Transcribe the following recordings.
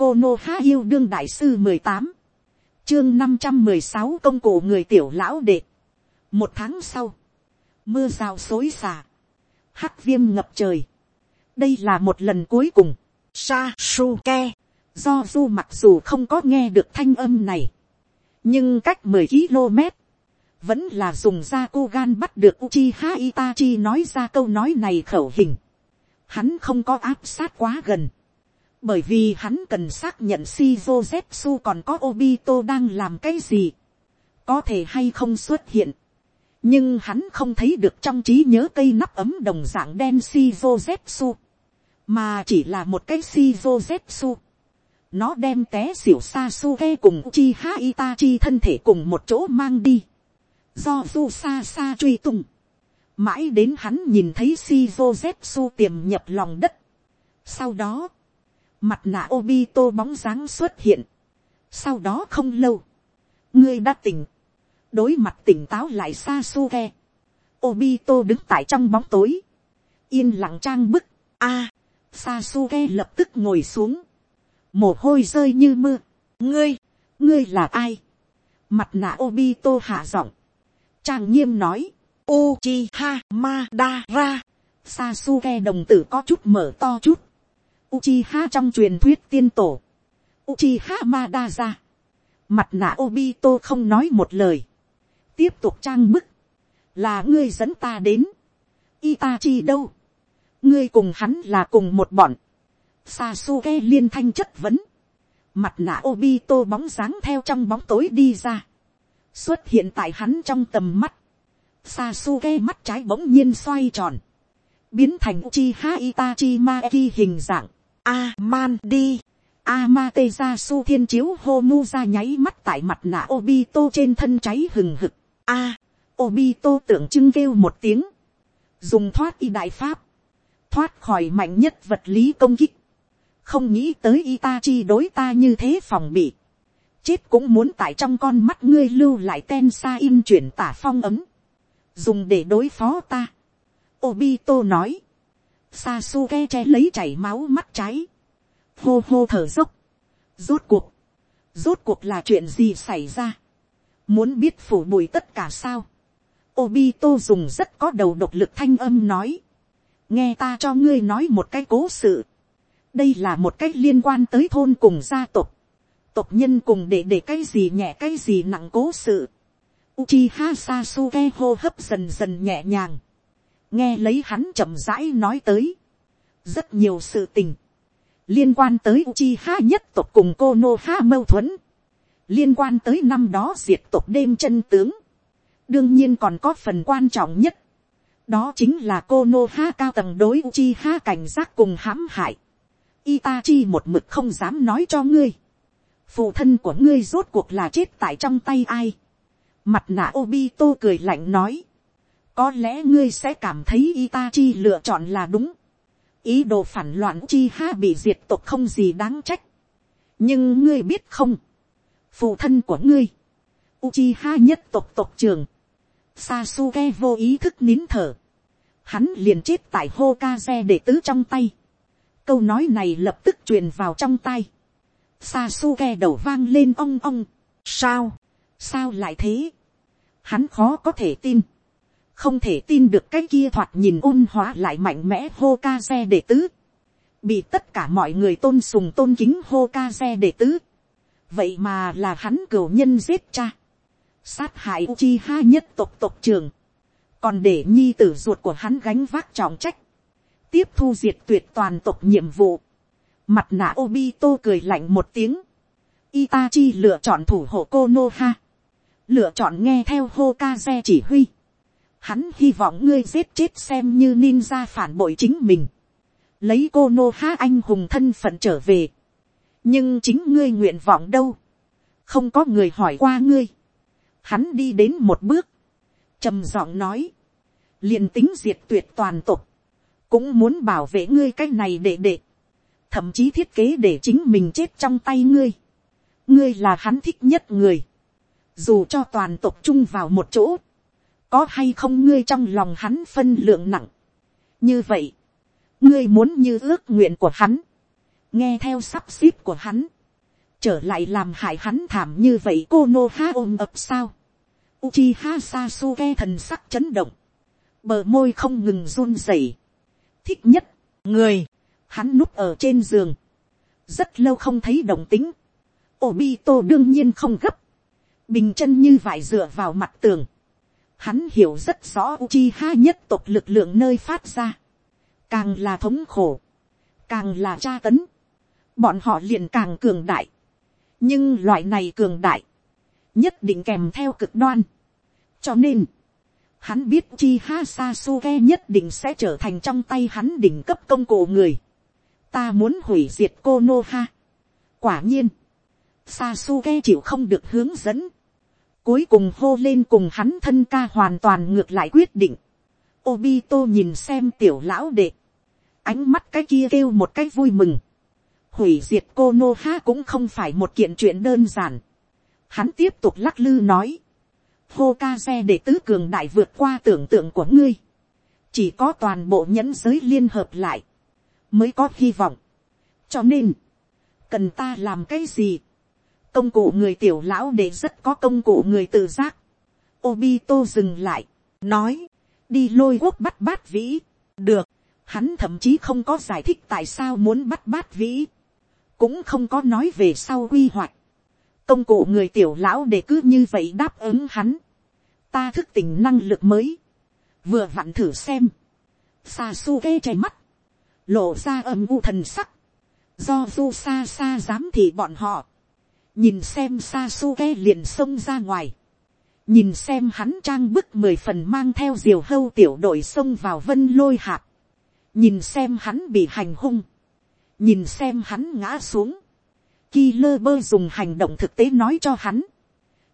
cô nô há yêu đương đại sư mười tám, chương năm trăm mười sáu công cụ người tiểu lão đệ. một tháng sau, mưa rào xối xả, hắc viêm ngập trời. đây là một lần cuối cùng, sa su ke, do du mặc dù không có nghe được thanh âm này, nhưng cách mười km, vẫn là dùng ra cô gan bắt được Uchiha Itachi nói ra câu nói này khẩu hình. Hắn không có áp sát quá gần. Bởi vì hắn cần xác nhận si Zetsu còn có Obito đang làm cái gì. Có thể hay không xuất hiện. Nhưng hắn không thấy được trong trí nhớ cây nắp ấm đồng dạng đen si Zetsu. Mà chỉ là một cái si Zetsu. Nó đem té xỉu Sasuke cùng Uchiha Itachi thân thể cùng một chỗ mang đi do du sa sa truy tung, mãi đến hắn nhìn thấy si Zetsu tiềm nhập lòng đất. Sau đó, mặt nạ Obito bóng dáng xuất hiện. Sau đó không lâu, ngươi đã tỉnh, đối mặt tỉnh táo lại Sasuke. Obito đứng tại trong bóng tối, yên lặng trang bức. A, Sasuke lập tức ngồi xuống, mồ hôi rơi như mưa. ngươi, ngươi là ai? Mặt nạ Obito hạ giọng, trang nghiêm nói, Uchiha Madara, Sasuke đồng tử có chút mở to chút, Uchiha trong truyền thuyết tiên tổ, Uchiha Madara, mặt nạ Obito không nói một lời, tiếp tục trang bức, là ngươi dẫn ta đến, Itachi đâu, ngươi cùng hắn là cùng một bọn, Sasuke liên thanh chất vấn, mặt nạ Obito bóng dáng theo trong bóng tối đi ra, xuất hiện tại hắn trong tầm mắt, Sasuke mắt trái bỗng nhiên xoay tròn, biến thành Uchiha Itachi Maeki hình dạng, Amandi, Amateza su thiên chiếu hô ra nháy mắt tại mặt nạ Obito trên thân cháy hừng hực, a, Obito tượng trưng kêu một tiếng, dùng thoát y đại pháp, thoát khỏi mạnh nhất vật lý công kích, không nghĩ tới Itachi đối ta như thế phòng bị, chết cũng muốn tại trong con mắt ngươi lưu lại ten sa in chuyển tả phong ấm, dùng để đối phó ta. Obito nói, Sasuke che lấy chảy máu mắt trái, hô hô thở dốc, rốt cuộc, rốt cuộc là chuyện gì xảy ra, muốn biết phủ bụi tất cả sao, Obito dùng rất có đầu độc lực thanh âm nói, nghe ta cho ngươi nói một cái cố sự, đây là một cách liên quan tới thôn cùng gia tộc, tộc nhân cùng để để cái gì nhẹ cái gì nặng cố sự. Uchiha Sasuke hô hấp dần dần nhẹ nhàng. Nghe lấy hắn chậm rãi nói tới. Rất nhiều sự tình. Liên quan tới Uchiha nhất tộc cùng Konoha mâu thuẫn. Liên quan tới năm đó diệt tộc đêm chân tướng. Đương nhiên còn có phần quan trọng nhất. Đó chính là Konoha cao tầng đối Uchiha cảnh giác cùng hãm hại. Itachi một mực không dám nói cho ngươi phụ thân của ngươi rốt cuộc là chết tại trong tay ai. mặt nạ Obito cười lạnh nói có lẽ ngươi sẽ cảm thấy Itachi lựa chọn là đúng. ý đồ phản loạn chi ha bị diệt tộc không gì đáng trách. nhưng ngươi biết không. phụ thân của ngươi. Uchiha nhất tộc tộc trường. Sasuke vô ý thức nín thở. Hắn liền chết tại Hokage đệ tứ trong tay. Câu nói này lập tức truyền vào trong tay Sasuke đầu vang lên ong ong. Sao? Sao lại thế? Hắn khó có thể tin. Không thể tin được cái kia thoạt nhìn ôn hóa lại mạnh mẽ Hokage đệ tứ. Bị tất cả mọi người tôn sùng tôn kính Hokage đệ tứ. Vậy mà là hắn cửu nhân giết cha. Sát hại Uchiha nhất tộc tộc trường. Còn để nhi tử ruột của hắn gánh vác trọng trách. Tiếp thu diệt tuyệt toàn tộc nhiệm vụ Mặt nạ Obito cười lạnh một tiếng. Itachi lựa chọn thủ hộ Konoha. Lựa chọn nghe theo Hokage chỉ huy. Hắn hy vọng ngươi giết chết xem như ninja phản bội chính mình. Lấy cô nô há anh hùng thân phận trở về. Nhưng chính ngươi nguyện vọng đâu. Không có người hỏi qua ngươi. Hắn đi đến một bước. trầm giọng nói. liền tính diệt tuyệt toàn tục. Cũng muốn bảo vệ ngươi cái này để để thậm chí thiết kế để chính mình chết trong tay ngươi. ngươi là hắn thích nhất người. dù cho toàn tộc chung vào một chỗ, có hay không ngươi trong lòng hắn phân lượng nặng. như vậy, ngươi muốn như ước nguyện của hắn, nghe theo sắp xếp của hắn, trở lại làm hại hắn thảm như vậy cô nô ha ôm ập sao. Uchiha ke thần sắc chấn động, bờ môi không ngừng run rẩy. thích nhất, người, hắn núp ở trên giường, rất lâu không thấy động tính. Obito đương nhiên không gấp, bình chân như vải dựa vào mặt tường. Hắn hiểu rất rõ Uchiha nhất tộc lực lượng nơi phát ra, càng là thống khổ, càng là tra tấn, bọn họ liền càng cường đại nhưng loại này cường đại, nhất định kèm theo cực đoan. cho nên, hắn biết chi ha Sasuke nhất định sẽ trở thành trong tay hắn đỉnh cấp công cụ người. ta muốn hủy diệt cô quả nhiên, Sasuke chịu không được hướng dẫn cuối cùng hô lên cùng hắn thân ca hoàn toàn ngược lại quyết định. Obito nhìn xem tiểu lão đệ. ánh mắt cái kia kêu một cái vui mừng hủy diệt cô nô ha cũng không phải một kiện chuyện đơn giản. Hắn tiếp tục lắc lư nói. Hô ca xe để tứ cường đại vượt qua tưởng tượng của ngươi. Chỉ có toàn bộ nhẫn giới liên hợp lại. Mới có hy vọng. Cho nên. Cần ta làm cái gì? Công cụ người tiểu lão để rất có công cụ người tự giác. Obito dừng lại. Nói. Đi lôi quốc bắt bát vĩ. Được. Hắn thậm chí không có giải thích tại sao muốn bắt bát vĩ cũng không có nói về sau quy hoạch. công cụ người tiểu lão để cứ như vậy đáp ứng hắn. ta thức tỉnh năng lực mới. vừa vặn thử xem. xa su kê chảy mắt. lộ ra âm u thần sắc. do du xa xa dám thì bọn họ nhìn xem Sasuke liền xông ra ngoài. nhìn xem hắn trang bức mười phần mang theo diều hâu tiểu đội xông vào vân lôi hạt. nhìn xem hắn bị hành hung. Nhìn xem hắn ngã xuống, ki lơ bơ dùng hành động thực tế nói cho hắn,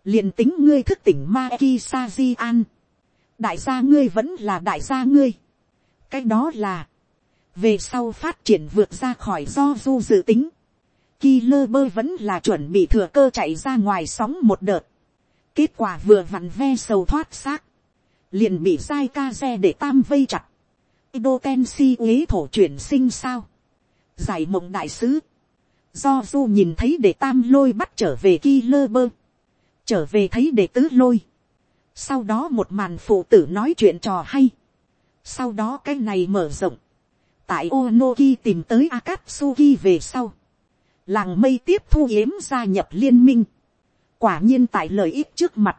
liền tính ngươi thức tỉnh ma ki sa di an, đại gia ngươi vẫn là đại gia ngươi, cái đó là, về sau phát triển vượt ra khỏi do du dự tính, ki lơ bơ vẫn là chuẩn bị thừa cơ chạy ra ngoài sóng một đợt, kết quả vừa vặn ve sầu thoát xác, liền bị sai ca xe để tam vây chặt, Ido Tensi ế thổ chuyển sinh sao? giải mộng đại sứ, do du nhìn thấy để tam lôi bắt trở về ki lơ bơ, trở về thấy để tứ lôi, sau đó một màn phụ tử nói chuyện trò hay, sau đó cái này mở rộng, tại Onoki tìm tới Akatsuki về sau, làng mây tiếp thu yếm gia nhập liên minh, quả nhiên tại lợi ích trước mặt,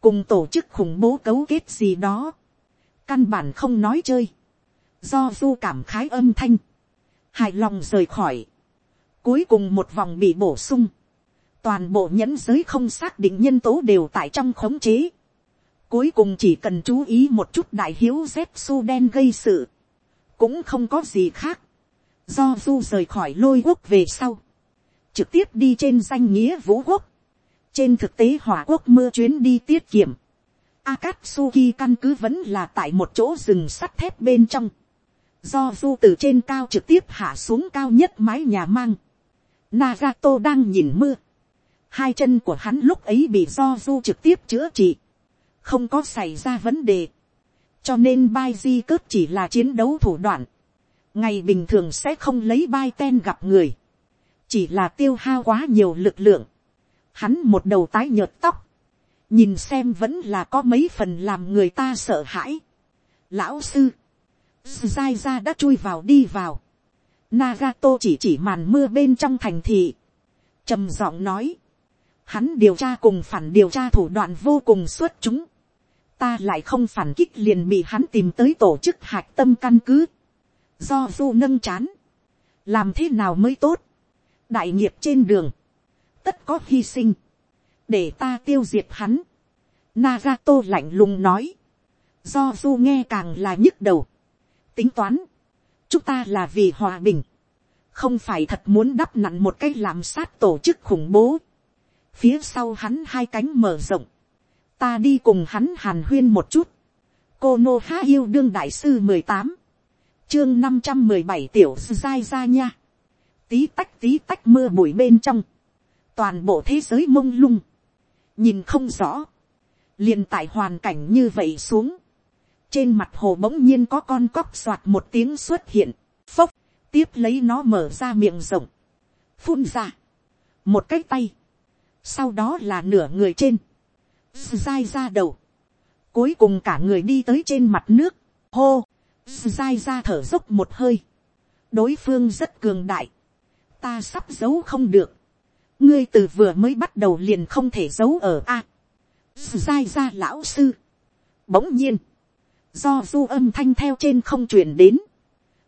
cùng tổ chức khủng bố cấu kết gì đó, căn bản không nói chơi, do du cảm khái âm thanh, hài lòng rời khỏi. Cuối cùng một vòng bị bổ sung. Toàn bộ nhẫn giới không xác định nhân tố đều tại trong khống chế. Cuối cùng chỉ cần chú ý một chút đại hiếu dép su đen gây sự. Cũng không có gì khác. Do du rời khỏi lôi quốc về sau. Trực tiếp đi trên danh nghĩa vũ quốc. Trên thực tế hỏa quốc mưa chuyến đi tiết kiệm. Akatsuki căn cứ vẫn là tại một chỗ rừng sắt thép bên trong do du từ trên cao trực tiếp hạ xuống cao nhất mái nhà mang. Nagato đang nhìn mưa. Hai chân của hắn lúc ấy bị do du trực tiếp chữa trị. Không có xảy ra vấn đề. Cho nên bai di cướp chỉ là chiến đấu thủ đoạn. Ngày bình thường sẽ không lấy bai ten gặp người. Chỉ là tiêu hao quá nhiều lực lượng. Hắn một đầu tái nhợt tóc. Nhìn xem vẫn là có mấy phần làm người ta sợ hãi. Lão sư dai ra đã chui vào đi vào. Nagato chỉ chỉ màn mưa bên trong thành thị. trầm giọng nói. Hắn điều tra cùng phản điều tra thủ đoạn vô cùng xuất chúng. Ta lại không phản kích liền bị hắn tìm tới tổ chức hạch tâm căn cứ. Do du nâng chán. Làm thế nào mới tốt. Đại nghiệp trên đường. Tất có hy sinh. Để ta tiêu diệt hắn. Nagato lạnh lùng nói. Do du nghe càng là nhức đầu tính toán, chúng ta là vì hòa bình, không phải thật muốn đắp nặn một cái làm sát tổ chức khủng bố. phía sau hắn hai cánh mở rộng, ta đi cùng hắn hàn huyên một chút. cô nô há yêu đương đại sư mười tám, chương năm trăm mười bảy tiểu sư giai ra nha tí tách tí tách mưa bụi bên trong, toàn bộ thế giới mông lung, nhìn không rõ, liền tại hoàn cảnh như vậy xuống, trên mặt hồ bỗng nhiên có con cóc soạt một tiếng xuất hiện, phốc, tiếp lấy nó mở ra miệng rộng, phun ra, một cái tay, sau đó là nửa người trên, dai ra đầu, cuối cùng cả người đi tới trên mặt nước, hô, dai ra thở dốc một hơi, đối phương rất cường đại, ta sắp giấu không được, ngươi từ vừa mới bắt đầu liền không thể giấu ở a, dai ra lão sư, bỗng nhiên, do du âm thanh theo trên không truyền đến,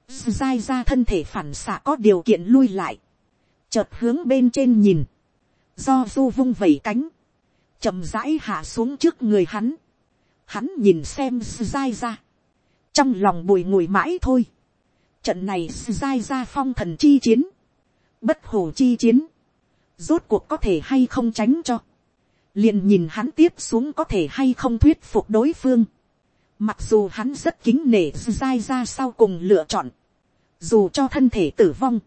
dai ra thân thể phản xạ có điều kiện lui lại, chợt hướng bên trên nhìn, do du vung vẩy cánh, chậm rãi hạ xuống trước người hắn, hắn nhìn xem dai ra, trong lòng bùi ngùi mãi thôi, trận này dai ra phong thần chi chiến, bất hồ chi chiến, rốt cuộc có thể hay không tránh cho, liền nhìn hắn tiếp xuống có thể hay không thuyết phục đối phương, mặc dù hắn rất kính nể dai ra sau cùng lựa chọn, dù cho thân thể tử vong,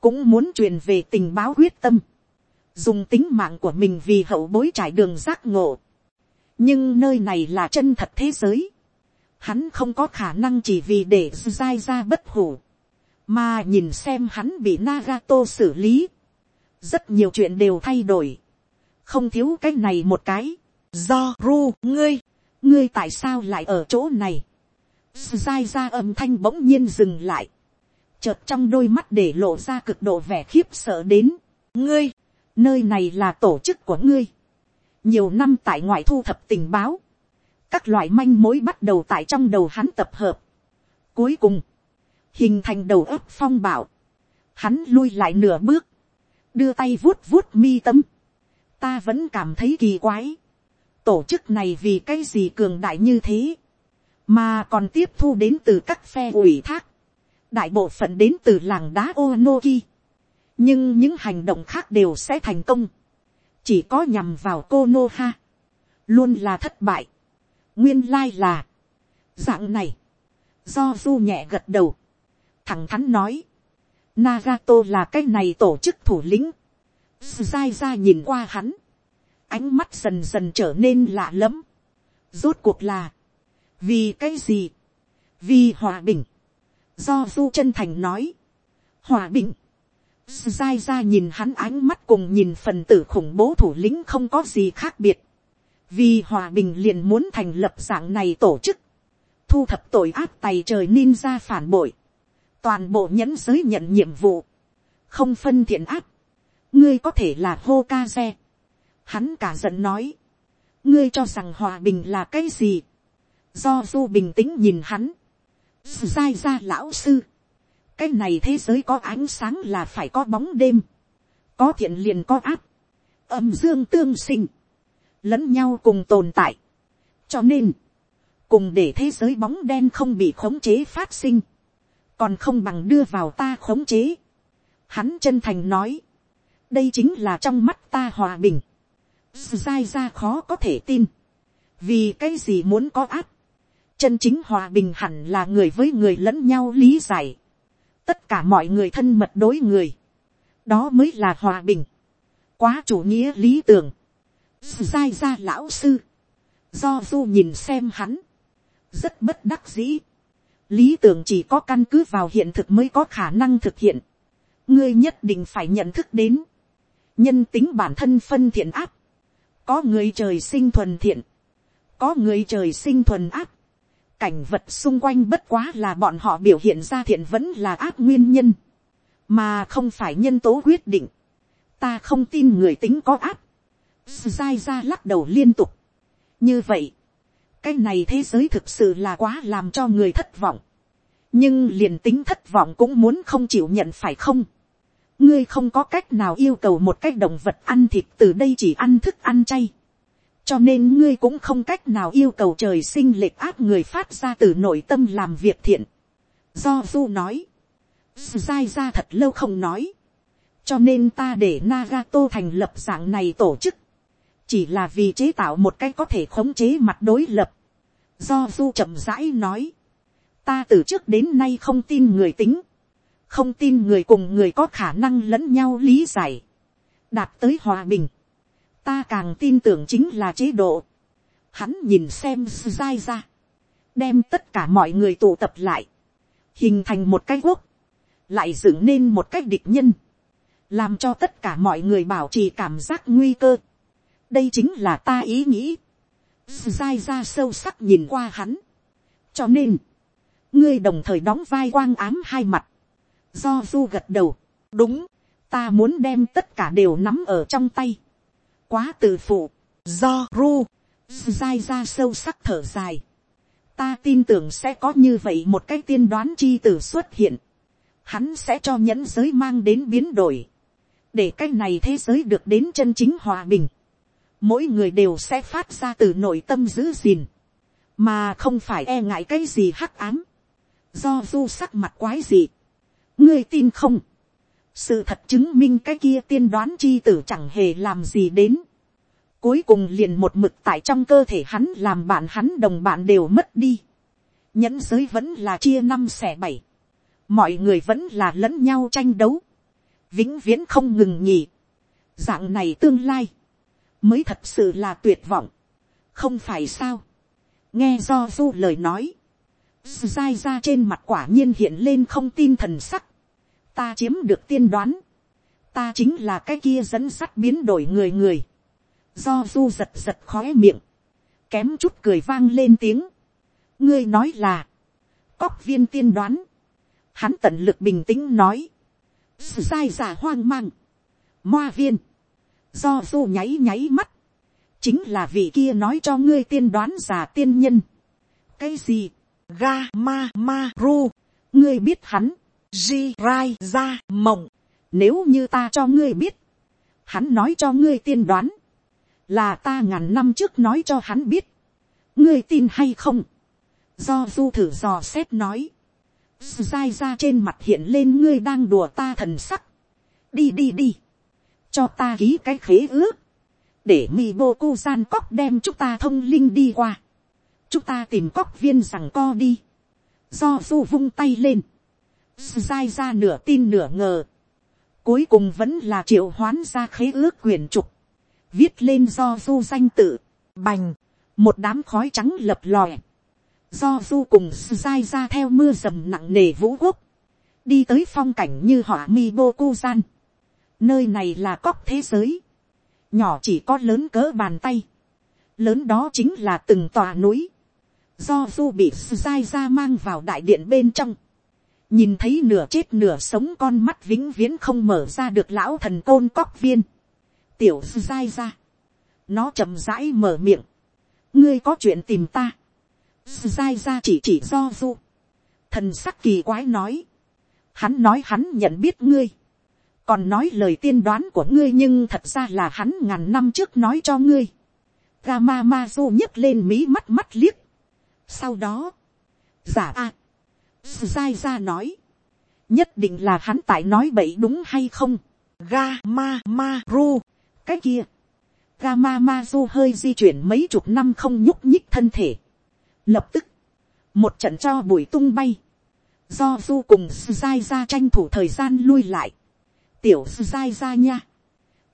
cũng muốn truyền về tình báo quyết tâm, dùng tính mạng của mình vì hậu bối trải đường giác ngộ. nhưng nơi này là chân thật thế giới, hắn không có khả năng chỉ vì để dai ra bất hủ, mà nhìn xem hắn bị Nagato xử lý, rất nhiều chuyện đều thay đổi, không thiếu cái này một cái, do ru ngươi, ngươi tại sao lại ở chỗ này, dai ra âm thanh bỗng nhiên dừng lại, chợt trong đôi mắt để lộ ra cực độ vẻ khiếp sợ đến. ngươi, nơi này là tổ chức của ngươi. nhiều năm tại ngoại thu thập tình báo, các loại manh mối bắt đầu tại trong đầu hắn tập hợp. cuối cùng, hình thành đầu ấp phong bảo, hắn lui lại nửa bước, đưa tay vuốt vuốt mi tâm, ta vẫn cảm thấy kỳ quái, tổ chức này vì cái gì cường đại như thế, mà còn tiếp thu đến từ các phe ủy thác, đại bộ phận đến từ làng đá Onoki. nhưng những hành động khác đều sẽ thành công. chỉ có nhằm vào Konoha. luôn là thất bại. nguyên lai là, dạng này, do du nhẹ gật đầu, thẳng thắn nói, Nagato là cái này tổ chức thủ lĩnh. Sai ra nhìn qua hắn. Ánh mắt dần dần trở nên lạ lẫm. Rốt cuộc là. Vì cái gì? Vì hòa bình do du chân thành nói, hòa bình, dai ra nhìn hắn ánh mắt cùng nhìn phần tử khủng bố thủ lĩnh không có gì khác biệt, vì hòa bình liền muốn thành lập dạng này tổ chức, thu thập tội ác tày trời ninja phản bội, toàn bộ nhẫn giới nhận nhiệm vụ, không phân thiện ác, ngươi có thể là hô ca xe, hắn cả giận nói, ngươi cho rằng hòa bình là cái gì, do du bình tĩnh nhìn hắn, Sai ra lão sư. Cái này thế giới có ánh sáng là phải có bóng đêm. Có thiện liền có áp. Âm dương tương sinh. Lẫn nhau cùng tồn tại. Cho nên. Cùng để thế giới bóng đen không bị khống chế phát sinh. Còn không bằng đưa vào ta khống chế. Hắn chân thành nói. Đây chính là trong mắt ta hòa bình. Sai ra khó có thể tin. Vì cái gì muốn có áp chân chính hòa bình hẳn là người với người lẫn nhau lý giải. tất cả mọi người thân mật đối người. đó mới là hòa bình. quá chủ nghĩa lý tưởng. sai ra lão sư. do du nhìn xem hắn. rất bất đắc dĩ lý tưởng chỉ có căn cứ vào hiện thực mới có khả năng thực hiện. ngươi nhất định phải nhận thức đến. nhân tính bản thân phân thiện áp. có người trời sinh thuần thiện. có người trời sinh thuần áp cảnh vật xung quanh bất quá là bọn họ biểu hiện ra thiện vẫn là ác nguyên nhân, mà không phải nhân tố quyết định. ta không tin người tính có ác, dai ra lắc đầu liên tục. như vậy, cái này thế giới thực sự là quá làm cho người thất vọng. nhưng liền tính thất vọng cũng muốn không chịu nhận phải không. ngươi không có cách nào yêu cầu một cái động vật ăn thịt từ đây chỉ ăn thức ăn chay cho nên ngươi cũng không cách nào yêu cầu trời sinh lệch áp người phát ra từ nội tâm làm việc thiện. do du nói, dai ra thật lâu không nói, cho nên ta để Nagato thành lập dạng này tổ chức, chỉ là vì chế tạo một cái có thể khống chế mặt đối lập. do du chậm rãi nói, ta từ trước đến nay không tin người tính, không tin người cùng người có khả năng lẫn nhau lý giải, đạt tới hòa bình. Ta càng tin tưởng chính là chế độ. Hắn nhìn xem dai ra, đem tất cả mọi người tụ tập lại, hình thành một cái quốc, lại dựng nên một cách địch nhân, làm cho tất cả mọi người bảo trì cảm giác nguy cơ đây chính là ta ý nghĩ. dai ra sâu sắc nhìn qua hắn. cho nên, ngươi đồng thời đóng vai quang ám hai mặt. do du gật đầu, đúng, ta muốn đem tất cả đều nắm ở trong tay. quá tự phụ, do ru, dai ra sâu sắc thở dài. ta tin tưởng sẽ có như vậy một cái tiên đoán chi tử xuất hiện. hắn sẽ cho nhẫn giới mang đến biến đổi. để cái này thế giới được đến chân chính hòa bình mỗi người đều sẽ phát ra từ nội tâm giữ gìn. mà không phải e ngại cái gì hắc ám. do du sắc mặt quái gì. ngươi tin không. sự thật chứng minh cái kia tiên đoán chi tử chẳng hề làm gì đến Cuối cùng liền một mực tại trong cơ thể hắn làm bạn hắn đồng bạn đều mất đi. Nhẫn giới vẫn là chia năm xẻ bảy. Mọi người vẫn là lẫn nhau tranh đấu. Vĩnh viễn không ngừng nhỉ. Dạng này tương lai. Mới thật sự là tuyệt vọng. Không phải sao. Nghe do du lời nói. Dai ra trên mặt quả nhiên hiện lên không tin thần sắc. Ta chiếm được tiên đoán. Ta chính là cái kia dẫn sắt biến đổi người người do du giật giật khóe miệng, kém chút cười vang lên tiếng. ngươi nói là, cóc viên tiên đoán, hắn tận lực bình tĩnh nói, sai giả hoang mang, moa viên, do du nháy nháy mắt, chính là vị kia nói cho ngươi tiên đoán giả tiên nhân. cái gì, ga ma ma ru, ngươi biết hắn, ji rai ra mộng, nếu như ta cho ngươi biết, hắn nói cho ngươi tiên đoán, là ta ngàn năm trước nói cho hắn biết, ngươi tin hay không, do du thử dò xét nói, dai ra trên mặt hiện lên ngươi đang đùa ta thần sắc, đi đi đi, cho ta ký cái khế ước, để mi bô cô gian cóc đem chúng ta thông linh đi qua, chúng ta tìm cóc viên rằng co đi, do du vung tay lên, dai ra nửa tin nửa ngờ, cuối cùng vẫn là triệu hoán ra khế ước quyền trục, viết lên do du danh tự, bành, một đám khói trắng lập lòe, do du cùng dai ra theo mưa rầm nặng nề vũ quốc, đi tới phong cảnh như họ mi bô cu gian, nơi này là cóc thế giới, nhỏ chỉ có lớn cỡ bàn tay, lớn đó chính là từng tòa núi, do du bị dai ra mang vào đại điện bên trong, nhìn thấy nửa chết nửa sống con mắt vĩnh viễn không mở ra được lão thần côn cóc viên, tiểu sư ra. nó chậm rãi mở miệng. ngươi có chuyện tìm ta. sư ra chỉ chỉ do du. thần sắc kỳ quái nói. hắn nói hắn nhận biết ngươi còn nói lời tiên đoán của ngươi nhưng thật ra là hắn ngàn năm trước nói cho ngươi. Gama ma du nhấc lên mí mắt mắt liếc. sau đó, giả a. sai dai ra nói. nhất định là hắn tại nói bậy đúng hay không. Ga ma ma ru cái kia, Gama Mazu hơi di chuyển mấy chục năm không nhúc nhích thân thể. Lập tức, một trận cho bụi tung bay. Do Du cùng sai ra tranh thủ thời gian lui lại. Tiểu Suzai ra nha.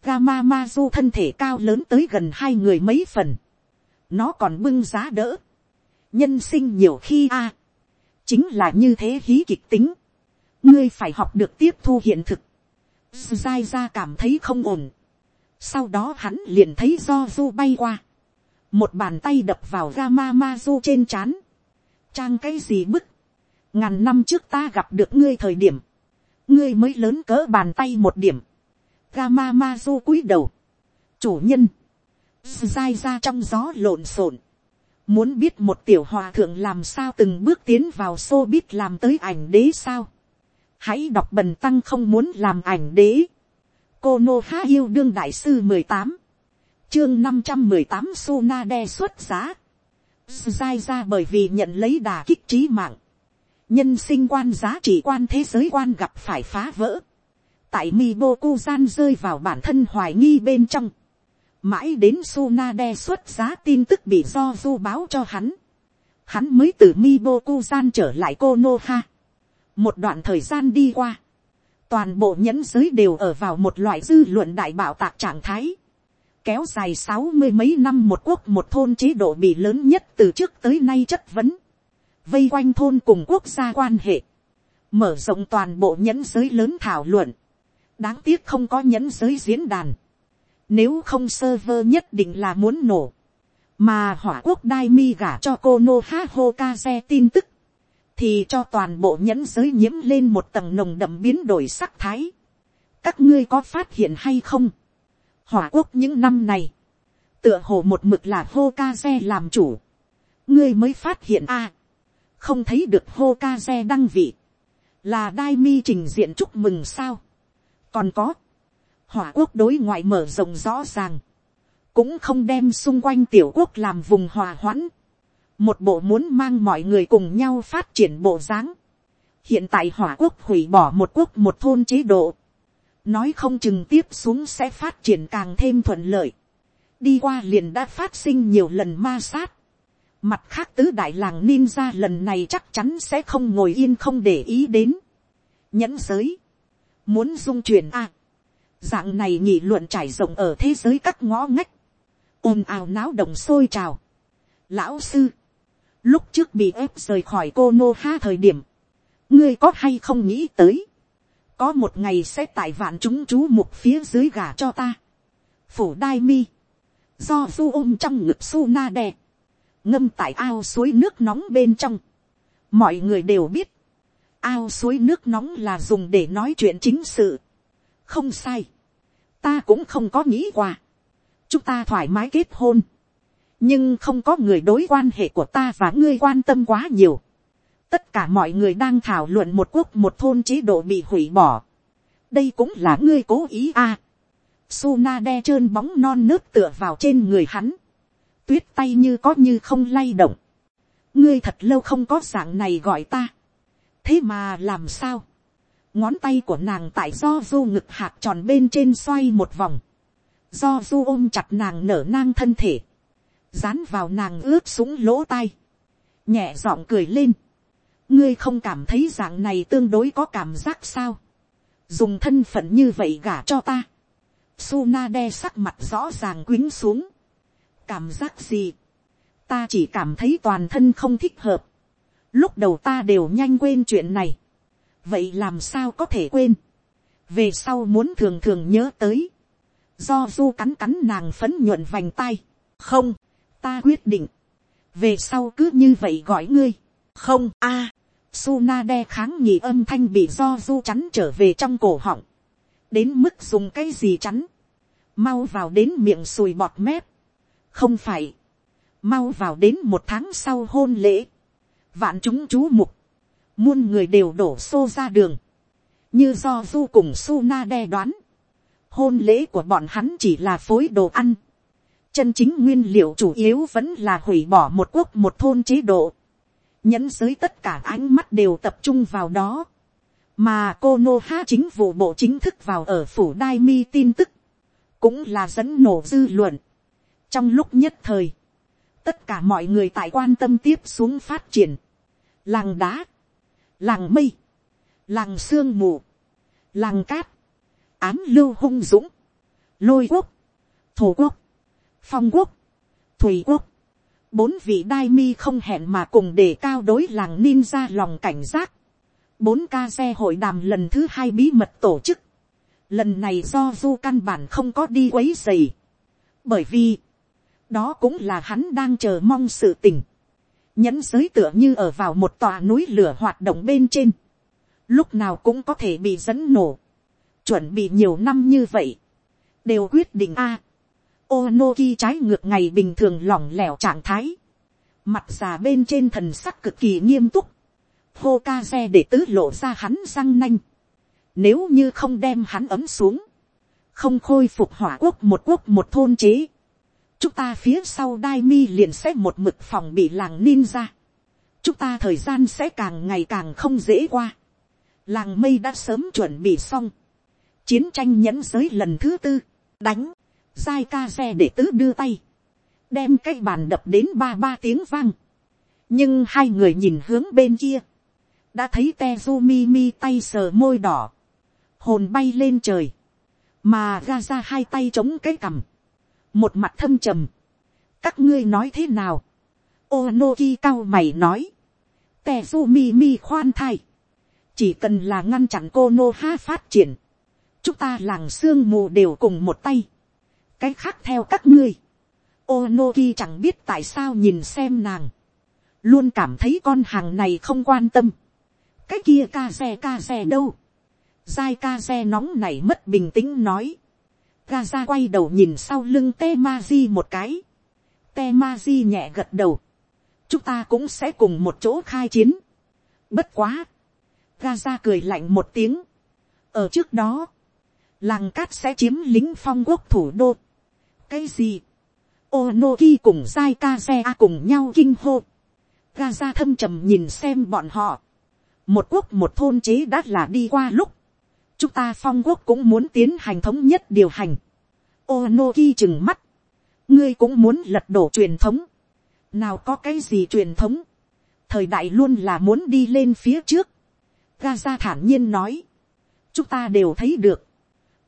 Gama Mazu thân thể cao lớn tới gần hai người mấy phần. Nó còn bưng giá đỡ. Nhân sinh nhiều khi a à, Chính là như thế hí kịch tính. Ngươi phải học được tiếp thu hiện thực. Dai ra cảm thấy không ổn sau đó hắn liền thấy do du bay qua. Một bàn tay đập vào Gama ma du trên chán, Trang cái gì bức. Ngàn năm trước ta gặp được ngươi thời điểm. Ngươi mới lớn cỡ bàn tay một điểm. Gama ma du cúi đầu. Chủ nhân. Dai ra trong gió lộn xộn. Muốn biết một tiểu hòa thượng làm sao từng bước tiến vào xô biết làm tới ảnh đế sao. Hãy đọc bần tăng không muốn làm ảnh đế cô nô há yêu đương đại sư mười tám chương năm trăm mười tám suna đe xuất giá dai ra bởi vì nhận lấy đà kích trí mạng nhân sinh quan giá trị quan thế giới quan gặp phải phá vỡ. Tại mi bô cu gian rơi vào bản thân hoài nghi bên trong. Mãi đến suna đe xuất giá tin tức bị do du báo cho hắn. Hắn mới từ mi bô cu gian trở lại cô nô ha một đoạn thời gian đi qua. Toàn bộ nhẫn giới đều ở vào một loại dư luận đại bảo tạc trạng thái, kéo dài sáu mươi mấy năm một quốc một thôn chế độ bị lớn nhất từ trước tới nay chất vấn, vây quanh thôn cùng quốc gia quan hệ, mở rộng toàn bộ nhẫn giới lớn thảo luận, đáng tiếc không có nhẫn giới diễn đàn, nếu không server nhất định là muốn nổ, mà hỏa quốc đai mi gả cho cô nô ha hô ca xe tin tức, thì cho toàn bộ nhẫn giới nhiễm lên một tầng nồng đậm biến đổi sắc thái. các ngươi có phát hiện hay không, hỏa quốc những năm này, tựa hồ một mực là hô ca xe làm chủ, ngươi mới phát hiện a, không thấy được hô ca xe đăng vị, là đai mi trình diện chúc mừng sao, còn có, hỏa quốc đối ngoại mở rộng rõ ràng, cũng không đem xung quanh tiểu quốc làm vùng hòa hoãn, một bộ muốn mang mọi người cùng nhau phát triển bộ dáng. hiện tại hỏa quốc hủy bỏ một quốc một thôn chế độ, nói không chừng tiếp xuống sẽ phát triển càng thêm thuận lợi, đi qua liền đã phát sinh nhiều lần ma sát, mặt khác tứ đại làng ninja lần này chắc chắn sẽ không ngồi yên không để ý đến, nhẫn giới, muốn dung chuyển a, dạng này nghị luận trải rộng ở thế giới các ngõ ngách, ồn ào náo động sôi trào. Lão sư, lúc trước bị ép rời khỏi cô nô ha thời điểm, ngươi có hay không nghĩ tới, có một ngày sẽ tại vạn chúng chú mục phía dưới gà cho ta. phủ đai mi, do du ôm trong ngực su na đè, ngâm tại ao suối nước nóng bên trong. mọi người đều biết, ao suối nước nóng là dùng để nói chuyện chính sự. không sai, ta cũng không có nghĩ qua chúng ta thoải mái kết hôn, nhưng không có người đối quan hệ của ta và ngươi quan tâm quá nhiều. tất cả mọi người đang thảo luận một quốc một thôn chế độ bị hủy bỏ. đây cũng là ngươi cố ý à. Suna đe trơn bóng non nước tựa vào trên người hắn tuyết tay như có như không lay động. ngươi thật lâu không có dạng này gọi ta. thế mà làm sao. ngón tay của nàng tại do du ngực hạt tròn bên trên xoay một vòng. Do du ôm chặt nàng nở nang thân thể, dán vào nàng ướt súng lỗ tai, nhẹ giọng cười lên, ngươi không cảm thấy dạng này tương đối có cảm giác sao, dùng thân phận như vậy gả cho ta, Suna đe sắc mặt rõ ràng quýnh xuống, cảm giác gì, ta chỉ cảm thấy toàn thân không thích hợp, lúc đầu ta đều nhanh quên chuyện này, vậy làm sao có thể quên, về sau muốn thường thường nhớ tới, do du cắn cắn nàng phấn nhuận vành tay, không, ta quyết định, về sau cứ như vậy gọi ngươi, không a, à, Suna đe kháng nghị âm thanh bị do du chắn trở về trong cổ họng, đến mức dùng cái gì chắn, mau vào đến miệng sùi bọt mép, không phải, mau vào đến một tháng sau hôn lễ, vạn chúng chú mục, muôn người đều đổ xô ra đường, như do du cùng su na đe đoán, hôn lễ của bọn hắn chỉ là phối đồ ăn. Chân chính nguyên liệu chủ yếu vẫn là hủy bỏ một quốc một thôn chế độ. Nhẫn giới tất cả ánh mắt đều tập trung vào đó. Mà cô Nô Ha chính vụ bộ chính thức vào ở phủ Đai Mi tin tức. Cũng là dẫn nổ dư luận. Trong lúc nhất thời. Tất cả mọi người tại quan tâm tiếp xuống phát triển. Làng đá. Làng mây. Làng sương mù. Làng cát ám lưu hung dũng, lôi quốc, thổ quốc, phong quốc, thủy quốc, bốn vị đai mi không hẹn mà cùng để cao đối làng ninja lòng cảnh giác, bốn ca xe hội đàm lần thứ hai bí mật tổ chức, lần này do du căn bản không có đi quấy dày, bởi vì, đó cũng là hắn đang chờ mong sự tình, nhẫn giới tựa như ở vào một tòa núi lửa hoạt động bên trên, lúc nào cũng có thể bị dẫn nổ, chuẩn bị nhiều năm như vậy, đều quyết định a. Onoki trái ngược ngày bình thường lỏng lẻo trạng thái, mặt già bên trên thần sắc cực kỳ nghiêm túc, hô để tứ lộ ra hắn răng nanh, nếu như không đem hắn ấm xuống, không khôi phục hỏa quốc một quốc một thôn chế, chúng ta phía sau đai mi liền sẽ một mực phòng bị làng ninja, chúng ta thời gian sẽ càng ngày càng không dễ qua, làng mây đã sớm chuẩn bị xong, chiến tranh nhẫn giới lần thứ tư, đánh, giai ca xe để tứ đưa tay, đem cái bàn đập đến ba ba tiếng vang. nhưng hai người nhìn hướng bên kia, đã thấy tezumi mi tay sờ môi đỏ, hồn bay lên trời, mà ga ra hai tay chống cái cằm, một mặt thâm trầm, các ngươi nói thế nào, Onoki cao mày nói, Tezu mi khoan thai, chỉ cần là ngăn chặn cô nô ha phát triển, chúng ta làng sương mù đều cùng một tay, cái khác theo các ngươi, Onoki chẳng biết tại sao nhìn xem nàng, luôn cảm thấy con hàng này không quan tâm, cái kia ca xe ca xe đâu, dai ca xe nóng này mất bình tĩnh nói, Gaza quay đầu nhìn sau lưng te ma di một cái, te ma di nhẹ gật đầu, chúng ta cũng sẽ cùng một chỗ khai chiến, bất quá, Gaza cười lạnh một tiếng, ở trước đó, làng cát sẽ chiếm lính phong quốc thủ đô, cái gì, Onoki cùng Sai Kaze cùng nhau kinh hô. Gaza thâm trầm nhìn xem bọn họ. Một quốc một thôn chế đã là đi qua lúc. Chúng ta phong quốc cũng muốn tiến hành thống nhất điều hành. Onoki chừng mắt. Ngươi cũng muốn lật đổ truyền thống. Nào có cái gì truyền thống. Thời đại luôn là muốn đi lên phía trước. Gaza thản nhiên nói. Chúng ta đều thấy được.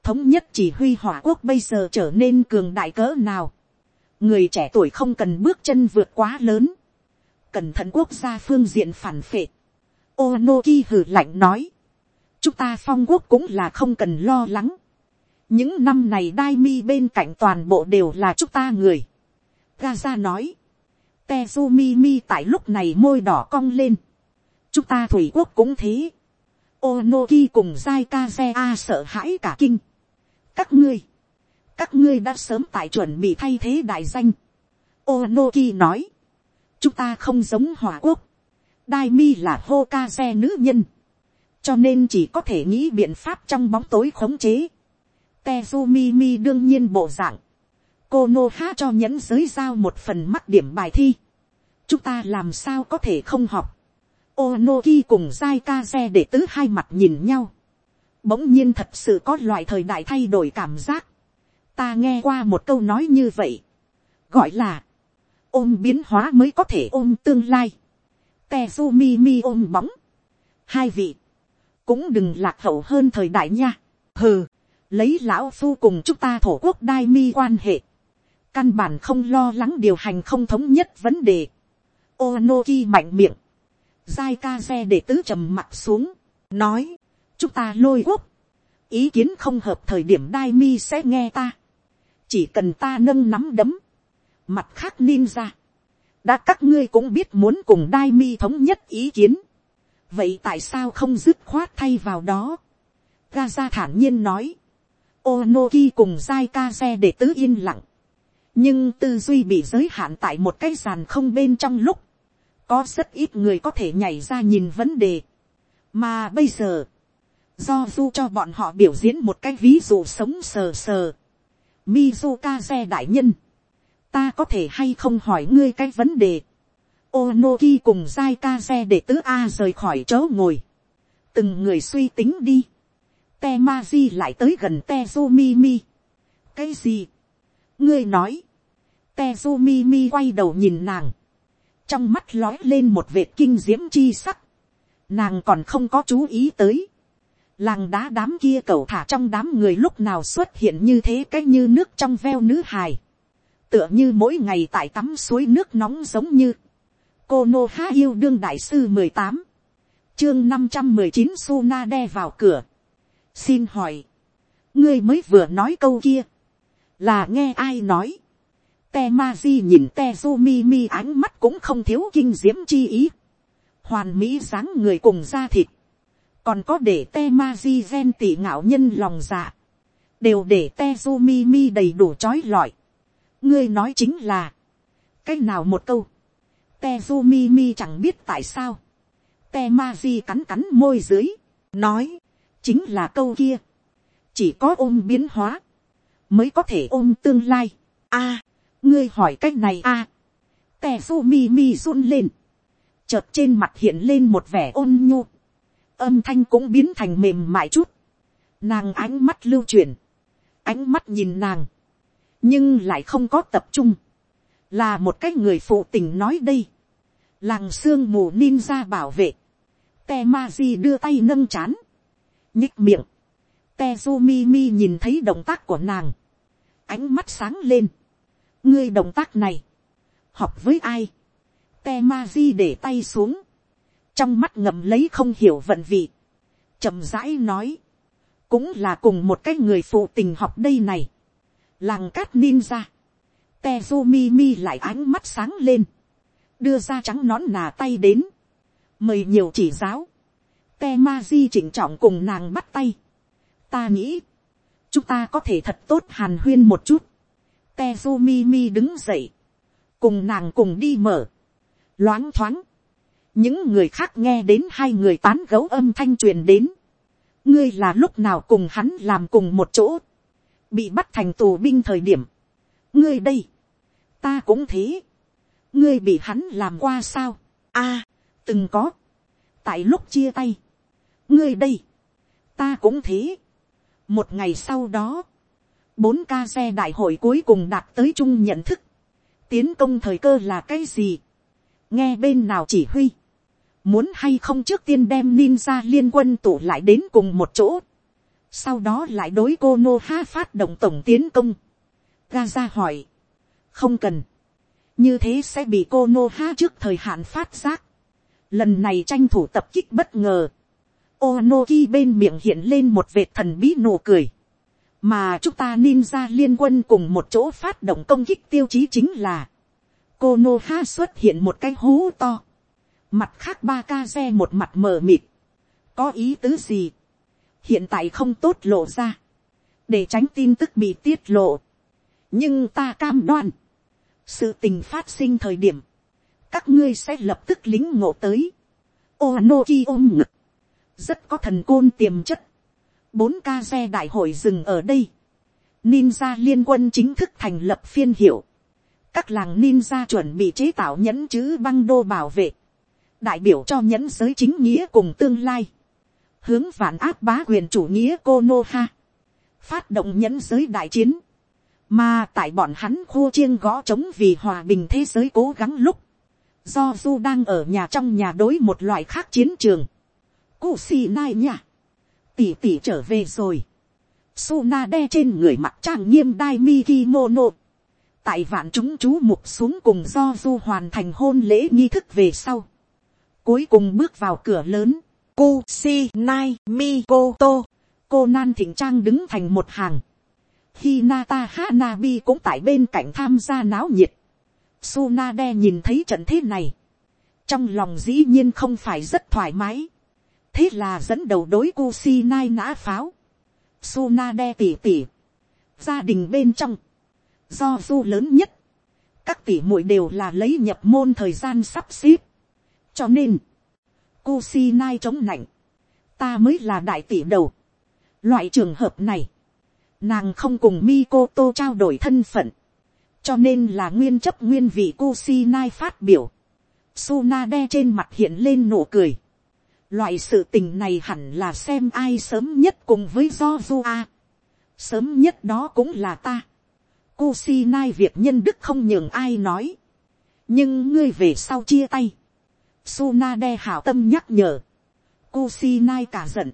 Thống nhất chỉ huy hỏa quốc bây giờ trở nên cường đại cỡ nào người trẻ tuổi không cần bước chân vượt quá lớn, cẩn thận quốc gia phương diện phản phệ. Onoki hử lạnh nói, chúng ta phong quốc cũng là không cần lo lắng. những năm này đai mi bên cạnh toàn bộ đều là chúng ta người. Gaza nói, Tezumi mi tại lúc này môi đỏ cong lên. chúng ta thủy quốc cũng thế. Onoki cùng Zai a sợ hãi cả kinh. các ngươi, các ngươi đã sớm tại chuẩn bị thay thế đại danh. Onoki nói, chúng ta không giống hỏa quốc, đai mi là hô ca xe nữ nhân, cho nên chỉ có thể nghĩ biện pháp trong bóng tối khống chế. Tezumi mi đương nhiên bộ dạng, cô nô há cho nhẫn giới giao một phần mắt điểm bài thi, chúng ta làm sao có thể không học. Onoki cùng Zai ca để tứ hai mặt nhìn nhau. Bỗng nhiên thật sự có loại thời đại thay đổi cảm giác ta nghe qua một câu nói như vậy, gọi là, ôm biến hóa mới có thể ôm tương lai, mi mi ôm bóng, hai vị, cũng đừng lạc hậu hơn thời đại nha, hừ, lấy lão phu cùng chúng ta thổ quốc đai mi quan hệ, căn bản không lo lắng điều hành không thống nhất vấn đề, Onoki mạnh miệng, Giai ca xe để tứ trầm mặt xuống, nói, chúng ta lôi quốc, ý kiến không hợp thời điểm đai mi sẽ nghe ta. Chỉ cần ta nâng nắm đấm, mặt khác ninja, đã các ngươi cũng biết muốn cùng đai mi thống nhất ý kiến, vậy tại sao không dứt khoát thay vào đó, Gaza thản nhiên nói, Onoki cùng Zai Kaze để tứ yên lặng, nhưng tư duy bị giới hạn tại một cái sàn không bên trong lúc, có rất ít người có thể nhảy ra nhìn vấn đề, mà bây giờ, do du cho bọn họ biểu diễn một cái ví dụ sống sờ sờ, Mizukaze đại nhân. Ta có thể hay không hỏi ngươi cái vấn đề. Onoki cùng Zaikaze để tứ A rời khỏi chỗ ngồi. Từng người suy tính đi. Temaji lại tới gần Tezumimi. Cái gì? Ngươi nói. Tezumimi quay đầu nhìn nàng. Trong mắt lói lên một vệt kinh diễm chi sắc. Nàng còn không có chú ý tới làng đá đám kia cầu thả trong đám người lúc nào xuất hiện như thế cái như nước trong veo nữ hài. tựa như mỗi ngày tại tắm suối nước nóng giống như cô nô há yêu đương đại sư mười tám, chương năm trăm mười chín suna đe vào cửa. xin hỏi, ngươi mới vừa nói câu kia, là nghe ai nói. te ma di nhìn te su mi mi ánh mắt cũng không thiếu kinh diễm chi ý. hoàn mỹ dáng người cùng da thịt còn có để te ma di gen tỉ ngạo nhân lòng dạ, đều để te su mi mi đầy đủ trói lọi. ngươi nói chính là, cái nào một câu, te mi mi chẳng biết tại sao, Temaji cắn cắn môi dưới, nói, chính là câu kia, chỉ có ôm biến hóa, mới có thể ôm tương lai. a, ngươi hỏi cách này a, à. te mi mi run lên, chợt trên mặt hiện lên một vẻ ôn nhu, âm thanh cũng biến thành mềm mại chút, nàng ánh mắt lưu chuyển, ánh mắt nhìn nàng, nhưng lại không có tập trung, là một cái người phụ tình nói đây, làng sương mù ninja bảo vệ, te ma di đưa tay nâng chán, nhích miệng, te su mi mi nhìn thấy động tác của nàng, ánh mắt sáng lên, ngươi động tác này, học với ai, te ma di để tay xuống, trong mắt ngậm lấy không hiểu vận vị, chậm rãi nói, cũng là cùng một cái người phụ tình học đây này, làng cát ninja, tezu mi lại ánh mắt sáng lên, đưa ra trắng nón nà tay đến, mời nhiều chỉ giáo, te ma chỉnh trọng cùng nàng bắt tay, ta nghĩ, chúng ta có thể thật tốt hàn huyên một chút, tezu mi mi đứng dậy, cùng nàng cùng đi mở, loáng thoáng, những người khác nghe đến hai người tán gấu âm thanh truyền đến, ngươi là lúc nào cùng hắn làm cùng một chỗ, bị bắt thành tù binh thời điểm, ngươi đây, ta cũng thế, ngươi bị hắn làm qua sao, a, từng có, tại lúc chia tay, ngươi đây, ta cũng thế, một ngày sau đó, bốn ca xe đại hội cuối cùng đạt tới chung nhận thức, tiến công thời cơ là cái gì, nghe bên nào chỉ huy, muốn hay không trước tiên đem ninja liên quân tụ lại đến cùng một chỗ, sau đó lại đối cô nô ha phát động tổng tiến công. Gaza hỏi, không cần, như thế sẽ bị cô nô ha trước thời hạn phát giác, lần này tranh thủ tập kích bất ngờ, Onoki bên miệng hiện lên một vệt thần bí nụ cười, mà chúng ta ninja liên quân cùng một chỗ phát động công kích tiêu chí chính là, cô nô ha xuất hiện một cái hố to, mặt khác ba ca xe một mặt mờ mịt, có ý tứ gì, hiện tại không tốt lộ ra, để tránh tin tức bị tiết lộ, nhưng ta cam đoan, sự tình phát sinh thời điểm, các ngươi sẽ lập tức lính ngộ tới, Onoki ôm ngực, rất có thần côn tiềm chất, bốn ca xe đại hội dừng ở đây, ninja liên quân chính thức thành lập phiên hiệu, các làng ninja chuẩn bị chế tạo nhẫn chữ băng đô bảo vệ, đại biểu cho nhẫn giới chính nghĩa cùng tương lai, hướng vạn áp bá quyền chủ nghĩa cô ha, phát động nhẫn giới đại chiến, mà tại bọn hắn khô chiêng gõ trống vì hòa bình thế giới cố gắng lúc, do du đang ở nhà trong nhà đối một loại khác chiến trường, cụ xì nai nha, tỷ tỷ trở về rồi, Suna đe trên người mặt trang nghiêm đai mi kimono. Tại vạn chúng chú mục xuống cùng do du hoàn thành hôn lễ nghi thức về sau. Cuối cùng bước vào cửa lớn. cu si nai mi koto Cô Nan thỉnh Trang đứng thành một hàng. Hinata Hanabi cũng tại bên cạnh tham gia náo nhiệt. Tsunade nhìn thấy trận thế này. Trong lòng dĩ nhiên không phải rất thoải mái. Thế là dẫn đầu đối Kusinai nã pháo. Tsunade tỉ tỉ. Gia đình bên trong. Do du lớn nhất. Các tỷ muội đều là lấy nhập môn thời gian sắp xếp. Cho nên. Kusinai chống nạnh. Ta mới là đại tỷ đầu. Loại trường hợp này. Nàng không cùng Mikoto trao đổi thân phận. Cho nên là nguyên chấp nguyên vị Kusinai phát biểu. Sunade trên mặt hiện lên nụ cười. Loại sự tình này hẳn là xem ai sớm nhất cùng với do du a. Sớm nhất đó cũng là ta. Kusinai việc nhân đức không nhường ai nói. Nhưng ngươi về sau chia tay. Sunade hảo tâm nhắc nhở. Kusinai cả giận.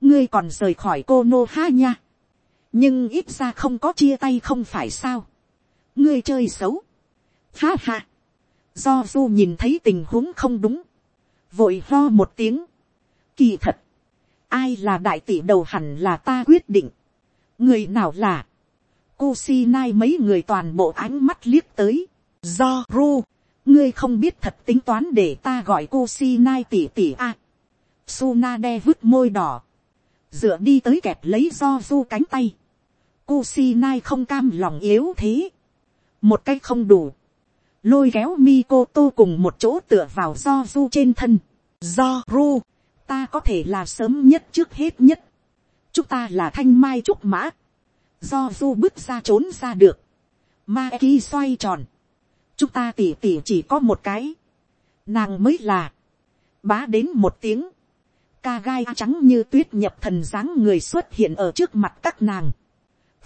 Ngươi còn rời khỏi cô Nô Ha nha. Nhưng ít ra không có chia tay không phải sao. Ngươi chơi xấu. Ha ha. Do du nhìn thấy tình huống không đúng vội lo một tiếng. Kỳ thật, ai là đại tỷ đầu hẳn là ta quyết định. người nào là, Kusinai mấy người toàn bộ ánh mắt liếc tới. Do ru, ngươi không biết thật tính toán để ta gọi Kusinai tỷ tỷ a. À. Sunade vứt môi đỏ, dựa đi tới kẹp lấy do du cánh tay. Kusinai không cam lòng yếu thế, một cách không đủ lôi kéo Mikoto cùng một chỗ tựa vào do trên thân. Do ru, ta có thể là sớm nhất trước hết nhất. chúng ta là thanh mai trúc mã. Do du bước ra trốn ra được. Ma xoay tròn. chúng ta tỉ tỉ chỉ có một cái. nàng mới là. bá đến một tiếng. ca gai trắng như tuyết nhập thần dáng người xuất hiện ở trước mặt các nàng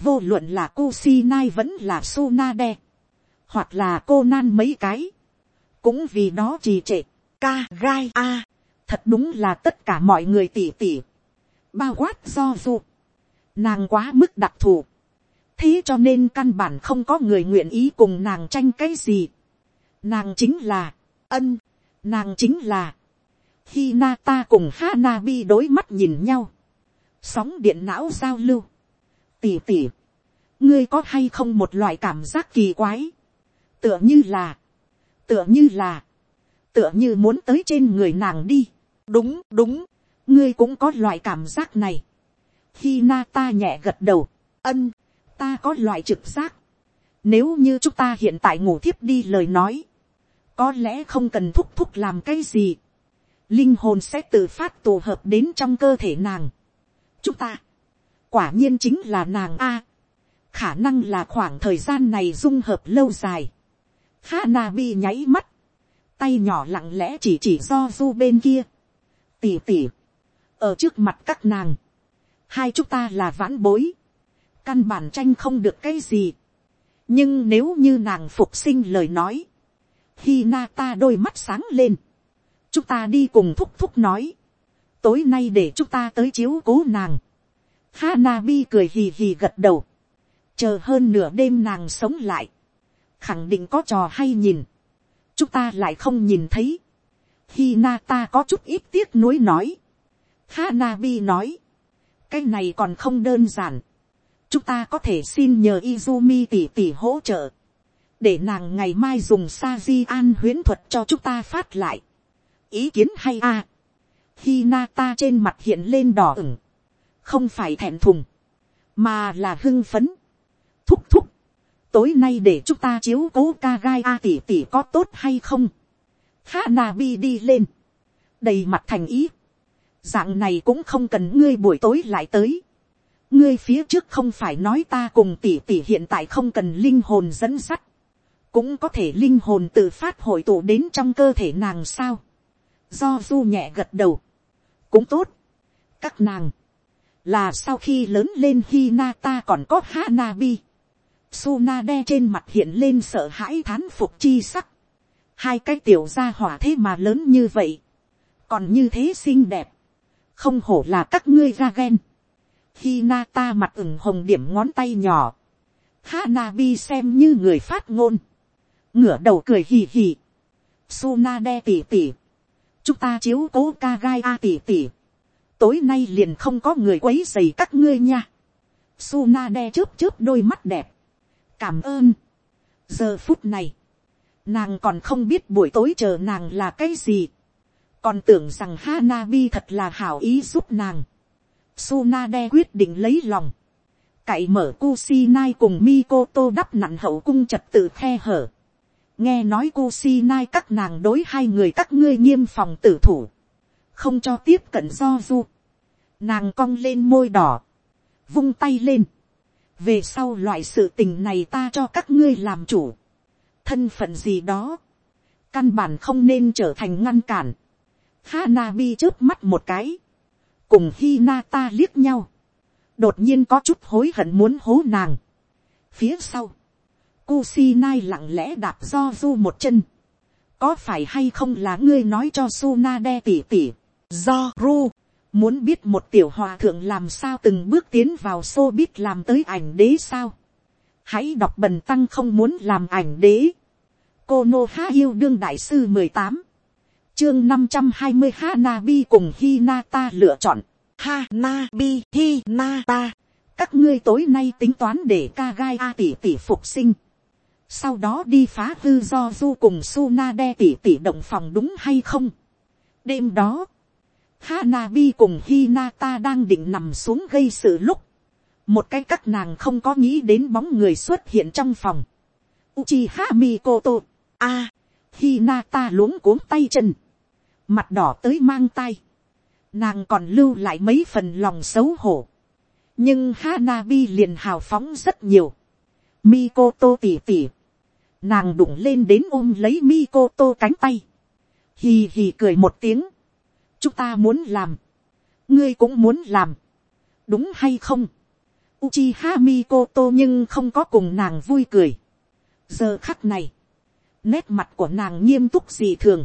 vô luận là Kusinai vẫn là Sunade hoặc là cô nan mấy cái, cũng vì đó trì trệ, ca gai a, thật đúng là tất cả mọi người tỉ tỉ, bao quát do du, nàng quá mức đặc thù, thế cho nên căn bản không có người nguyện ý cùng nàng tranh cái gì, nàng chính là, ân, nàng chính là, khi na ta cùng Hanabi đối mắt nhìn nhau. Sóng điện não giao lưu. Tỉ tỉ. Ngươi có hay không một loại cảm giác kỳ quái. Tựa như là. Tựa như là. Tựa như muốn tới trên người nàng đi. Đúng đúng. Ngươi cũng có loại cảm giác này. khi na ta nhẹ gật đầu. Ân. Ta có loại trực giác. Nếu như chúng ta hiện tại ngủ thiếp đi lời nói. Có lẽ không cần thúc thúc làm cái gì linh hồn sẽ tự phát tù hợp đến trong cơ thể nàng. chúng ta, quả nhiên chính là nàng a. khả năng là khoảng thời gian này dung hợp lâu dài. Hanabi nháy mắt, tay nhỏ lặng lẽ chỉ chỉ do du bên kia. tỉ tỉ, ở trước mặt các nàng, hai chúng ta là vãn bối, căn bản tranh không được cái gì. nhưng nếu như nàng phục sinh lời nói, Hinata đôi mắt sáng lên chúng ta đi cùng thúc thúc nói, tối nay để chúng ta tới chiếu cố nàng. Hanabi cười hì hì gật đầu, chờ hơn nửa đêm nàng sống lại, khẳng định có trò hay nhìn, chúng ta lại không nhìn thấy. Hinata có chút ít tiếc nuối nói. Hanabi nói, cái này còn không đơn giản. chúng ta có thể xin nhờ Izumi tỷ tỷ hỗ trợ, để nàng ngày mai dùng sa di an huyễn thuật cho chúng ta phát lại ý kiến hay a. À. Hinata trên mặt hiện lên đỏ ửng. Không phải thẹn thùng. Mà là hưng phấn. Thúc thúc. Tối nay để chúng ta chiếu cố ca gai a tỷ tỷ có tốt hay không. khà na bi đi lên. Đầy mặt thành ý. Dạng này cũng không cần ngươi buổi tối lại tới. Ngươi phía trước không phải nói ta cùng tỷ tỷ hiện tại không cần linh hồn dẫn sắt cũng có thể linh hồn tự phát hội tụ đến trong cơ thể nàng sao do du nhẹ gật đầu, cũng tốt, các nàng, là sau khi lớn lên Hinata còn có Hanabi. Tsunade trên mặt hiện lên sợ hãi thán phục chi sắc. Hai cái tiểu gia hỏa thế mà lớn như vậy. Còn như thế xinh đẹp. Không hổ là các ngươi ra ghen. Hinata mặt ửng hồng điểm ngón tay nhỏ. Hanabi xem như người phát ngôn. Ngửa đầu cười hì hì. Tsunade tỉ tỉ chúng ta chiếu cố Kagaya tỉ tỉ tối nay liền không có người quấy dày các ngươi nha. Suna đe chớp chớp đôi mắt đẹp. cảm ơn. giờ phút này, nàng còn không biết buổi tối chờ nàng là cái gì. còn tưởng rằng Hanabi thật là hảo ý giúp nàng. Suna đe quyết định lấy lòng. cậy mở Kusinai cùng Mikoto đắp nặn hậu cung trật tự khe hở nghe nói Kusinai các nàng đối hai người các ngươi nghiêm phòng tử thủ, không cho tiếp cận do du, nàng cong lên môi đỏ, vung tay lên, về sau loại sự tình này ta cho các ngươi làm chủ, thân phận gì đó, căn bản không nên trở thành ngăn cản, Hanabi trước mắt một cái, cùng Hinata liếc nhau, đột nhiên có chút hối hận muốn hố nàng. Phía sau, Kusinai lặng lẽ đạp do du một chân. Có phải hay không là ngươi nói cho Sunade tỉ tỉ. Do ru. Muốn biết một tiểu hòa thượng làm sao từng bước tiến vào xô biết làm tới ảnh đế sao. Hãy đọc bần tăng không muốn làm ảnh đế. Cô Nô Há yêu đương đại sư mười tám Chương năm trăm hai mươi Hanabi cùng Hinata lựa chọn. Hanabi Hinata. Các ngươi tối nay tính toán để ca gai A tỷ tỷ phục sinh sau đó đi phá hư do du cùng Suna đe tỷ tỷ động phòng đúng hay không. đêm đó, Hanabi cùng Hinata đang định nằm xuống gây sự lúc, một cái các nàng không có nghĩ đến bóng người xuất hiện trong phòng. Uchiha Mikoto, a, Hinata luống cuống tay chân, mặt đỏ tới mang tay, nàng còn lưu lại mấy phần lòng xấu hổ, nhưng Hanabi liền hào phóng rất nhiều. Mikoto tỉ tỉ, nàng đụng lên đến ôm lấy Mikoto cánh tay, hì hì cười một tiếng, chúng ta muốn làm, ngươi cũng muốn làm, đúng hay không, Uchiha Mikoto nhưng không có cùng nàng vui cười. giờ khắc này, nét mặt của nàng nghiêm túc gì thường,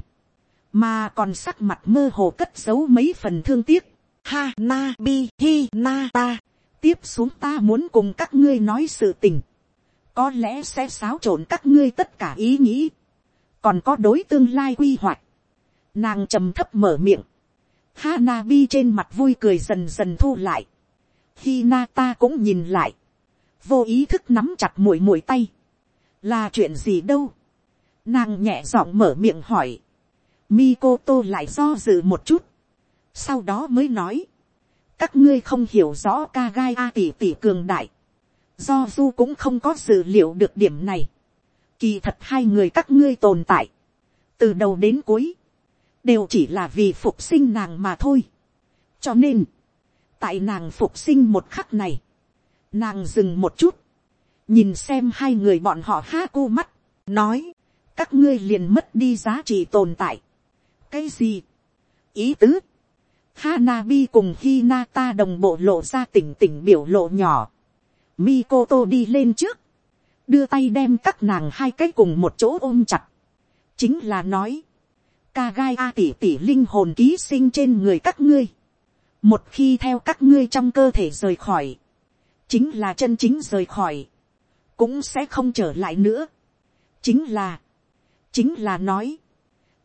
mà còn sắc mặt mơ hồ cất giấu mấy phần thương tiếc. Ha na bi hi na ta, tiếp xuống ta muốn cùng các ngươi nói sự tình. Có lẽ sẽ xáo trộn các ngươi tất cả ý nghĩ, còn có đối tương lai quy hoạch, nàng trầm thấp mở miệng, Hanabi trên mặt vui cười dần dần thu lại. Hinata cũng nhìn lại. Vô ý thức nắm chặt mũi mũi tay. Là chuyện gì đâu? Nàng nhẹ giọng mở miệng hỏi. Mikoto lại do dự một chút. Sau đó mới nói. Các ngươi không hiểu rõ ca A tỷ tỷ cường đại. Do du cũng không có dự liệu được điểm này. Kỳ thật hai người các ngươi tồn tại. Từ đầu đến cuối. Đều chỉ là vì phục sinh nàng mà thôi. Cho nên. Tại nàng phục sinh một khắc này. Nàng dừng một chút. Nhìn xem hai người bọn họ ha cô mắt. Nói. Các ngươi liền mất đi giá trị tồn tại. Cái gì? Ý tứ. Hanabi cùng Hinata đồng bộ lộ ra tỉnh tỉnh biểu lộ nhỏ. Mikoto đi lên trước. Đưa tay đem các nàng hai cái cùng một chỗ ôm chặt. Chính là nói ca gai A tỷ tỷ linh hồn ký sinh trên người các ngươi. Một khi theo các ngươi trong cơ thể rời khỏi. Chính là chân chính rời khỏi. Cũng sẽ không trở lại nữa. Chính là. Chính là nói.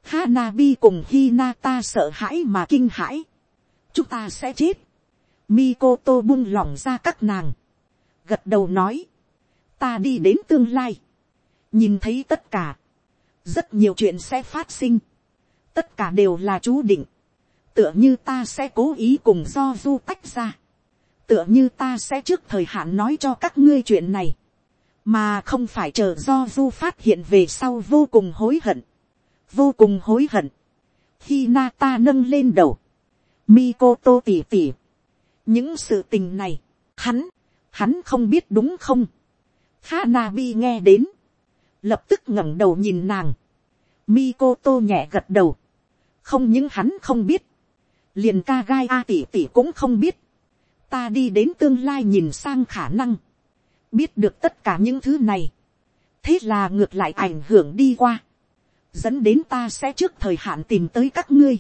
Hanabi cùng Hinata sợ hãi mà kinh hãi. Chúng ta sẽ chết. Mikoto buông lỏng ra các nàng. Gật đầu nói. Ta đi đến tương lai. Nhìn thấy tất cả. Rất nhiều chuyện sẽ phát sinh. Tất cả đều là chú định. Tựa như ta sẽ cố ý cùng do du tách ra. Tựa như ta sẽ trước thời hạn nói cho các ngươi chuyện này. Mà không phải chờ do du phát hiện về sau vô cùng hối hận vô cùng hối hận. khi na ta nâng lên đầu, Mikoto tỉ tỉ. những sự tình này, hắn, hắn không biết đúng không. Hanabi nghe đến, lập tức ngẩng đầu nhìn nàng. Mikoto nhẹ gật đầu, không những hắn không biết, liền ca gai a tỉ tỉ cũng không biết. ta đi đến tương lai nhìn sang khả năng, biết được tất cả những thứ này. thế là ngược lại ảnh hưởng đi qua dẫn đến ta sẽ trước thời hạn tìm tới các ngươi,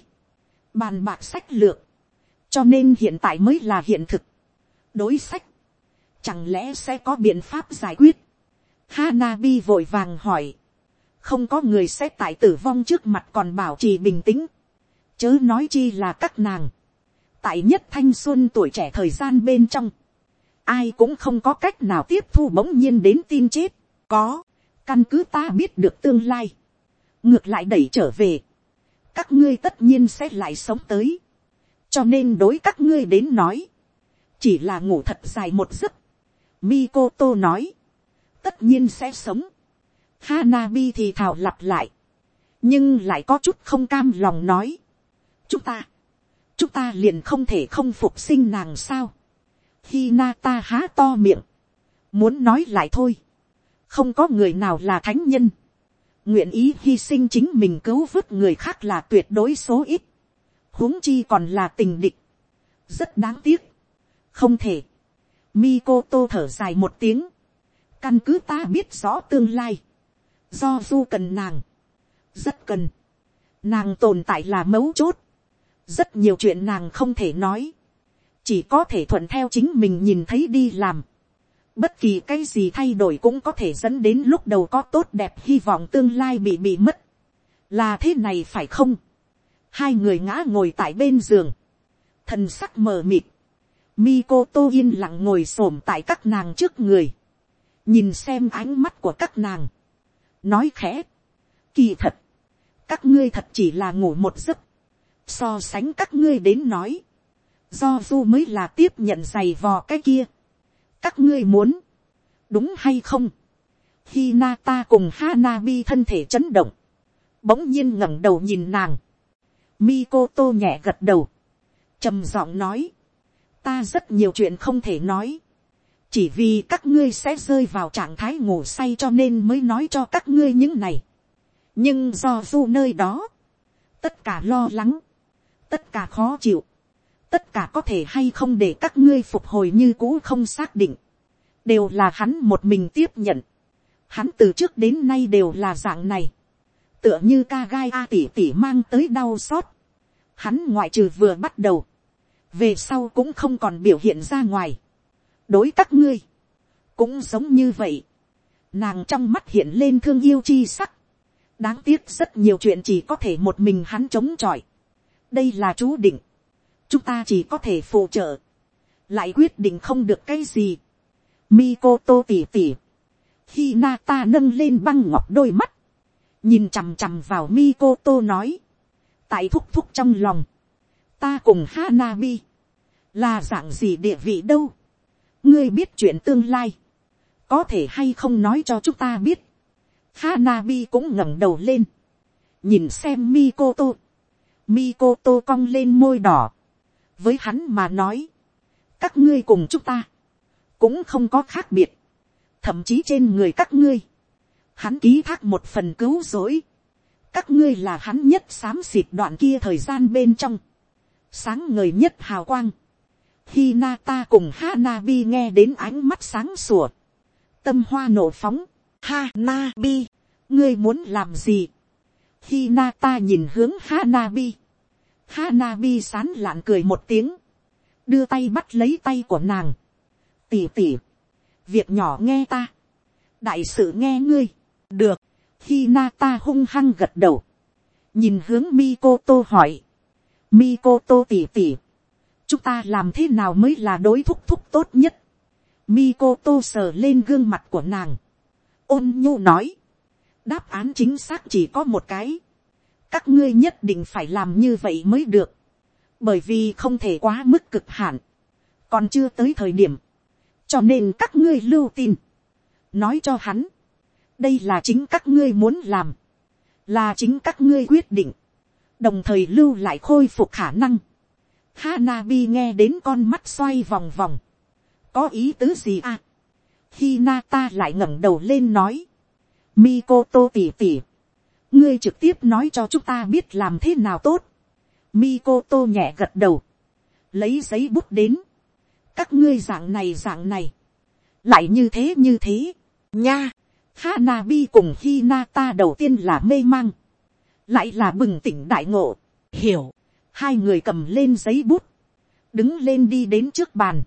bàn bạc sách lược, cho nên hiện tại mới là hiện thực, đối sách, chẳng lẽ sẽ có biện pháp giải quyết, Hanabi vội vàng hỏi, không có người sẽ tại tử vong trước mặt còn bảo trì bình tĩnh, chớ nói chi là các nàng, tại nhất thanh xuân tuổi trẻ thời gian bên trong, ai cũng không có cách nào tiếp thu bỗng nhiên đến tin chết, có, căn cứ ta biết được tương lai, ngược lại đẩy trở về, các ngươi tất nhiên sẽ lại sống tới, cho nên đối các ngươi đến nói, chỉ là ngủ thật dài một giấc, Mikoto nói, tất nhiên sẽ sống, Hanabi thì thào lặp lại, nhưng lại có chút không cam lòng nói, chúng ta, chúng ta liền không thể không phục sinh nàng sao, khi Na Ta há to miệng, muốn nói lại thôi, không có người nào là thánh nhân, nguyện ý hy sinh chính mình cứu vớt người khác là tuyệt đối số ít, huống chi còn là tình địch, rất đáng tiếc, không thể, Mikoto thở dài một tiếng, căn cứ ta biết rõ tương lai, do du cần nàng, rất cần, nàng tồn tại là mấu chốt, rất nhiều chuyện nàng không thể nói, chỉ có thể thuận theo chính mình nhìn thấy đi làm, Bất kỳ cái gì thay đổi cũng có thể dẫn đến lúc đầu có tốt đẹp hy vọng tương lai bị bị mất. Là thế này phải không? Hai người ngã ngồi tại bên giường. Thần sắc mờ mịt. Mikoto yên lặng ngồi xổm tại các nàng trước người. Nhìn xem ánh mắt của các nàng. Nói khẽ. Kỳ thật. Các ngươi thật chỉ là ngủ một giấc. So sánh các ngươi đến nói. Do du mới là tiếp nhận giày vò cái kia các ngươi muốn, đúng hay không. khi Na Ta cùng Hanabi thân thể chấn động, bỗng nhiên ngẩng đầu nhìn nàng. Mikoto nhẹ gật đầu, trầm giọng nói, ta rất nhiều chuyện không thể nói, chỉ vì các ngươi sẽ rơi vào trạng thái ngủ say cho nên mới nói cho các ngươi những này. nhưng do du nơi đó, tất cả lo lắng, tất cả khó chịu, tất cả có thể hay không để các ngươi phục hồi như cũ không xác định, đều là hắn một mình tiếp nhận. Hắn từ trước đến nay đều là dạng này, tựa như ca gai a tỉ tỉ mang tới đau xót. Hắn ngoại trừ vừa bắt đầu, về sau cũng không còn biểu hiện ra ngoài. đối các ngươi, cũng giống như vậy. Nàng trong mắt hiện lên thương yêu chi sắc. đáng tiếc rất nhiều chuyện chỉ có thể một mình hắn chống chọi đây là chú định. Chúng ta chỉ có thể phụ trợ, lại quyết định không được cái gì. Mikoto tỉ tỉ, khi Nata nâng lên băng ngọc đôi mắt, nhìn chằm chằm vào Mikoto nói, tại thúc thúc trong lòng, ta cùng Hanabi, là dạng gì địa vị đâu, ngươi biết chuyện tương lai, có thể hay không nói cho chúng ta biết, Hanabi cũng ngẩng đầu lên, nhìn xem Mikoto, Mikoto cong lên môi đỏ, với hắn mà nói, các ngươi cùng chúng ta, cũng không có khác biệt, thậm chí trên người các ngươi, hắn ký thác một phần cứu rỗi, các ngươi là hắn nhất xám xịt đoạn kia thời gian bên trong, sáng ngời nhất hào quang, Hinata cùng Hanabi nghe đến ánh mắt sáng sủa, tâm hoa nổ phóng, Hanabi, ngươi muốn làm gì, khi Nata nhìn hướng Hanabi, Hanabi sán lạn cười một tiếng, đưa tay bắt lấy tay của nàng, tỉ tỉ, việc nhỏ nghe ta, đại sự nghe ngươi, được, khi Nata hung hăng gật đầu, nhìn hướng Mikoto hỏi, Mikoto tỉ tỉ, chúng ta làm thế nào mới là đối thúc thúc tốt nhất, Mikoto sờ lên gương mặt của nàng, ôn nhu nói, đáp án chính xác chỉ có một cái, các ngươi nhất định phải làm như vậy mới được, bởi vì không thể quá mức cực hạn, còn chưa tới thời điểm, cho nên các ngươi lưu tin, nói cho hắn, đây là chính các ngươi muốn làm, là chính các ngươi quyết định, đồng thời lưu lại khôi phục khả năng. Hanabi nghe đến con mắt xoay vòng vòng, có ý tứ gì à. Hinata lại ngẩng đầu lên nói, Mikoto tỉ tỉ, ngươi trực tiếp nói cho chúng ta biết làm thế nào tốt. Mikoto nhẹ gật đầu, lấy giấy bút đến, các ngươi dạng này dạng này, lại như thế như thế, nha, Hanabi cùng Hinata đầu tiên là mê mang, lại là bừng tỉnh đại ngộ, hiểu, hai người cầm lên giấy bút, đứng lên đi đến trước bàn,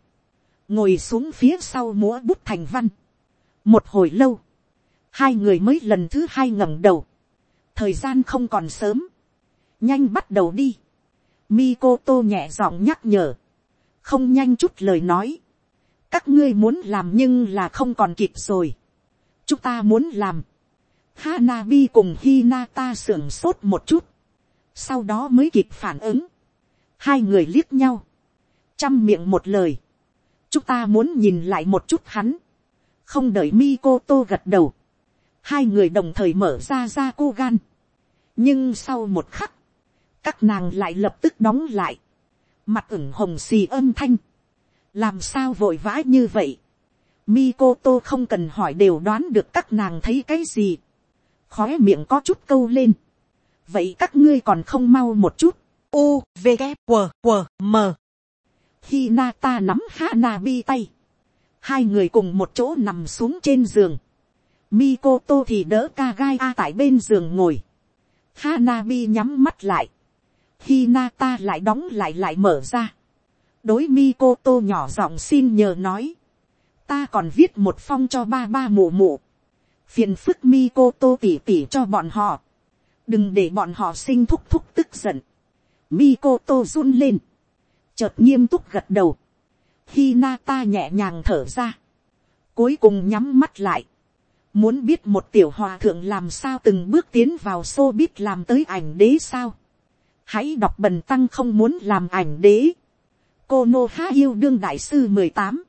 ngồi xuống phía sau múa bút thành văn. một hồi lâu, hai người mới lần thứ hai ngẩng đầu, thời gian không còn sớm, nhanh bắt đầu đi, Mikoto nhẹ giọng nhắc nhở, không nhanh chút lời nói, các ngươi muốn làm nhưng là không còn kịp rồi, chúng ta muốn làm, Hanabi cùng Hinata sưởng sốt một chút, sau đó mới kịp phản ứng, hai người liếc nhau, chăm miệng một lời, chúng ta muốn nhìn lại một chút hắn, không đợi Mikoto gật đầu, hai người đồng thời mở ra ra cô gan, nhưng sau một khắc, các nàng lại lập tức đóng lại, mặt ửng hồng xì âm thanh, làm sao vội vã như vậy, Mikoto không cần hỏi đều đoán được các nàng thấy cái gì, khóe miệng có chút câu lên, vậy các ngươi còn không mau một chút, u v g q w m. Khi Nata nắm Hanabi tay, hai người cùng một chỗ nằm xuống trên giường, Mikoto thì đỡ Kagai A tại bên giường ngồi, Hanabi nhắm mắt lại. Hinata lại đóng lại lại mở ra. Đối Mikoto nhỏ giọng xin nhờ nói. Ta còn viết một phong cho ba ba mụ mụ. Phiền phức Mikoto tỉ tỉ cho bọn họ. Đừng để bọn họ sinh thúc thúc tức giận. Mikoto run lên. Chợt nghiêm túc gật đầu. Hinata nhẹ nhàng thở ra. Cuối cùng nhắm mắt lại Muốn biết một tiểu hòa thượng làm sao từng bước tiến vào xô biết làm tới ảnh đế sao. Hãy đọc bần tăng không muốn làm ảnh đế. Cô Nô Há Yêu Đương Đại Sư mười tám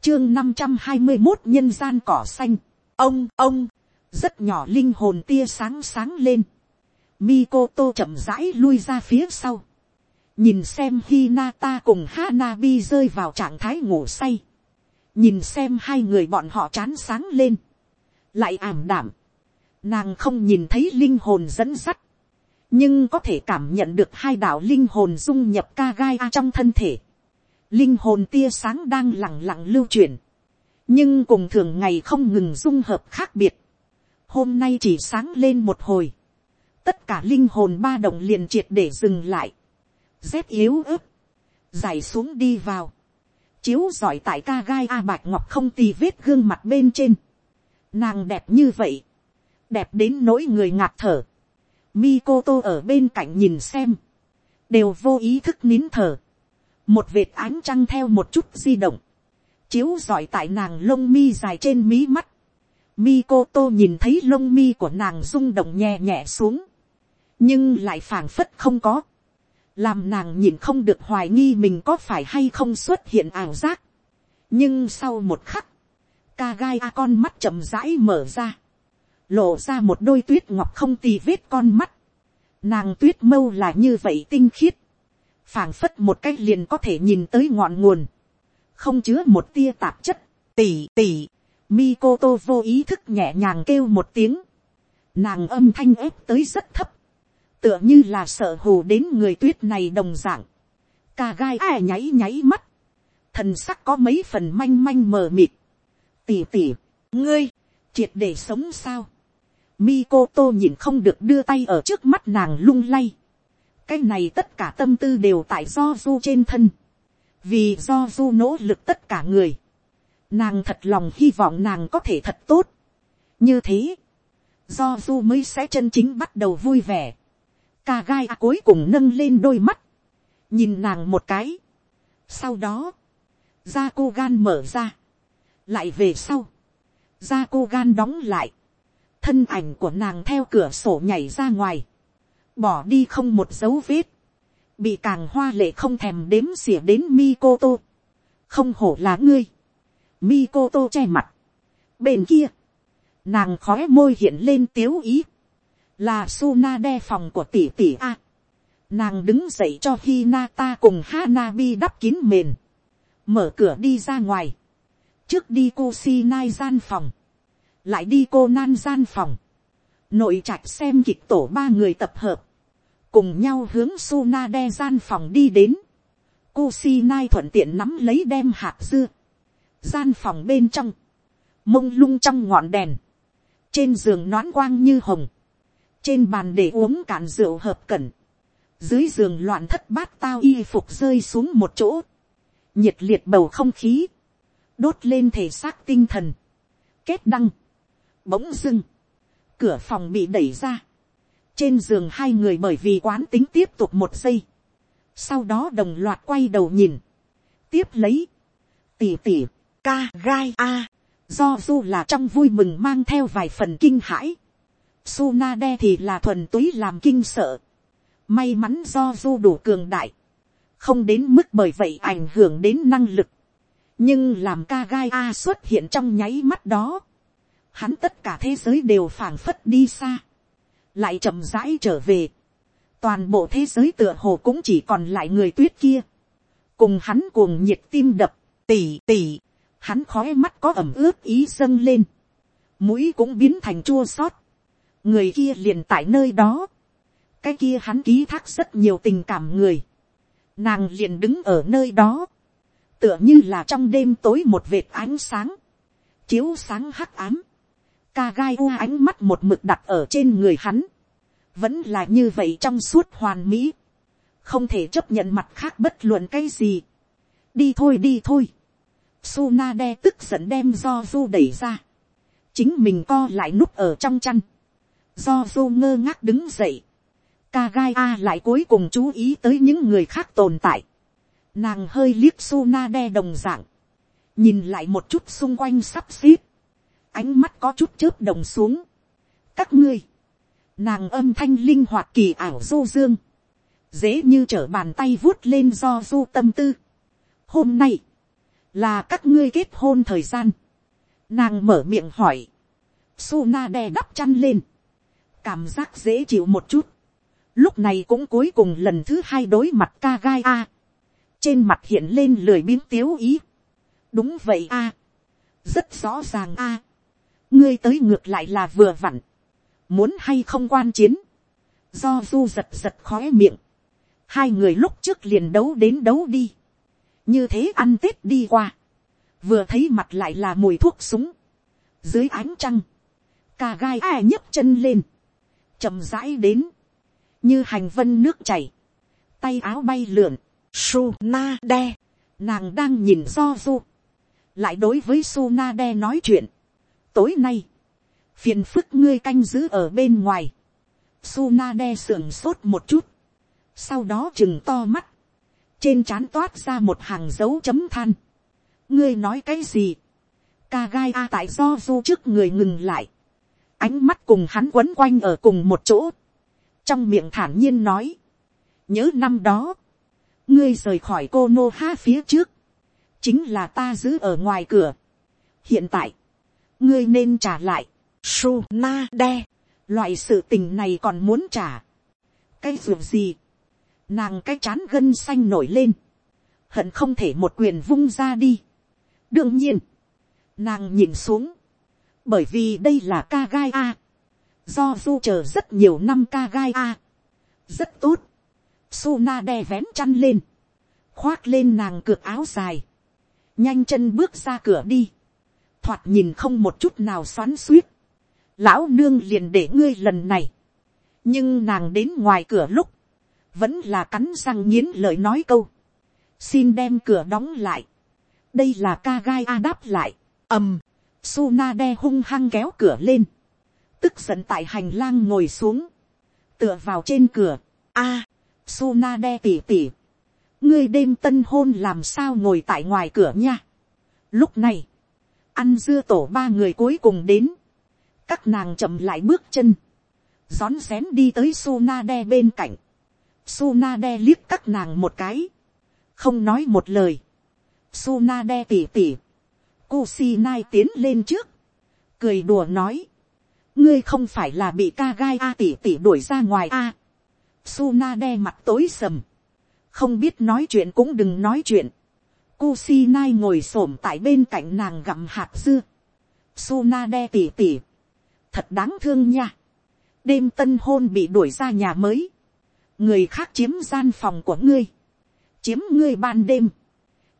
Chương năm trăm hai mươi một Nhân gian cỏ xanh. Ông, ông, rất nhỏ linh hồn tia sáng sáng lên. Mikoto chậm rãi lui ra phía sau. Nhìn xem Hinata cùng Hanabi rơi vào trạng thái ngủ say. Nhìn xem hai người bọn họ chán sáng lên lại ảm đảm, nàng không nhìn thấy linh hồn dẫn sắt, nhưng có thể cảm nhận được hai đạo linh hồn dung nhập ca gai a trong thân thể, linh hồn tia sáng đang lặng lặng lưu chuyển, nhưng cùng thường ngày không ngừng dung hợp khác biệt, hôm nay chỉ sáng lên một hồi, tất cả linh hồn ba động liền triệt để dừng lại, rét yếu ớt, dài xuống đi vào, chiếu giỏi tại ca gai a bạch ngọc không tì vết gương mặt bên trên, Nàng đẹp như vậy. Đẹp đến nỗi người ngạt thở. Mikoto ở bên cạnh nhìn xem. Đều vô ý thức nín thở. một vệt ánh trăng theo một chút di động, chiếu giỏi tại nàng lông mi dài trên mí mắt, mi cô tô nhìn thấy lông mi của nàng rung động nhẹ nhẹ xuống, nhưng lại phảng phất không có, làm nàng nhìn không được hoài nghi mình có phải hay không xuất hiện ảo giác. nhưng sau một khắc, ca gai a con mắt chậm rãi mở ra, lộ ra một đôi tuyết ngọc không tì vết con mắt, nàng tuyết mâu là như vậy tinh khiết, phảng phất một cách liền có thể nhìn tới ngọn nguồn, không chứa một tia tạp chất, tỉ tỉ, Mikoto vô ý thức nhẹ nhàng kêu một tiếng, nàng âm thanh ép tới rất thấp, tựa như là sợ hù đến người tuyết này đồng dạng, ca gai ai nháy nháy mắt, thần sắc có mấy phần manh manh mờ mịt, tỉ tỉ, ngươi, triệt để sống sao, Mikoto nhìn không được đưa tay ở trước mắt nàng lung lay, cái này tất cả tâm tư đều tại do du trên thân, vì do du nỗ lực tất cả người, nàng thật lòng hy vọng nàng có thể thật tốt, như thế, do du mới sẽ chân chính bắt đầu vui vẻ, ca gai à cuối cùng nâng lên đôi mắt, nhìn nàng một cái, sau đó, Ra cô gan mở ra, lại về sau, Ra cô gan đóng lại, thân ảnh của nàng theo cửa sổ nhảy ra ngoài, bỏ đi không một dấu vết, bị càng hoa lệ không thèm đếm xỉa đến Mikoto. không hổ là ngươi, Mikoto che mặt, bên kia, nàng khó môi hiện lên tiếu ý, là Suna đe phòng của tỷ tỷ a. Nàng đứng dậy cho Hinata cùng Hanabi đắp kín mền, mở cửa đi ra ngoài, trước đi cô si nai gian phòng, lại đi cô Nan gian phòng, nội trạch xem kịch tổ ba người tập hợp, cùng nhau hướng Suna đe gian phòng đi đến. cô si nai thuận tiện nắm lấy đem hạt dưa. Gian phòng bên trong, mông lung trong ngọn đèn, trên giường nón quang như hồng, trên bàn để uống cạn rượu hợp cẩn, dưới giường loạn thất bát tao y phục rơi xuống một chỗ, nhiệt liệt bầu không khí, đốt lên thể xác tinh thần, kết đăng, bỗng dưng, cửa phòng bị đẩy ra, trên giường hai người bởi vì quán tính tiếp tục một giây, sau đó đồng loạt quay đầu nhìn, tiếp lấy, tỉ tỉ, ca gai a, do du là trong vui mừng mang theo vài phần kinh hãi, Suna đe thì là thuần túy làm kinh sợ. May mắn do du đủ cường đại. Không đến mức bởi vậy ảnh hưởng đến năng lực. Nhưng làm ca gai A xuất hiện trong nháy mắt đó. Hắn tất cả thế giới đều phảng phất đi xa. Lại chậm rãi trở về. Toàn bộ thế giới tựa hồ cũng chỉ còn lại người tuyết kia. Cùng hắn cuồng nhiệt tim đập. Tỉ tỉ. Hắn khói mắt có ẩm ướt ý dâng lên. Mũi cũng biến thành chua xót người kia liền tại nơi đó, cái kia hắn ký thác rất nhiều tình cảm người, nàng liền đứng ở nơi đó, tựa như là trong đêm tối một vệt ánh sáng, chiếu sáng hắc ám, ca gai u ánh mắt một mực đặt ở trên người hắn, vẫn là như vậy trong suốt hoàn mỹ, không thể chấp nhận mặt khác bất luận cái gì, đi thôi đi thôi, Suna đe tức giận đem do du đẩy ra, chính mình co lại núp ở trong chăn, do du ngơ ngác đứng dậy, ca gai a lại cuối cùng chú ý tới những người khác tồn tại, nàng hơi liếc su na đe đồng dạng, nhìn lại một chút xung quanh sắp xếp, ánh mắt có chút chớp đồng xuống, các ngươi, nàng âm thanh linh hoạt kỳ ảo du dương, dễ như trở bàn tay vuốt lên do du tâm tư. hôm nay, là các ngươi kết hôn thời gian, nàng mở miệng hỏi, su na đe đắp chăn lên, cảm giác dễ chịu một chút. Lúc này cũng cuối cùng lần thứ hai đối mặt ca gai a. Trên mặt hiện lên lười biến tiếu ý. Đúng vậy a. Rất rõ ràng a. Ngươi tới ngược lại là vừa vặn. Muốn hay không quan chiến. Do du giật giật khóe miệng. Hai người lúc trước liền đấu đến đấu đi. Như thế ăn tết đi qua. Vừa thấy mặt lại là mùi thuốc súng. Dưới ánh trăng. Ca gai a nhấc chân lên chậm rãi đến, như hành vân nước chảy, tay áo bay lượn, su na nàng đang nhìn do du, lại đối với su na nói chuyện, tối nay, phiền phức ngươi canh giữ ở bên ngoài, su na đe sưởng sốt một chút, sau đó chừng to mắt, trên trán toát ra một hàng dấu chấm than, ngươi nói cái gì, ca gai a tại do du trước người ngừng lại, ánh mắt cùng hắn quấn quanh ở cùng một chỗ, trong miệng thản nhiên nói, nhớ năm đó, ngươi rời khỏi cô nô ha phía trước, chính là ta giữ ở ngoài cửa. hiện tại, ngươi nên trả lại, su na de, loại sự tình này còn muốn trả. cái ruột gì, nàng cái chán gân xanh nổi lên, hận không thể một quyền vung ra đi. đương nhiên, nàng nhìn xuống, bởi vì đây là ca gai a, do du chờ rất nhiều năm ca gai a, rất tốt, su na đe vén chăn lên, khoác lên nàng cược áo dài, nhanh chân bước ra cửa đi, thoạt nhìn không một chút nào xoắn suýt, lão nương liền để ngươi lần này, nhưng nàng đến ngoài cửa lúc, vẫn là cắn răng nghiến lời nói câu, xin đem cửa đóng lại, đây là ca gai a đáp lại, ầm, Suna đe hung hăng kéo cửa lên, tức giận tại hành lang ngồi xuống, tựa vào trên cửa, a, Suna đe tỉ tỉ, ngươi đêm tân hôn làm sao ngồi tại ngoài cửa nha. Lúc này, ăn dưa tổ ba người cuối cùng đến, các nàng chậm lại bước chân, rón rén đi tới Suna đe bên cạnh, Suna đe liếc các nàng một cái, không nói một lời, Suna đe tỉ tỉ, Kusinai tiến lên trước, cười đùa nói, ngươi không phải là bị ca gai a tỉ tỉ đuổi ra ngoài a. Suna đe mặt tối sầm, không biết nói chuyện cũng đừng nói chuyện. Kusinai ngồi xổm tại bên cạnh nàng gặm hạt dưa. Suna đe tỉ tỉ, thật đáng thương nha. đêm tân hôn bị đuổi ra nhà mới, người khác chiếm gian phòng của ngươi, chiếm ngươi ban đêm,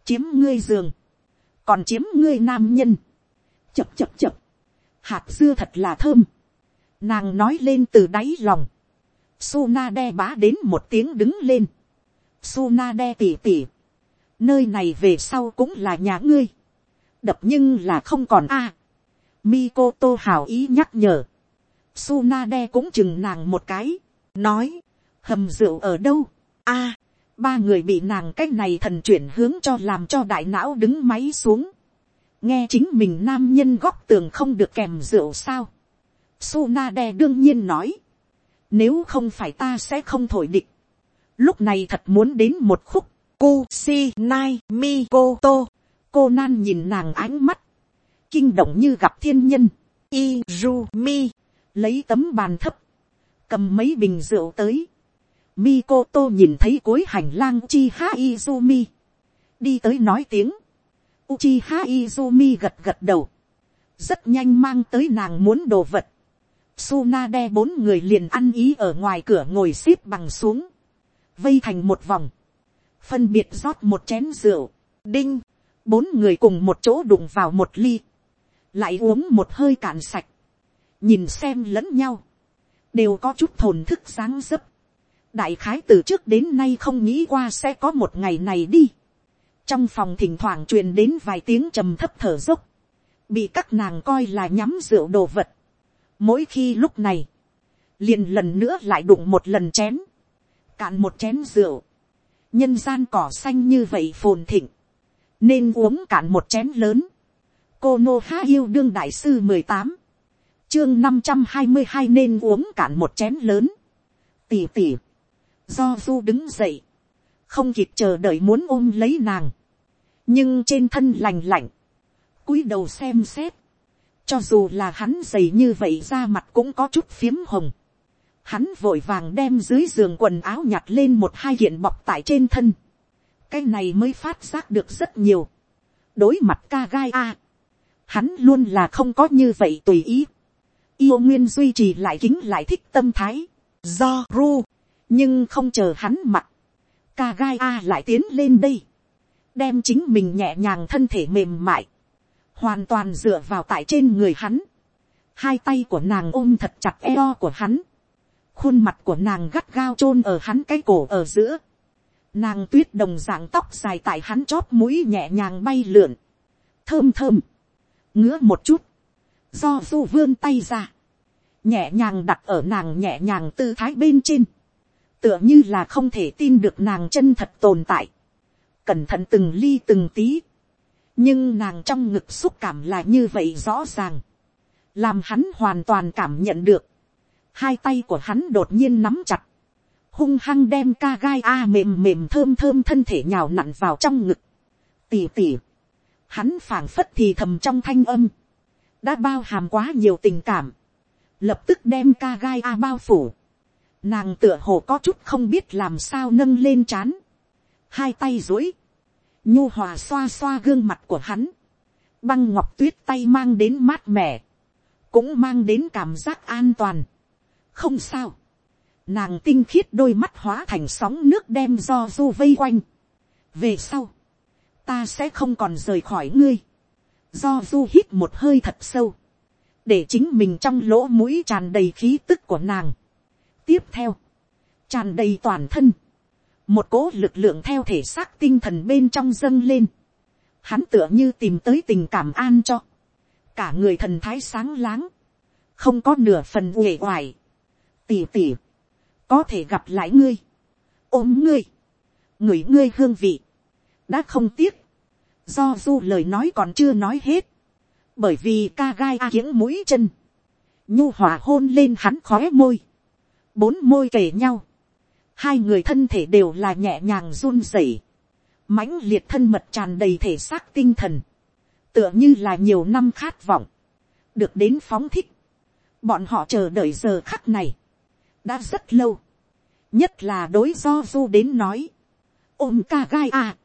chiếm ngươi giường, còn chiếm ngươi nam nhân. chập chập chập, hạt dưa thật là thơm. Nàng nói lên từ đáy lòng. Suna đe bá đến một tiếng đứng lên. Suna đe tỉ tỉ. Nơi này về sau cũng là nhà ngươi. Đập nhưng là không còn a. À. Mikoto hào ý nhắc nhở. Suna đe cũng chừng nàng một cái. Nói. Hầm rượu ở đâu? a, ba người bị nàng cách này thần chuyển hướng cho làm cho đại não đứng máy xuống. nghe chính mình nam nhân góc tường không được kèm rượu sao. Suna đe đương nhiên nói nếu không phải ta sẽ không thổi địch. lúc này thật muốn đến một khúc. Ku si nai mi cô tô. cô nan nhìn nàng ánh mắt. kinh động như gặp thiên nhân. Izumi lấy tấm bàn thấp. cầm mấy bình rượu tới Mikoto nhìn thấy cuối hành lang Uchiha Izumi. Đi tới nói tiếng. Uchiha Izumi gật gật đầu. Rất nhanh mang tới nàng muốn đồ vật. Tsunade bốn người liền ăn ý ở ngoài cửa ngồi xếp bằng xuống. Vây thành một vòng. Phân biệt rót một chén rượu. Đinh. Bốn người cùng một chỗ đụng vào một ly. Lại uống một hơi cạn sạch. Nhìn xem lẫn nhau. Đều có chút thồn thức sáng dấp đại khái từ trước đến nay không nghĩ qua sẽ có một ngày này đi. trong phòng thỉnh thoảng truyền đến vài tiếng trầm thấp thở dốc, bị các nàng coi là nhắm rượu đồ vật mỗi khi lúc này, liền lần nữa lại đụng một lần chén, cạn một chén rượu, nhân gian cỏ xanh như vậy phồn thịnh, nên uống cạn một chén lớn. cô nô há yêu đương đại sư mười tám, chương năm trăm hai mươi hai nên uống cạn một chén lớn. tỉ tỉ, do du đứng dậy, không kịp chờ đợi muốn ôm lấy nàng, nhưng trên thân lành lạnh, cúi đầu xem xét, cho dù là hắn dày như vậy ra mặt cũng có chút phiếm hồng, hắn vội vàng đem dưới giường quần áo nhặt lên một hai kiện bọc tại trên thân, cái này mới phát giác được rất nhiều, đối mặt ca gai a, hắn luôn là không có như vậy tùy ý, yêu nguyên duy trì lại kính lại thích tâm thái, do ru. Nhưng không chờ hắn mặt, ca gai a lại tiến lên đây, đem chính mình nhẹ nhàng thân thể mềm mại, hoàn toàn dựa vào tại trên người hắn, hai tay của nàng ôm thật chặt eo của hắn, khuôn mặt của nàng gắt gao chôn ở hắn cái cổ ở giữa, nàng tuyết đồng dạng tóc dài tại hắn chóp mũi nhẹ nhàng bay lượn, thơm thơm, ngứa một chút, do du vươn tay ra, nhẹ nhàng đặt ở nàng nhẹ nhàng tư thái bên trên, tựa như là không thể tin được nàng chân thật tồn tại. cẩn thận từng ly từng tí, nhưng nàng trong ngực xúc cảm là như vậy rõ ràng, làm hắn hoàn toàn cảm nhận được, hai tay của hắn đột nhiên nắm chặt, hung hăng đem ca gai a mềm mềm thơm thơm thân thể nhào nặn vào trong ngực, tỉ tỉ, hắn phảng phất thì thầm trong thanh âm, đã bao hàm quá nhiều tình cảm, lập tức đem ca gai a bao phủ, nàng tựa hồ có chút không biết làm sao nâng lên c h á n hai tay dối, nhu hòa xoa xoa gương mặt của hắn, băng ngọc tuyết tay mang đến mát mẻ, cũng mang đến cảm giác an toàn. không sao, nàng tinh khiết đôi mắt hóa thành sóng nước đem do du vây quanh. về sau, ta sẽ không còn rời khỏi ngươi. do du hít một hơi thật sâu, để chính mình trong lỗ mũi tràn đầy khí tức của nàng. Tiếp theo, tràn đầy toàn thân, một cỗ lực lượng theo thể xác tinh thần bên trong dâng lên, hắn tựa như tìm tới tình cảm an cho, cả người thần thái sáng láng, không có nửa phần uể oải, tỉ tỉ, có thể gặp lại ngươi, ôm ngươi, ngửi ngươi hương vị, đã không tiếc, do du lời nói còn chưa nói hết, bởi vì ca gai a kiếng mũi chân, nhu hòa hôn lên hắn khói môi, bốn môi kề nhau, hai người thân thể đều là nhẹ nhàng run rẩy, mãnh liệt thân mật tràn đầy thể xác tinh thần, tựa như là nhiều năm khát vọng, được đến phóng thích, bọn họ chờ đợi giờ khắc này, đã rất lâu, nhất là đối do du đến nói, ôm ca gai à,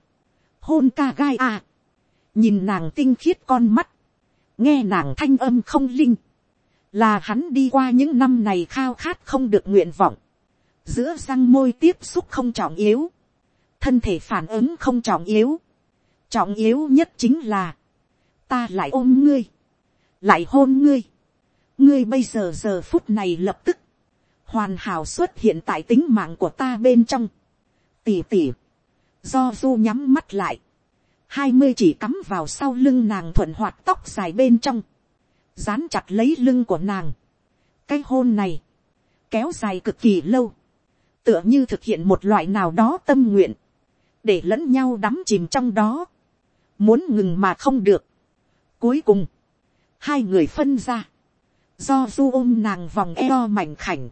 hôn ca gai à, nhìn nàng tinh khiết con mắt, nghe nàng thanh âm không linh, là hắn đi qua những năm này khao khát không được nguyện vọng, giữa răng môi tiếp xúc không trọng yếu, thân thể phản ứng không trọng yếu, trọng yếu nhất chính là, ta lại ôm ngươi, lại hôn ngươi, ngươi bây giờ giờ phút này lập tức, hoàn hảo xuất hiện tại tính mạng của ta bên trong, tỉ tỉ, do du nhắm mắt lại, hai mươi chỉ cắm vào sau lưng nàng thuận hoạt tóc dài bên trong, dán chặt lấy lưng của nàng. cái hôn này, kéo dài cực kỳ lâu, tựa như thực hiện một loại nào đó tâm nguyện, để lẫn nhau đắm chìm trong đó, muốn ngừng mà không được. cuối cùng, hai người phân ra, do du ôm nàng vòng eo mảnh khảnh,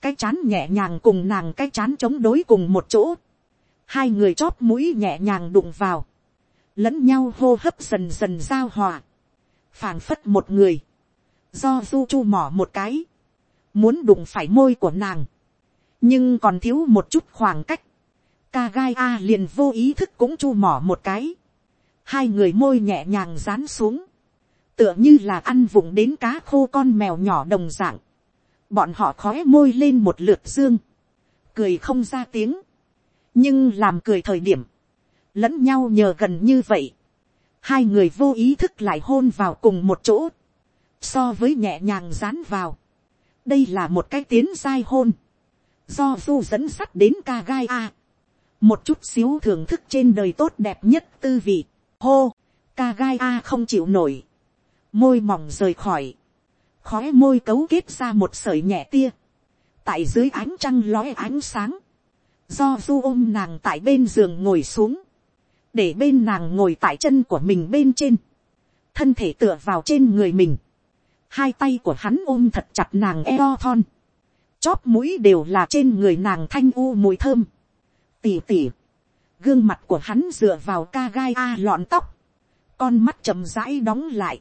cái chán nhẹ nhàng cùng nàng cái chán chống đối cùng một chỗ, hai người chóp mũi nhẹ nhàng đụng vào, lẫn nhau hô hấp dần dần giao hòa, phảng phất một người, do du chu mỏ một cái, muốn đụng phải môi của nàng, nhưng còn thiếu một chút khoảng cách, ca gai a liền vô ý thức cũng chu mỏ một cái, hai người môi nhẹ nhàng dán xuống, tựa như là ăn vụng đến cá khô con mèo nhỏ đồng dạng, bọn họ khói môi lên một lượt dương, cười không ra tiếng, nhưng làm cười thời điểm, lẫn nhau nhờ gần như vậy, hai người vô ý thức lại hôn vào cùng một chỗ, so với nhẹ nhàng dán vào. đây là một cái tiến sai hôn, do du dẫn sắt đến ca gai a, một chút xíu thưởng thức trên đời tốt đẹp nhất tư vị, hô, ca gai a không chịu nổi, môi mỏng rời khỏi, khói môi cấu kết ra một sợi nhẹ tia, tại dưới ánh trăng lói ánh sáng, do du ôm nàng tại bên giường ngồi xuống, để bên nàng ngồi tại chân của mình bên trên, thân thể tựa vào trên người mình, hai tay của hắn ôm thật chặt nàng eo thon, chóp mũi đều là trên người nàng thanh u mùi thơm, tỉ tỉ, gương mặt của hắn dựa vào ca gai a lọn tóc, con mắt chầm rãi đóng lại,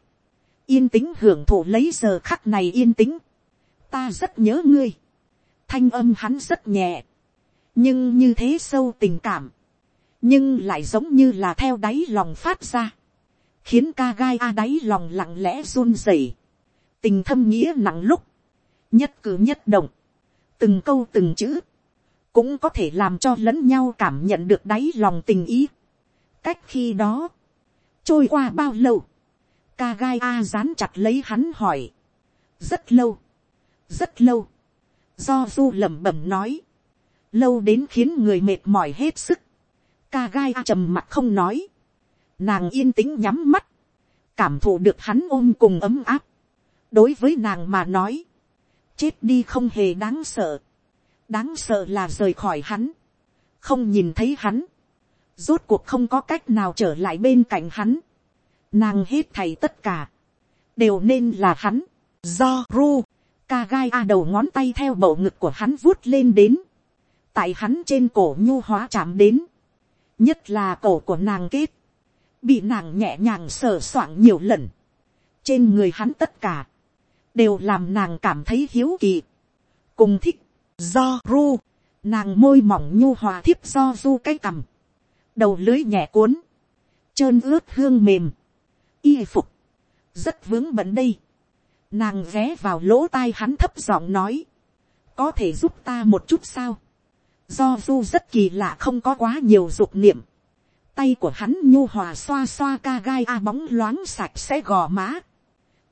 yên tĩnh hưởng thụ lấy giờ khắc này yên tĩnh, ta rất nhớ ngươi, thanh âm hắn rất nhẹ, nhưng như thế sâu tình cảm, nhưng lại giống như là theo đáy lòng phát ra, khiến ca gai a đáy lòng lặng lẽ run rẩy, tình thâm nghĩa nặng lúc, nhất cử nhất động, từng câu từng chữ, cũng có thể làm cho lẫn nhau cảm nhận được đáy lòng tình ý. cách khi đó, trôi qua bao lâu, ca gai a dán chặt lấy hắn hỏi, rất lâu, rất lâu, do du lẩm bẩm nói, lâu đến khiến người mệt mỏi hết sức, ca gai a trầm mặt không nói, nàng yên tĩnh nhắm mắt, cảm thụ được hắn ôm cùng ấm áp, đối với nàng mà nói, chết đi không hề đáng sợ, đáng sợ là rời khỏi hắn, không nhìn thấy hắn, rốt cuộc không có cách nào trở lại bên cạnh hắn, nàng hết thầy tất cả, đều nên là hắn, do ru, ca gai a đầu ngón tay theo bầu ngực của hắn vuốt lên đến, tại hắn trên cổ nhu hóa chạm đến, nhất là cổ của nàng kết, bị nàng nhẹ nhàng sờ soạng nhiều lần, trên người hắn tất cả, đều làm nàng cảm thấy hiếu kỳ, cùng thích, do ru, nàng môi mỏng nhu hòa thiếp do du cái cằm, đầu lưới nhẹ cuốn, trơn ướt hương mềm, y phục, rất vướng bận đây, nàng ghé vào lỗ tai hắn thấp giọng nói, có thể giúp ta một chút sao, do du rất kỳ lạ không có quá nhiều dục niệm, tay của hắn nhu hòa xoa xoa ca gai a bóng loáng sạch sẽ gò má,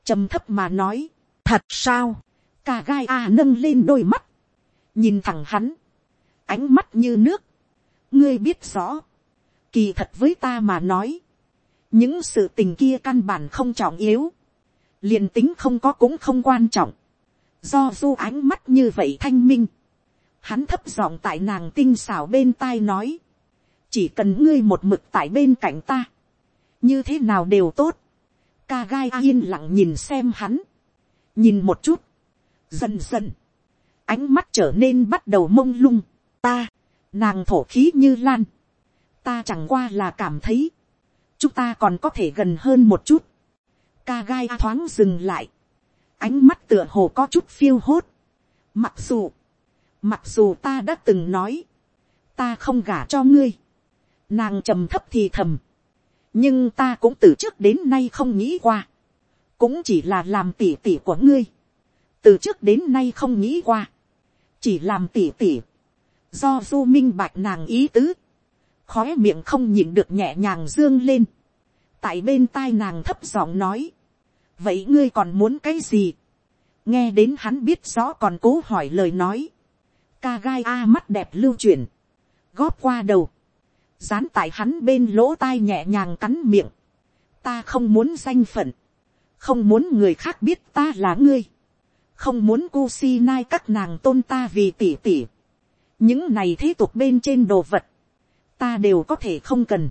trầm thấp mà nói, thật sao, ca gai a nâng lên đôi mắt, nhìn thẳng hắn, ánh mắt như nước, ngươi biết rõ, kỳ thật với ta mà nói, những sự tình kia căn bản không trọng yếu, liền tính không có cũng không quan trọng, do du ánh mắt như vậy thanh minh, hắn thấp giọng tại nàng tinh xảo bên tai nói, chỉ cần ngươi một mực tại bên cạnh ta, như thế nào đều tốt, ca gai yên lặng nhìn xem hắn, nhìn một chút, dần dần, ánh mắt trở nên bắt đầu mông lung, ta, nàng thổ khí như lan, ta chẳng qua là cảm thấy, chúng ta còn có thể gần hơn một chút, ca gai thoáng dừng lại, ánh mắt tựa hồ có chút phiêu hốt, mặc dù, mặc dù ta đã từng nói, ta không gả cho ngươi, nàng trầm thấp thì thầm, nhưng ta cũng từ trước đến nay không nghĩ qua, cũng chỉ là làm tỉ tỉ của ngươi, từ trước đến nay không nghĩ qua, chỉ làm tỉ tỉ, do du minh bạch nàng ý tứ, khói miệng không nhìn được nhẹ nhàng dương lên, tại bên tai nàng thấp giọng nói, vậy ngươi còn muốn cái gì, nghe đến hắn biết rõ còn cố hỏi lời nói, ca gai a mắt đẹp lưu chuyển, góp qua đầu, dán tại hắn bên lỗ tai nhẹ nhàng cắn miệng, ta không muốn danh phận, không muốn người khác biết ta là ngươi, không muốn cu si nai các nàng tôn ta vì tỉ tỉ, những này thế tục bên trên đồ vật, ta đều có thể không cần,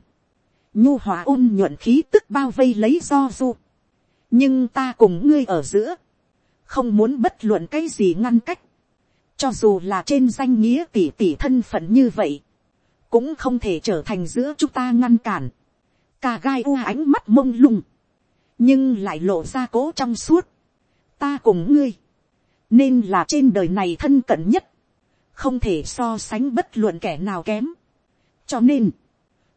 nhu hòa ôn nhuận khí tức bao vây lấy do du, nhưng ta cùng ngươi ở giữa, không muốn bất luận cái gì ngăn cách, cho dù là trên danh nghĩa tỷ tỷ thân phận như vậy, cũng không thể trở thành giữa chúng ta ngăn cản, Cả gai u ánh mắt mông lung, nhưng lại lộ ra cố trong suốt, ta cùng ngươi, nên là trên đời này thân cận nhất, không thể so sánh bất luận kẻ nào kém. cho nên,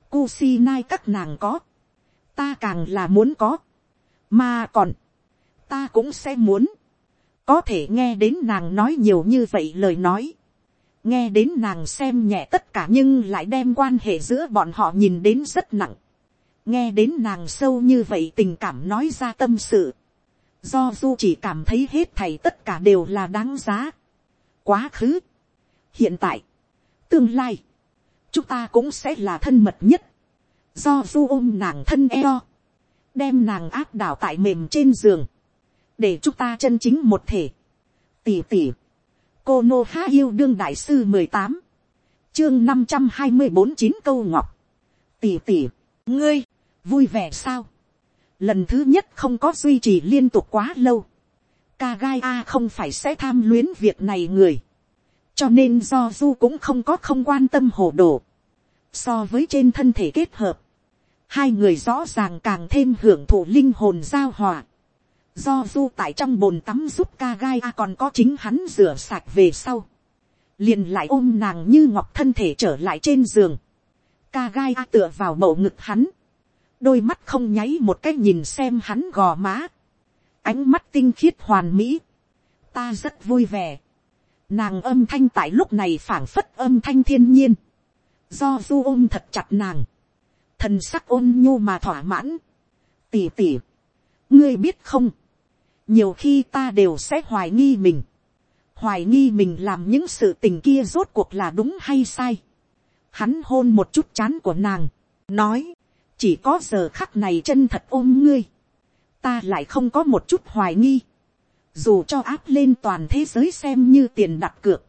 Kusinai các nàng có, ta càng là muốn có, mà còn, ta cũng sẽ muốn, có thể nghe đến nàng nói nhiều như vậy lời nói, nghe đến nàng xem nhẹ tất cả nhưng lại đem quan hệ giữa bọn họ nhìn đến rất nặng, nghe đến nàng sâu như vậy tình cảm nói ra tâm sự, do du chỉ cảm thấy hết thầy tất cả đều là đáng giá. quá khứ, hiện tại, tương lai, chúng ta cũng sẽ là thân mật nhất, do du ôm nàng thân eo, đem nàng áp đảo tại mềm trên giường, để chúng ta chân chính một thể, tỉ tỉ, cô nô há yêu đương đại sư mười tám, chương năm trăm hai mươi bốn chín câu ngọc, tỉ tỉ, ngươi, vui vẻ sao, lần thứ nhất không có duy trì liên tục quá lâu, ca gai a không phải sẽ tham luyến việc này người, cho nên do du cũng không có không quan tâm hồ đồ, so với trên thân thể kết hợp, hai người rõ ràng càng thêm hưởng thụ linh hồn giao hòa, do du tại trong bồn tắm giúp ca gai a còn có chính hắn rửa sạch về sau, liền lại ôm nàng như ngọc thân thể trở lại trên giường, ca gai a tựa vào mậu ngực hắn, đôi mắt không nháy một cái nhìn xem hắn gò má, ánh mắt tinh khiết hoàn mỹ, ta rất vui vẻ, nàng âm thanh tại lúc này phảng phất âm thanh thiên nhiên, do du ôm thật chặt nàng, thần sắc ôn nhu mà thỏa mãn, tỉ tỉ, ngươi biết không, nhiều khi ta đều sẽ hoài nghi mình, hoài nghi mình làm những sự tình kia rốt cuộc là đúng hay sai. Hắn hôn một chút chán của nàng, nói, chỉ có giờ khắc này chân thật ôm ngươi, ta lại không có một chút hoài nghi, dù cho áp lên toàn thế giới xem như tiền đặt cược,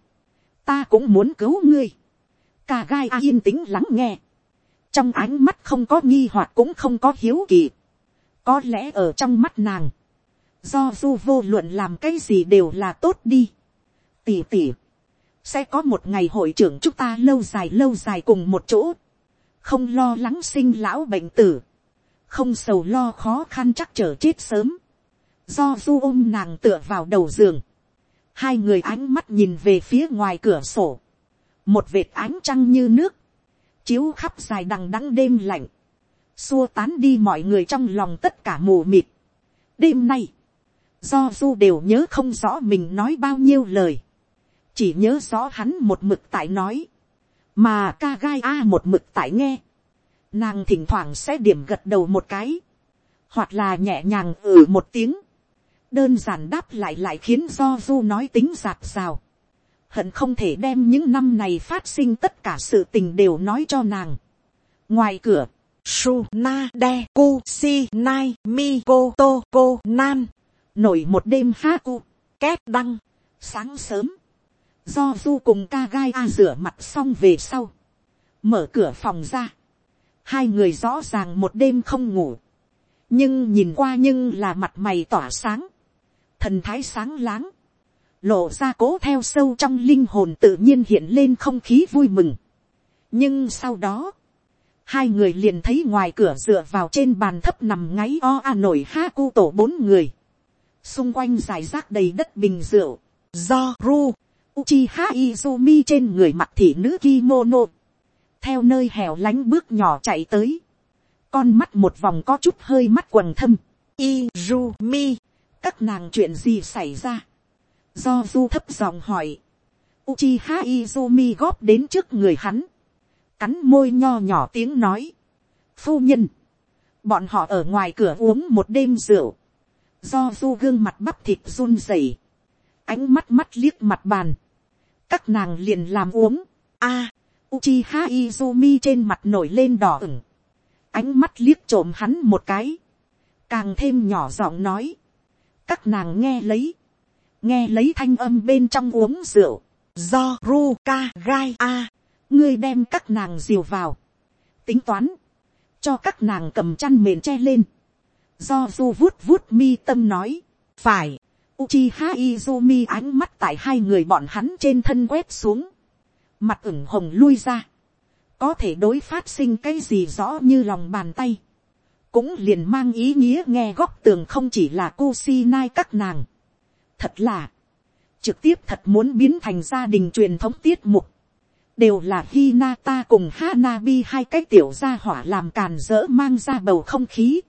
ta cũng muốn cứu ngươi. Cả gai a yên tĩnh lắng nghe, trong ánh mắt không có nghi hoặc cũng không có hiếu kỳ, có lẽ ở trong mắt nàng, do du vô luận làm cái gì đều là tốt đi, tỉ tỉ, sẽ có một ngày hội trưởng chúng ta lâu dài lâu dài cùng một chỗ, không lo lắng sinh lão bệnh tử, không sầu lo khó khăn chắc trở chết sớm, do du ôm nàng tựa vào đầu giường, hai người ánh mắt nhìn về phía ngoài cửa sổ, một vệt ánh trăng như nước, chiếu khắp dài đằng đắng đêm lạnh, xua tán đi mọi người trong lòng tất cả mù mịt. đêm nay, do du đều nhớ không rõ mình nói bao nhiêu lời, chỉ nhớ rõ hắn một mực tại nói, mà ca gai a một mực tại nghe, nàng thỉnh thoảng sẽ điểm gật đầu một cái, hoặc là nhẹ nhàng ừ một tiếng, đơn giản đáp lại lại khiến do du nói tính giạt rào, hận không thể đem những năm này phát sinh tất cả sự tình đều nói cho nàng. ngoài cửa, su na de ku si nai mi ko to ko nan, nổi một đêm ha ku, két đăng, sáng sớm, do du cùng ca gai a rửa mặt xong về sau, mở cửa phòng ra, hai người rõ ràng một đêm không ngủ, nhưng nhìn qua nhưng là mặt mày tỏa sáng, thần thái sáng láng, lộ ra cố theo sâu trong linh hồn tự nhiên hiện lên không khí vui mừng. nhưng sau đó, hai người liền thấy ngoài cửa dựa vào trên bàn thấp nằm ngáy o a nổi ha cu tổ bốn người, xung quanh dài rác đầy đất bình rượu, do ru, Uchiha izumi trên người mặt thị nữ kimono, theo nơi hẻo lánh bước nhỏ chạy tới, con mắt một vòng có chút hơi mắt quần thâm, izumi, các nàng chuyện gì xảy ra, do du thấp giọng hỏi, Uchiha Izumi góp đến trước người hắn, cắn môi nho nhỏ tiếng nói, phu nhân, bọn họ ở ngoài cửa uống một đêm rượu, do du gương mặt bắp thịt run rẩy, ánh mắt mắt liếc mặt bàn, các nàng liền làm uống, a, à, Uchiha Izumi trên mặt nổi lên đỏ ửng, ánh mắt liếc trộm hắn một cái, càng thêm nhỏ giọng nói, các nàng nghe lấy, nghe lấy thanh âm bên trong uống rượu, do Ruka Gai A, ngươi đem các nàng diều vào, tính toán, cho các nàng cầm chăn mền che lên, do du vuốt vuốt mi tâm nói, phải, Uchiha Izumi ánh mắt tại hai người bọn hắn trên thân quét xuống, mặt ửng hồng lui ra, có thể đối phát sinh cái gì rõ như lòng bàn tay, cũng liền mang ý nghĩa nghe góc tường không chỉ là Kusinai các nàng, thật là, trực tiếp thật muốn biến thành gia đình truyền thống tiết mục, đều là Hinata cùng Hanabi hai cái tiểu gia hỏa làm càn dỡ mang ra bầu không khí.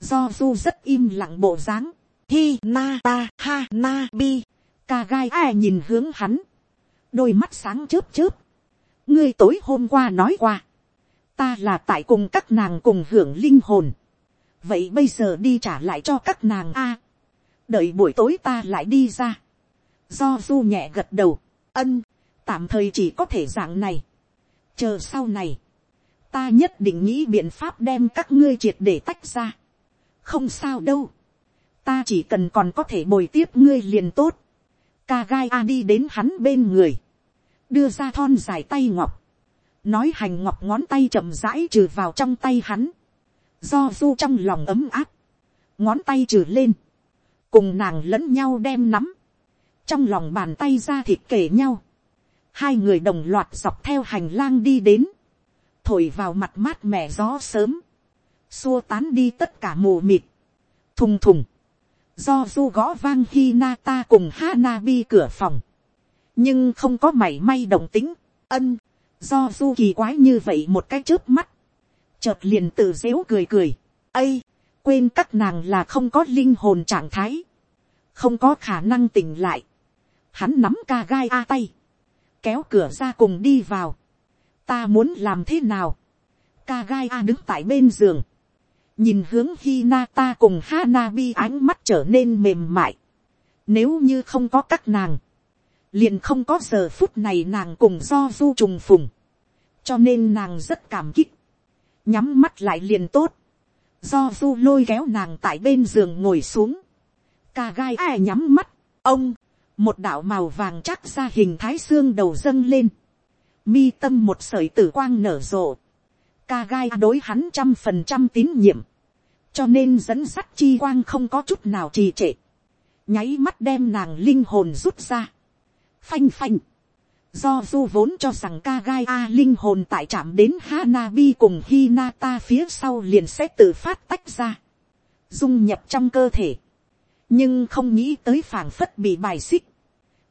Do du rất im lặng bộ dáng, Thi Na Ta Ha Na Bi, ca gai ai nhìn hướng hắn, đôi mắt sáng chớp chớp. ngươi tối hôm qua nói qua, ta là tại cùng các nàng cùng hưởng linh hồn, vậy bây giờ đi trả lại cho các nàng a, đợi buổi tối ta lại đi ra, do du nhẹ gật đầu, ân, tạm thời chỉ có thể dạng này, chờ sau này, ta nhất định nghĩ biện pháp đem các ngươi triệt để tách ra, không sao đâu, ta chỉ cần còn có thể bồi tiếp ngươi liền tốt, ca gai a đi đến hắn bên người, đưa ra thon dài tay ngọc, nói hành ngọc ngón tay chậm rãi trừ vào trong tay hắn, do du trong lòng ấm áp, ngón tay trừ lên, cùng nàng lẫn nhau đem nắm, trong lòng bàn tay ra thịt kể nhau, hai người đồng loạt dọc theo hành lang đi đến, thổi vào mặt mát mẻ gió sớm, xua tán đi tất cả mù mịt, thùng thùng, do du gõ vang Hinata cùng Hanabi cửa phòng, nhưng không có mảy may đồng tính, ân, do du kỳ quái như vậy một cái trước mắt, chợt liền tự dếu cười cười, ây, quên các nàng là không có linh hồn trạng thái, không có khả năng tỉnh lại, hắn nắm ca gai a tay, kéo cửa ra cùng đi vào, ta muốn làm thế nào, ca gai a đứng tại bên giường, nhìn hướng Hinata cùng Hanabi ánh mắt trở nên mềm mại, nếu như không có các nàng, liền không có giờ phút này nàng cùng do du trùng phùng, cho nên nàng rất cảm kích, nhắm mắt lại liền tốt, do du lôi kéo nàng tại bên giường ngồi xuống, ca gai ai nhắm mắt, ông, một đạo màu vàng chắc ra hình thái xương đầu dâng lên, mi tâm một sợi tử quang nở rộ, ca gai đối hắn trăm phần trăm tín nhiệm, cho nên dẫn sắt chi quang không có chút nào trì trệ, nháy mắt đem nàng linh hồn rút ra, phanh phanh, do du vốn cho rằng ca gai a linh hồn tại trạm đến Hanabi cùng Hinata phía sau liền sẽ tự phát tách ra, dung nhập trong cơ thể, nhưng không nghĩ tới phảng phất bị bài xích,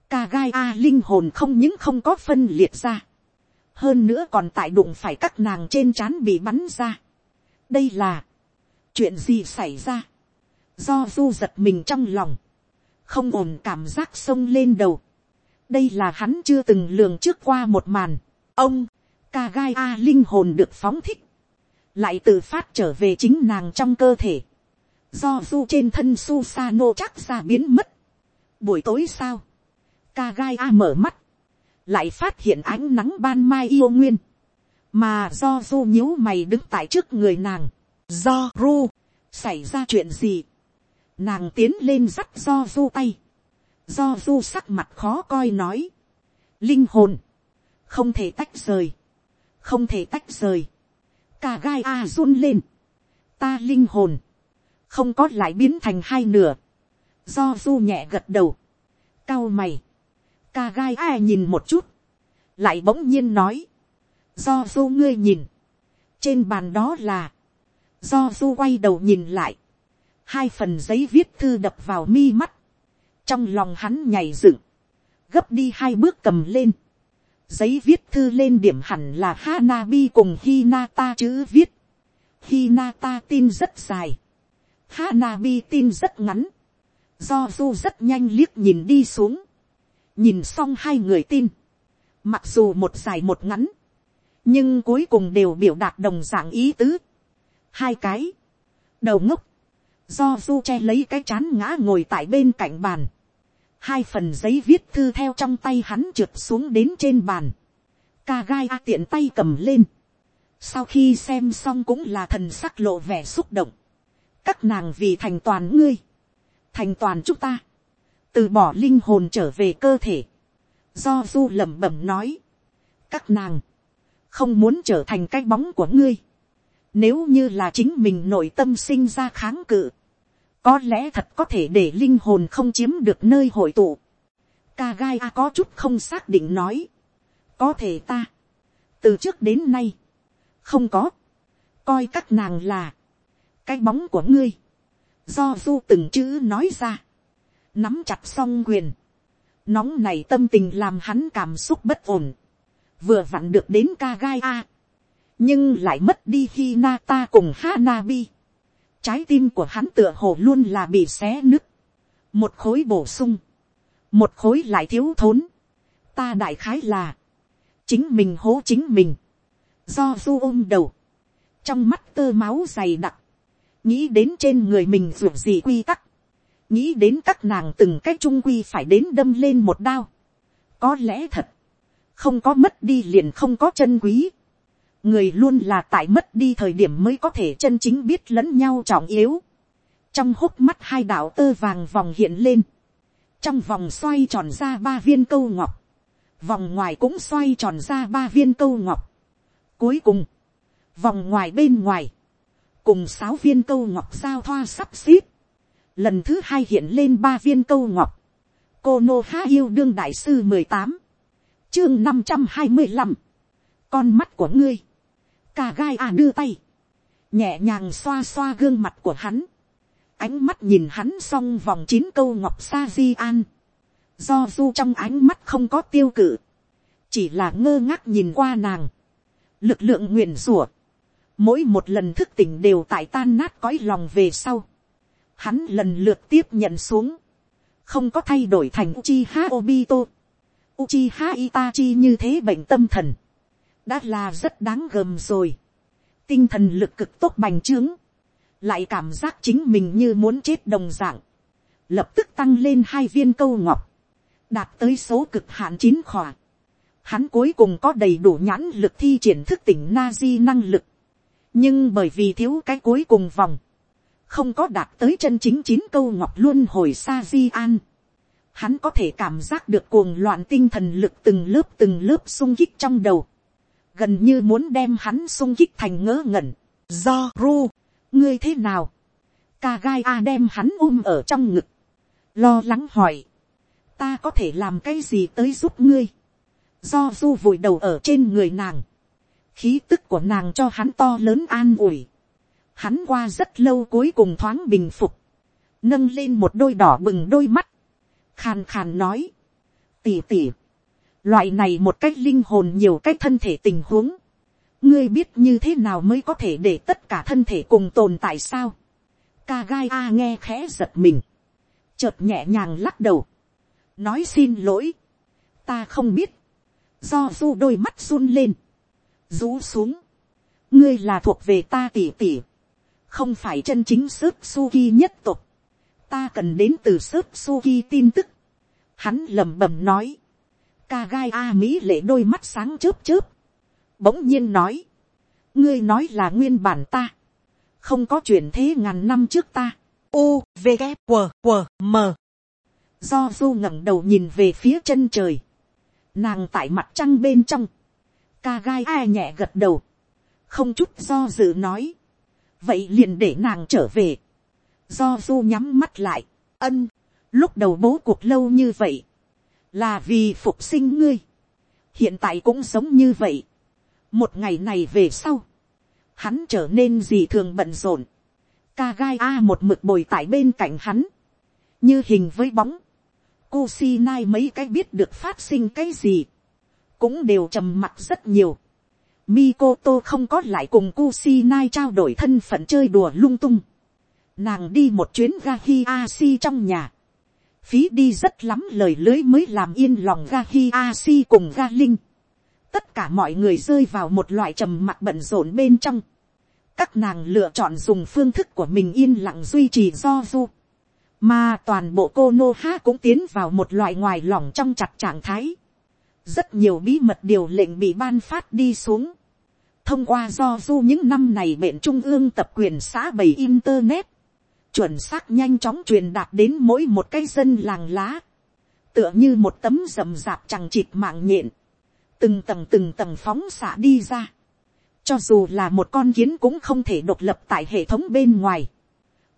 ca gai a linh hồn không những không có phân liệt ra, hơn nữa còn tại đụng phải các nàng trên c h á n bị bắn ra. đây là, chuyện gì xảy ra, do du giật mình trong lòng, không ổn cảm giác sông lên đầu, đây là hắn chưa từng lường trước qua một màn, ông, ca gai a linh hồn được phóng thích, lại tự phát trở về chính nàng trong cơ thể, do du trên thân su sa nô chắc ra biến mất. buổi tối sao, ca gai a mở mắt, lại phát hiện ánh nắng ban mai yêu nguyên, mà do du nhíu mày đứng tại trước người nàng, do ru, xảy ra chuyện gì, nàng tiến lên dắt do du tay, do du sắc mặt khó coi nói, linh hồn, không thể tách rời, không thể tách rời, cả gai a run lên, ta linh hồn, không có lại biến thành hai nửa, do du nhẹ gật đầu, cao mày, ca gai ai nhìn một chút, lại bỗng nhiên nói, do du ngươi nhìn, trên bàn đó là, do du quay đầu nhìn lại, hai phần giấy viết thư đập vào mi mắt, trong lòng hắn nhảy dựng, gấp đi hai bước cầm lên, giấy viết thư lên điểm hẳn là Hanabi cùng Hinata chữ viết, Hinata tin rất dài, Hanabi tin rất ngắn, do du rất nhanh liếc nhìn đi xuống, nhìn xong hai người tin, mặc dù một dài một ngắn, nhưng cuối cùng đều biểu đạt đồng dạng ý tứ. hai cái, đầu ngốc, do du che lấy cái chán ngã ngồi tại bên cạnh bàn, hai phần giấy viết thư theo trong tay hắn trượt xuống đến trên bàn, ca gai a tiện tay cầm lên, sau khi xem xong cũng là thần sắc lộ vẻ xúc động, các nàng vì thành toàn ngươi, thành toàn chúng ta, từ bỏ linh hồn trở về cơ thể, do du lẩm bẩm nói, các nàng, không muốn trở thành cái bóng của ngươi, nếu như là chính mình nội tâm sinh ra kháng cự, có lẽ thật có thể để linh hồn không chiếm được nơi hội tụ. Ca gai a có chút không xác định nói, có thể ta, từ trước đến nay, không có, coi các nàng là, cái bóng của ngươi, do du từng chữ nói ra, nắm chặt song quyền, nóng này tâm tình làm hắn cảm xúc bất ổn, vừa vặn được đến ca gai a, nhưng lại mất đi khi na ta cùng Hanabi. Trái tim của hắn tựa hồ luôn là bị xé nứt, một khối bổ sung, một khối lại thiếu thốn, ta đại khái là, chính mình hố chính mình, do du ôm đầu, trong mắt tơ máu dày đặc, nghĩ đến trên người mình ruột gì quy tắc, nghĩ đến các nàng từng cái trung quy phải đến đâm lên một đao. có lẽ thật, không có mất đi liền không có chân quý. người luôn là tại mất đi thời điểm mới có thể chân chính biết lẫn nhau trọng yếu. trong hốc mắt hai đạo tơ vàng vòng hiện lên. trong vòng xoay tròn ra ba viên câu ngọc. vòng ngoài cũng xoay tròn ra ba viên câu ngọc. cuối cùng, vòng ngoài bên ngoài, cùng sáu viên câu ngọc giao thoa sắp xếp lần thứ hai hiện lên ba viên câu ngọc, cô nô há yêu đương đại sư mười tám, chương năm trăm hai mươi năm, con mắt của ngươi, cà gai à đưa tay, nhẹ nhàng xoa xoa gương mặt của hắn, ánh mắt nhìn hắn xong vòng chín câu ngọc sa di an, do du trong ánh mắt không có tiêu cự, chỉ là ngơ ngác nhìn qua nàng, lực lượng nguyền rủa, mỗi một lần thức tỉnh đều tại tan nát cõi lòng về sau, hắn lần lượt tiếp nhận xuống, không có thay đổi thành Uchiha Obito. Uchiha Itachi như thế bệnh tâm thần, đã là rất đáng gờm rồi. Tinh thần lực cực tốt bành trướng, lại cảm giác chính mình như muốn chết đồng dạng, lập tức tăng lên hai viên câu ngọc, đạt tới số cực hạn chín khỏa. Hắn cuối cùng có đầy đủ nhãn lực thi triển thức tỉnh Nazi năng lực, nhưng bởi vì thiếu cái cuối cùng vòng, không có đạt tới chân chính chín câu ngọc luôn hồi xa di an. Hắn có thể cảm giác được cuồng loạn tinh thần lực từng lớp từng lớp sung kích trong đầu. gần như muốn đem hắn sung kích thành ngớ ngẩn, do ru, ngươi thế nào, ca gai a đem hắn ôm ở trong ngực, lo lắng hỏi, ta có thể làm cái gì tới giúp ngươi, do du vùi đầu ở trên người nàng, khí tức của nàng cho hắn to lớn an ủi, hắn qua rất lâu cuối cùng thoáng bình phục, nâng lên một đôi đỏ bừng đôi mắt, khàn khàn nói, tỉ tỉ, loại này một cách linh hồn nhiều cách thân thể tình huống, ngươi biết như thế nào mới có thể để tất cả thân thể cùng tồn tại sao, ca gai a nghe khẽ giật mình, chợt nhẹ nhàng lắc đầu, nói xin lỗi, ta không biết, do du đôi mắt run lên, rú xuống, ngươi là thuộc về ta tỉ tỉ, không phải chân chính sức suki nhất tục, ta cần đến từ sức suki tin tức, hắn lẩm bẩm nói, ca gai a mỹ lệ đôi mắt sáng chớp chớp, bỗng nhiên nói, ngươi nói là nguyên bản ta, không có chuyện thế ngàn năm trước ta, u v g q q m. Do du ngẩng đầu nhìn về phía chân trời, nàng tại mặt trăng bên trong, ca gai a nhẹ gật đầu, không chút do dự nói, vậy liền để nàng trở về, do du nhắm mắt lại, ân, lúc đầu bố cuộc lâu như vậy, là vì phục sinh ngươi, hiện tại cũng sống như vậy, một ngày này về sau, hắn trở nên gì thường bận rộn, ca gai a một mực bồi tại bên cạnh hắn, như hình với bóng, cô si nai mấy cái biết được phát sinh cái gì, cũng đều trầm mặc rất nhiều. Mikoto không có lại cùng Kusinai trao đổi thân phận chơi đùa lung tung. Nàng đi một chuyến Gahiasi trong nhà. Phí đi rất lắm lời lưới mới làm yên lòng Gahiasi cùng Ga Linh. Tất cả mọi người rơi vào một loại trầm mặc bận rộn bên trong. Các nàng lựa chọn dùng phương thức của mình yên lặng duy trì do du mà toàn bộ cô nô Há cũng tiến vào một loại ngoài lỏng trong chặt trạng thái. Rất nhiều bí mật điều lệnh bị ban phát đi xuống. Thông qua do du những năm này bệnh trung ương tập quyền xã bày Internet. Chuẩn xác nhanh chóng truyền đạt đến mỗi một cái dân làng lá. Tựa như một tấm rầm rạp chẳng chịt mạng nhện. Từng tầng từng tầng phóng xạ đi ra. Cho dù là một con kiến cũng không thể độc lập tại hệ thống bên ngoài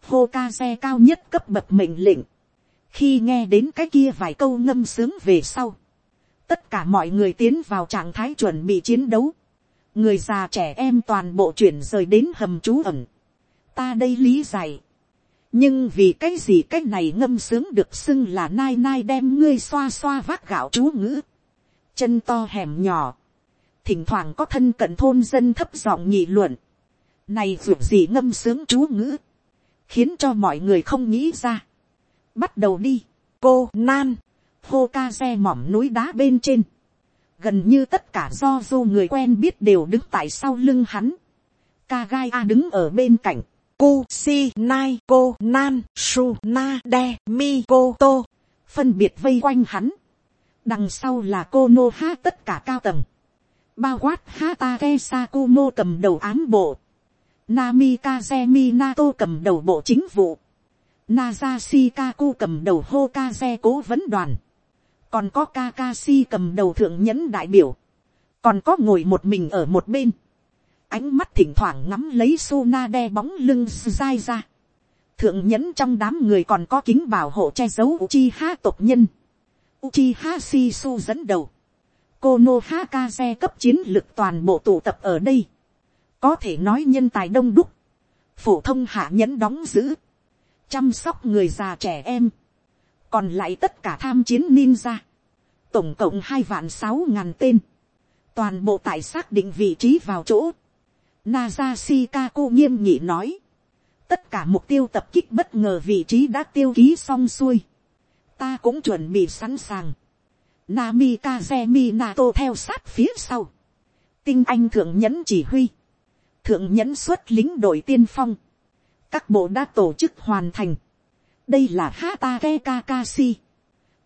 hô ca xe cao nhất cấp bậc mệnh lệnh. khi nghe đến cái kia vài câu ngâm sướng về sau, tất cả mọi người tiến vào trạng thái chuẩn bị chiến đấu người già trẻ em toàn bộ chuyển rời đến hầm trú ẩn. ta đây lý giải. nhưng vì cái gì cái này ngâm sướng được xưng là nai nai đem ngươi xoa xoa vác gạo chú ngữ. chân to hẻm nhỏ. thỉnh thoảng có thân cận thôn dân thấp giọng nhị luận. này ruột gì ngâm sướng chú ngữ khiến cho mọi người không nghĩ ra. bắt đầu đi, cô nan, hô ca xe mỏm núi đá bên trên, gần như tất cả do du người quen biết đều đứng tại sau lưng hắn, Kagai a đứng ở bên cạnh, cô si nai cô nan su na de mi cô tô, phân biệt vây quanh hắn, đằng sau là cô nô ha tất cả cao tầng, bao quát ha ta ke sa cô mô cầm đầu ám bộ, Nami Kazemi Nato cầm đầu bộ chính vụ. Naza Shikaku cầm đầu Hokage cố vấn đoàn. Còn có Kakashi cầm đầu thượng nhẫn đại biểu. Còn có ngồi một mình ở một bên. Ánh mắt thỉnh thoảng ngắm lấy Sunade bóng lưng dai ra. Thượng nhẫn trong đám người còn có kính bảo hộ che giấu Uchiha tộc nhân. Uchiha Shisu dẫn đầu. Konoha Kaze cấp chiến lực toàn bộ tụ tập ở đây có thể nói nhân tài đông đúc, phổ thông hạ nhẫn đóng giữ, chăm sóc người già trẻ em, còn lại tất cả tham chiến ninja, tổng cộng hai vạn sáu ngàn tên, toàn bộ tại xác định vị trí vào chỗ, Naza Shikaku nghiêm nhị nói, tất cả mục tiêu tập kích bất ngờ vị trí đã tiêu ký xong xuôi, ta cũng chuẩn bị sẵn sàng, Namikaze Minato theo sát phía sau, tinh anh thượng nhẫn chỉ huy, thượng nhẫn xuất lính đội tiên phong, các bộ đã tổ chức hoàn thành, đây là Hatake Kakashi,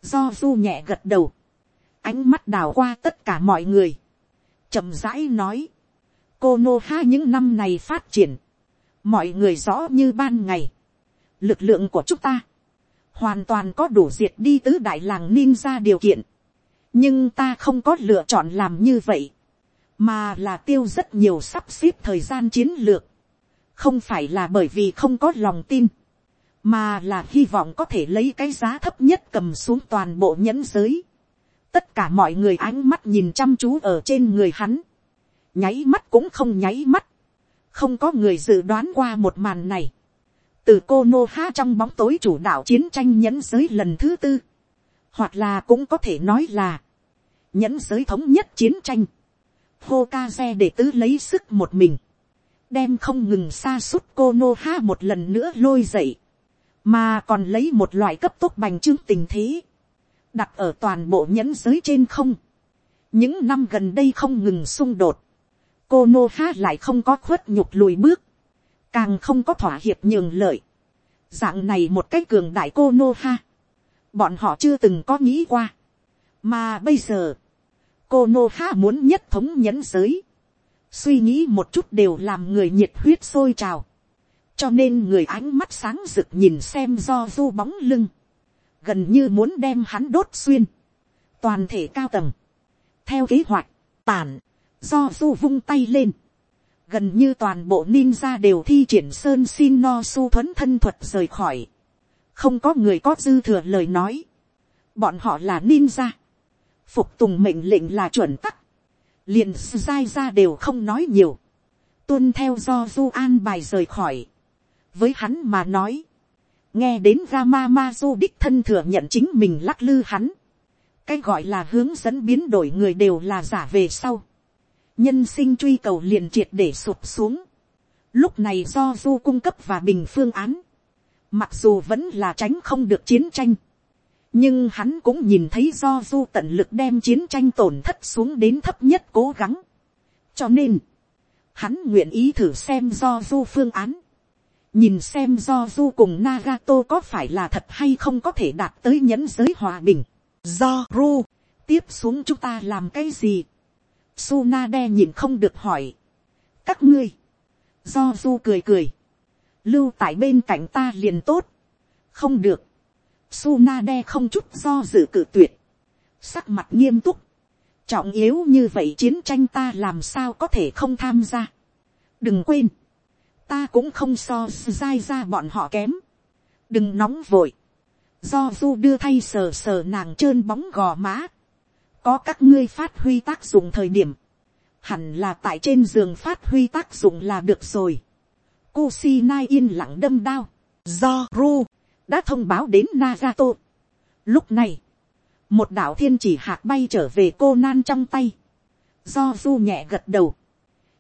do du nhẹ gật đầu, ánh mắt đào qua tất cả mọi người, chậm rãi nói, cô nô ha những năm này phát triển, mọi người rõ như ban ngày, lực lượng của chúng ta, hoàn toàn có đủ diệt đi tứ đại làng ninja điều kiện, nhưng ta không có lựa chọn làm như vậy, mà là tiêu rất nhiều sắp xếp thời gian chiến lược, không phải là bởi vì không có lòng tin, mà là hy vọng có thể lấy cái giá thấp nhất cầm xuống toàn bộ nhẫn giới. tất cả mọi người ánh mắt nhìn chăm chú ở trên người hắn, nháy mắt cũng không nháy mắt, không có người dự đoán qua một màn này, từ cô nô ha trong bóng tối chủ đạo chiến tranh nhẫn giới lần thứ tư, hoặc là cũng có thể nói là, nhẫn giới thống nhất chiến tranh, hô ca xe để tứ lấy sức một mình, đem không ngừng xa suốt cô nô ha một lần nữa lôi dậy, mà còn lấy một loại cấp tốc bành trướng tình thế, đặt ở toàn bộ nhẫn giới trên không. những năm gần đây không ngừng xung đột, cô nô ha lại không có khuất nhục lùi bước, càng không có thỏa hiệp nhường lợi. dạng này một cái cường đại cô nô ha, bọn họ chưa từng có nghĩ qua, mà bây giờ, cô nô ha muốn nhất thống nhẫn giới, suy nghĩ một chút đều làm người nhiệt huyết sôi trào, cho nên người ánh mắt sáng rực nhìn xem do du bóng lưng, gần như muốn đem hắn đốt xuyên, toàn thể cao tầng, theo kế hoạch, tản, do du vung tay lên, gần như toàn bộ ninja đều thi triển sơn xin no su thuấn thân thuật rời khỏi, không có người có dư thừa lời nói, bọn họ là ninja, phục tùng mệnh lệnh là chuẩn tắc, liền dai ra đều không nói nhiều, tuân theo do du an bài rời khỏi, với hắn mà nói, nghe đến Rama Mazu đích thân thừa nhận chính mình lắc lư hắn, cái gọi là hướng dẫn biến đổi người đều là giả về sau, nhân sinh truy cầu liền triệt để sụp xuống, lúc này do du cung cấp và bình phương án, mặc dù vẫn là tránh không được chiến tranh, nhưng hắn cũng nhìn thấy do du tận lực đem chiến tranh tổn thất xuống đến thấp nhất cố gắng. cho nên, hắn nguyện ý thử xem do du phương án, nhìn xem do du cùng Nagato có phải là thật hay không có thể đạt tới nhẫn giới hòa bình. Do ru, tiếp xuống chúng ta làm cái gì. Sunade nhìn không được hỏi. các ngươi, do du cười cười, lưu tại bên cạnh ta liền tốt. không được, Sunade không chút do dự cử tuyệt, sắc mặt nghiêm túc, trọng yếu như vậy chiến tranh ta làm sao có thể không tham gia. đừng quên, ta cũng không so dai ra bọn họ kém. đừng nóng vội. do du đưa thay sờ sờ nàng trơn bóng gò má. có các ngươi phát huy tác dụng thời điểm. hẳn là tại trên giường phát huy tác dụng là được rồi. Kusinai yên lặng đâm đao. do ru đã thông báo đến Nagato. lúc này, một đạo thiên chỉ hạt bay trở về cô nan trong tay. do du nhẹ gật đầu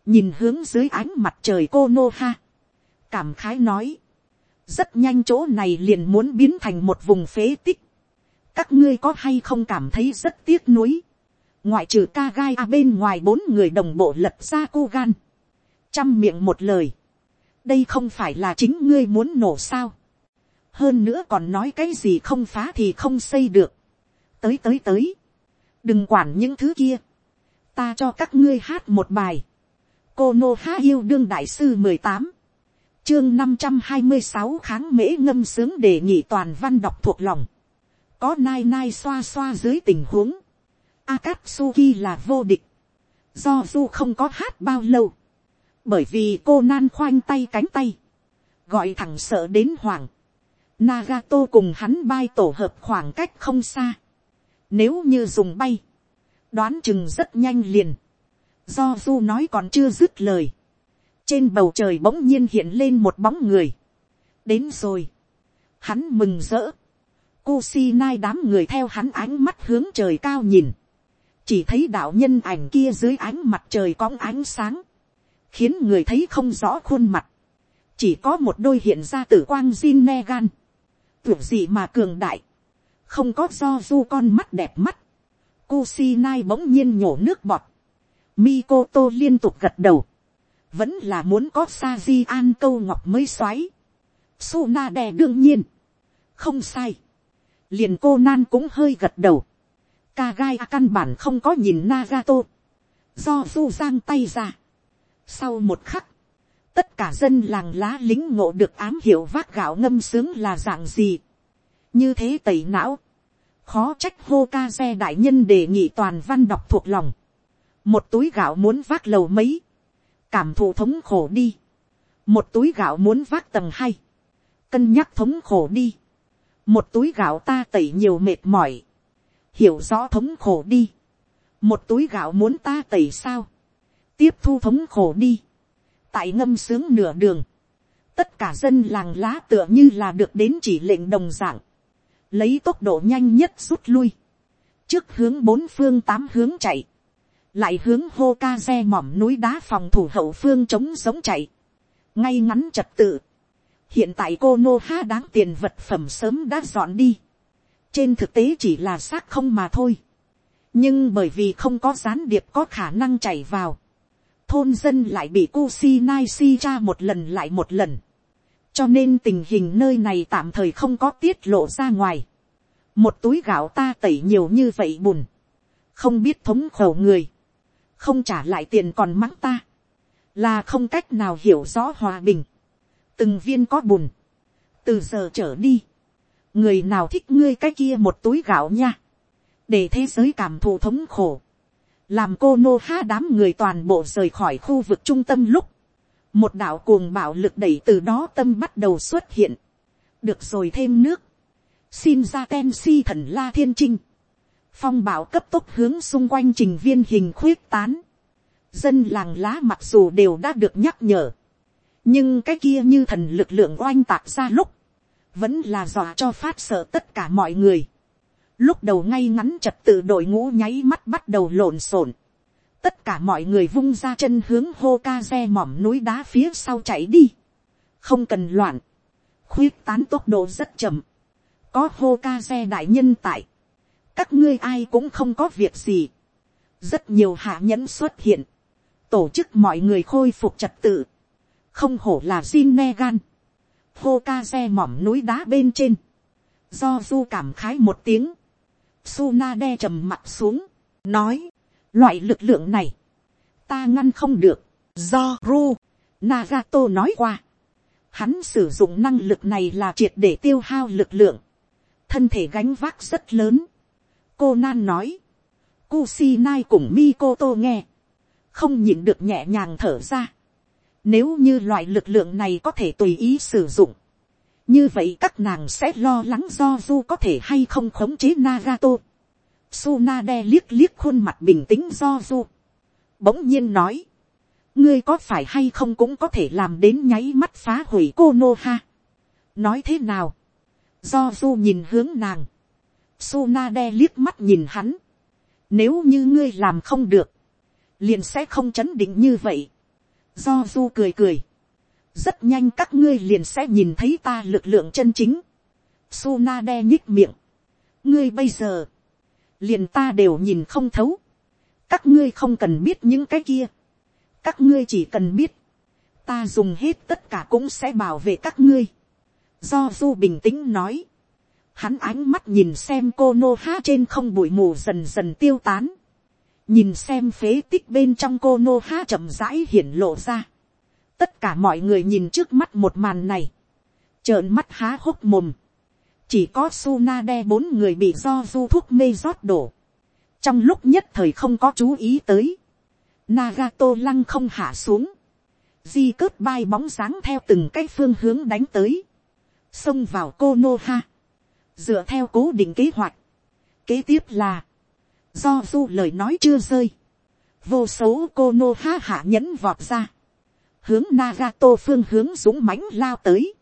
nhìn hướng dưới ánh mặt trời cô nô ha, cảm khái nói, rất nhanh chỗ này liền muốn biến thành một vùng phế tích, các ngươi có hay không cảm thấy rất tiếc nuối, ngoại trừ ca gai a bên ngoài bốn người đồng bộ lật ra cô gan, chăm miệng một lời, đây không phải là chính ngươi muốn nổ sao, hơn nữa còn nói cái gì không phá thì không xây được, tới tới tới, đừng quản những thứ kia, ta cho các ngươi hát một bài, cô nô há yêu đương đại sư mười tám. Chương năm trăm hai mươi sáu kháng mễ ngâm sướng để nhị toàn văn đọc thuộc lòng. Có nai nai xoa xoa dưới tình huống. Akatsuki là vô địch. Do du không có hát bao lâu. Bởi vì cô nan khoanh tay cánh tay. Gọi thẳng sợ đến hoàng. Nagato cùng hắn bay tổ hợp khoảng cách không xa. Nếu như dùng bay, đoán chừng rất nhanh liền. Do du nói còn chưa dứt lời. Trên bầu trời bỗng nhiên hiện lên một bóng người. Đến rồi. Hắn mừng rỡ. cu si nai đám người theo hắn ánh mắt hướng trời cao nhìn. Chỉ thấy đạo nhân ảnh kia dưới ánh mặt trời có ánh sáng. Khiến người thấy không rõ khuôn mặt. Chỉ có một đôi hiện ra tử quang Jin Negan. Tưởng gì mà cường đại. Không có do du con mắt đẹp mắt. cu si nai bỗng nhiên nhổ nước bọt. Mikoto liên tục gật đầu. Vẫn là muốn có sa di an câu ngọc mới xoáy. Suna đè đương nhiên. Không sai. Liền cô nan cũng hơi gật đầu. Kagai căn bản không có nhìn Nagato. Do du giang tay ra. Sau một khắc. Tất cả dân làng lá lính ngộ được ám hiểu vác gạo ngâm sướng là dạng gì. Như thế tẩy não. Khó trách hô ca xe đại nhân đề nghị toàn văn đọc thuộc lòng một túi gạo muốn vác lầu mấy, cảm thụ thống khổ đi, một túi gạo muốn vác tầng hai, cân nhắc thống khổ đi, một túi gạo ta tẩy nhiều mệt mỏi, hiểu rõ thống khổ đi, một túi gạo muốn ta tẩy sao, tiếp thu thống khổ đi, tại ngâm sướng nửa đường, tất cả dân làng lá tựa như là được đến chỉ lệnh đồng dạng, lấy tốc độ nhanh nhất rút lui, trước hướng bốn phương tám hướng chạy, lại hướng hô ca xe mỏm núi đá phòng thủ hậu phương chống sống chạy, ngay ngắn trật tự. hiện tại cô nô ha đáng tiền vật phẩm sớm đã dọn đi, trên thực tế chỉ là xác không mà thôi, nhưng bởi vì không có gián điệp có khả năng chạy vào, thôn dân lại bị Kusinai si cha một lần lại một lần. Cho nên tình hình nơi này tạm thời không có tiết lộ ra ngoài. Một túi gạo ta tẩy nhiều như vậy bùn. Không biết thống khổ người. Không trả lại tiền còn mắng ta. Là không cách nào hiểu rõ hòa bình. Từng viên có bùn. Từ giờ trở đi. Người nào thích ngươi cái kia một túi gạo nha. Để thế giới cảm thụ thống khổ làm cô nô ha đám người toàn bộ rời khỏi khu vực trung tâm lúc, một đạo cuồng bạo lực đẩy từ đó tâm bắt đầu xuất hiện, được rồi thêm nước, xin ra ten si thần la thiên trinh, phong bạo cấp tốc hướng xung quanh trình viên hình khuyết tán, dân làng lá mặc dù đều đã được nhắc nhở, nhưng cái kia như thần lực lượng oanh tạc ra lúc, vẫn là dọa cho phát sợ tất cả mọi người. Lúc đầu ngay ngắn trật tự đội ngũ nháy mắt bắt đầu lộn xộn. Tất cả mọi người vung ra chân hướng hô ca xe mỏm núi đá phía sau chạy đi. Không cần loạn. Khuyết tán tốc độ rất chậm. Có hô ca xe đại nhân tại. Các ngươi ai cũng không có việc gì. Rất nhiều hạ nhẫn xuất hiện. Tổ chức mọi người khôi phục trật tự. Không hổ là xin ne gan, Hô ca xe mỏm núi đá bên trên. Do du cảm khái một tiếng Suna đe trầm mặt xuống, nói, loại lực lượng này, ta ngăn không được, do Ru, Nagato nói qua. Hắn sử dụng năng lực này là triệt để tiêu hao lực lượng, thân thể gánh vác rất lớn. Cô Nan nói, Kusinai cùng Mikoto nghe, không nhịn được nhẹ nhàng thở ra. Nếu như loại lực lượng này có thể tùy ý sử dụng, như vậy các nàng sẽ lo lắng do du có thể hay không khống chế Nagato. Sunade liếc liếc khuôn mặt bình tĩnh do du. Bỗng nhiên nói. Ngươi có phải hay không cũng có thể làm đến nháy mắt phá hủy cô Noha. Nói thế nào? Do du nhìn hướng nàng. Sunade liếc mắt nhìn hắn. Nếu như ngươi làm không được. Liền sẽ không chấn định như vậy. Do du cười cười rất nhanh các ngươi liền sẽ nhìn thấy ta lực lượng chân chính. Suna đe nhích miệng. ngươi bây giờ, liền ta đều nhìn không thấu. các ngươi không cần biết những cái kia. các ngươi chỉ cần biết, ta dùng hết tất cả cũng sẽ bảo vệ các ngươi. do du bình tĩnh nói, hắn ánh mắt nhìn xem cô nô ha trên không bụi mù dần dần tiêu tán. nhìn xem phế tích bên trong cô nô ha chậm rãi hiển lộ ra. Tất cả mọi người nhìn trước mắt một màn này, trợn mắt há hốc mồm, chỉ có Suna đe bốn người bị do du thuốc mê rót đổ, trong lúc nhất thời không có chú ý tới, Nagato lăng không hạ xuống, di cướp bay bóng dáng theo từng cái phương hướng đánh tới, xông vào cô nô ha, dựa theo cố định kế hoạch, kế tiếp là, do du lời nói chưa rơi, vô số cô nô ha hạ nhẫn vọt ra, hướng Nagato phương hướng dũng mãnh lao tới.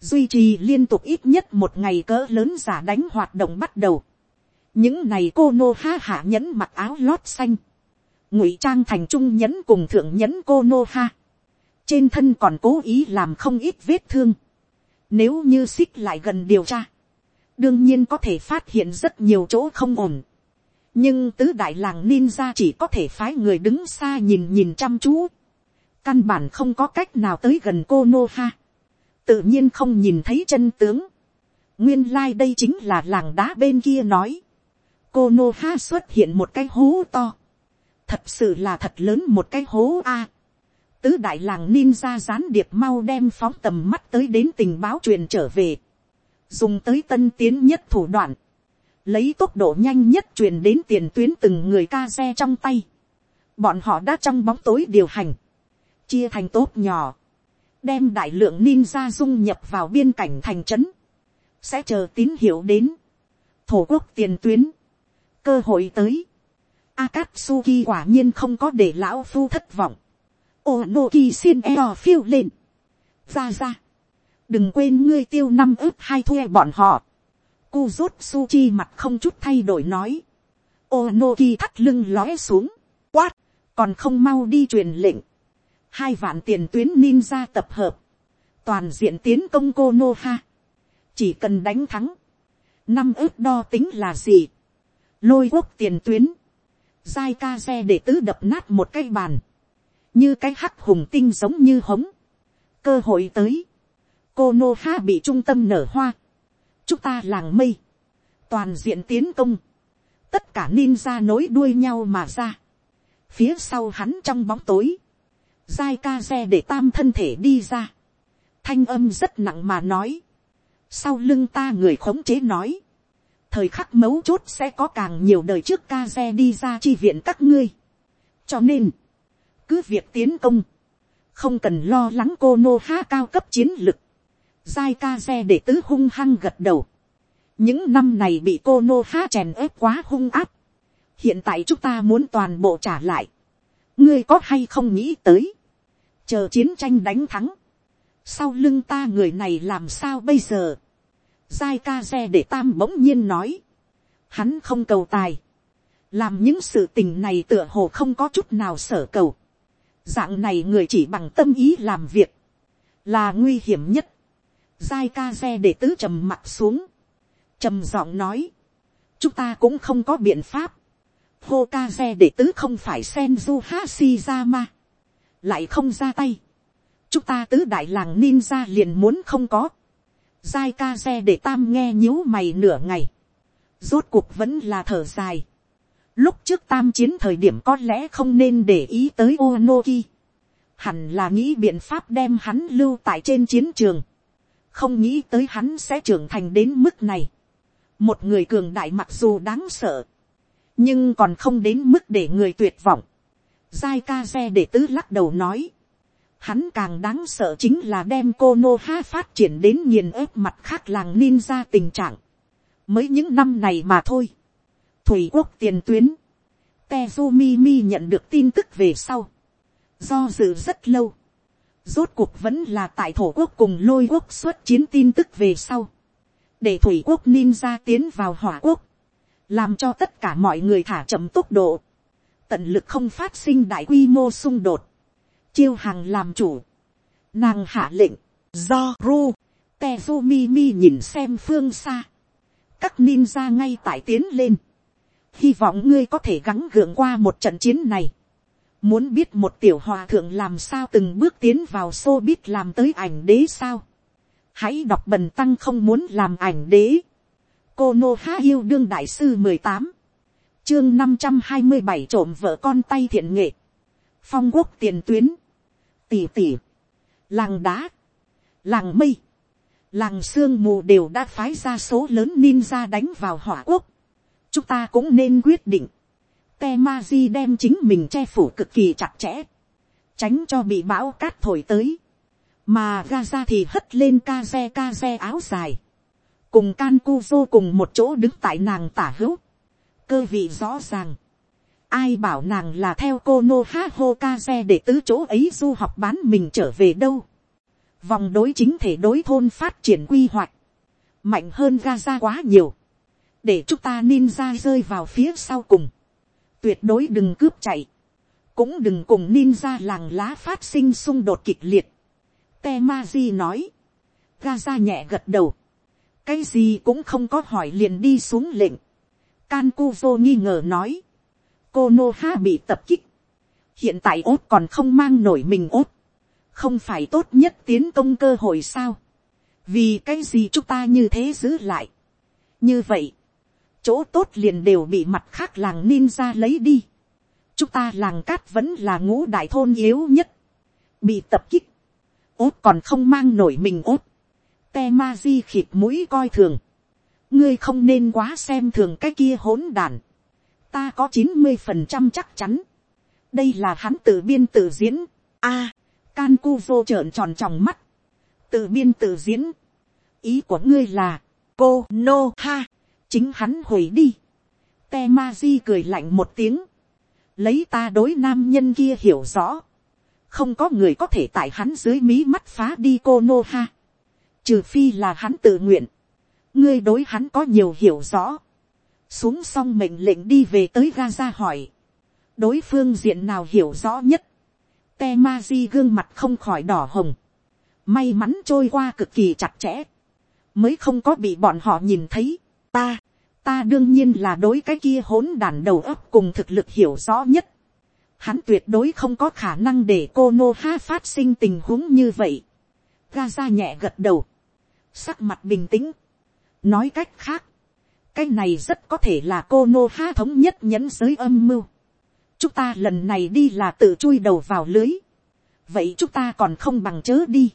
Duy trì liên tục ít nhất một ngày cỡ lớn giả đánh hoạt động bắt đầu. Những này cô nô ha hạ nhẫn mặc áo lót xanh. Ngụy trang thành trung nhẫn cùng thượng nhẫn cô nô ha. Trên thân còn cố ý làm không ít vết thương. Nếu như xích lại gần điều tra. Đương nhiên có thể phát hiện rất nhiều chỗ không ổn. Nhưng tứ đại làng ninja chỉ có thể phái người đứng xa nhìn nhìn chăm chú. căn bản không có cách nào tới gần cô nô ha, tự nhiên không nhìn thấy chân tướng, nguyên lai、like、đây chính là làng đá bên kia nói, cô nô ha xuất hiện một cái hố to, thật sự là thật lớn một cái hố a, tứ đại làng ninja gián điệp mau đem phóng tầm mắt tới đến tình báo truyền trở về, dùng tới tân tiến nhất thủ đoạn, lấy tốc độ nhanh nhất truyền đến tiền tuyến từng người ca xe trong tay, bọn họ đã trong bóng tối điều hành, chia thành tốt nhỏ, đem đại lượng ninja dung nhập vào biên cảnh thành trấn, sẽ chờ tín hiệu đến, thổ quốc tiền tuyến, cơ hội tới, Akatsuki quả nhiên không có để lão phu thất vọng, Onoki xin eo phiêu lên, ra ra, đừng quên ngươi tiêu năm ước hai thuê bọn họ, cu rốt suchi mặt không chút thay đổi nói, Onoki thắt lưng lóe xuống, quát, còn không mau đi truyền lệnh, hai vạn tiền tuyến ninja tập hợp, toàn diện tiến công cô nô ha, chỉ cần đánh thắng, năm ước đo tính là gì, lôi quốc tiền tuyến, giai ca xe để tứ đập nát một cái bàn, như cái hắc hùng tinh giống như hống, cơ hội tới, cô nô ha bị trung tâm nở hoa, chúng ta làng mây, toàn diện tiến công, tất cả ninja nối đuôi nhau mà ra, phía sau hắn trong bóng tối, giai ca xe để tam thân thể đi ra, thanh âm rất nặng mà nói, sau lưng ta người khống chế nói, thời khắc mấu chốt sẽ có càng nhiều đời trước ca xe đi ra chi viện các ngươi, cho nên, cứ việc tiến công, không cần lo lắng cô nô ha cao cấp chiến lực, giai ca xe để tứ hung hăng gật đầu, những năm này bị cô nô há chèn ép quá hung áp, hiện tại chúng ta muốn toàn bộ trả lại, ngươi có hay không nghĩ tới, chờ chiến tranh đánh thắng, sau lưng ta người này làm sao bây giờ, giai ca xe để tam bỗng nhiên nói, hắn không cầu tài, làm những sự tình này tựa hồ không có chút nào sở cầu, dạng này người chỉ bằng tâm ý làm việc, là nguy hiểm nhất, giai ca xe để tứ trầm mặt xuống, trầm giọng nói, chúng ta cũng không có biện pháp, hô ca xe để tứ không phải senju hashizama, lại không ra tay, chúng ta tứ đại làng ninja liền muốn không có, giai ca xe để tam nghe nhíu mày nửa ngày, rốt cuộc vẫn là thở dài, lúc trước tam chiến thời điểm có lẽ không nên để ý tới Onoki, hẳn là nghĩ biện pháp đem hắn lưu tại trên chiến trường, không nghĩ tới hắn sẽ trưởng thành đến mức này, một người cường đại mặc dù đáng sợ, nhưng còn không đến mức để người tuyệt vọng. Giai ca xe để tứ lắc đầu nói, hắn càng đáng sợ chính là đem cô nô ha phát triển đến nghiền ép mặt khác làng ninja tình trạng. mới những năm này mà thôi. thủy quốc tiền tuyến, Tezumi mi nhận được tin tức về sau. do dự rất lâu rốt cuộc vẫn là tại thổ quốc cùng lôi quốc xuất chiến tin tức về sau. để thủy quốc ninja tiến vào hỏa quốc. Làm cho tất cả mọi người thả chậm tốc độ, tận lực không phát sinh đại quy mô xung đột, chiêu hàng làm chủ, nàng hạ lệnh, do ru, tezu mi mi nhìn xem phương xa, các ninja ngay tại tiến lên, hy vọng ngươi có thể gắng gượng qua một trận chiến này, muốn biết một tiểu hòa thượng làm sao từng bước tiến vào xô biết làm tới ảnh đế sao, hãy đọc bần tăng không muốn làm ảnh đế, cô nô há yêu đương đại sư mười tám. Chương năm trăm hai mươi bảy trộm vợ con tay thiện nghệ. Phong quốc tiền tuyến. Tỷ tỷ làng đá. Làng mây. Làng sương mù đều đã phái ra số lớn ninja đánh vào hỏa quốc. Chúng ta cũng nên quyết định te ma di đem chính mình che phủ cực kỳ chặt chẽ tránh cho bị bão cát thổi tới. Mà gaza thì hất lên ca xe ca xe áo dài cùng can cu vô cùng một chỗ đứng tại nàng tả hữu, cơ vị rõ ràng, ai bảo nàng là theo cô nô ha hô ca xe để tứ chỗ ấy du học bán mình trở về đâu, vòng đối chính thể đối thôn phát triển quy hoạch, mạnh hơn Gaza ra quá nhiều, để chúng ta ninja rơi vào phía sau cùng, tuyệt đối đừng cướp chạy, cũng đừng cùng ninja làng lá phát sinh xung đột kịch liệt. Temaji nói, Gaza nhẹ gật đầu, cái gì cũng không có hỏi liền đi xuống lệnh. Cancuzo nghi ngờ nói. Cô Nô Ha bị tập kích. Hiện tại ốt còn không mang nổi mình ốt. Không phải tốt nhất tiến công cơ hội sao. Vì cái gì chúng ta như thế giữ lại. Như vậy. Chỗ tốt liền đều bị mặt khác làng ninja lấy đi. Chúng ta làng cát vẫn là ngũ đại thôn yếu nhất. Bị tập kích. Ốt còn không mang nổi mình ốt te ma di khịt mũi coi thường. ngươi không nên quá xem thường cái kia hỗn đàn. ta có chín mươi phần trăm chắc chắn. đây là hắn tự biên tự diễn, a, can cu vô trợn tròn tròng mắt, tự biên tự diễn, ý của ngươi là, cô no ha, chính hắn hủy đi, te ma di cười lạnh một tiếng, lấy ta đối nam nhân kia hiểu rõ, không có người có thể tại hắn dưới mí mắt phá đi cô nô ha, trừ phi là hắn tự nguyện, ngươi đối hắn có nhiều hiểu rõ, xuống xong mệnh lệnh đi về tới Gaza hỏi, đối phương diện nào hiểu rõ nhất, te ma di gương mặt không khỏi đỏ hồng, may mắn trôi qua cực kỳ chặt chẽ, mới không có bị bọn họ nhìn thấy, ta, ta đương nhiên là đối cái kia hỗn đàn đầu óc cùng thực lực hiểu rõ nhất, hắn tuyệt đối không có khả năng để cô nô ha phát sinh tình huống như vậy, Gaza nhẹ gật đầu, sắc mặt bình tĩnh, nói cách khác, cái này rất có thể là cô nô ha thống nhất nhẫn giới âm mưu. chúng ta lần này đi là tự chui đầu vào lưới. vậy chúng ta còn không bằng chớ đi.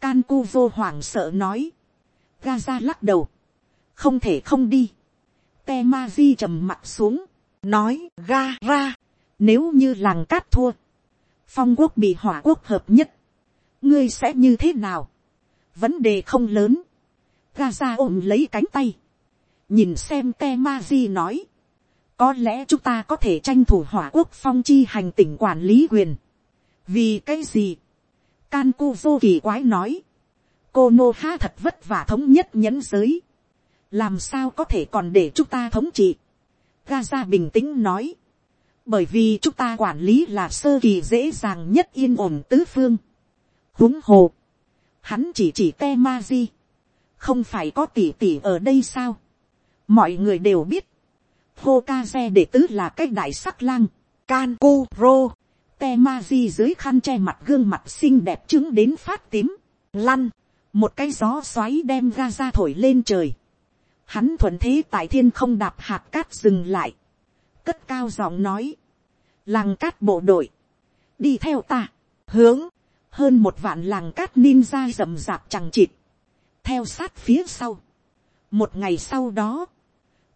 can cu vô hoảng sợ nói. ga ra lắc đầu không thể không đi. te ma di trầm mặt xuống. nói ga ra. nếu như làng cát thua. phong quốc bị hỏa quốc hợp nhất. ngươi sẽ như thế nào. vấn đề không lớn. ga ra ôm lấy cánh tay nhìn xem te ma di nói, có lẽ chúng ta có thể tranh thủ hỏa quốc phong chi hành tỉnh quản lý quyền. vì cái gì, can cu vô kỳ quái nói, cô nô ha thật vất vả thống nhất nhẫn giới, làm sao có thể còn để chúng ta thống trị. Gaza bình tĩnh nói, bởi vì chúng ta quản lý là sơ kỳ dễ dàng nhất yên ổn tứ phương. huống hồ, hắn chỉ chỉ te ma di, không phải có tỷ tỷ ở đây sao? Mọi người đều biết, hô ca xe đệ tứ là cái đại sắc lang, can cu rô, te ma di dưới khăn che mặt gương mặt xinh đẹp chứng đến phát tím, lăn, một cái gió xoáy đem ra ra thổi lên trời, hắn thuận thế tại thiên không đạp hạt cát dừng lại, cất cao giọng nói, làng cát bộ đội, đi theo ta, hướng, hơn một vạn làng cát ninja rậm rạp chẳng chịt, theo sát phía sau. một ngày sau đó,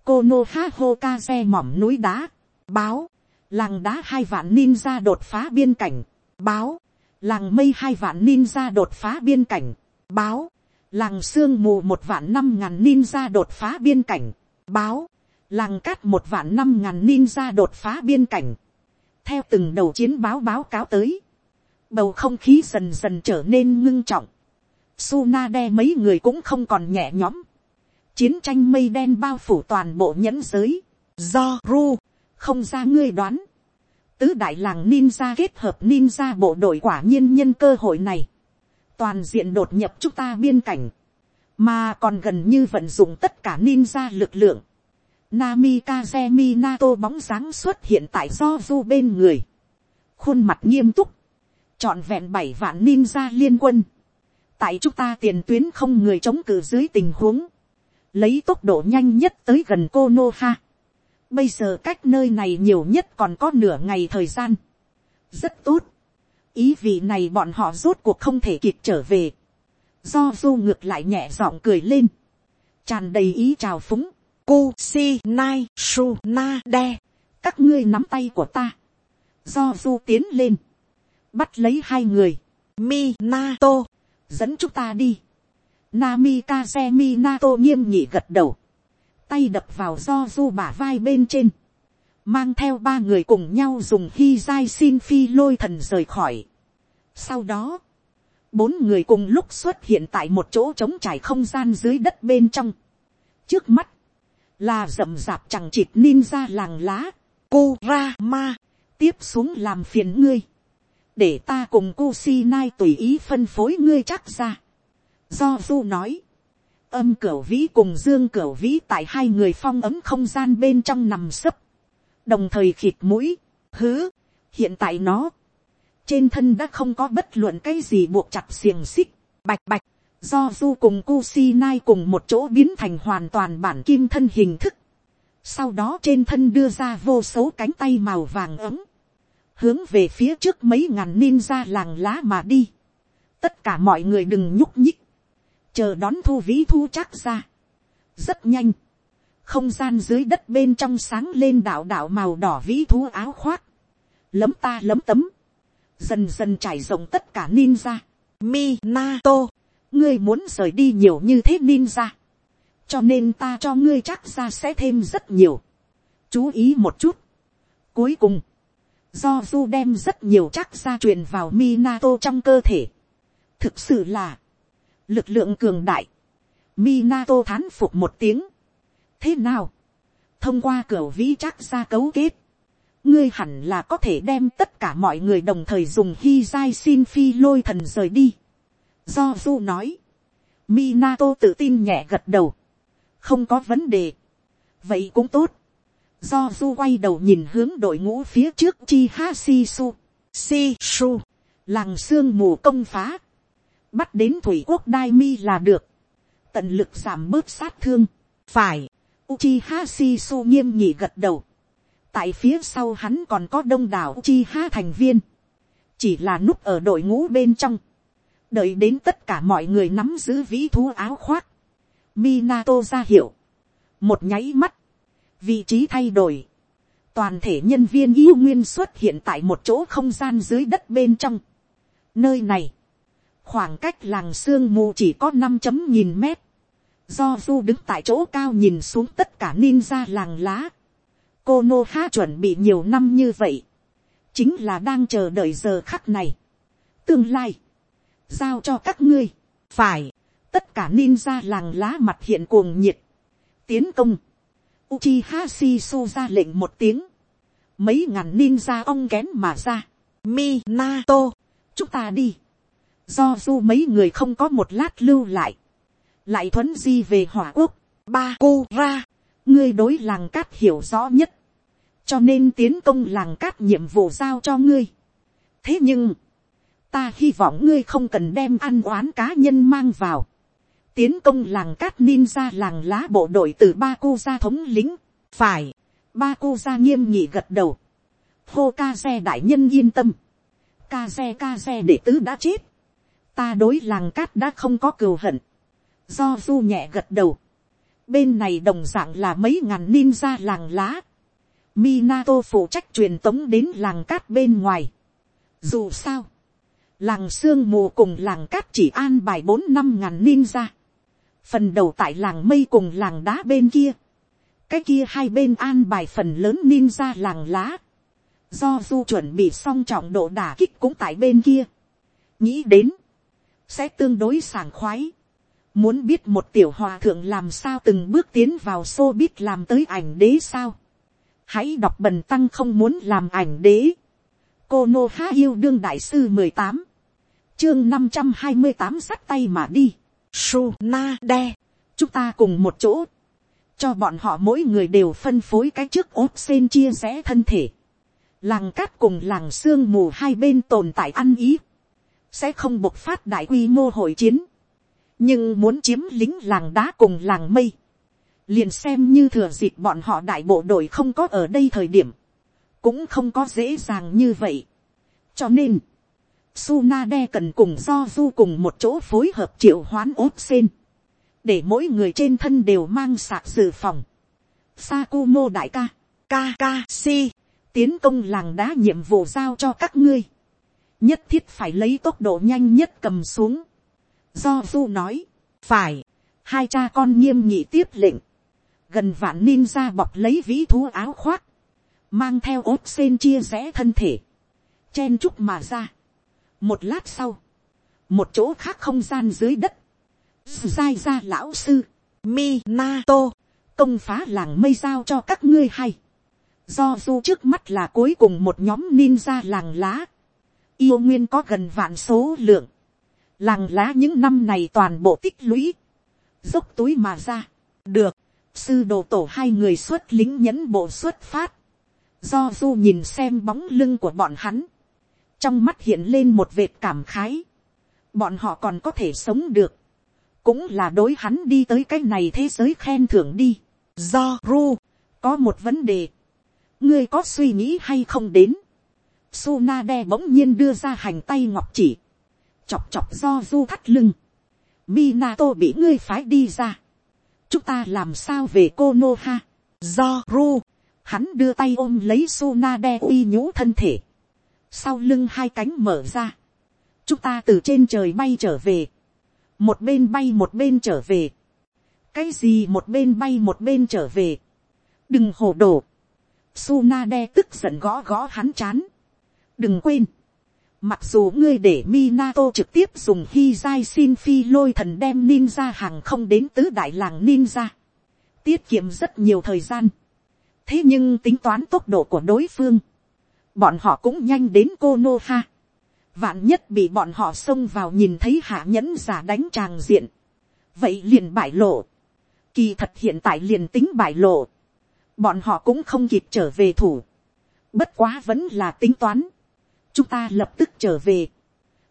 cô nô ha hô ca xe mỏm núi đá, báo, làng đá hai vạn ninja đột phá biên cảnh, báo, làng mây hai vạn ninja đột phá biên cảnh, báo, làng sương mù một vạn năm ngàn ninja đột phá biên cảnh, báo, làng cát một vạn năm ngàn ninja đột phá biên cảnh, theo từng đầu chiến báo báo cáo tới, bầu không khí dần dần trở nên ngưng trọng, Suna đe mấy người cũng không còn nhẹ nhõm. Chiến tranh mây đen bao phủ toàn bộ nhẫn giới, do ru, không ra ngươi đoán, tứ đại làng ninja kết hợp ninja bộ đội quả nhiên nhân cơ hội này, toàn diện đột nhập chúng ta biên cảnh, mà còn gần như vận dụng tất cả ninja lực lượng. Namikaze Minato bóng dáng xuất hiện tại do du bên người, khuôn mặt nghiêm túc, trọn vẹn bảy vạn ninja liên quân, tại chúng ta tiền tuyến không người chống cự dưới tình huống, lấy tốc độ nhanh nhất tới gần cô. Bây giờ cách nơi này nhiều nhất còn có nửa ngày thời gian. Rất tốt. Ý vị này bọn họ rốt cuộc không thể kịp trở về. Do du ngược lại nhẹ giọng cười lên. Tràn đầy ý chào phúng. Cô si nai su na đe. Các ngươi nắm tay của ta. Do du tiến lên. Bắt lấy hai người. Mi na to. Dẫn chúng ta đi Namikaze Minato nghiêm nhị gật đầu. Tay đập vào do du bả vai bên trên. Mang theo ba người cùng nhau dùng hy dai xin phi lôi thần rời khỏi. Sau đó, bốn người cùng lúc xuất hiện tại một chỗ trống trải không gian dưới đất bên trong. Trước mắt, là rậm rạp chẳng chịt ninja làng lá. Kurama, tiếp xuống làm phiền ngươi. Để ta cùng Kusinai tùy ý phân phối ngươi chắc ra Do du nói. Âm cửu vĩ cùng dương cửu vĩ tại hai người phong ấm không gian bên trong nằm sấp. Đồng thời khịt mũi. Hứ. Hiện tại nó. Trên thân đã không có bất luận cái gì buộc chặt xiềng xích. Bạch bạch. Do du cùng Kusinai cùng một chỗ biến thành hoàn toàn bản kim thân hình thức. Sau đó trên thân đưa ra vô số cánh tay màu vàng ấm. Hướng về phía trước mấy ngàn ninja làng lá mà đi. Tất cả mọi người đừng nhúc nhích chờ đón thu vĩ thu chắc ra. rất nhanh, không gian dưới đất bên trong sáng lên đảo đảo màu đỏ vĩ thú áo khoác, lấm ta lấm tấm, dần dần trải rộng tất cả ninja. Minato, ngươi muốn rời đi nhiều như thế ninja, cho nên ta cho ngươi chắc ra sẽ thêm rất nhiều. chú ý một chút. cuối cùng, do du đem rất nhiều chắc ra truyền vào Minato trong cơ thể. thực sự là, lực lượng cường đại. Minato thán phục một tiếng thế nào, thông qua cửa vĩ chắc ra cấu kết, ngươi hẳn là có thể đem tất cả mọi người đồng thời dùng hy giai xin phi lôi thần rời đi. Do du nói, Minato tự tin nhẹ gật đầu, không có vấn đề, vậy cũng tốt. Do du quay đầu nhìn hướng đội ngũ phía trước chi ha si su, si su, làng sương mù công phá, bắt đến thủy quốc đai mi là được, tận lực giảm bớt sát thương, phải, Uchiha Shisu nghiêm nhị gật đầu. Tại phía sau hắn còn có đông đảo Uchiha thành viên. Chỉ là núp ở đội ngũ bên trong. Đợi đến tất cả mọi người nắm giữ vĩ thú áo khoác. Minato ra hiệu. Một nháy mắt. Vị trí thay đổi. Toàn thể nhân viên yêu nguyên xuất hiện tại một chỗ không gian dưới đất bên trong. Nơi này. Khoảng cách làng sương mù chỉ có năm chấm nghìn mét Do du đứng tại chỗ cao nhìn xuống tất cả ninja làng lá. Cô Nô Ha chuẩn bị nhiều năm như vậy. Chính là đang chờ đợi giờ khắc này. Tương lai. Giao cho các ngươi. Phải. Tất cả ninja làng lá mặt hiện cuồng nhiệt. Tiến công. Uchiha Shisu ra lệnh một tiếng. Mấy ngàn ninja ong kén mà ra. Minato. Chúng ta đi. Do du mấy người không có một lát lưu lại lại thuấn di về hỏa quốc, ba cô ra, ngươi đối làng cát hiểu rõ nhất, cho nên tiến công làng cát nhiệm vụ giao cho ngươi. thế nhưng, ta hy vọng ngươi không cần đem ăn oán cá nhân mang vào, tiến công làng cát ninja làng lá bộ đội từ ba cô ra thống lính, phải, ba cô ra nghiêm nhị gật đầu, hô ca xe đại nhân yên tâm, ca xe ca xe đệ tứ đã chết, ta đối làng cát đã không có cừu hận, do du nhẹ gật đầu, bên này đồng dạng là mấy ngàn ninja làng lá, Minato phụ trách truyền tống đến làng cát bên ngoài. Dù sao, làng sương mù cùng làng cát chỉ an bài bốn năm ngàn ninja. Phần đầu tại làng mây cùng làng đá bên kia. Cái kia hai bên an bài phần lớn ninja làng lá. Do du chuẩn bị xong trọng độ đả kích cũng tại bên kia. Nghĩ đến, sẽ tương đối sảng khoái. Muốn biết một tiểu hòa thượng làm sao từng bước tiến vào xô biết làm tới ảnh đế sao. Hãy đọc bần tăng không muốn làm ảnh đế. Cô Nô Há yêu đương đại sư mười tám Chương năm trăm hai mươi tám sắt tay mà đi. Su na đe. Chúng ta cùng một chỗ. Cho bọn họ mỗi người đều phân phối cái trước ốp sen chia rẽ thân thể. Làng cát cùng làng sương mù hai bên tồn tại ăn ý. Sẽ không bộc phát đại quy mô hội chiến nhưng muốn chiếm lính làng đá cùng làng mây, liền xem như thừa dịp bọn họ đại bộ đội không có ở đây thời điểm, cũng không có dễ dàng như vậy. cho nên, Sunade cần cùng do du cùng một chỗ phối hợp triệu hoán ốp sen, để mỗi người trên thân đều mang sạc dự phòng. Sakumo đại ca, Kakashi, tiến công làng đá nhiệm vụ giao cho các ngươi, nhất thiết phải lấy tốc độ nhanh nhất cầm xuống, Do du nói, phải, hai cha con nghiêm nghị tiếp lệnh, gần vạn ninja bọc lấy vĩ thú áo khoác, mang theo ốt sen chia rẽ thân thể, chen chúc mà ra. một lát sau, một chỗ khác không gian dưới đất, sai ra lão sư, Minato, công phá làng mây giao cho các ngươi hay. Do du trước mắt là cuối cùng một nhóm ninja làng lá, yêu nguyên có gần vạn số lượng, làng lá những năm này toàn bộ tích lũy, dốc túi mà ra, được, sư đồ tổ hai người xuất lính nhẫn bộ xuất phát, do du nhìn xem bóng lưng của bọn hắn, trong mắt hiện lên một vệt cảm khái, bọn họ còn có thể sống được, cũng là đối hắn đi tới cái này thế giới khen thưởng đi, do ru, có một vấn đề, ngươi có suy nghĩ hay không đến, Sunade bỗng nhiên đưa ra hành tay ngọc chỉ chọc chọc do du thắt lưng. Minato bị ngươi phái đi ra. Chúng ta làm sao về Konoha? Do Ru. Hắn đưa tay ôm lấy Sunade uy nhũ thân thể. sau lưng hai cánh mở ra, chúng ta từ trên trời bay trở về, một bên bay một bên trở về, cái gì một bên bay một bên trở về, đừng hồ đồ, sunade tức giận gõ gõ hắn chán, đừng quên, mặc dù ngươi để Minato trực tiếp dùng Hizai xin phi lôi thần đem ninja hàng không đến tứ đại làng ninja, tiết kiệm rất nhiều thời gian, thế nhưng tính toán tốc độ của đối phương, bọn họ cũng nhanh đến Konoha. Vạn nhất bị bọn họ xông vào nhìn thấy hạ nhẫn giả đánh tràng diện. Vậy liền bại lộ. Kỳ thật hiện tại liền tính bại lộ. Bọn họ cũng không kịp trở về thủ. Bất quá vẫn là tính toán. Chúng ta lập tức trở về.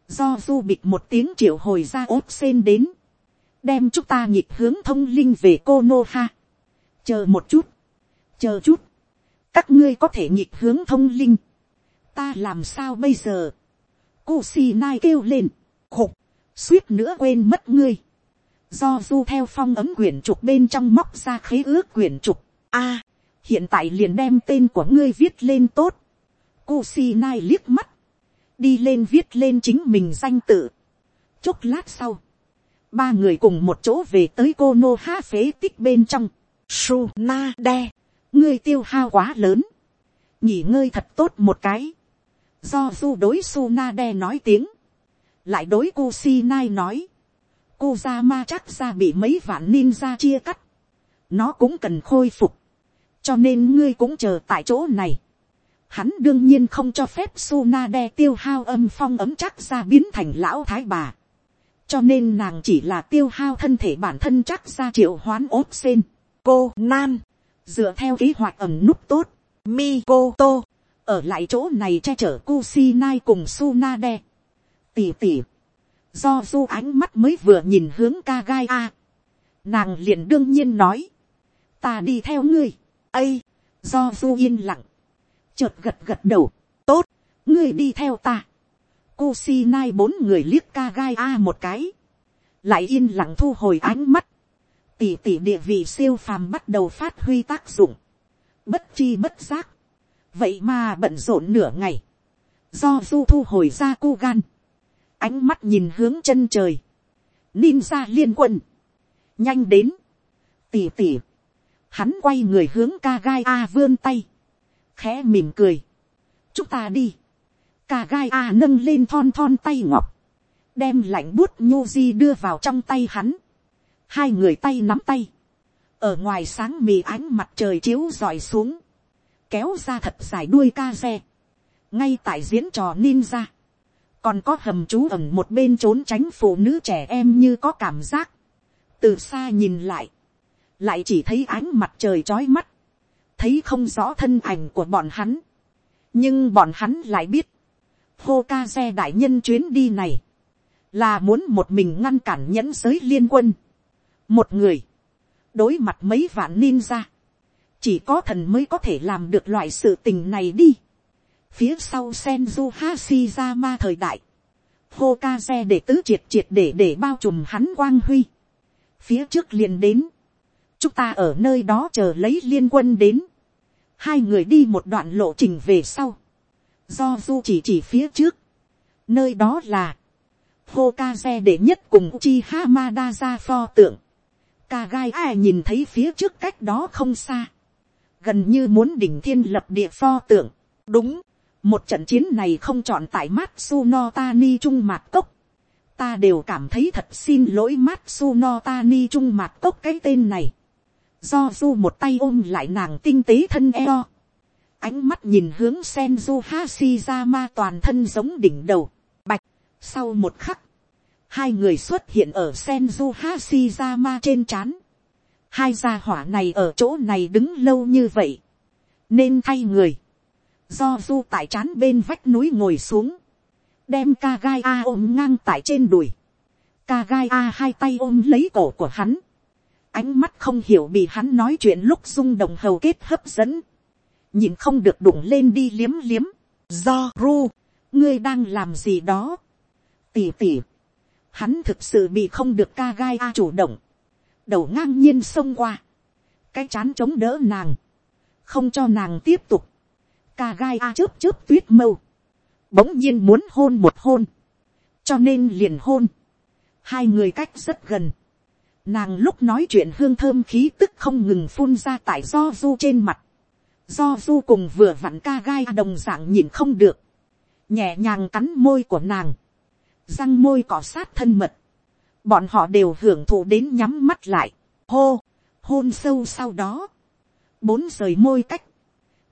Do du bịt một tiếng triệu hồi ra ốt sen đến. Đem chúng ta nhịp hướng thông linh về cô nô ha. Chờ một chút. Chờ chút. Các ngươi có thể nhịp hướng thông linh ta làm sao bây giờ, Kusinai kêu lên, khục, suýt nữa quên mất ngươi. Do du theo phong ấm quyển trục bên trong móc ra khế ước quyển trục. a, hiện tại liền đem tên của ngươi viết lên tốt. Kusinai liếc mắt, đi lên viết lên chính mình danh tự. Chốc lát sau, ba người cùng một chỗ về tới cô nô ha phế tích bên trong. Su na de, ngươi tiêu hao quá lớn. nghỉ ngơi thật tốt một cái do du đối Sunade nói tiếng, lại đối Kusinai nói, Kuzama chắc ra bị mấy vạn ninja chia cắt, nó cũng cần khôi phục, cho nên ngươi cũng chờ tại chỗ này. Hắn đương nhiên không cho phép Sunade tiêu hao âm phong ấm chắc ra biến thành lão thái bà. Cho nên nàng chỉ là tiêu hao thân thể bản thân chắc ra triệu hoán ốt sen. Cô Nan, dựa theo kế hoạch ẩm nút tốt, Mikoto ở lại chỗ này che chở Kusinai cùng Sunade. Tỉ tỉ, do du ánh mắt mới vừa nhìn hướng Kagai a, nàng liền đương nhiên nói, ta đi theo ngươi, ây, do du yên lặng, chợt gật gật đầu, tốt, ngươi đi theo ta. Kusinai bốn người liếc Kagai a một cái, lại yên lặng thu hồi ánh mắt, tỉ tỉ địa vị siêu phàm bắt đầu phát huy tác dụng, bất chi bất giác, vậy mà bận rộn nửa ngày, do du thu hồi ra cu gan, ánh mắt nhìn hướng chân trời, ninja liên quân, nhanh đến, tỉ tỉ, hắn quay người hướng ca gai a vươn tay, khẽ mỉm cười, chúng ta đi, Cả gai a nâng lên thon thon tay ngọc, đem lạnh bút nhô di đưa vào trong tay hắn, hai người tay nắm tay, ở ngoài sáng mì ánh mặt trời chiếu rọi xuống, kéo ra thật dài đuôi ca xe, ngay tại diễn trò ninja, còn có hầm chú ẩn một bên trốn tránh phụ nữ trẻ em như có cảm giác, từ xa nhìn lại, lại chỉ thấy ánh mặt trời trói mắt, thấy không rõ thân ảnh của bọn hắn, nhưng bọn hắn lại biết, hô ca xe đại nhân chuyến đi này, là muốn một mình ngăn cản nhẫn giới liên quân, một người, đối mặt mấy vạn ninja, chỉ có thần mới có thể làm được loại sự tình này đi. phía sau senju ma thời đại, Hokage để tứ triệt triệt để để bao trùm hắn quang huy. Phía trước liền đến. Chúng ta ở nơi đó chờ lấy liên quân đến. Hai người đi một đoạn lộ trình về sau. Do du chỉ chỉ phía trước. Nơi đó là. Hokage để nhất cùng chi Hamada ra pho tượng. Kagai ai nhìn thấy phía trước cách đó không xa gần như muốn đỉnh thiên lập địa pho tượng. đúng, một trận chiến này không chọn tại Matsuno Tani Trung Mạc Cốc. Ta đều cảm thấy thật xin lỗi Matsuno Tani Trung Mạc Cốc cái tên này. Do du một tay ôm lại nàng tinh tế thân eo. Ánh mắt nhìn hướng Senju Hashizama toàn thân giống đỉnh đầu. Bạch. Sau một khắc. Hai người xuất hiện ở Senju Hashizama trên trán hai gia hỏa này ở chỗ này đứng lâu như vậy, nên thay người, do du tại trán bên vách núi ngồi xuống, đem ca gai a ôm ngang tại trên đùi, ca gai a hai tay ôm lấy cổ của hắn, ánh mắt không hiểu bị hắn nói chuyện lúc rung đồng hầu kết hấp dẫn, nhìn không được đụng lên đi liếm liếm, do ru, ngươi đang làm gì đó, tỉ tỉ, hắn thực sự bị không được ca gai a chủ động, đầu ngang nhiên xông qua, cái chán chống đỡ nàng, không cho nàng tiếp tục, ca gai a chớp chớp tuyết mâu, bỗng nhiên muốn hôn một hôn, cho nên liền hôn, hai người cách rất gần, nàng lúc nói chuyện hương thơm khí tức không ngừng phun ra tại do du trên mặt, do du cùng vừa vặn ca gai đồng dạng nhìn không được, nhẹ nhàng cắn môi của nàng, răng môi cỏ sát thân mật, bọn họ đều hưởng thụ đến nhắm mắt lại, hô, hôn sâu sau đó, bốn rời môi cách,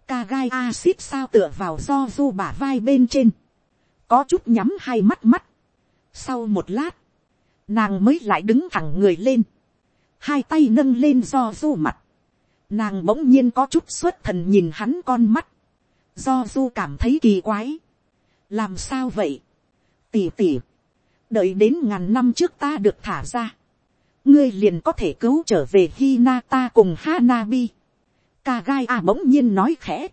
ca gai axit sao tựa vào do du bả vai bên trên, có chút nhắm hai mắt mắt, sau một lát, nàng mới lại đứng thẳng người lên, hai tay nâng lên do du mặt, nàng bỗng nhiên có chút xuất thần nhìn hắn con mắt, do du cảm thấy kỳ quái, làm sao vậy, tỉ tỉ, đợi đến ngàn năm trước ta được thả ra, ngươi liền có thể cứu trở về Hinata cùng Hanabi. Kagai a bỗng nhiên nói khẽ.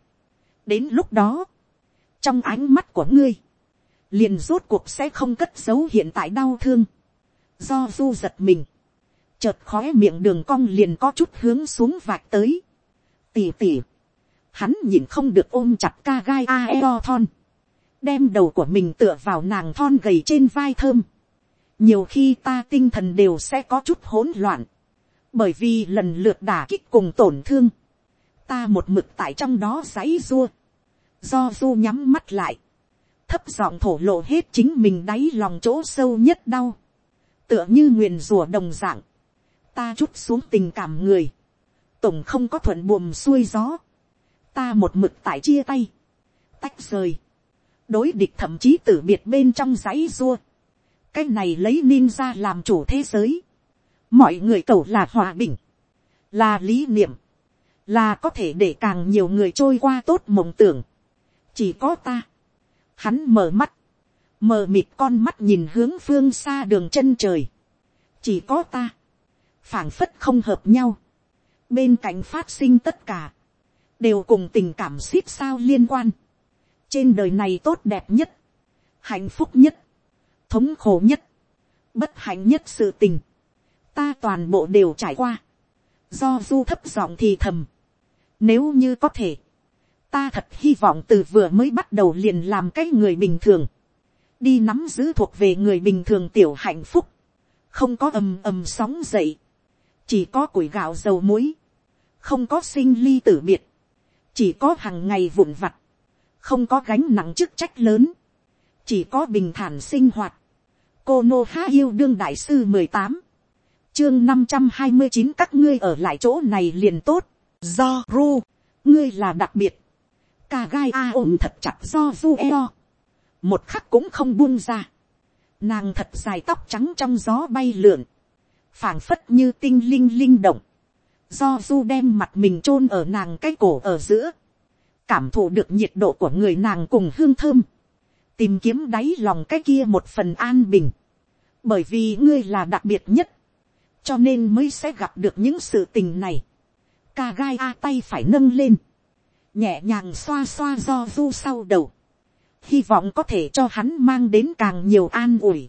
Đến lúc đó, trong ánh mắt của ngươi, liền rốt cuộc sẽ không cất giấu hiện tại đau thương. Do du giật mình, chợt khói miệng đường cong liền có chút hướng xuống vạch tới. tỉ tỉ, hắn nhìn không được ôm chặt ca gai a eo thon, đem đầu của mình tựa vào nàng thon gầy trên vai thơm. nhiều khi ta tinh thần đều sẽ có chút hỗn loạn, bởi vì lần lượt đả kích cùng tổn thương, ta một mực tại trong đó giấy dua, do du nhắm mắt lại, thấp giọng thổ lộ hết chính mình đáy lòng chỗ sâu nhất đau, tựa như nguyền rùa đồng dạng, ta chút xuống tình cảm người, tổng không có thuận buồm xuôi gió, ta một mực tại chia tay, tách rời, đối địch thậm chí tử biệt bên trong dãy dua, cái này lấy ninja làm chủ thế giới, mọi người cầu là hòa bình, là lý niệm, là có thể để càng nhiều người trôi qua tốt mộng tưởng, chỉ có ta, hắn mở mắt, mờ mịt con mắt nhìn hướng phương xa đường chân trời, chỉ có ta, phảng phất không hợp nhau, bên cạnh phát sinh tất cả, đều cùng tình cảm xít sao liên quan, trên đời này tốt đẹp nhất, hạnh phúc nhất, thống khổ nhất, bất hạnh nhất sự tình, ta toàn bộ đều trải qua, do du thấp giọng thì thầm, nếu như có thể, ta thật hy vọng từ vừa mới bắt đầu liền làm cái người bình thường, đi nắm giữ thuộc về người bình thường tiểu hạnh phúc, không có ầm ầm sóng dậy, chỉ có củi gạo dầu muối, không có sinh ly tử biệt, chỉ có hàng ngày vụn vặt, không có gánh nặng chức trách lớn, chỉ có bình thản sinh hoạt. cô nô há yêu đương đại sư mười tám, chương năm trăm hai mươi chín các ngươi ở lại chỗ này liền tốt, do ru, ngươi là đặc biệt, ca gai a ôm thật chặt do du eo, một khắc cũng không buông ra, nàng thật dài tóc trắng trong gió bay lượn, phảng phất như tinh linh linh động, do du đem mặt mình chôn ở nàng cái cổ ở giữa, cảm thụ được nhiệt độ của người nàng cùng hương thơm, tìm kiếm đáy lòng cái kia một phần an bình, bởi vì ngươi là đặc biệt nhất, cho nên mới sẽ gặp được những sự tình này. Ca gai a tay phải nâng lên, nhẹ nhàng xoa xoa do du sau đầu, hy vọng có thể cho hắn mang đến càng nhiều an ủi.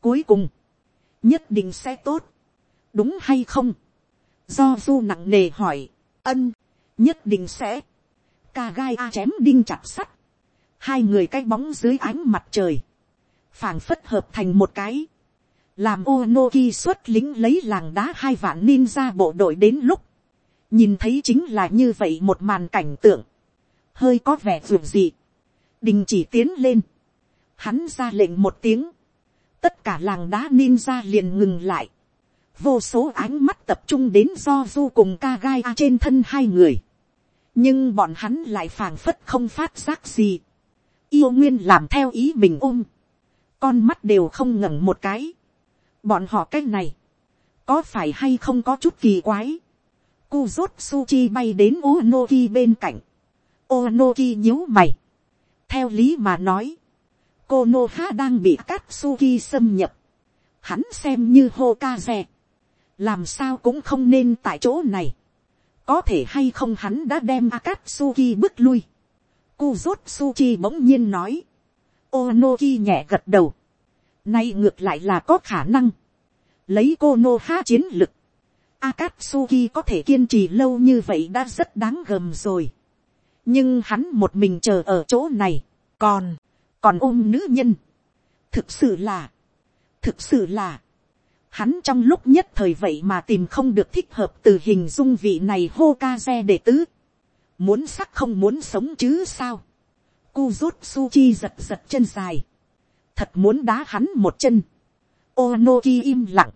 Cuối cùng, nhất định sẽ tốt, đúng hay không, do du nặng nề hỏi, ân, nhất định sẽ, ca gai a chém đinh chặt sắt, hai người cái bóng dưới ánh mặt trời, phảng phất hợp thành một cái, làm Onoki xuất lính lấy làng đá hai vạn ninja bộ đội đến lúc, nhìn thấy chính là như vậy một màn cảnh tượng, hơi có vẻ ruột gì, đình chỉ tiến lên, hắn ra lệnh một tiếng, tất cả làng đá ninja liền ngừng lại, vô số ánh mắt tập trung đến do du cùng ca gai a trên thân hai người, nhưng bọn hắn lại phảng phất không phát giác gì, yêu nguyên làm theo ý mình ôm, con mắt đều không ngẩng một cái, bọn họ cái này, có phải hay không có chút kỳ quái, cu rốt suchi bay đến Onoki bên cạnh, Onoki nhíu mày, theo lý mà nói, cô nô ha đang bị Katsuki xâm nhập. Hắn xem như Hokage. Làm sao cũng không nên tại chỗ này. Có thể hay không hắn đã đem Akatsuki bước lui. Kuzutsuchi bỗng nhiên nói. Onoki nhẹ gật đầu. Nay ngược lại là có khả năng. Lấy cô chiến lực. Akatsuki có thể kiên trì lâu như vậy đã rất đáng gầm rồi. Nhưng hắn một mình chờ ở chỗ này. Còn còn ôm nữ nhân, thực sự là, thực sự là, hắn trong lúc nhất thời vậy mà tìm không được thích hợp từ hình dung vị này hô ca xe đệ tứ, muốn sắc không muốn sống chứ sao, cu rút su chi giật giật chân dài, thật muốn đá hắn một chân, Onoki im lặng,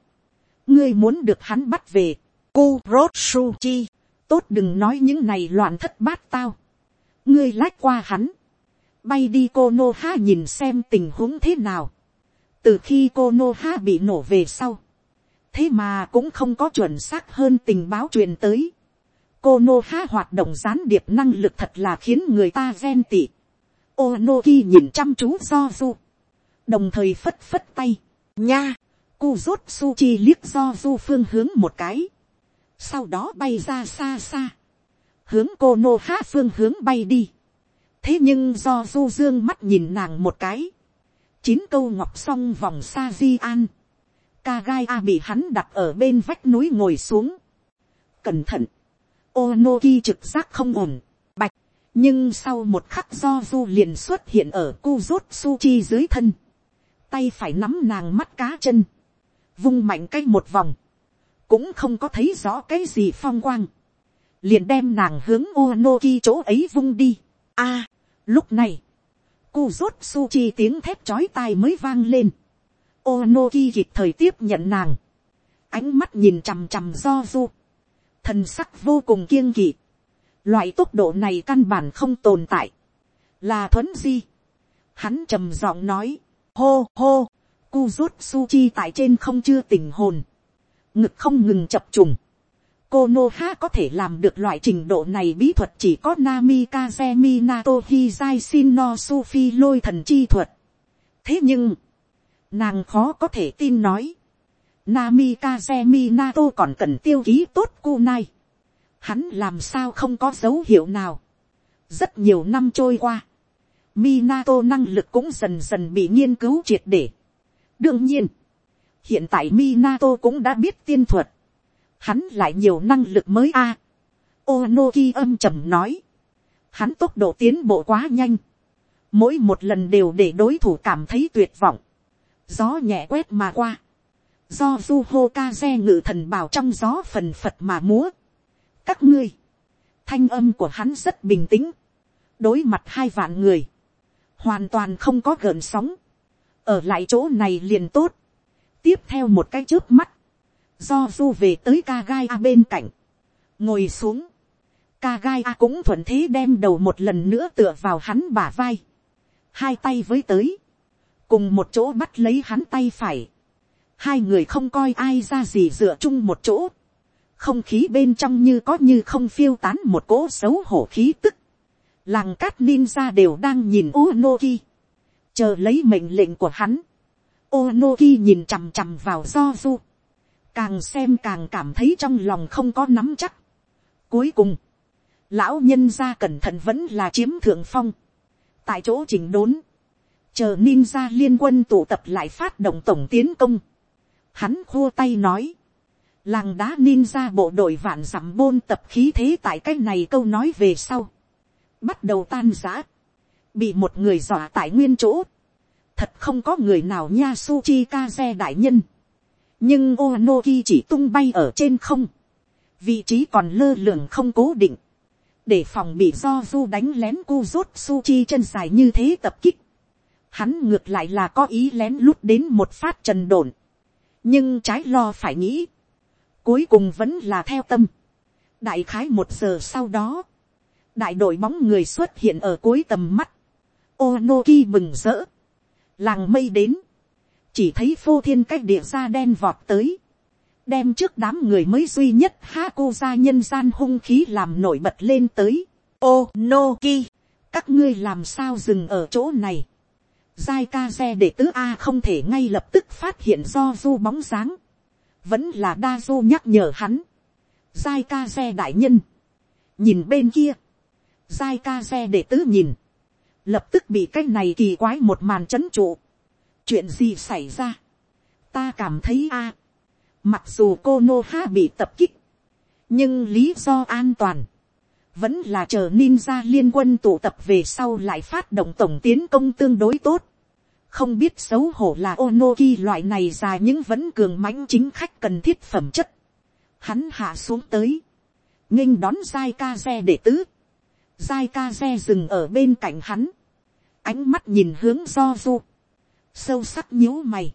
ngươi muốn được hắn bắt về, cu rốt su chi, tốt đừng nói những này loạn thất bát tao, ngươi lách qua hắn, bay đi cô nô ha nhìn xem tình huống thế nào, từ khi cô nô ha bị nổ về sau, thế mà cũng không có chuẩn xác hơn tình báo truyền tới, cô nô ha hoạt động gián điệp năng lực thật là khiến người ta ghen tị, ô nô ki nhìn chăm chú do du, đồng thời phất phất tay, nha, cu rốt su chi liếc do du phương hướng một cái, sau đó bay ra xa xa, hướng cô nô há phương hướng bay đi. thế nhưng do du dương mắt nhìn nàng một cái, chín câu ngọc song vòng xa di an, ca gai a bị hắn đặt ở bên vách núi ngồi xuống. cẩn thận, Onoki trực giác không ổn, bạch, nhưng sau một khắc do du liền xuất hiện ở cu rốt su chi dưới thân, tay phải nắm nàng mắt cá chân, vung mạnh cái một vòng, cũng không có thấy rõ cái gì phong quang, liền đem nàng hướng Onoki chỗ ấy vung đi. A, lúc này, cu rốt su chi tiếng thép chói tai mới vang lên. Onoki kịp thời tiếp nhận nàng, ánh mắt nhìn chằm chằm do du, thần sắc vô cùng kiêng kỵ. Loại tốc độ này căn bản không tồn tại, là thuấn di. Hắn trầm giọng nói, hô hô, cu rốt su chi tại trên không chưa tỉnh hồn, ngực không ngừng chập trùng. Cô Nô Ha có thể làm được loại trình độ này bí thuật chỉ có Namikaze Minato Hizai Shin no Sufi lôi thần chi thuật. Thế nhưng, nàng khó có thể tin nói. Namikaze Minato còn cần tiêu ký tốt Kunai. Hắn làm sao không có dấu hiệu nào. Rất nhiều năm trôi qua. Minato năng lực cũng dần dần bị nghiên cứu triệt để. đương nhiên, hiện tại Minato cũng đã biết tiên thuật. Hắn lại nhiều năng lực mới a. À, Onoki âm trầm nói. Hắn tốc độ tiến bộ quá nhanh. Mỗi một lần đều để đối thủ cảm thấy tuyệt vọng. Gió nhẹ quét mà qua. Do Zuho Kaze ngự thần bảo trong gió phần phật mà múa. Các ngươi. Thanh âm của hắn rất bình tĩnh. Đối mặt hai vạn người. Hoàn toàn không có gợn sóng. Ở lại chỗ này liền tốt tiếp theo một cái trước mắt, do du về tới ca gai a bên cạnh, ngồi xuống, ca gai a cũng thuận thế đem đầu một lần nữa tựa vào hắn bả vai, hai tay với tới, cùng một chỗ bắt lấy hắn tay phải, hai người không coi ai ra gì dựa chung một chỗ, không khí bên trong như có như không phiêu tán một cỗ xấu hổ khí tức, làng cát ninja đều đang nhìn Unoki, chờ lấy mệnh lệnh của hắn, Onoki nhìn chằm chằm vào do du. Càng xem càng cảm thấy trong lòng không có nắm chắc. Cuối cùng, lão nhân ra cẩn thận vẫn là chiếm thượng phong. Tại chỗ chỉnh đốn, chờ ninja liên quân tụ tập lại phát động tổng tiến công. Hắn khua tay nói, làng đá ninja bộ đội vạn dặm bôn tập khí thế tại cái này câu nói về sau. Bắt đầu tan giã, bị một người dọa tại nguyên chỗ thật không có người nào nha suchi kaze đại nhân nhưng onoki chỉ tung bay ở trên không. vị trí còn lơ lửng không cố định. để phòng bị do du đánh lén cu rốt chân dài như thế tập kích. hắn ngược lại là có ý lén lút đến một phát trần đồn. nhưng trái lo phải nghĩ. cuối cùng vẫn là theo tâm. đại khái một giờ sau đó, đại đội bóng người xuất hiện ở cuối tầm mắt. Onoki mừng rỡ làng mây đến, chỉ thấy phô thiên cách địa ra đen vọt tới, đem trước đám người mới duy nhất ha cô ra nhân gian hung khí làm nổi bật lên tới. ô no ki, các ngươi làm sao dừng ở chỗ này. giai ca xe để tứ a không thể ngay lập tức phát hiện do du bóng dáng, vẫn là đa du nhắc nhở hắn. giai ca xe đại nhân, nhìn bên kia, giai ca xe để tứ nhìn, lập tức bị cái này kỳ quái một màn c h ấ n trụ chuyện gì xảy ra. ta cảm thấy a, mặc dù cô nô ha bị tập kích, nhưng lý do an toàn, vẫn là chờ ninja liên quân tụ tập về sau lại phát động tổng tiến công tương đối tốt. không biết xấu hổ là onoki loại này dài những vẫn cường mãnh chính khách cần thiết phẩm chất. hắn hạ xuống tới, nghênh đón giai ca xe để tứ. giai ca xe dừng ở bên cạnh hắn, ánh mắt nhìn hướng do du, sâu sắc nhíu mày,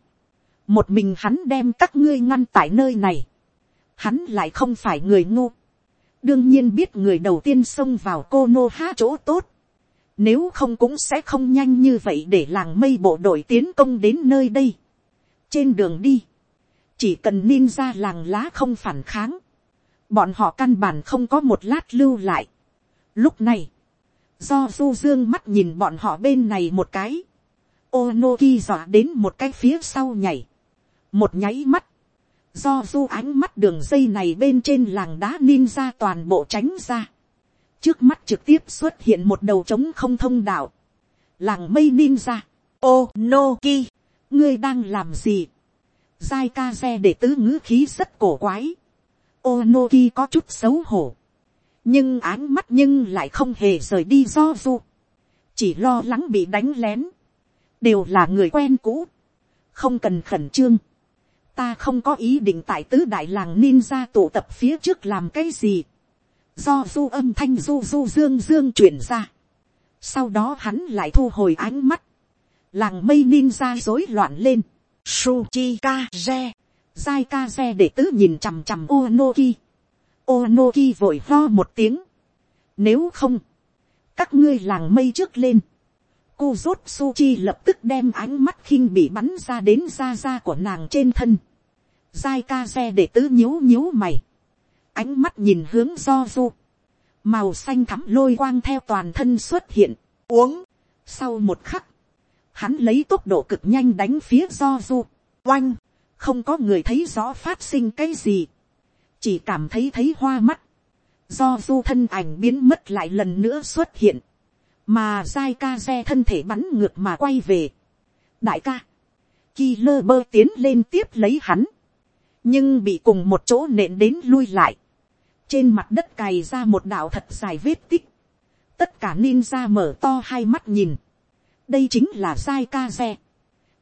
một mình hắn đem các ngươi ngăn tại nơi này, hắn lại không phải người ngu, đương nhiên biết người đầu tiên xông vào cô nô há chỗ tốt, nếu không cũng sẽ không nhanh như vậy để làng mây bộ đội tiến công đến nơi đây. trên đường đi, chỉ cần ninja làng lá không phản kháng, bọn họ căn bản không có một lát lưu lại. lúc này, do du dương mắt nhìn bọn họ bên này một cái, Onoki dọa đến một cái phía sau nhảy, một nháy mắt, do du ánh mắt đường dây này bên trên làng đá ninja toàn bộ tránh ra. trước mắt trực tiếp xuất hiện một đầu trống không thông đạo. làng mây ninja. Onoki. ngươi đang làm gì. giai ca xe để tứ ngữ khí rất cổ quái. Onoki có chút xấu hổ. nhưng ánh mắt nhưng lại không hề rời đi do du. chỉ lo lắng bị đánh lén đều là người quen cũ. không cần khẩn trương ta không có ý định tại tứ đại làng ninja tụ tập phía trước làm cái gì. Do du âm thanh du du dương dương chuyển ra. Sau đó hắn lại thu hồi ánh mắt. Làng mây ninja rối loạn lên. Suchi Kaze. ka re để tứ nhìn chằm chằm Onoki. Onoki vội ho một tiếng. Nếu không. Các ngươi làng mây trước lên. Cô rốt Suchi lập tức đem ánh mắt khinh bị bắn ra đến da da của nàng trên thân. Giai ca xe để tứ nhíu nhíu mày, ánh mắt nhìn hướng do du, màu xanh thắm lôi quang theo toàn thân xuất hiện, uống, sau một khắc, hắn lấy tốc độ cực nhanh đánh phía do du, oanh, không có người thấy rõ phát sinh cái gì, chỉ cảm thấy thấy hoa mắt, do du thân ảnh biến mất lại lần nữa xuất hiện, mà giai ca xe thân thể bắn ngược mà quay về. đại ca, ki lơ bơ tiến lên tiếp lấy hắn, nhưng bị cùng một chỗ nện đến lui lại, trên mặt đất cày ra một đạo thật dài vết tích, tất cả ninja mở to hai mắt nhìn, đây chính là giai ca xe,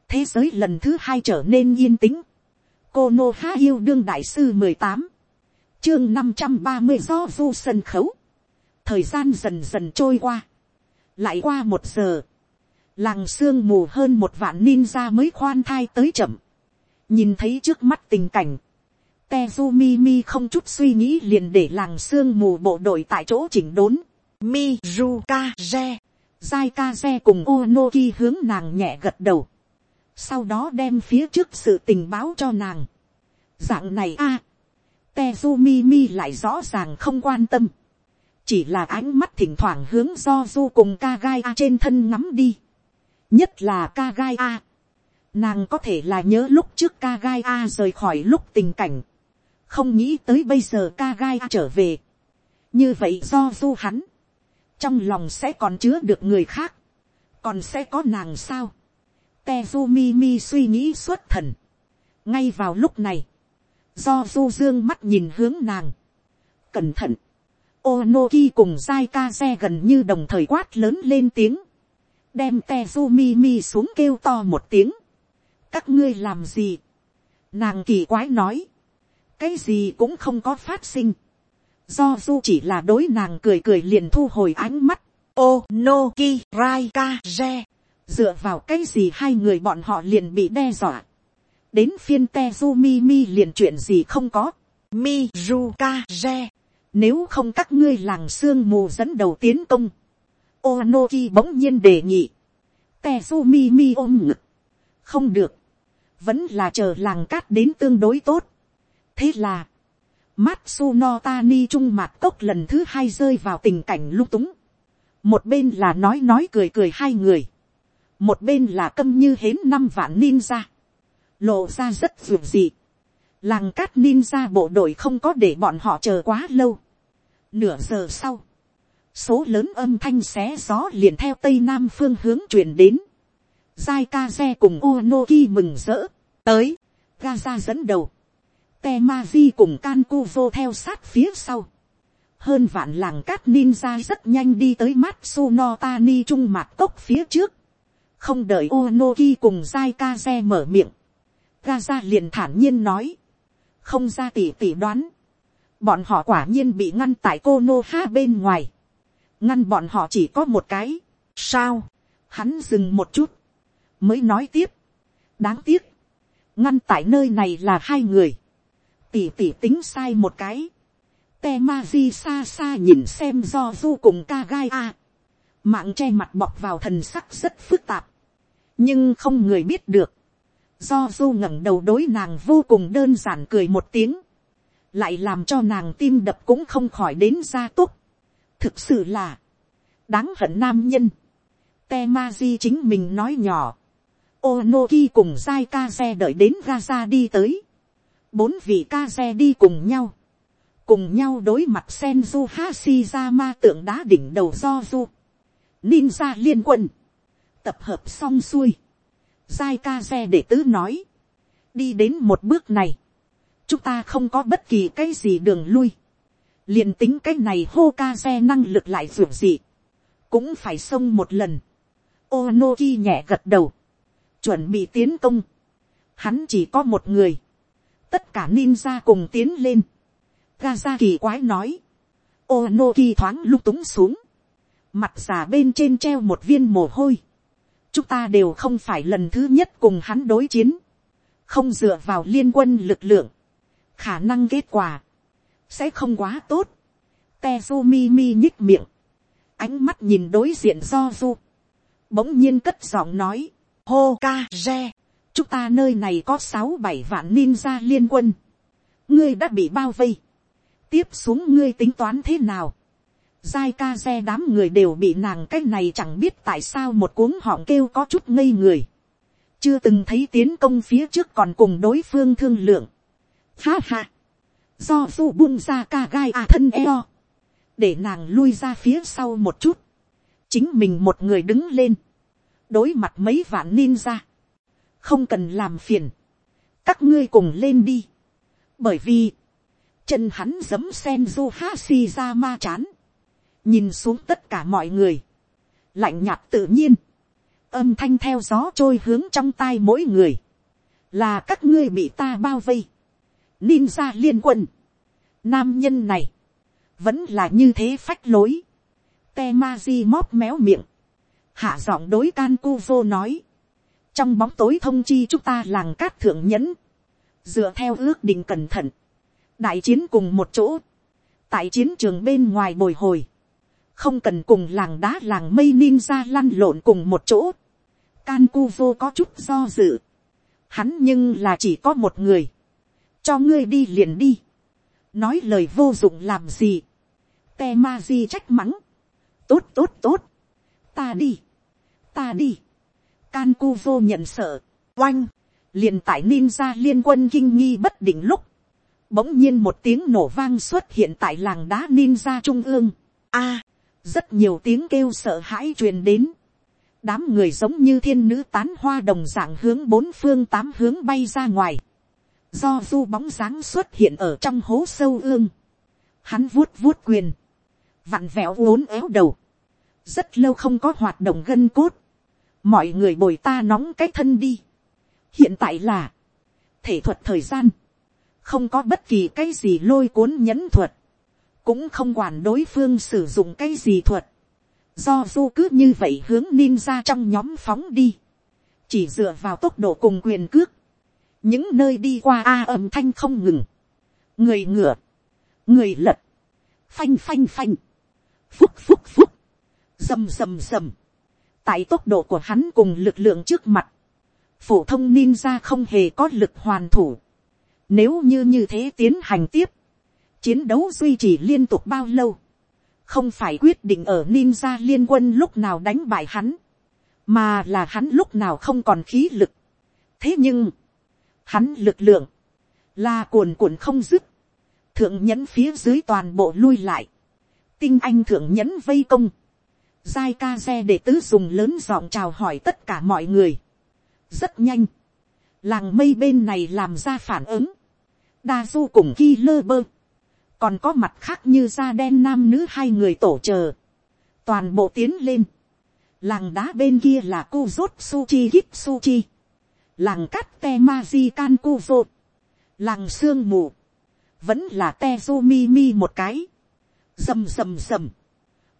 thế giới lần thứ hai trở nên yên tĩnh, cô nô há yêu đương đại sư mười tám, chương năm trăm ba mươi do du sân khấu, thời gian dần dần trôi qua, lại qua một giờ, làng sương mù hơn một vạn ninja mới khoan thai tới chậm, nhìn thấy trước mắt tình cảnh, Tezumi không chút suy nghĩ liền để làng sương mù bộ đội tại chỗ chỉnh đốn. Mizukaze, Zaikaze cùng Onoki hướng nàng nhẹ gật đầu. Sau đó đem phía trước sự tình báo cho nàng. Dạng này a à, mi lại rõ ràng không quan tâm. Chỉ là ánh mắt thỉnh thoảng hướng do du cùng Kagai A trên thân ngắm đi. Nhất là Kagai A Nàng có thể là nhớ lúc trước ca gai A rời khỏi lúc tình cảnh. Không nghĩ tới bây giờ ca gai A trở về. Như vậy do du hắn. Trong lòng sẽ còn chứa được người khác. Còn sẽ có nàng sao. Tezu mi suy nghĩ suốt thần. Ngay vào lúc này. Do du dương mắt nhìn hướng nàng. Cẩn thận. Onoki cùng Zai Kaze gần như đồng thời quát lớn lên tiếng. Đem Tezumimi mi xuống kêu to một tiếng các ngươi làm gì. nàng kỳ quái nói. cái gì cũng không có phát sinh. do du chỉ là đối nàng cười cười liền thu hồi ánh mắt. Onoki, Raikaze rai dựa vào cái gì hai người bọn họ liền bị đe dọa. đến phiên Tezumimi mi liền chuyện gì không có. mi re nếu không các ngươi làng sương mù dẫn đầu tiến công. Onoki bỗng nhiên đề nghị. te mi ôm ngực. không được vẫn là chờ làng cát đến tương đối tốt. thế là, Matsuno Tani trung mặt cốc lần thứ hai rơi vào tình cảnh lung túng. Một bên là nói nói cười cười hai người. Một bên là câm như hến năm vạn ninja. Lộ ra rất vượt dị. Làng cát ninja bộ đội không có để bọn họ chờ quá lâu. Nửa giờ sau. Số lớn âm thanh xé gió liền theo tây nam phương hướng truyền đến. Giai ca xe cùng Unoki mừng rỡ. Tới, Gaza dẫn đầu. Temaji cùng Kankuvo theo sát phía sau. hơn vạn làng cát ninja rất nhanh đi tới Matsuno Tani trung mặt cốc phía trước. Không đợi Unoki cùng Giai ca xe mở miệng. Gaza liền thản nhiên nói. Không ra tỉ tỉ đoán. Bọn họ quả nhiên bị ngăn tại Konoha bên ngoài. Ngăn bọn họ chỉ có một cái. Sao? Hắn dừng một chút. Mới nói tiếp. Đáng tiếc. Ngăn tại nơi này là hai người. Tỉ tỉ tính sai một cái te ma di xa xa nhìn xem do du cùng ca gai a. Mạng che mặt bọc vào thần sắc rất phức tạp. Nhưng không người biết được. Do du ngẩng đầu đối nàng vô cùng đơn giản cười một tiếng. Lại làm cho nàng tim đập cũng không khỏi đến gia túc. Thực sự là. Đáng hận nam nhân. Te ma di chính mình nói nhỏ. Onoki cùng Zai Kaze đợi đến Gaza đi tới. Bốn vị Kaze đi cùng nhau cùng nhau đối mặt Senju Hashirama tượng đá đỉnh đầu do du. Ninja liên quân, tập hợp xong xuôi. Giai ca xe để tứ nói, đi đến một bước này, chúng ta không có bất kỳ cái gì đường lui. liền tính cái này hô ca xe năng lực lại ruột gì, cũng phải xông một lần. Onoki nhẹ gật đầu, chuẩn bị tiến công. Hắn chỉ có một người, tất cả ninja cùng tiến lên Gaza kỳ quái nói. Onoki thoáng lung túng xuống. Mặt giả bên trên treo một viên mồ hôi. Chúng ta đều không phải lần thứ nhất cùng hắn đối chiến. Không dựa vào liên quân lực lượng. Khả năng kết quả. Sẽ không quá tốt. Tezumi mi nhích miệng. Ánh mắt nhìn đối diện do du. Bỗng nhiên cất giọng nói. Hô ca re. Chúng ta nơi này có sáu bảy vạn ninja liên quân. Ngươi đã bị bao vây tiếp xuống ngươi tính toán thế nào. giai ca re đám người đều bị nàng cái này chẳng biết tại sao một cuống họng kêu có chút ngây người. chưa từng thấy tiến công phía trước còn cùng đối phương thương lượng ha ha. do du bung ra ca gai à thân eo. để nàng lui ra phía sau một chút. chính mình một người đứng lên. đối mặt mấy vạn ninja. không cần làm phiền. các ngươi cùng lên đi. bởi vì chân hắn giấm sen du ha si ra ma chán, nhìn xuống tất cả mọi người, lạnh nhạt tự nhiên, âm thanh theo gió trôi hướng trong tai mỗi người, là các ngươi bị ta bao vây, ninja liên quân, nam nhân này, vẫn là như thế phách lối, te ma di móp méo miệng, hạ giọng đối can cu vô nói, trong bóng tối thông chi chúng ta làng cát thượng nhẫn, dựa theo ước định cẩn thận, đại chiến cùng một chỗ, tại chiến trường bên ngoài bồi hồi, không cần cùng làng đá làng mây ninja lăn lộn cùng một chỗ, can cu vô có chút do dự, hắn nhưng là chỉ có một người, cho ngươi đi liền đi, nói lời vô dụng làm gì, te ma di trách mắng, tốt tốt tốt, ta đi, ta đi, can cu vô nhận sợ, oanh, liền tại ninja liên quân kinh nghi bất định lúc, Bỗng nhiên một tiếng nổ vang xuất hiện tại làng đá ninja trung ương. A, rất nhiều tiếng kêu sợ hãi truyền đến. Đám người giống như thiên nữ tán hoa đồng dạng hướng bốn phương tám hướng bay ra ngoài. Do du bóng dáng xuất hiện ở trong hố sâu ương. Hắn vuốt vuốt quyền. Vặn vẹo uốn éo đầu. Rất lâu không có hoạt động gân cốt. Mọi người bồi ta nóng cái thân đi. Hiện tại là thể thuật thời gian không có bất kỳ cái gì lôi cuốn nhẫn thuật, cũng không quản đối phương sử dụng cái gì thuật, do du cứ như vậy hướng ninja trong nhóm phóng đi, chỉ dựa vào tốc độ cùng quyền cước, những nơi đi qua a âm thanh không ngừng, người ngựa, người lật, phanh phanh phanh, phúc phúc phúc, rầm rầm rầm, tại tốc độ của hắn cùng lực lượng trước mặt, phổ thông ninja không hề có lực hoàn thủ, nếu như như thế tiến hành tiếp, chiến đấu duy trì liên tục bao lâu, không phải quyết định ở ninja liên quân lúc nào đánh bại hắn, mà là hắn lúc nào không còn khí lực. thế nhưng, hắn lực lượng, la cuồn cuộn không dứt, thượng nhẫn phía dưới toàn bộ lui lại, tinh anh thượng nhẫn vây công, giai ca xe để tứ dùng lớn giọng chào hỏi tất cả mọi người. rất nhanh, làng mây bên này làm ra phản ứng, đa du cùng ki lơ bơ, còn có mặt khác như da đen nam nữ hai người tổ chờ, toàn bộ tiến lên, làng đá bên kia là cu rốt hít su chi làng cát te ma di can cu rốt, làng sương mù, vẫn là te du mi mi một cái, rầm rầm rầm,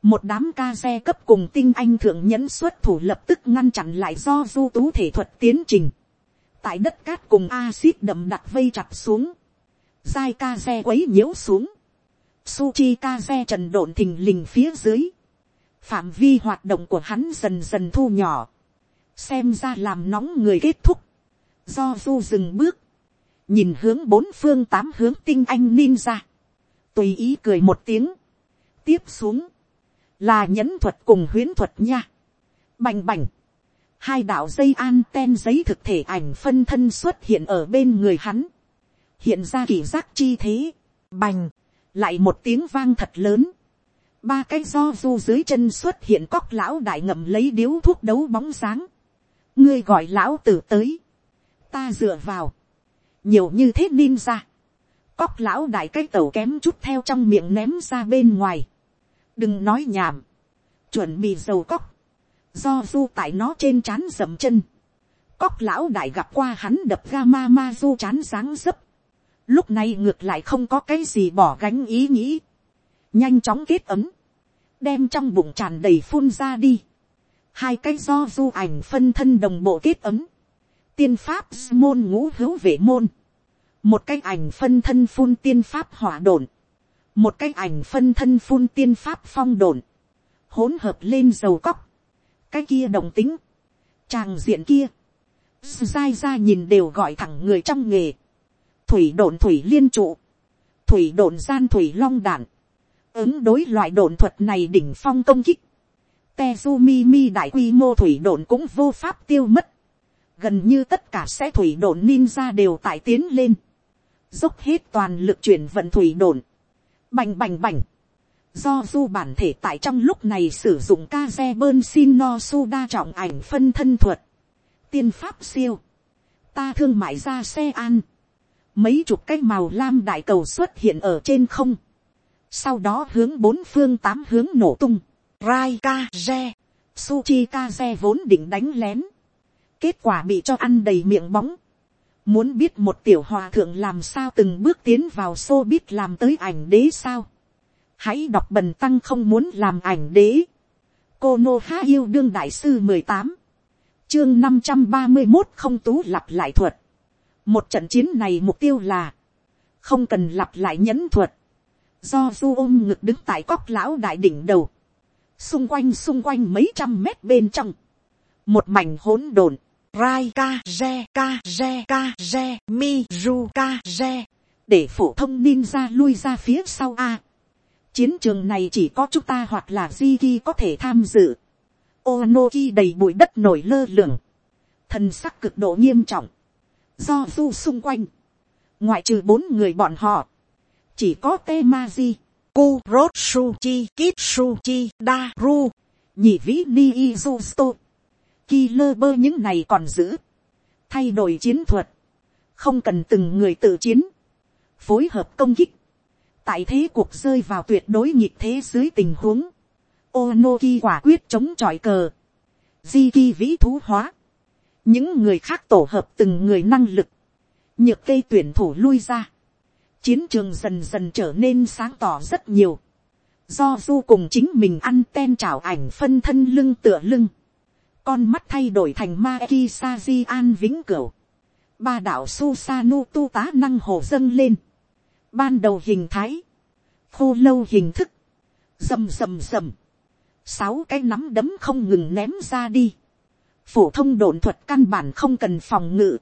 một đám ca xe cấp cùng tinh anh thượng nhẫn xuất thủ lập tức ngăn chặn lại do du tú thể thuật tiến trình, tại đất cát cùng acid đậm đặc vây chặt xuống, dai ca xe quấy nhiễu xuống, Suchi ca xe trần độn thình lình phía dưới, phạm vi hoạt động của hắn dần dần thu nhỏ, xem ra làm nóng người kết thúc, do du dừng bước, nhìn hướng bốn phương tám hướng tinh anh ninja, tùy ý cười một tiếng, tiếp xuống, là nhẫn thuật cùng huyến thuật nha, bành bành, hai đạo dây an ten giấy thực thể ảnh phân thân xuất hiện ở bên người hắn, hiện ra kỳ giác chi thế, bành, lại một tiếng vang thật lớn, ba cái do du dưới chân xuất hiện cóc lão đại ngậm lấy điếu thuốc đấu bóng dáng, ngươi gọi lão tử tới, ta dựa vào, nhiều như thế ninja, cóc lão đại cái tàu kém chút theo trong miệng ném ra bên ngoài, đừng nói nhảm, chuẩn bị dầu cóc, do du tại nó trên c h á n dầm chân, cóc lão đại gặp qua hắn đập ga ma ma du chán sáng dấp, lúc này ngược lại không có cái gì bỏ gánh ý nghĩ, nhanh chóng kết ấm, đem trong bụng tràn đầy phun ra đi, hai cái do du ảnh phân thân đồng bộ kết ấm, tiên pháp môn ngũ hữu vệ môn, một cái ảnh phân thân phun tiên pháp hỏa đồn, một cái ảnh phân thân phun tiên pháp phong đồn, hỗn hợp lên dầu cóc, cái kia đồng tính, tràng diện kia, dai ra nhìn đều gọi thẳng người trong nghề, thủy đồn thủy liên trụ, thủy đồn gian thủy long đạn, ứng đối loại đồn thuật này đỉnh phong công kích, Tezumi mi đại quy mô thủy đồn cũng vô pháp tiêu mất, gần như tất cả sẽ thủy đồn ninja đều tại tiến lên, dốc hết toàn lực chuyển vận thủy đồn, bành bành bành, do du bản thể tại trong lúc này sử dụng ca xe bơn xin no su đa trọng ảnh phân thân thuật, tiên pháp siêu, ta thương mại ra xe an, mấy chục cái màu lam đại cầu xuất hiện ở trên không, sau đó hướng bốn phương tám hướng nổ tung, rai ka re, suchi ka re vốn định đánh lén, kết quả bị cho ăn đầy miệng bóng, muốn biết một tiểu hòa thượng làm sao từng bước tiến vào xô biết làm tới ảnh đế sao, hãy đọc bần tăng không muốn làm ảnh đế. cô nô há yêu đương đại sư mười tám, chương năm trăm ba mươi một không tú lặp lại thuật. một trận chiến này mục tiêu là, không cần lặp lại nhẫn thuật, do du ôm ngực đứng tại cóc lão đại đỉnh đầu, xung quanh xung quanh mấy trăm mét bên trong, một mảnh hỗn độn, rai ka re ka re ka re mi ru ka re, để phổ thông ninja lui ra phía sau a chiến trường này chỉ có chúng ta hoặc là di ki có thể tham dự. Onoki đầy bụi đất nổi lơ lửng. Thần sắc cực độ nghiêm trọng. Do du xung quanh. Ngoại trừ bốn người bọn họ. Chỉ có Temaji. chi da ru Nhị vĩ Ni Izusto. Killer bơ những này còn giữ. Thay đổi chiến thuật. Không cần từng người tự chiến. Phối hợp công kích. Tại thế cuộc rơi vào tuyệt đối nhịp thế dưới tình huống, Onoki quả quyết chống chọi cờ, Jiki vĩ thú hóa, những người khác tổ hợp từng người năng lực, nhược cây tuyển thủ lui ra, chiến trường dần dần trở nên sáng tỏ rất nhiều, do du cùng chính mình ăn ten trảo ảnh phân thân lưng tựa lưng, con mắt thay đổi thành ma ki sa di an vĩnh cửu, ba đạo su sa nu tu tá năng hồ dâng lên, ban đầu hình thái, khô lâu hình thức, rầm rầm rầm, sáu cái nắm đấm không ngừng ném ra đi, phổ thông đồn thuật căn bản không cần phòng ngự,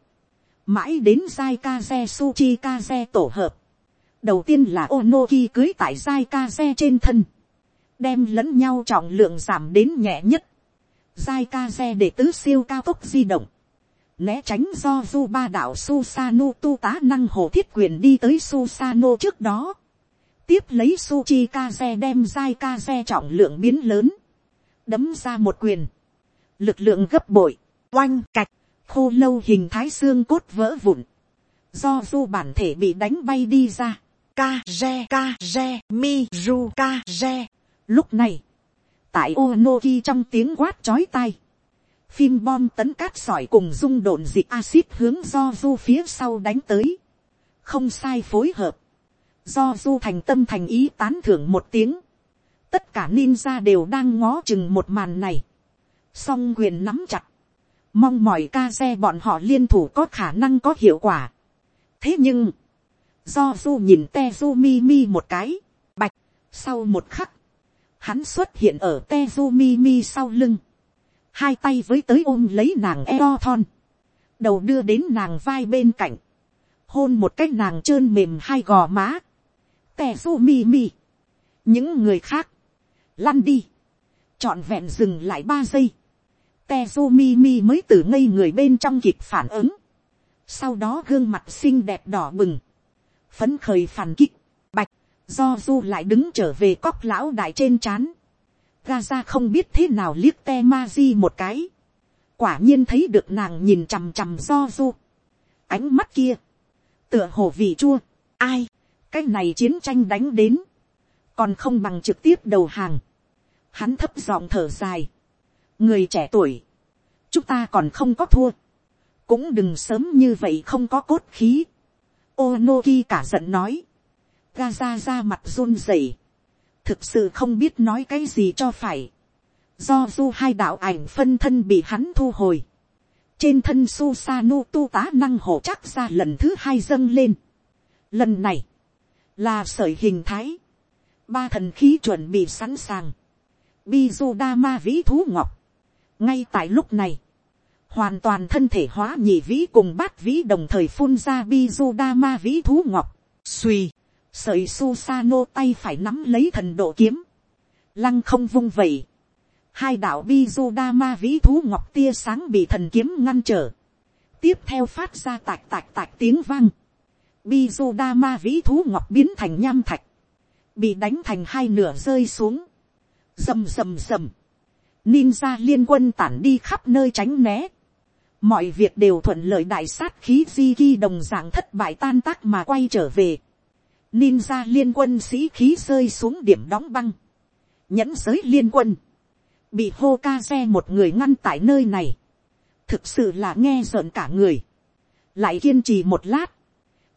mãi đến giai ca xe suchi ca xe tổ hợp, đầu tiên là onoki cưới tại giai ca xe trên thân, đem lẫn nhau trọng lượng giảm đến nhẹ nhất, giai ca xe để tứ siêu cao tốc di động, né tránh do du ba đạo Susano tu tá năng hồ thiết quyền đi tới Susano trước đó. Tiếp lấy Suchi Kaze đem dai Kaze trọng lượng biến lớn. Đấm ra một quyền. Lực lượng gấp bội. Oanh cạch. Khô lâu hình thái xương cốt vỡ vụn. Do du bản thể bị đánh bay đi ra. ka re ka re mi ru ka re. Lúc này, tại Onoki trong tiếng quát chói tai, phim bom tấn cát sỏi cùng dung độn dịch axit hướng do du phía sau đánh tới. Không sai phối hợp. Do du thành tâm thành ý tán thưởng một tiếng. Tất cả ninja đều đang ngó chừng một màn này. Song quyền nắm chặt. Mong mỏi ca xe bọn họ liên thủ có khả năng có hiệu quả. Thế nhưng, do du nhìn te du mi mi một cái, bạch, sau một khắc, hắn xuất hiện ở Tezumi mi sau lưng, hai tay với tới ôm lấy nàng eo thon, đầu đưa đến nàng vai bên cạnh, hôn một cái nàng trơn mềm hai gò má, Tezumi mi những người khác, lăn đi, trọn vẹn dừng lại ba giây, Tezumi mi mới từ ngây người bên trong kịp phản ứng, sau đó gương mặt xinh đẹp đỏ bừng, phấn khởi phản kích, do du lại đứng trở về cóc lão đại trên c h á n Gaza không biết thế nào liếc te ma di một cái, quả nhiên thấy được nàng nhìn chằm chằm do du, ánh mắt kia, tựa hồ vị chua, ai, cái này chiến tranh đánh đến, còn không bằng trực tiếp đầu hàng, hắn thấp giọng thở dài, người trẻ tuổi, chúng ta còn không có thua, cũng đừng sớm như vậy không có cốt khí, Onoki cả giận nói ga ra mặt run rẩy. Thực sự không biết nói cái gì cho phải. Do du hai đạo ảnh phân thân bị hắn thu hồi. Trên thân su sanu tu tá năng hổ chắc ra lần thứ hai dâng lên. Lần này. Là sởi hình thái. Ba thần khí chuẩn bị sẵn sàng. bi du da ma vĩ thú ngọc. Ngay tại lúc này hoàn toàn thân thể hóa nhị vĩ cùng bát vĩ đồng thời phun ra bi du da ma vĩ thú ngọc, suy, sợi Susano tay phải nắm lấy thần độ kiếm, lăng không vung vẩy, hai đạo Bizudama vĩ thú ngọc tia sáng bị thần kiếm ngăn trở, tiếp theo phát ra tạch tạch tạch tiếng vang, Bizudama vĩ thú ngọc biến thành nham thạch, bị đánh thành hai nửa rơi xuống, rầm rầm rầm, ninja liên quân tản đi khắp nơi tránh né, mọi việc đều thuận lợi đại sát khí di ghi đồng dạng thất bại tan tác mà quay trở về. Ninja liên quân sĩ khí rơi xuống điểm đóng băng. Nhẫn giới liên quân. Bị hô ca xe một người ngăn tại nơi này. Thực sự là nghe rợn cả người. Lại kiên trì một lát.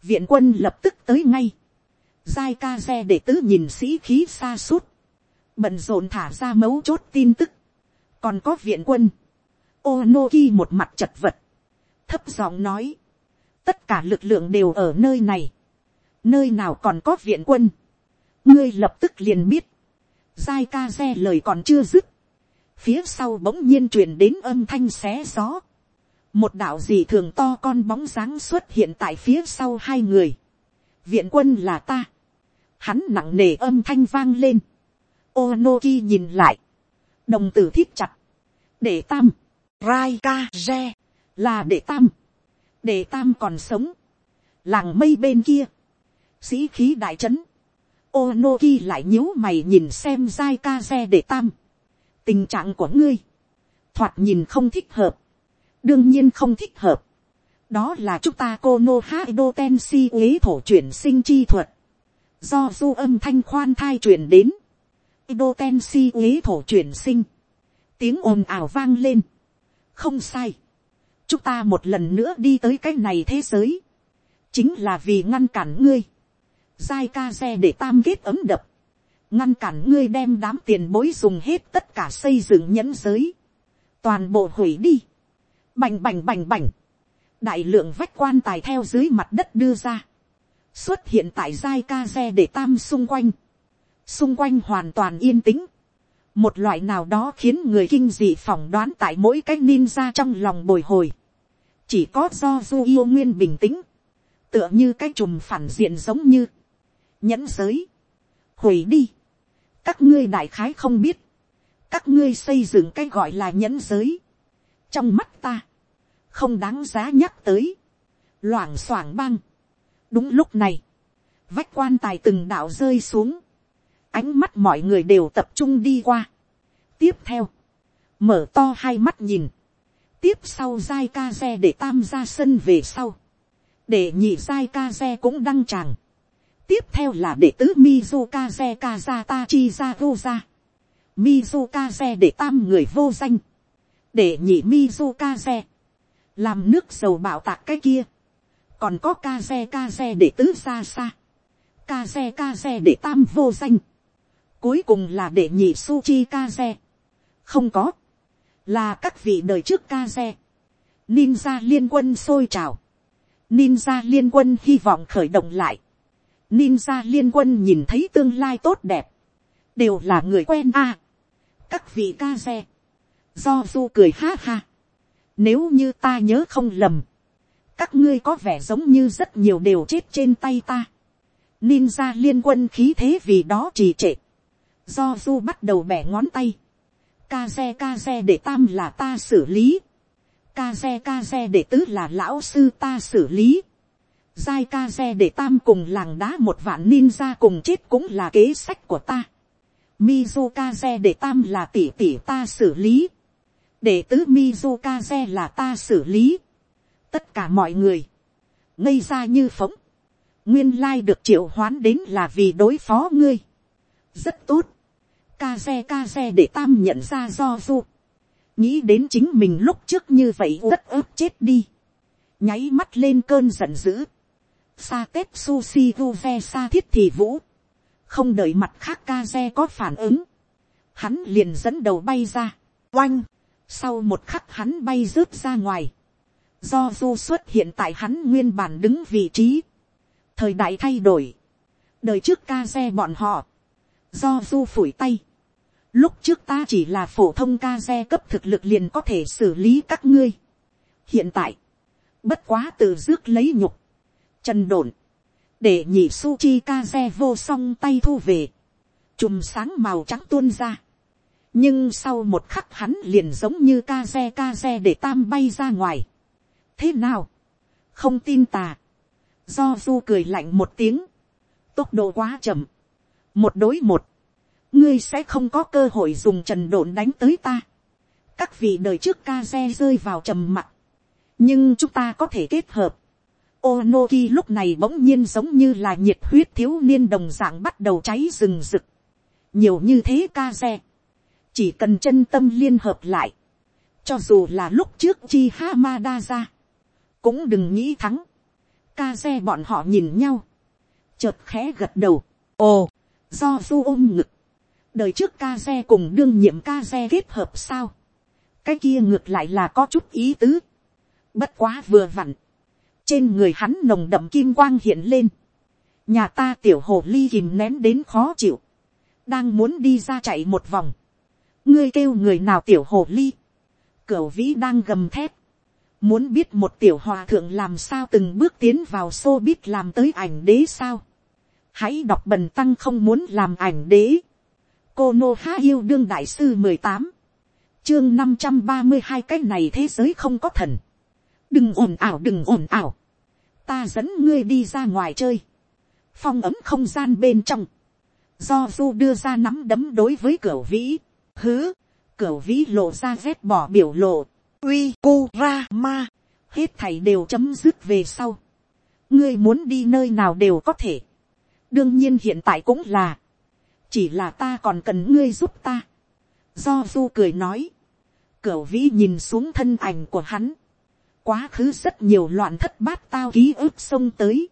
Viện quân lập tức tới ngay. Giai ca xe để tứ nhìn sĩ khí xa suốt. Bận rộn thả ra mấu chốt tin tức. Còn có viện quân Onoki một mặt chật vật. Thấp giọng nói. Tất cả lực lượng đều ở nơi này. Nơi nào còn có viện quân. Ngươi lập tức liền biết. Giai ca xe lời còn chưa dứt. Phía sau bỗng nhiên truyền đến âm thanh xé gió. Một đạo gì thường to con bóng dáng xuất hiện tại phía sau hai người. Viện quân là ta. Hắn nặng nề âm thanh vang lên. Onoki nhìn lại. Đồng tử thiết chặt. Để tam Rai ca re, là đệ tam. Đệ tam còn sống. Làng mây bên kia. Sĩ khí đại trấn. Onoki lại nhíu mày nhìn xem Giai ca xe để tam. Tình trạng của ngươi. Thoạt nhìn không thích hợp. Đương nhiên không thích hợp. Đó là chúng ta cô Nô Haido Tensi uế thổ chuyển sinh chi thuật. Do du âm thanh khoan thai truyền đến. Ido Tensi uế thổ chuyển sinh. Tiếng ồn ào vang lên không sai. chúng ta một lần nữa đi tới cái này thế giới. chính là vì ngăn cản ngươi giai ca xe để tam kết ấm đập. ngăn cản ngươi đem đám tiền bối dùng hết tất cả xây dựng nhẫn giới. toàn bộ hủy đi. bành bành bành bành. đại lượng vách quan tài theo dưới mặt đất đưa ra. xuất hiện tại giai ca xe để tam xung quanh. xung quanh hoàn toàn yên tĩnh một loại nào đó khiến người kinh dị phỏng đoán tại mỗi cái ninja trong lòng bồi hồi. chỉ có do du yêu nguyên bình tĩnh, tựa như cái chùm phản diện giống như, nhẫn giới, hủy đi, các ngươi đại khái không biết, các ngươi xây dựng cái gọi là nhẫn giới, trong mắt ta, không đáng giá nhắc tới, loảng xoảng băng. đúng lúc này, vách quan tài từng đạo rơi xuống, ánh mắt mọi người đều tập trung đi qua. tiếp theo, mở to hai mắt nhìn, tiếp sau giai ca xe để tam ra sân về sau, để nhị giai ca xe cũng đăng tràng, tiếp theo là đệ tứ mizukaze kazata chizagoza, mizukaze để tam người vô danh, để nhị mizukaze, làm nước dầu bảo tạc cái kia, còn có kaze kaze để tứ xa xa, kaze kaze để tam vô danh, cuối cùng là để nhị suchi kaze, không có, là các vị đời trước kaze, ninja liên quân sôi trào, ninja liên quân hy vọng khởi động lại, ninja liên quân nhìn thấy tương lai tốt đẹp, đều là người quen a, các vị ca xe, do du cười ha ha, nếu như ta nhớ không lầm, các ngươi có vẻ giống như rất nhiều đều chết trên tay ta. Ninja liên quân khí thế vì đó trì trệ. Do du bắt đầu bẻ ngón tay. Ca xe ca xe để tam là ta xử lý. Ca xe ca xe để tứ là lão sư ta xử lý. Giai kaze để tam cùng làng đá một vạn ninja cùng chết cũng là kế sách của ta. Mizukaze để tam là tỷ tỷ ta xử lý đệ tứ Mizukaze là ta xử lý. Tất cả mọi người, ngây ra như phóng. Nguyên lai được triệu hoán đến là vì đối phó ngươi. Rất tốt. Kaze Kaze để tam nhận ra do du. Nghĩ đến chính mình lúc trước như vậy rất ớt chết đi. Nháy mắt lên cơn giận dữ. Sa tết sushi ve sa thiết thì vũ. Không đợi mặt khác Kaze có phản ứng. Hắn liền dẫn đầu bay ra. Oanh sau một khắc hắn bay rớt ra ngoài. Do du xuất hiện tại hắn nguyên bản đứng vị trí. Thời đại thay đổi. Đời trước ca xe bọn họ. Do du phủi tay. Lúc trước ta chỉ là phổ thông ca xe cấp thực lực liền có thể xử lý các ngươi. Hiện tại. Bất quá từ rước lấy nhục. Trần đồn. Để nhị su chi ca xe vô song tay thu về. Chùm sáng màu trắng tuôn ra nhưng sau một khắc hắn liền giống như ca xe ca xe để tam bay ra ngoài. thế nào, không tin tà, do du cười lạnh một tiếng, tốc độ quá chậm, một đối một, ngươi sẽ không có cơ hội dùng trần độn đánh tới ta. các vị đời trước ca xe rơi vào trầm mặc, nhưng chúng ta có thể kết hợp. Onoki lúc này bỗng nhiên giống như là nhiệt huyết thiếu niên đồng dạng bắt đầu cháy rừng rực. nhiều như thế ca xe. Chỉ cần chân tâm liên hợp lại, cho dù là lúc trước chi Hamada ra, cũng đừng nghĩ thắng. Ca xe bọn họ nhìn nhau, chợt khẽ gật đầu, ồ, do du ôm ngực, đời trước ca xe cùng đương nhiệm ca xe kết hợp sao, cái kia ngược lại là có chút ý tứ, bất quá vừa vặn, trên người hắn nồng đậm kim quang hiện lên, nhà ta tiểu hồ ly kìm nén đến khó chịu, đang muốn đi ra chạy một vòng, ngươi kêu người nào tiểu hồ ly, cửu vĩ đang gầm thép, muốn biết một tiểu hòa thượng làm sao từng bước tiến vào xô biết làm tới ảnh đế sao, hãy đọc bần tăng không muốn làm ảnh đế, cô nô há yêu đương đại sư mười tám, chương năm trăm ba mươi hai cái này thế giới không có thần, đừng ồn ào đừng ồn ào, ta dẫn ngươi đi ra ngoài chơi, phong ấm không gian bên trong, do du đưa ra nắm đấm đối với cửa vĩ, hứ, cửa vĩ lộ ra rét bỏ biểu lộ, uy cu ra ma, hết thảy đều chấm dứt về sau. ngươi muốn đi nơi nào đều có thể. đương nhiên hiện tại cũng là, chỉ là ta còn cần ngươi giúp ta. do du cười nói, cửa vĩ nhìn xuống thân ảnh của hắn, quá khứ rất nhiều loạn thất bát tao ký ức xông tới,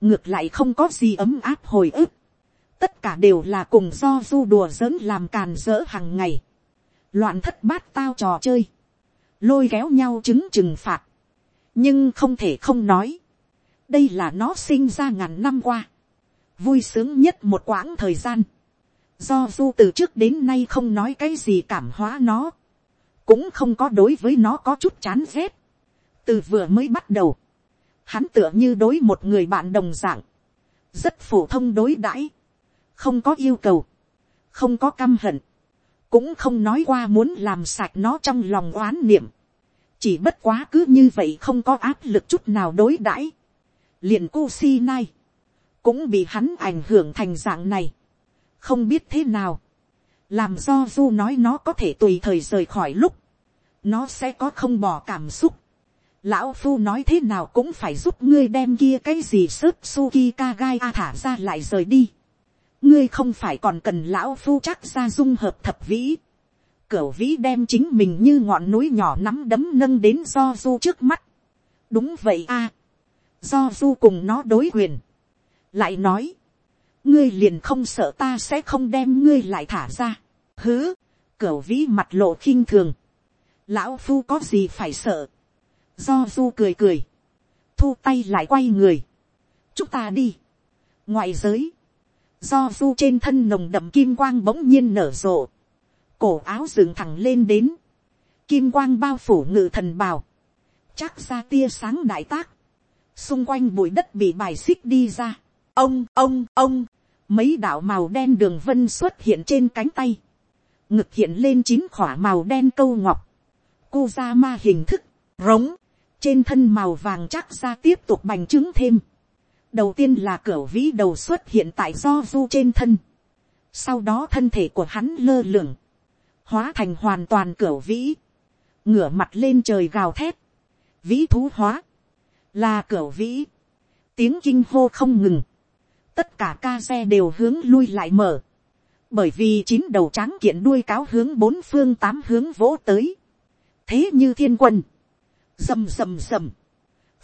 ngược lại không có gì ấm áp hồi ức, tất cả đều là cùng do du đùa giỡn làm càn dỡ hàng ngày, loạn thất bát tao trò chơi, lôi kéo nhau chứng trừng phạt, nhưng không thể không nói, đây là nó sinh ra ngàn năm qua, vui sướng nhất một quãng thời gian, do du từ trước đến nay không nói cái gì cảm hóa nó, cũng không có đối với nó có chút chán rét, từ vừa mới bắt đầu, hắn tựa như đối một người bạn đồng dạng, rất phổ thông đối đãi, không có yêu cầu, không có căm hận, cũng không nói qua muốn làm sạch nó trong lòng oán niệm, chỉ bất quá cứ như vậy không có áp lực chút nào đối đãi, liền cô si nai, cũng bị hắn ảnh hưởng thành dạng này, không biết thế nào, làm do du nói nó có thể tùy thời rời khỏi lúc, nó sẽ có không bỏ cảm xúc, lão phu nói thế nào cũng phải giúp ngươi đem kia cái gì sớt suki ka gai a thả ra lại rời đi. ngươi không phải còn cần lão phu chắc ra dung hợp thập vĩ. cửu vĩ đem chính mình như ngọn núi nhỏ nắm đấm nâng đến do du trước mắt. đúng vậy a. do du cùng nó đối quyền. lại nói, ngươi liền không sợ ta sẽ không đem ngươi lại thả ra. hứ, cửu vĩ mặt lộ khinh thường. lão phu có gì phải sợ Do du cười cười. Thu tay lại quay người. Chúng ta đi. Ngoại giới. Do du trên thân nồng đậm kim quang bỗng nhiên nở rộ. Cổ áo dựng thẳng lên đến. Kim quang bao phủ ngự thần bào. Chắc ra tia sáng đại tác. Xung quanh bụi đất bị bài xích đi ra. Ông, ông, ông. Mấy đạo màu đen đường vân xuất hiện trên cánh tay. Ngực hiện lên chín khỏa màu đen câu ngọc. Cô ra ma hình thức. Rống trên thân màu vàng chắc ra tiếp tục bành trướng thêm. đầu tiên là cửa vĩ đầu xuất hiện tại do du trên thân. sau đó thân thể của hắn lơ lửng, hóa thành hoàn toàn cửa vĩ, ngửa mặt lên trời gào thét, vĩ thú hóa, là cửa vĩ, tiếng kinh hô không ngừng, tất cả ca xe đều hướng lui lại mở, bởi vì chín đầu tráng kiện đuôi cáo hướng bốn phương tám hướng vỗ tới, thế như thiên quân, rầm rầm rầm,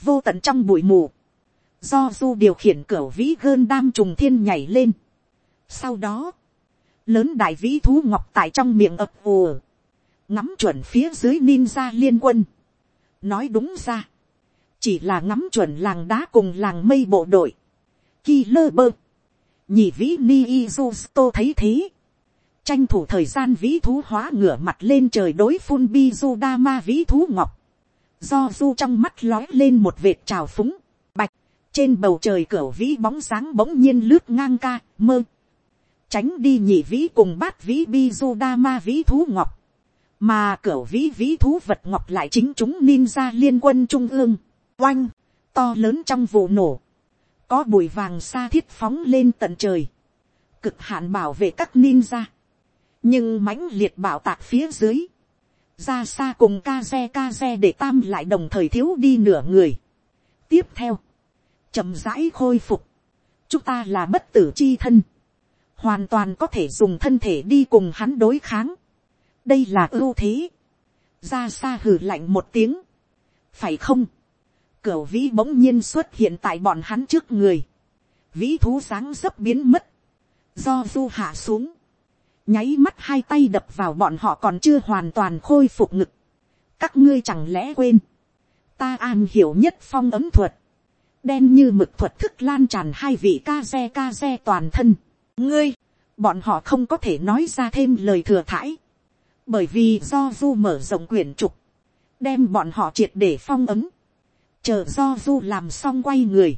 vô tận trong bụi mù, do du điều khiển cửa vĩ gơn đam trùng thiên nhảy lên. Sau đó, lớn đại vĩ thú ngọc tại trong miệng ập ùa, ngắm chuẩn phía dưới ninja liên quân. nói đúng ra, chỉ là ngắm chuẩn làng đá cùng làng mây bộ đội. Ki lơ bơ, nhị vĩ ni izusto thấy thế, tranh thủ thời gian vĩ thú hóa ngửa mặt lên trời đối phun bizu dama vĩ thú ngọc do du trong mắt lói lên một vệt trào phúng, bạch, trên bầu trời cửa vĩ bóng sáng bỗng nhiên lướt ngang ca, mơ, tránh đi nhị vĩ cùng bát vĩ bi du đa ma vĩ thú ngọc, mà cửa vĩ vĩ thú vật ngọc lại chính chúng ninja liên quân trung ương, oanh, to lớn trong vụ nổ, có bụi vàng xa thiết phóng lên tận trời, cực hạn bảo vệ các ninja, nhưng mãnh liệt bảo tạc phía dưới, ra xa cùng ca xe ca xe để tam lại đồng thời thiếu đi nửa người. tiếp theo, chậm rãi khôi phục, chúng ta là bất tử chi thân, hoàn toàn có thể dùng thân thể đi cùng hắn đối kháng. đây là ưu thế. ra xa hử lạnh một tiếng, phải không, cửu vĩ bỗng nhiên xuất hiện tại bọn hắn trước người, vĩ thú sáng dấp biến mất, do du hạ xuống, nháy mắt hai tay đập vào bọn họ còn chưa hoàn toàn khôi phục ngực. các ngươi chẳng lẽ quên, ta an hiểu nhất phong ấm thuật, đen như mực thuật thức lan tràn hai vị ca xe ca xe toàn thân. ngươi, bọn họ không có thể nói ra thêm lời thừa thãi, bởi vì do du mở rộng quyển trục, đem bọn họ triệt để phong ấm, chờ do du làm xong quay người,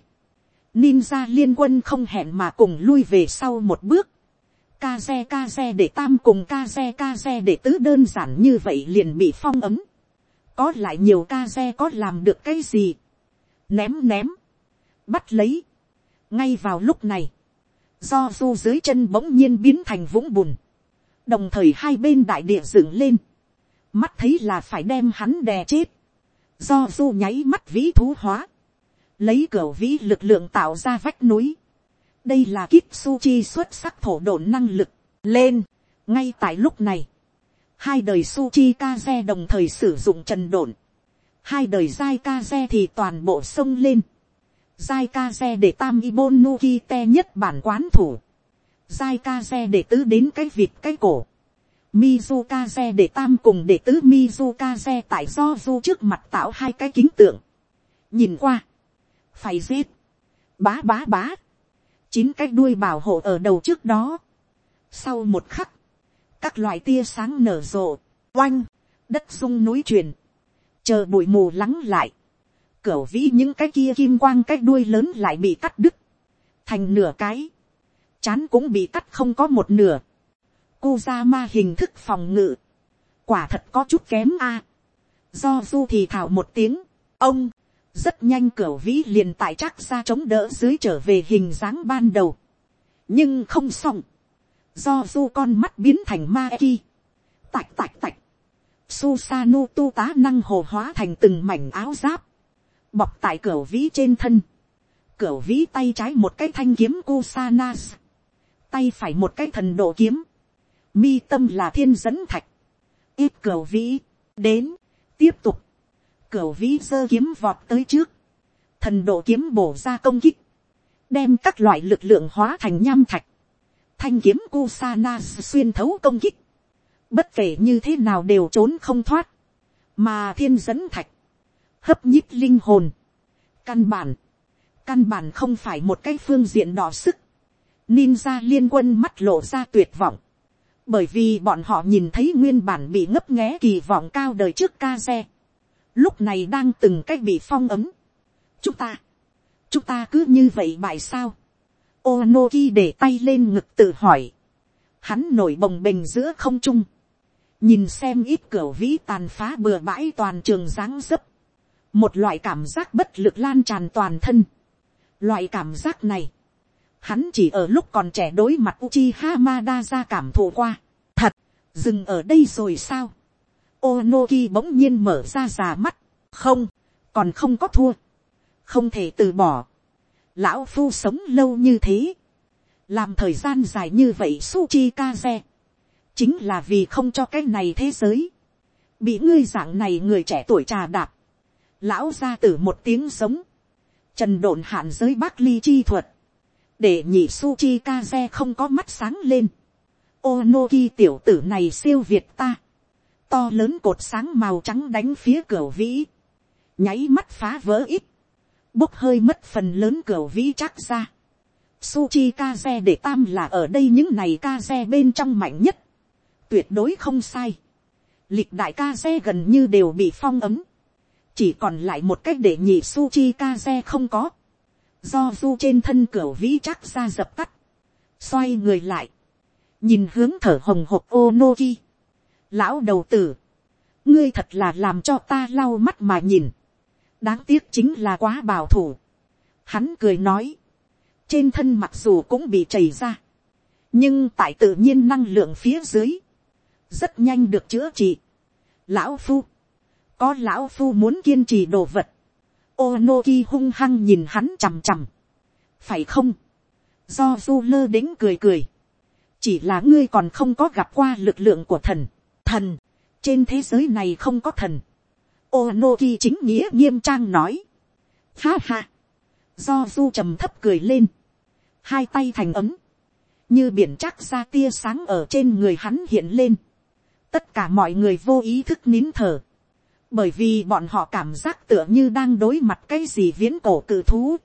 ninja liên quân không hẹn mà cùng lui về sau một bước, ca xe ca xe để tam cùng ca xe ca xe để tứ đơn giản như vậy liền bị phong ấm. có lại nhiều ca xe có làm được cái gì. ném ném, bắt lấy. ngay vào lúc này, do du dưới chân bỗng nhiên biến thành vũng bùn. đồng thời hai bên đại địa dựng lên. mắt thấy là phải đem hắn đè chết. do du nháy mắt vĩ thú hóa. lấy cửa vĩ lực lượng tạo ra vách núi đây là Kitsuchi xuất sắc thổ độn năng lực, lên, ngay tại lúc này, hai đời Suchi Kaze đồng thời sử dụng trần độn, hai đời Zai Kaze thì toàn bộ sông lên, Zai Kaze để tam Ibon Te nhất bản quán thủ, Zai Kaze để tứ đến cái vịt cái cổ, Mizukaze để tam cùng để tứ Mizukaze tại do du trước mặt tạo hai cái kính tượng. Nhìn qua. Phải giết. Bá bá bá chín cái đuôi bảo hộ ở đầu trước đó. Sau một khắc, các loại tia sáng nở rộ, oanh, đất sung núi chuyển, chờ bụi mù lắng lại, cửu vĩ những cái kia kim quang cái đuôi lớn lại bị cắt đứt, thành nửa cái, chán cũng bị cắt không có một nửa, cô ra ma hình thức phòng ngự, quả thật có chút kém a, do du thì thảo một tiếng, ông, rất nhanh cửa vĩ liền tại chắc ra chống đỡ dưới trở về hình dáng ban đầu. nhưng không xong, do du con mắt biến thành ma e ki, tạch tạch tạch, Susanu tu tá năng hồ hóa thành từng mảnh áo giáp, bọc tại cửa vĩ trên thân, cửa vĩ tay trái một cái thanh kiếm kusanas, tay phải một cái thần độ kiếm, mi tâm là thiên dẫn thạch, ít cửa vĩ, đến, tiếp tục, cửa vĩ giơ kiếm vọt tới trước, thần độ kiếm bổ ra công kích, đem các loại lực lượng hóa thành nham thạch, thanh kiếm Kusana xuyên thấu công kích, bất kể như thế nào đều trốn không thoát, mà thiên dẫn thạch, hấp nhích linh hồn, căn bản, căn bản không phải một cái phương diện đỏ sức, ninja liên quân mắt lộ ra tuyệt vọng, bởi vì bọn họ nhìn thấy nguyên bản bị ngấp nghé kỳ vọng cao đời trước ca xe, lúc này đang từng cách bị phong ấm. chúng ta, chúng ta cứ như vậy bại sao, Onoki để tay lên ngực tự hỏi, hắn nổi bồng bềnh giữa không trung, nhìn xem ít cửa vĩ tàn phá bừa bãi toàn trường dáng dấp, một loại cảm giác bất lực lan tràn toàn thân. Loại cảm giác này, hắn chỉ ở lúc còn trẻ đối mặt Uchi Hamada ra cảm thụ qua. Thật, dừng ở đây rồi sao? Onoki bỗng nhiên mở ra già mắt. Không, còn không có thua. Không thể từ bỏ. Lão Phu sống lâu như thế. Làm thời gian dài như vậy Suchi Kaze chính là vì không cho cái này thế giới, bị ngươi dạng này người trẻ tuổi trà đạp, lão ra từ một tiếng sống, trần độn hạn giới bác ly chi thuật, để nhị su chi không có mắt sáng lên, Onoki tiểu tử này siêu việt ta, to lớn cột sáng màu trắng đánh phía cửa vĩ, nháy mắt phá vỡ ít, bốc hơi mất phần lớn cửa vĩ chắc ra. Suchi Kaze để tam là ở đây những này Kaze bên trong mạnh nhất tuyệt đối không sai. Lịch đại Kaze gần như đều bị phong ấm. Chỉ còn lại một cách để nhị Suchi Kaze không có. Do du trên thân cửa vĩ chắc ra dập tắt. Xoay người lại. Nhìn hướng thở hồng hộc ô. Lão đầu tử. Ngươi thật là làm cho ta lau mắt mà nhìn. Đáng tiếc chính là quá bảo thủ. Hắn cười nói. Trên thân mặc dù cũng bị chảy ra. Nhưng tại tự nhiên năng lượng phía dưới rất nhanh được chữa trị. Lão phu, có lão phu muốn kiên trì đồ vật. Onoki hung hăng nhìn hắn chằm chằm. phải không, do du lơ đĩnh cười cười. chỉ là ngươi còn không có gặp qua lực lượng của thần thần, trên thế giới này không có thần. Onoki chính nghĩa nghiêm trang nói. Ha ha, do du trầm thấp cười lên. hai tay thành ấm, như biển chắc ra tia sáng ở trên người hắn hiện lên. Tất cả mọi người vô ý thức nín thở, bởi vì bọn họ cảm giác tựa như đang đối mặt cái gì viễn cổ cử thú,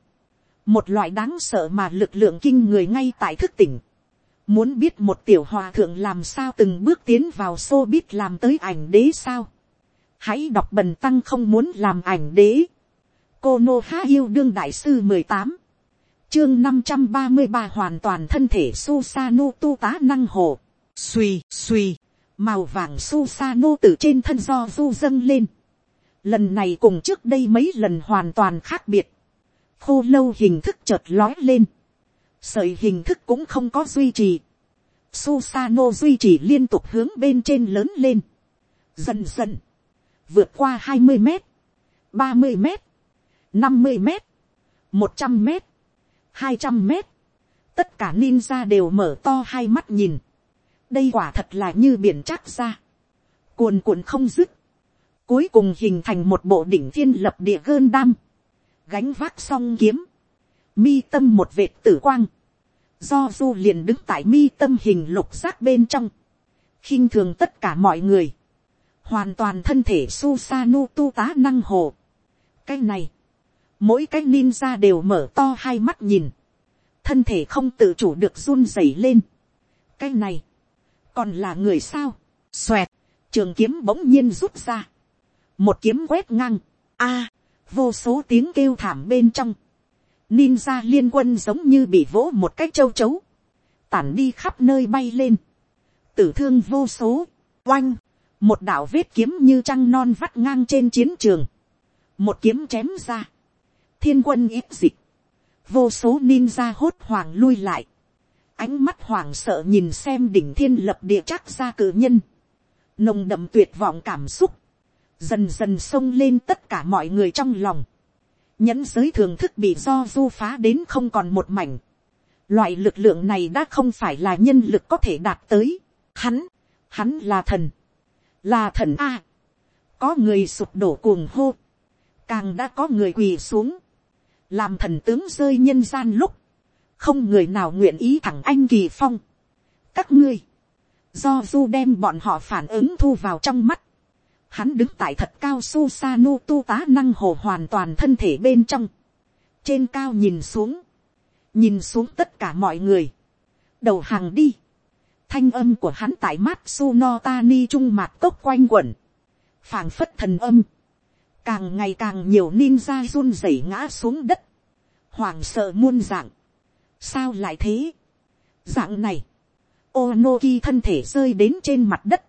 một loại đáng sợ mà lực lượng kinh người ngay tại thức tỉnh, muốn biết một tiểu hòa thượng làm sao từng bước tiến vào xô biết làm tới ảnh đế sao, hãy đọc bần tăng không muốn làm ảnh đế, cô nô há yêu đương đại sư mười tám, chương năm trăm ba mươi ba hoàn toàn thân thể su tu tá năng hồ, suy suy, màu vàng su từ trên thân do du dâng lên. lần này cùng trước đây mấy lần hoàn toàn khác biệt. khô lâu hình thức chợt lói lên sợi hình thức cũng không có duy trì. Susano duy trì liên tục hướng bên trên lớn lên. dần dần, vượt qua hai mươi mét, ba mươi mét, năm mươi mét, một trăm mét, hai trăm mét. tất cả ninja đều mở to hai mắt nhìn. Đây quả thật là như biển trác ra, cuồn cuộn không dứt, cuối cùng hình thành một bộ đỉnh thiên lập địa gơn đam, gánh vác song kiếm, mi tâm một vệt tử quang, do du liền đứng tại mi tâm hình lục giác bên trong, khinh thường tất cả mọi người, hoàn toàn thân thể su sa nu tu tá năng hồ. cái này, mỗi cái ninja đều mở to hai mắt nhìn, thân thể không tự chủ được run rẩy lên. cái này, còn là người sao, xoẹt, trường kiếm bỗng nhiên rút ra, một kiếm quét ngang, a, vô số tiếng kêu thảm bên trong, ninja liên quân giống như bị vỗ một cách châu chấu, tản đi khắp nơi bay lên, tử thương vô số, oanh, một đạo vết kiếm như trăng non vắt ngang trên chiến trường, một kiếm chém ra, thiên quân ít dịch, vô số ninja hốt hoảng lui lại, ánh mắt hoảng sợ nhìn xem đỉnh thiên lập địa chắc ra cử nhân, nồng đậm tuyệt vọng cảm xúc, dần dần sông lên tất cả mọi người trong lòng, nhẫn giới thường thức bị do du phá đến không còn một mảnh. Loại lực lượng này đã không phải là nhân lực có thể đạt tới. Hắn, hắn là thần. Là thần A. Có người sụp đổ cuồng hô. Càng đã có người quỳ xuống. Làm thần tướng rơi nhân gian lúc. Không người nào nguyện ý thẳng anh kỳ phong. Các ngươi. Do du đem bọn họ phản ứng thu vào trong mắt. Hắn đứng tại thật cao su sa nu tu tá năng hồ hoàn toàn thân thể bên trong. Trên cao nhìn xuống. Nhìn xuống tất cả mọi người. Đầu hàng đi. Thanh âm của hắn tại mắt su no ta ni trung mặt tốc quanh quẩn. phảng phất thần âm. Càng ngày càng nhiều ninja run rẩy ngã xuống đất. Hoàng sợ muôn dạng. Sao lại thế? Dạng này. Onoki thân thể rơi đến trên mặt đất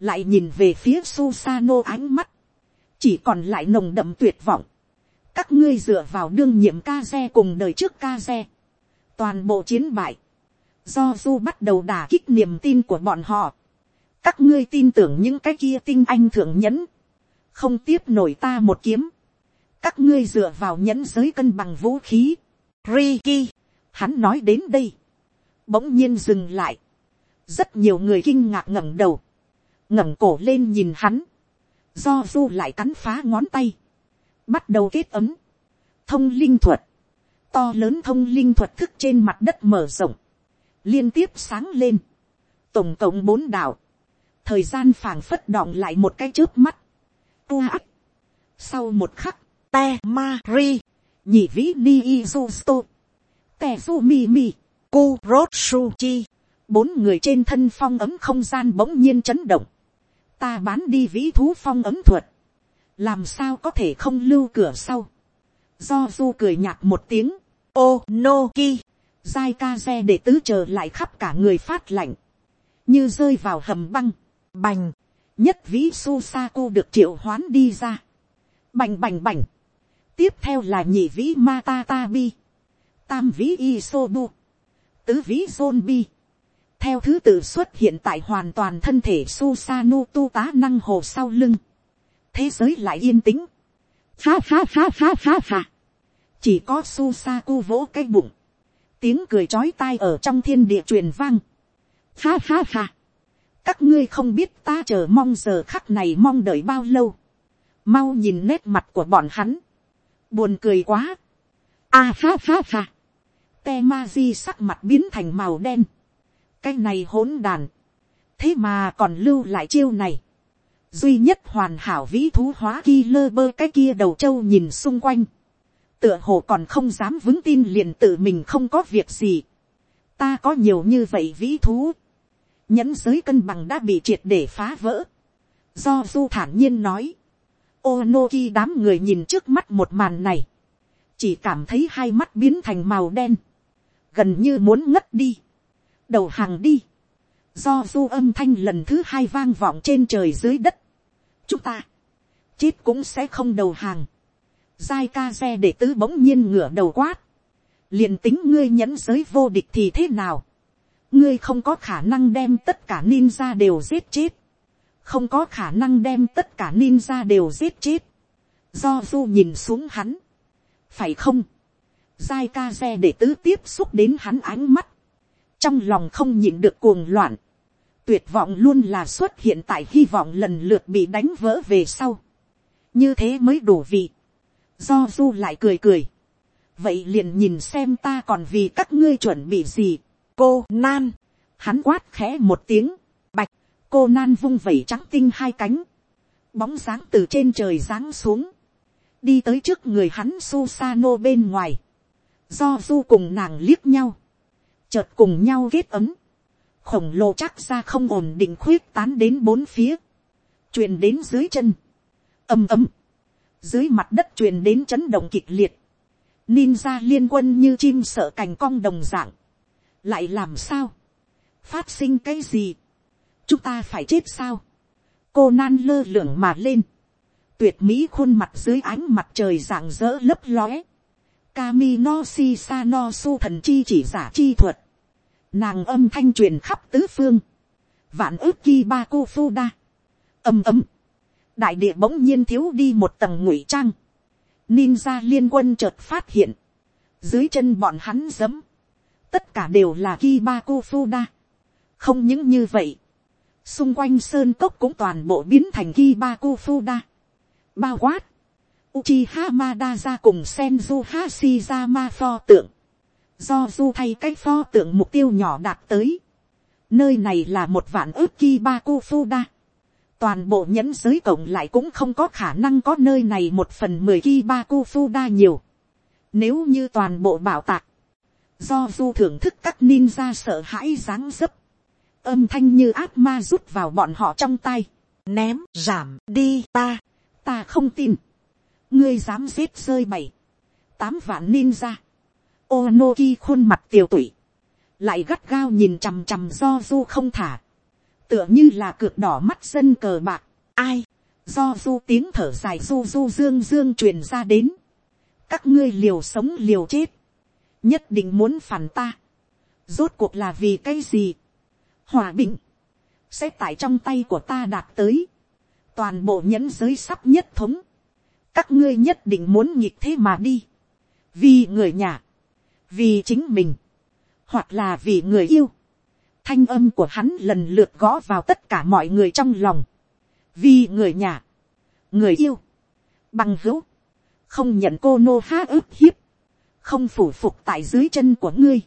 lại nhìn về phía Susano ánh mắt, chỉ còn lại nồng đậm tuyệt vọng. các ngươi dựa vào đương nhiệm ca xe cùng đời trước ca xe, toàn bộ chiến bại, do du bắt đầu đả kích niềm tin của bọn họ. các ngươi tin tưởng những cái kia tinh anh thượng nhẫn, không tiếp nổi ta một kiếm. các ngươi dựa vào nhẫn giới cân bằng vũ khí. Riki, hắn nói đến đây, bỗng nhiên dừng lại. rất nhiều người kinh ngạc ngẩng đầu ngẩng cổ lên nhìn hắn, do du lại cắn phá ngón tay, bắt đầu kết ấm, thông linh thuật, to lớn thông linh thuật thức trên mặt đất mở rộng, liên tiếp sáng lên, tổng cộng bốn đảo, thời gian phảng phất đọng lại một cái trước mắt, ua. Sau một khắc, te ma ri, nhị vĩ ni izusto, te su mi mi, ku rot su chi, bốn người trên thân phong ấm không gian bỗng nhiên chấn động, ta bán đi vĩ thú phong ấm thuật, làm sao có thể không lưu cửa sau, do du cười nhạt một tiếng, ô no ki, dai ca xe để tứ chờ lại khắp cả người phát lạnh, như rơi vào hầm băng, bành, nhất vĩ su sa cô được triệu hoán đi ra, bành bành bành, tiếp theo là nhị vĩ ma ta ta bi, tam vĩ Isobu, tứ vĩ zon bi, theo thứ tự xuất hiện tại hoàn toàn thân thể Susanu tu tá năng hồ sau lưng. thế giới lại yên tĩnh. Ha ha ha ha ha ha. chỉ có Susaku vỗ cái bụng. tiếng cười chói tai ở trong thiên địa truyền vang. Ha ha ha. các ngươi không biết ta chờ mong giờ khắc này mong đợi bao lâu. mau nhìn nét mặt của bọn hắn. buồn cười quá. À, a ha ha ha. Temaji sắc mặt biến thành màu đen cái này hỗn đàn, thế mà còn lưu lại chiêu này, duy nhất hoàn hảo vĩ thú hóa ki lơ bơ cái kia đầu trâu nhìn xung quanh, tựa hồ còn không dám vững tin liền tự mình không có việc gì, ta có nhiều như vậy vĩ thú, nhẫn giới cân bằng đã bị triệt để phá vỡ, do du thản nhiên nói, Onoki đám người nhìn trước mắt một màn này, chỉ cảm thấy hai mắt biến thành màu đen, gần như muốn ngất đi đầu hàng đi. Do du âm thanh lần thứ hai vang vọng trên trời dưới đất. Chúng ta, chết cũng sẽ không đầu hàng. Giai ca xe để tứ bỗng nhiên ngửa đầu quát. liền tính ngươi nhẫn giới vô địch thì thế nào. ngươi không có khả năng đem tất cả ninja đều giết chết. không có khả năng đem tất cả ninja đều giết chết. Do du nhìn xuống hắn. phải không. Giai ca xe để tứ tiếp xúc đến hắn ánh mắt trong lòng không nhịn được cuồng loạn, tuyệt vọng luôn là xuất hiện tại hy vọng lần lượt bị đánh vỡ về sau, như thế mới đủ vị, do du lại cười cười, vậy liền nhìn xem ta còn vì các ngươi chuẩn bị gì, cô nan, hắn quát khẽ một tiếng, bạch, cô nan vung vẩy trắng tinh hai cánh, bóng dáng từ trên trời giáng xuống, đi tới trước người hắn Susano bên ngoài, do du cùng nàng liếc nhau, chợt cùng nhau ghét ấm, khổng lồ chắc ra không ổn định khuyết tán đến bốn phía, truyền đến dưới chân, ầm ầm, dưới mặt đất truyền đến chấn động kịch liệt, ninja liên quân như chim sợ cành cong đồng dạng, lại làm sao, phát sinh cái gì, chúng ta phải chết sao, cô nan lơ lửng mà lên, tuyệt mỹ khuôn mặt dưới ánh mặt trời rạng rỡ lấp lóe, Kami no si sa no su thần chi chỉ giả chi thuật. Nàng âm thanh truyền khắp tứ phương. Vạn ước ki ba cô phu đa. Âm ấm. Đại địa bỗng nhiên thiếu đi một tầng ngụy trang. ninja liên quân chợt phát hiện, dưới chân bọn hắn giấm, tất cả đều là Kibaku Fuda. không những như vậy, xung quanh sơn cốc cũng toàn bộ biến thành Kibaku Fuda. bao quát, Uchiha Madara cùng Senju Hashirama pho tượng, do du thay cách pho tượng mục tiêu nhỏ đạt tới, nơi này là một vạn ước Kibaku Fuda. Toàn bộ nhẫn giới cộng lại cũng không có khả năng có nơi này một phần mười kibaku fuda nhiều. Nếu như toàn bộ bảo tạc, do du thưởng thức các ninja sợ hãi dáng dấp, âm thanh như ác ma rút vào bọn họ trong tay, ném giảm đi ta, ta không tin, ngươi dám giết rơi bảy, tám vạn ninja, Onoki khuôn mặt tiều tụy, lại gắt gao nhìn chằm chằm do du không thả, tựa như là cược đỏ mắt dân cờ bạc, ai, do du tiếng thở dài du du dương dương truyền ra đến, các ngươi liều sống liều chết, nhất định muốn phản ta, rốt cuộc là vì cái gì, hòa bình, sẽ tại trong tay của ta đạt tới, toàn bộ nhẫn giới sắp nhất thống, các ngươi nhất định muốn nhịp thế mà đi, vì người nhà, vì chính mình, hoặc là vì người yêu, thanh âm của hắn lần lượt gõ vào tất cả mọi người trong lòng, vì người nhà, người yêu, bằng hữu, không nhận cô nô há ức hiếp, không phủ phục tại dưới chân của ngươi,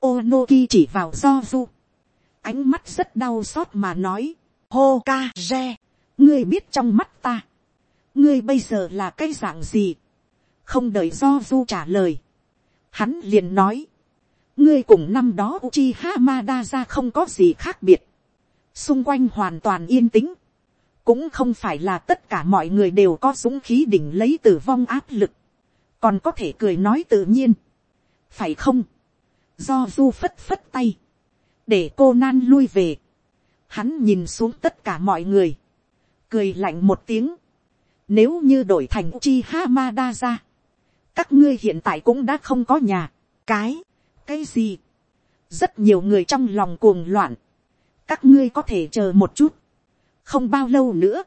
ô nô ki chỉ vào do du, ánh mắt rất đau xót mà nói, hô ca re, ngươi biết trong mắt ta, ngươi bây giờ là cái dạng gì, không đợi do du trả lời, hắn liền nói, ngươi cùng năm đó uchi hamada ra không có gì khác biệt. Xung quanh hoàn toàn yên tĩnh. Cũng không phải là tất cả mọi người đều có dũng khí đỉnh lấy tử vong áp lực. Còn có thể cười nói tự nhiên. Phải không? Do du phất phất tay. Để cô nan lui về. Hắn nhìn xuống tất cả mọi người. Cười lạnh một tiếng. Nếu như đổi thành Uchiha Madara. Các ngươi hiện tại cũng đã không có nhà. Cái cái gì, rất nhiều người trong lòng cuồng loạn, các ngươi có thể chờ một chút, không bao lâu nữa,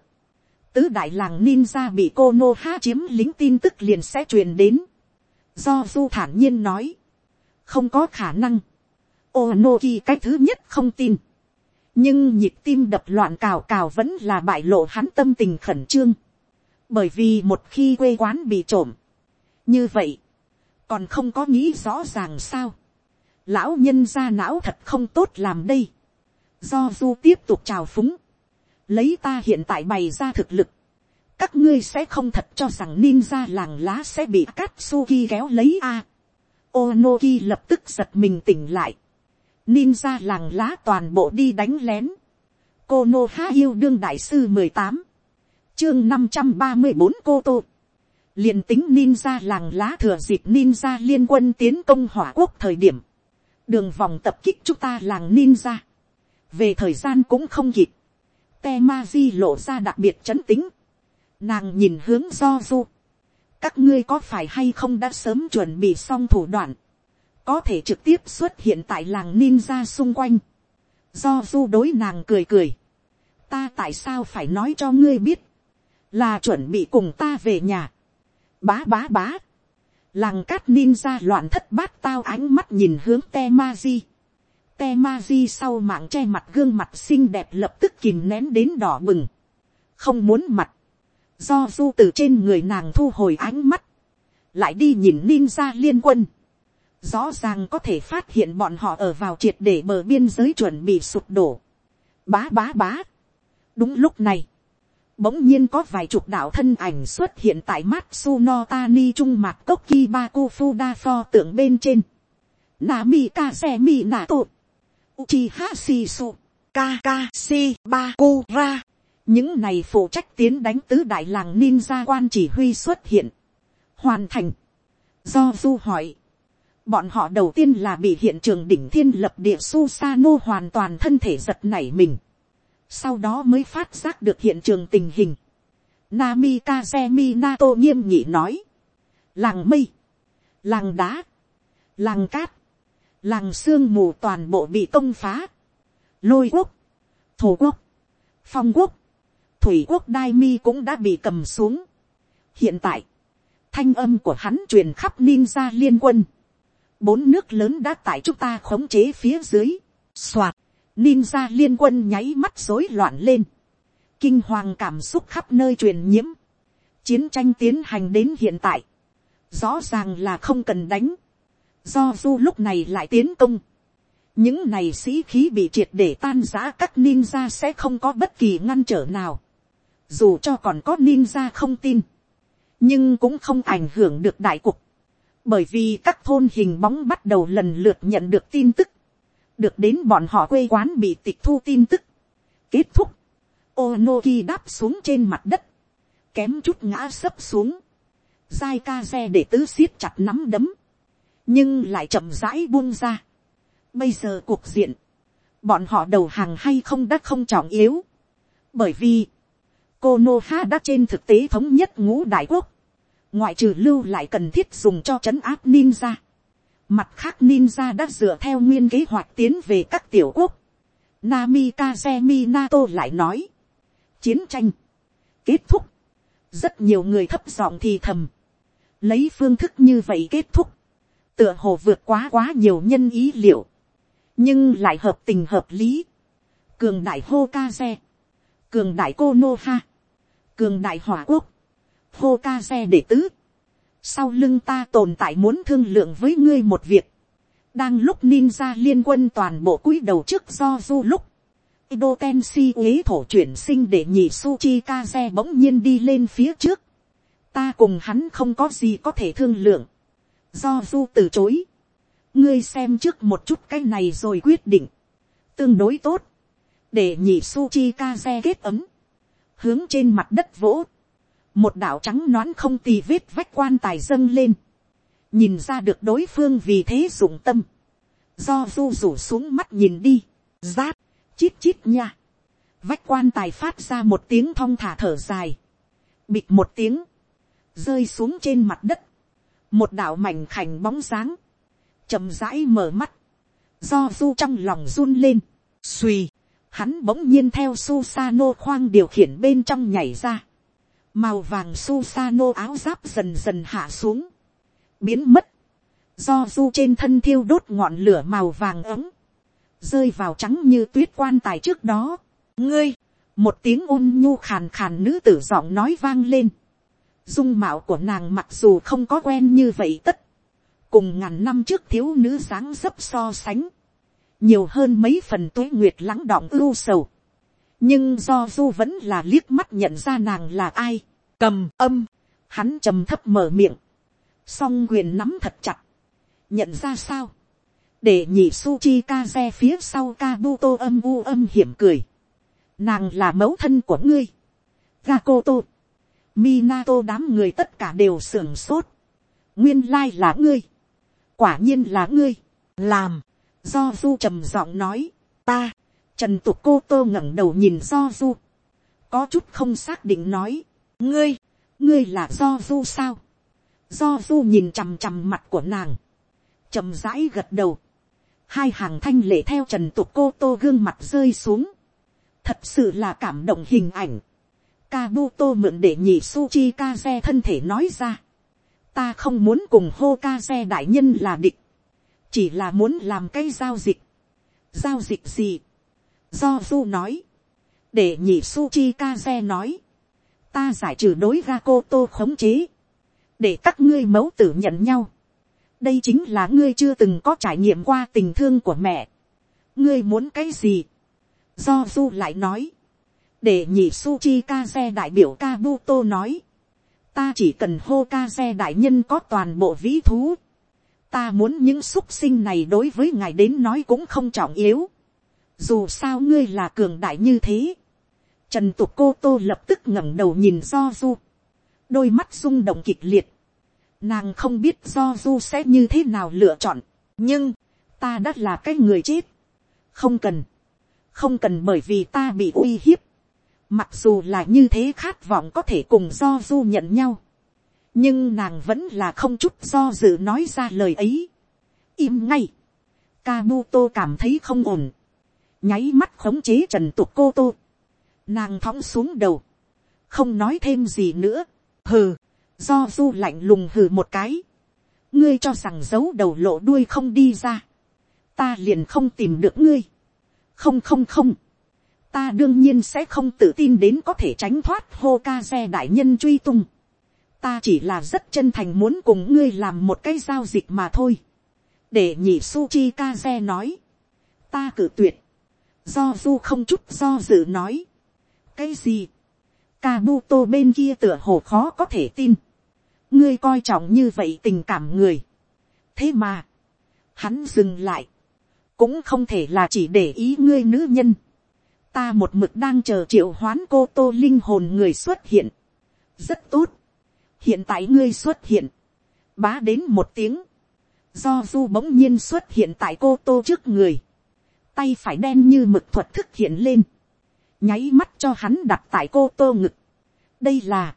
tứ đại làng ninja bị cô nô ha chiếm lính tin tức liền sẽ truyền đến, do du thản nhiên nói, không có khả năng, ô nô ki cái thứ nhất không tin, nhưng nhịp tim đập loạn cào cào vẫn là bại lộ hắn tâm tình khẩn trương, bởi vì một khi quê quán bị trộm, như vậy, còn không có nghĩ rõ ràng sao, lão nhân ra não thật không tốt làm đây. do du tiếp tục trào phúng, lấy ta hiện tại bày ra thực lực, các ngươi sẽ không thật cho rằng ninja làng lá sẽ bị Katsuki kéo lấy a. Onoki lập tức giật mình tỉnh lại. Ninja làng lá toàn bộ đi đánh lén. Konoha yêu đương đại sư mười tám Chương năm trăm ba mươi bốn cô tô. liền tính ninja làng lá thừa dịp ninja liên quân tiến công hỏa quốc thời điểm đường vòng tập kích chúng ta làng ninja. về thời gian cũng không kịp. te ma di lộ ra đặc biệt chấn tính. nàng nhìn hướng do du. các ngươi có phải hay không đã sớm chuẩn bị xong thủ đoạn. có thể trực tiếp xuất hiện tại làng ninja xung quanh. do du đối nàng cười cười. ta tại sao phải nói cho ngươi biết là chuẩn bị cùng ta về nhà. bá bá bá làng cát ninja loạn thất bát tao ánh mắt nhìn hướng te ma di. te ma di sau mạng che mặt gương mặt xinh đẹp lập tức kìm nén đến đỏ bừng. không muốn mặt. do du từ trên người nàng thu hồi ánh mắt. lại đi nhìn ninja liên quân. rõ ràng có thể phát hiện bọn họ ở vào triệt để bờ biên giới chuẩn bị sụp đổ. bá bá bá. đúng lúc này bỗng nhiên có vài chục đạo thân ảnh xuất hiện tại Matsuno Tani Trung Mạc Cốc Kibaku Fuda pho tượng bên trên. Nami Kazemi Nato. Uchiha Shisu. Kakashi Bakura. Những này phụ trách tiến đánh tứ đại làng ninja quan chỉ huy xuất hiện. Hoàn thành. Do Du hỏi. Bọn họ đầu tiên là bị hiện trường đỉnh thiên lập địa Susano hoàn toàn thân thể giật nảy mình sau đó mới phát giác được hiện trường tình hình. Nami Kazemi Nato nghiêm nghị nói, làng mây, làng đá, làng cát, làng sương mù toàn bộ bị công phá, lôi quốc, thổ quốc, phong quốc, thủy quốc đai mi cũng đã bị cầm xuống. hiện tại, thanh âm của hắn truyền khắp ninja liên quân, bốn nước lớn đã tại chúng ta khống chế phía dưới, soạt, ninja liên quân nháy mắt rối loạn lên, kinh hoàng cảm xúc khắp nơi truyền nhiễm, chiến tranh tiến hành đến hiện tại, rõ ràng là không cần đánh, do du lúc này lại tiến công, những này sĩ khí bị triệt để tan giã các ninja sẽ không có bất kỳ ngăn trở nào, dù cho còn có ninja không tin, nhưng cũng không ảnh hưởng được đại cục, bởi vì các thôn hình bóng bắt đầu lần lượt nhận được tin tức, được đến bọn họ quê quán bị tịch thu tin tức. kết thúc, Onoki đáp xuống trên mặt đất, kém chút ngã sấp xuống, Giai ca xe để tứ siết chặt nắm đấm, nhưng lại chậm rãi buông ra. Bây giờ cuộc diện, bọn họ đầu hàng hay không đã không trọng yếu, bởi vì, cô nô ha đã trên thực tế thống nhất ngũ đại quốc, ngoại trừ lưu lại cần thiết dùng cho trấn áp ninja. Mặt khác ninja đã dựa theo nguyên kế hoạch tiến về các tiểu quốc. Namikaze Minato lại nói. Chiến tranh. Kết thúc. Rất nhiều người thấp giọng thì thầm. Lấy phương thức như vậy kết thúc. Tựa hồ vượt quá quá nhiều nhân ý liệu. Nhưng lại hợp tình hợp lý. Cường đại Hokage. Cường đại Konoha. Cường đại Hỏa Quốc Hokage đệ để tứ. Sau lưng ta tồn tại muốn thương lượng với ngươi một việc. Đang lúc ninja liên quân toàn bộ cúi đầu trước do du lúc. Ido Tensi uế thổ chuyển sinh để nhị Suchi Kaze bỗng nhiên đi lên phía trước. Ta cùng hắn không có gì có thể thương lượng. Do du từ chối. Ngươi xem trước một chút cái này rồi quyết định. Tương đối tốt. Để nhị Suchi Kaze kết ấm. Hướng trên mặt đất vỗ một đạo trắng nón không tì vết vách quan tài dâng lên, nhìn ra được đối phương vì thế dụng tâm, do du rủ xuống mắt nhìn đi, rát, chít chít nha, vách quan tài phát ra một tiếng thong thả thở dài, bịt một tiếng, rơi xuống trên mặt đất, một đạo mảnh khảnh bóng dáng, chậm rãi mở mắt, do du trong lòng run lên, suy, hắn bỗng nhiên theo su sa nô khoang điều khiển bên trong nhảy ra, màu vàng su sa nô áo giáp dần dần hạ xuống, biến mất, do du trên thân thiêu đốt ngọn lửa màu vàng ấm, rơi vào trắng như tuyết quan tài trước đó. ngươi, một tiếng ôn nhu khàn khàn nữ tử giọng nói vang lên. dung mạo của nàng mặc dù không có quen như vậy tất, cùng ngàn năm trước thiếu nữ dáng dấp so sánh, nhiều hơn mấy phần tuế nguyệt lắng đọng ưu sầu. Nhưng do du vẫn là liếc mắt nhận ra nàng là ai, cầm âm, hắn trầm thấp mở miệng, song quyền nắm thật chặt, nhận ra sao, để nhị su chi ca xe phía sau ca bu tô âm u âm hiểm cười, nàng là mẫu thân của ngươi, ga cô tô, minato đám người tất cả đều sưởng sốt, nguyên lai là ngươi, quả nhiên là ngươi, làm, do du trầm giọng nói, ta, Trần tục cô tô ngẩng đầu nhìn do du. Có chút không xác định nói. Ngươi, ngươi là do du sao? Do du nhìn chằm chằm mặt của nàng. chậm rãi gật đầu. Hai hàng thanh lệ theo trần tục cô tô gương mặt rơi xuống. Thật sự là cảm động hình ảnh. Kabuto mượn để nhị Suchi Kaze thân thể nói ra. Ta không muốn cùng hô Kaze đại nhân là địch. Chỉ là muốn làm cái giao dịch. Giao dịch gì? Do du nói. Để nhị Suchi Kaze nói. Ta giải trừ đối ga cô tô khống chế. Để các ngươi mẫu tử nhận nhau. Đây chính là ngươi chưa từng có trải nghiệm qua tình thương của mẹ. Ngươi muốn cái gì? Do du lại nói. Để nhị Suchi xe đại biểu Kabuto nói. Ta chỉ cần hô Kaze đại nhân có toàn bộ vĩ thú ta muốn những xúc sinh này đối với ngài đến nói cũng không trọng yếu dù sao ngươi là cường đại như thế, trần tục cô tô lập tức ngẩng đầu nhìn do du, đôi mắt rung động kịch liệt, nàng không biết do du sẽ như thế nào lựa chọn, nhưng, ta đã là cái người chết, không cần, không cần bởi vì ta bị uy hiếp, mặc dù là như thế khát vọng có thể cùng do du nhận nhau, nhưng nàng vẫn là không chút do dự nói ra lời ấy, im ngay, Kabuto cảm thấy không ổn. Nháy mắt khống chế trần tục cô tô, nàng thõng xuống đầu, không nói thêm gì nữa, hừ, do du lạnh lùng hừ một cái, ngươi cho rằng giấu đầu lộ đuôi không đi ra, ta liền không tìm được ngươi, không không không, ta đương nhiên sẽ không tự tin đến có thể tránh thoát hô ca xe đại nhân truy tung, ta chỉ là rất chân thành muốn cùng ngươi làm một cái giao dịch mà thôi, để nhị su chi ca xe nói, ta cử tuyệt, do du không chút do dự nói, cái gì, Kabuto bên kia tựa hồ khó có thể tin. Ngươi coi trọng như vậy tình cảm người. Thế mà, hắn dừng lại. Cũng không thể là chỉ để ý ngươi nữ nhân. Ta một mực đang chờ triệu hoán cô tô linh hồn người xuất hiện. Rất tốt. Hiện tại ngươi xuất hiện. Bá đến một tiếng. Do du bỗng nhiên xuất hiện tại cô tô trước người. Tay phải đen như mực thuật thức hiện lên nháy mắt cho hắn đặt tại cô tô ngực. đây là,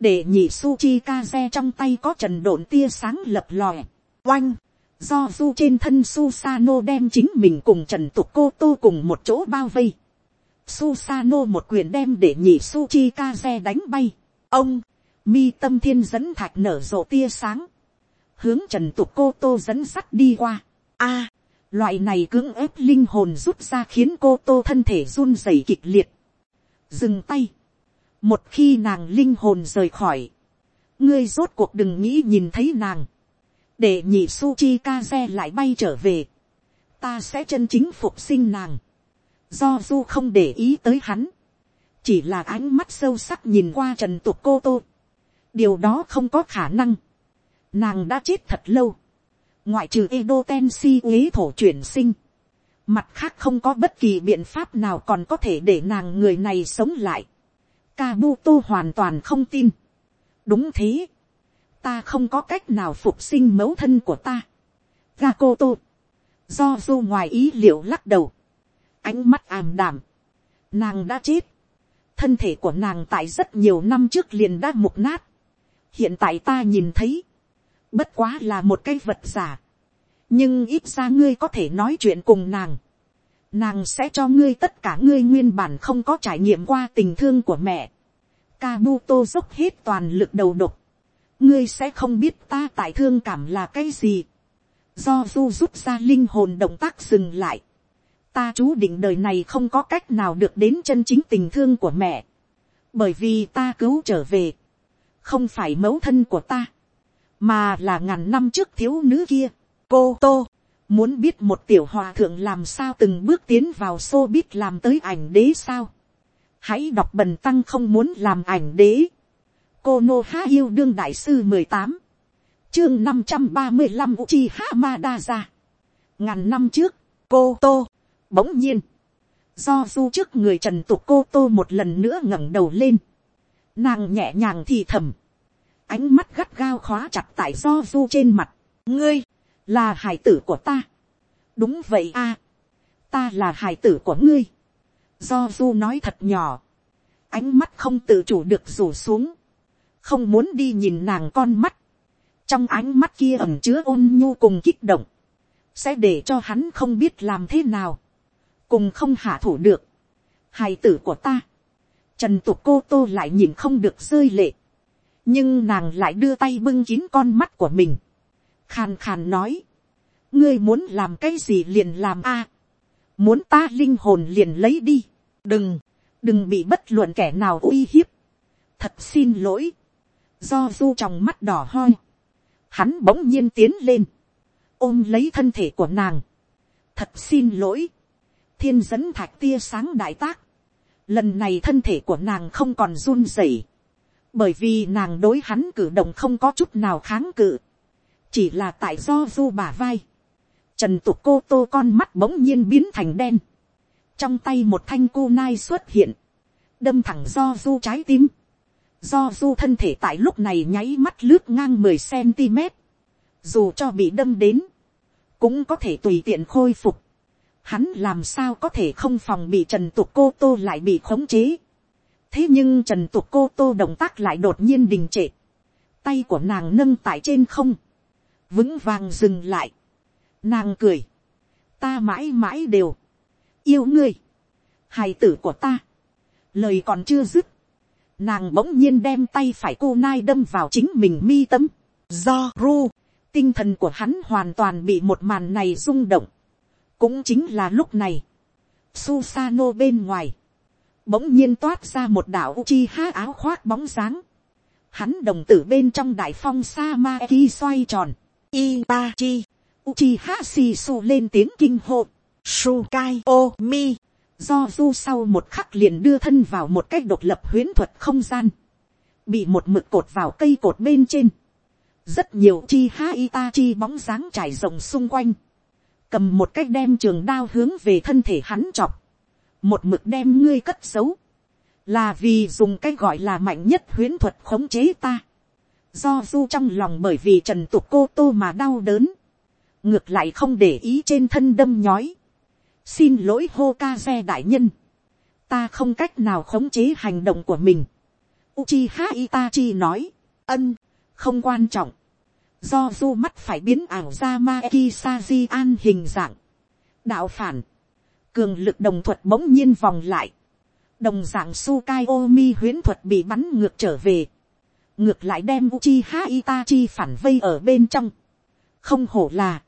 để nhị su chi ca xe trong tay có trần độn tia sáng lập lòe, oanh, do du trên thân Susano đem chính mình cùng trần tục cô tô cùng một chỗ bao vây. Susano một quyền đem để nhị su chi ca xe đánh bay. ông, mi tâm thiên dẫn thạch nở rộ tia sáng, hướng trần tục cô tô dẫn sắt đi qua. a, Loại này cưỡng ép linh hồn rút ra khiến cô tô thân thể run rẩy kịch liệt. Dừng tay. Một khi nàng linh hồn rời khỏi. Ngươi rốt cuộc đừng nghĩ nhìn thấy nàng. Để nhị su chi ca xe lại bay trở về. Ta sẽ chân chính phục sinh nàng. Do du không để ý tới hắn. Chỉ là ánh mắt sâu sắc nhìn qua trần tục cô tô. Điều đó không có khả năng. Nàng đã chết thật lâu ngoại trừ Edo Tensi uế thổ chuyển sinh, mặt khác không có bất kỳ biện pháp nào còn có thể để nàng người này sống lại. Kabuto hoàn toàn không tin. đúng thế, ta không có cách nào phục sinh mẫu thân của ta. Gakoto, do du ngoài ý liệu lắc đầu, ánh mắt ảm đảm, nàng đã chết, thân thể của nàng tại rất nhiều năm trước liền đã mục nát, hiện tại ta nhìn thấy, bất quá là một cái vật giả. nhưng ít ra ngươi có thể nói chuyện cùng nàng. nàng sẽ cho ngươi tất cả ngươi nguyên bản không có trải nghiệm qua tình thương của mẹ. Kabuto dốc hết toàn lực đầu độc. ngươi sẽ không biết ta tại thương cảm là cái gì. do du rút ra linh hồn động tác dừng lại. ta chú định đời này không có cách nào được đến chân chính tình thương của mẹ. bởi vì ta cứu trở về. không phải mẫu thân của ta mà là ngàn năm trước thiếu nữ kia, cô tô, muốn biết một tiểu hòa thượng làm sao từng bước tiến vào xô biết làm tới ảnh đế sao, hãy đọc bần tăng không muốn làm ảnh đế, cô nô há yêu đương đại sư mười tám, chương năm trăm ba mươi năm uchi ha ma đa ra, ngàn năm trước, cô tô, bỗng nhiên, do du trước người trần tục cô tô một lần nữa ngẩng đầu lên, nàng nhẹ nhàng thì thầm, ánh mắt gắt gao khóa chặt tại do du trên mặt, ngươi, là hải tử của ta. đúng vậy a, ta là hải tử của ngươi. do du nói thật nhỏ, ánh mắt không tự chủ được rủ xuống, không muốn đi nhìn nàng con mắt, trong ánh mắt kia ẩm chứa ôn nhu cùng kích động, sẽ để cho hắn không biết làm thế nào, cùng không hạ thủ được, hài tử của ta, trần tục cô tô lại nhìn không được rơi lệ, nhưng nàng lại đưa tay bưng kín con mắt của mình, khàn khàn nói, ngươi muốn làm cái gì liền làm a, muốn ta linh hồn liền lấy đi, đừng, đừng bị bất luận kẻ nào uy hiếp, thật xin lỗi, do du trong mắt đỏ hoi, hắn bỗng nhiên tiến lên, ôm lấy thân thể của nàng, thật xin lỗi, thiên dẫn thạch tia sáng đại tác, lần này thân thể của nàng không còn run rẩy, bởi vì nàng đối hắn cử động không có chút nào kháng cự, chỉ là tại do du bà vai, trần tục cô tô con mắt bỗng nhiên biến thành đen, trong tay một thanh cô nai xuất hiện, đâm thẳng do du trái tim, do du thân thể tại lúc này nháy mắt lướt ngang mười cm, dù cho bị đâm đến, cũng có thể tùy tiện khôi phục, hắn làm sao có thể không phòng bị trần tục cô tô lại bị khống chế, thế nhưng trần tục cô tô động tác lại đột nhiên đình trệ, tay của nàng nâng tại trên không, vững vàng dừng lại, nàng cười, ta mãi mãi đều, yêu ngươi, hài tử của ta, lời còn chưa dứt, nàng bỗng nhiên đem tay phải cô nai đâm vào chính mình mi tâm, do ru, tinh thần của hắn hoàn toàn bị một màn này rung động, cũng chính là lúc này, Susano bên ngoài, bỗng nhiên toát ra một đảo chi ha áo khoác bóng dáng, hắn đồng tử bên trong đại phong sa ma ki xoay tròn, Itachi, Uchiha Shisu lên tiếng kinh hộ. Sukai Omi. Do du sau một khắc liền đưa thân vào một cách độc lập huyến thuật không gian. Bị một mực cột vào cây cột bên trên. Rất nhiều chi ha Itachi bóng dáng trải rộng xung quanh. Cầm một cách đem trường đao hướng về thân thể hắn chọc. Một mực đem ngươi cất giấu. Là vì dùng cái gọi là mạnh nhất huyễn thuật khống chế ta. Do du trong lòng bởi vì trần tục cô tô mà đau đớn ngược lại không để ý trên thân đâm nhói. xin lỗi hô ca xe đại nhân, ta không cách nào khống chế hành động của mình. Uchiha Itachi nói, ân, không quan trọng. Do du mắt phải biến ảo ra ma Saji an hình dạng. đạo phản, cường lực đồng thuật bỗng nhiên vòng lại. đồng dạng Sukai Omi huyến thuật bị bắn ngược trở về. ngược lại đem Uchiha Itachi phản vây ở bên trong. không hổ là,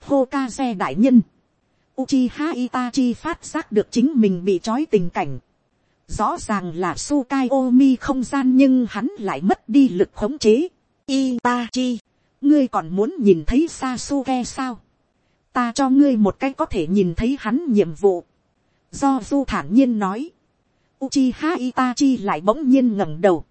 Hokage đại nhân. Uchiha Itachi phát giác được chính mình bị trói tình cảnh. Rõ ràng là Sukai Omi không gian nhưng hắn lại mất đi lực khống chế. Itachi, ngươi còn muốn nhìn thấy Sasuke sao? Ta cho ngươi một cách có thể nhìn thấy hắn nhiệm vụ. Do Du thản nhiên nói. Uchiha Itachi lại bỗng nhiên ngẩng đầu.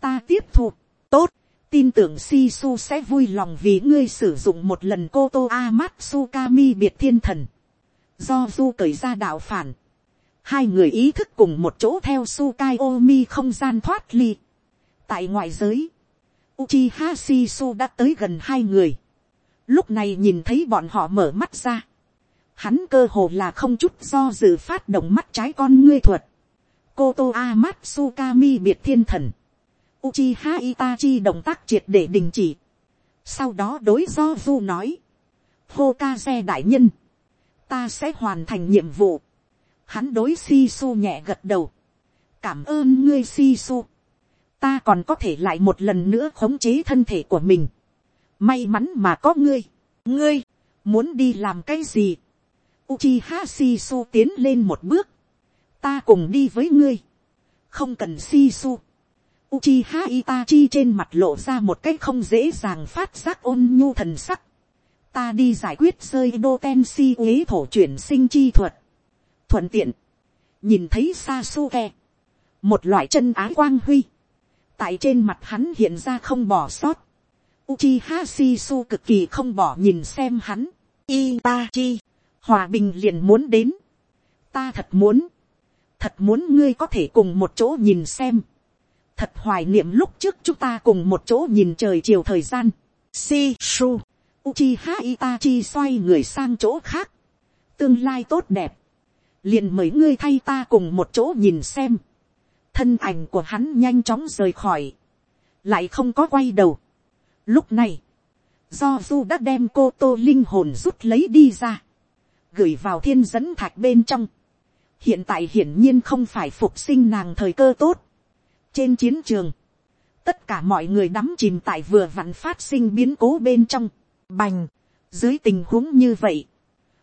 Ta tiếp thu. Tốt tin tưởng Sisu sẽ vui lòng vì ngươi sử dụng một lần Koto Amatsukami biệt thiên thần. Do du cởi ra đạo phản. Hai người ý thức cùng một chỗ theo Sukai Omi không gian thoát ly. Tại ngoại giới, Uchiha Shisu đã tới gần hai người. Lúc này nhìn thấy bọn họ mở mắt ra. Hắn cơ hồ là không chút do dự phát động mắt trái con ngươi thuật. cô tô a matsukami biệt thiên thần Uchiha Itachi động tác triệt để đình chỉ. Sau đó đối do Du nói. Hokage đại nhân. Ta sẽ hoàn thành nhiệm vụ. Hắn đối Shisu nhẹ gật đầu. Cảm ơn ngươi Shisu. Ta còn có thể lại một lần nữa khống chế thân thể của mình. May mắn mà có ngươi. Ngươi, muốn đi làm cái gì? Uchiha Shisu tiến lên một bước. Ta cùng đi với ngươi. Không cần Shisu Uchiha Itachi trên mặt lộ ra một cái không dễ dàng phát giác ôn nhu thần sắc. Ta đi giải quyết rơi đô ten si uế thổ chuyển sinh chi thuật. Thuận tiện. Nhìn thấy Sasuke. Một loại chân ái quang huy. Tại trên mặt hắn hiện ra không bỏ sót. Uchiha Shisu cực kỳ không bỏ nhìn xem hắn. Itachi. Hòa bình liền muốn đến. Ta thật muốn. Thật muốn ngươi có thể cùng một chỗ nhìn xem thật hoài niệm lúc trước chúng ta cùng một chỗ nhìn trời chiều thời gian. Shisu, Uchiha Itachi xoay người sang chỗ khác. Tương lai tốt đẹp. liền mời ngươi thay ta cùng một chỗ nhìn xem. Thân ảnh của hắn nhanh chóng rời khỏi. Lại không có quay đầu. Lúc này, do du đã đem cô tô linh hồn rút lấy đi ra. Gửi vào thiên dẫn thạch bên trong. Hiện tại hiển nhiên không phải phục sinh nàng thời cơ tốt trên chiến trường, tất cả mọi người đắm chìm tại vừa vặn phát sinh biến cố bên trong, bành, dưới tình huống như vậy,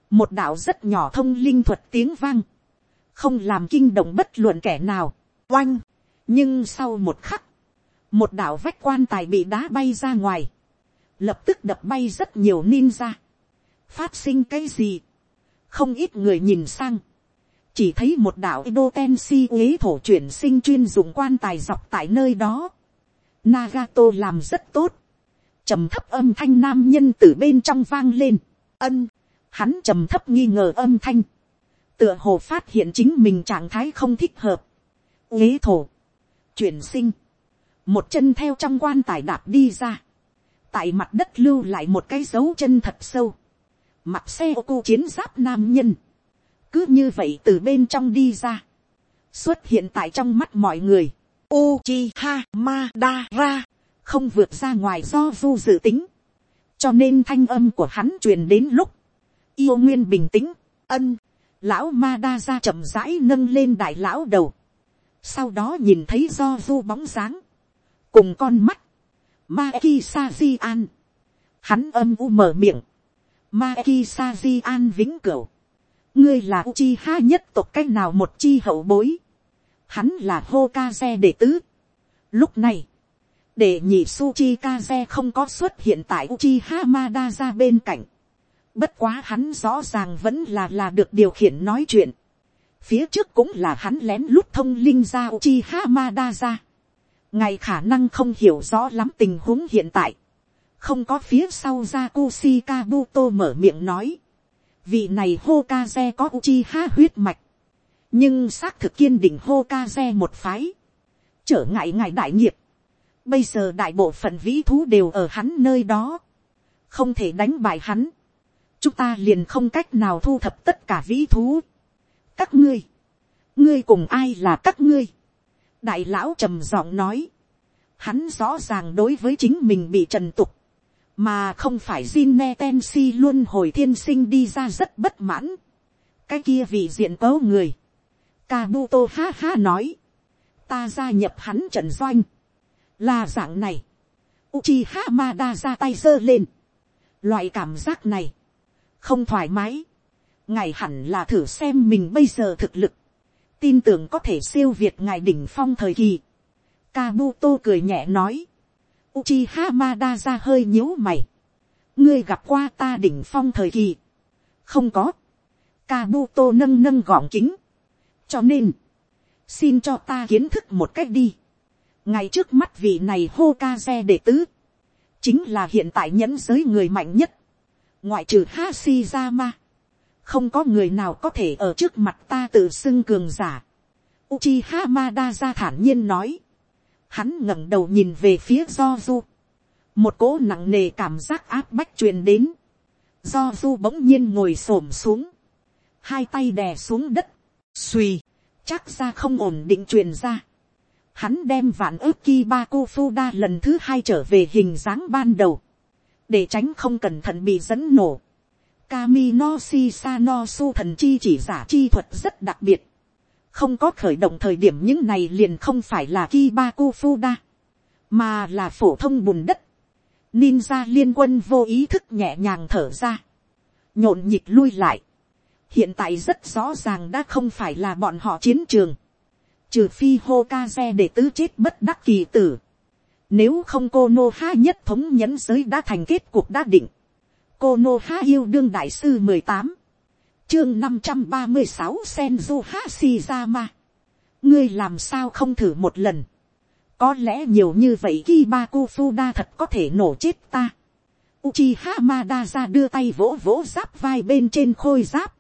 một đạo rất nhỏ thông linh thuật tiếng vang, không làm kinh động bất luận kẻ nào, oanh, nhưng sau một khắc, một đạo vách quan tài bị đá bay ra ngoài, lập tức đập bay rất nhiều ninja, phát sinh cái gì, không ít người nhìn sang, chỉ thấy một đạo đô ten si uế thổ chuyển sinh chuyên dùng quan tài dọc tại nơi đó. Nagato làm rất tốt. trầm thấp âm thanh nam nhân từ bên trong vang lên. ân, hắn trầm thấp nghi ngờ âm thanh. tựa hồ phát hiện chính mình trạng thái không thích hợp. uế thổ, chuyển sinh, một chân theo trong quan tài đạp đi ra. tại mặt đất lưu lại một cái dấu chân thật sâu. mặt xe ô cô chiến giáp nam nhân. Cứ như vậy từ bên trong đi ra, xuất hiện tại trong mắt mọi người, Uchiha Madara, không vượt ra ngoài do du dự tính, cho nên thanh âm của hắn truyền đến lúc, yêu nguyên bình tĩnh, ân, lão Madara chậm rãi nâng lên đại lão đầu, sau đó nhìn thấy do du bóng dáng, cùng con mắt, ma ki sa di an, hắn âm u mở miệng, ma ki sa di an vĩnh cửu, ngươi là uchi ha nhất tộc c á c h nào một chi hậu bối, hắn là hô đệ tứ. Lúc này, để nhị su chi không có xuất hiện tại uchi ha ra bên cạnh. Bất quá hắn rõ ràng vẫn là là được điều khiển nói chuyện. Phía trước cũng là hắn lén lút thông linh ra uchi ha ra ngài khả năng không hiểu rõ lắm tình huống hiện tại. Không có phía sau ra kusi Kabuto mở miệng nói vị này Hokaze có Uchiha huyết mạch, nhưng xác thực kiên định Hokaze một phái, trở ngại ngài đại nghiệp. Bây giờ đại bộ phận vĩ thú đều ở hắn nơi đó, không thể đánh bại hắn. chúng ta liền không cách nào thu thập tất cả vĩ thú. các ngươi, ngươi cùng ai là các ngươi đại lão trầm giọng nói, hắn rõ ràng đối với chính mình bị trần tục, mà không phải Jinne Tensi luôn hồi thiên sinh đi ra rất bất mãn. cái kia vị diện cấu người. Kabuto ha ha nói, ta gia nhập hắn trần doanh, là dạng này. Uchiha Mada ra tay giơ lên. Loại cảm giác này, không thoải mái. Ngài hẳn là thử xem mình bây giờ thực lực. Tin tưởng có thể siêu việt ngài đỉnh phong thời kỳ. Kabuto cười nhẹ nói. Uchiha Hamada ra hơi nhíu mày. Ngươi gặp qua ta đỉnh phong thời kỳ. Không có. Kabuto nâng nâng gọng kính. Cho nên. Xin cho ta kiến thức một cách đi. Ngay trước mắt vị này Hokage đệ tứ. Chính là hiện tại nhẫn giới người mạnh nhất. Ngoại trừ Hashirama. Không có người nào có thể ở trước mặt ta tự xưng cường giả. Uchiha Hamada ra thản nhiên nói. Hắn ngẩng đầu nhìn về phía do một cỗ nặng nề cảm giác áp bách truyền đến, do bỗng nhiên ngồi xổm xuống, hai tay đè xuống đất, suy, chắc ra không ổn định truyền ra, hắn đem vạn ước Kiba Kufuda lần thứ hai trở về hình dáng ban đầu, để tránh không cẩn thận bị dẫn nổ. Kami no si sa no su thần chi chỉ giả chi thuật rất đặc biệt không có khởi động thời điểm những này liền không phải là Kibaku Fuda, mà là phổ thông bùn đất. Ninja liên quân vô ý thức nhẹ nhàng thở ra, nhộn nhịp lui lại. Hiện tại rất rõ ràng đã không phải là bọn họ chiến trường, trừ phi Hokage để tứ chết bất đắc kỳ tử. Nếu không cô Nô Ha nhất thống nhẫn giới đã thành kết cuộc đã định. Cô Nô Ha yêu đương đại sư mười tám chương năm trăm ba mươi sáu Senju ma ngươi làm sao không thử một lần. có lẽ nhiều như vậy Kibaku Fuda thật có thể nổ chết ta. Uchiha Madara đưa tay vỗ vỗ giáp vai bên trên khôi giáp.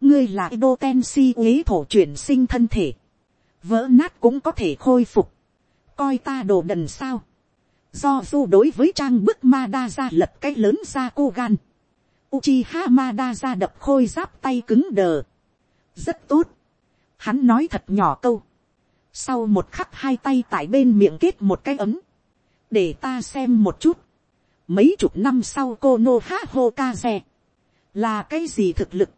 ngươi là đô ten si uế thổ chuyển sinh thân thể. vỡ nát cũng có thể khôi phục. coi ta đồ đần sao do du đối với trang bức Madara lật cái lớn ra cô gan Uchiha Madara đập khôi giáp tay cứng đờ. Rất tốt. Hắn nói thật nhỏ câu. Sau một khắc hai tay tại bên miệng kết một cái ấm. Để ta xem một chút. Mấy chục năm sau cô Nô Hokage. Là cái gì thực lực?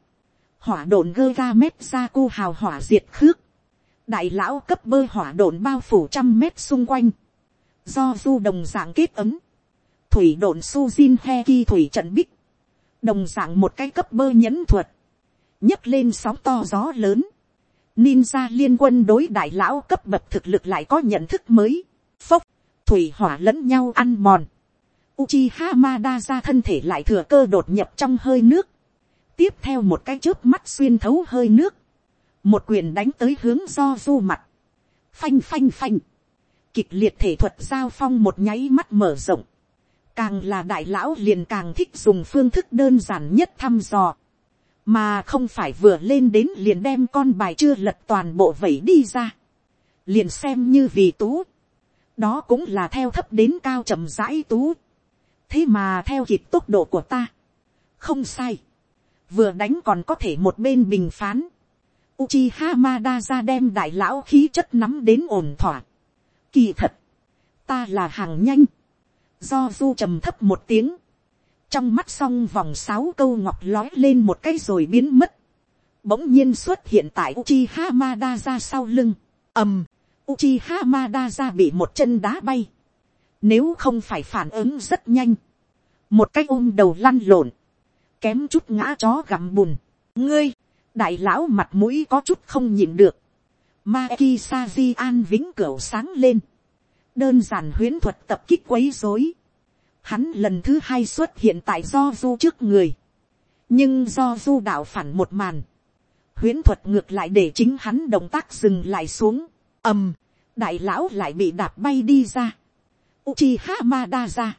Hỏa đồn gơ ra mét ra cô hào hỏa diệt khước. Đại lão cấp bơ hỏa đồn bao phủ trăm mét xung quanh. Do du đồng dạng kết ấm. Thủy đồn Sujin Heki thủy trận bích. Đồng dạng một cái cấp bơ nhẫn thuật, nhấc lên sóng to gió lớn, ninja liên quân đối đại lão cấp bậc thực lực lại có nhận thức mới, phốc, thủy hỏa lẫn nhau ăn mòn, Uchiha Hamada ra thân thể lại thừa cơ đột nhập trong hơi nước, tiếp theo một cái chớp mắt xuyên thấu hơi nước, một quyền đánh tới hướng do du mặt, phanh phanh phanh, kịch liệt thể thuật giao phong một nháy mắt mở rộng, Càng là đại lão liền càng thích dùng phương thức đơn giản nhất thăm dò. Mà không phải vừa lên đến liền đem con bài chưa lật toàn bộ vẩy đi ra. Liền xem như vì tú. Đó cũng là theo thấp đến cao chậm rãi tú. Thế mà theo kịp tốc độ của ta. Không sai. Vừa đánh còn có thể một bên bình phán. Uchiha Madara đem đại lão khí chất nắm đến ổn thỏa. Kỳ thật. Ta là hàng nhanh do du trầm thấp một tiếng, trong mắt song vòng sáu câu ngọc lói lên một cái rồi biến mất, bỗng nhiên xuất hiện tại Uchiha Hamada ra sau lưng, ầm, Uchiha Madara bị một chân đá bay. Nếu không phải phản ứng rất nhanh. Một cách ôm đầu lăn lộn. Kém chút ngã chó gặm bùn. Ngươi, đại lão mặt mũi có chút không nhịn được. Maki Saji an vĩnh cửu sáng lên. Đơn giản huyến thuật tập kích quấy rối. Hắn lần thứ hai xuất hiện tại do du trước người. Nhưng do du đạo phản một màn. Huyến thuật ngược lại để chính hắn động tác dừng lại xuống. ầm, đại lão lại bị đạp bay đi ra. Uchiha Madara.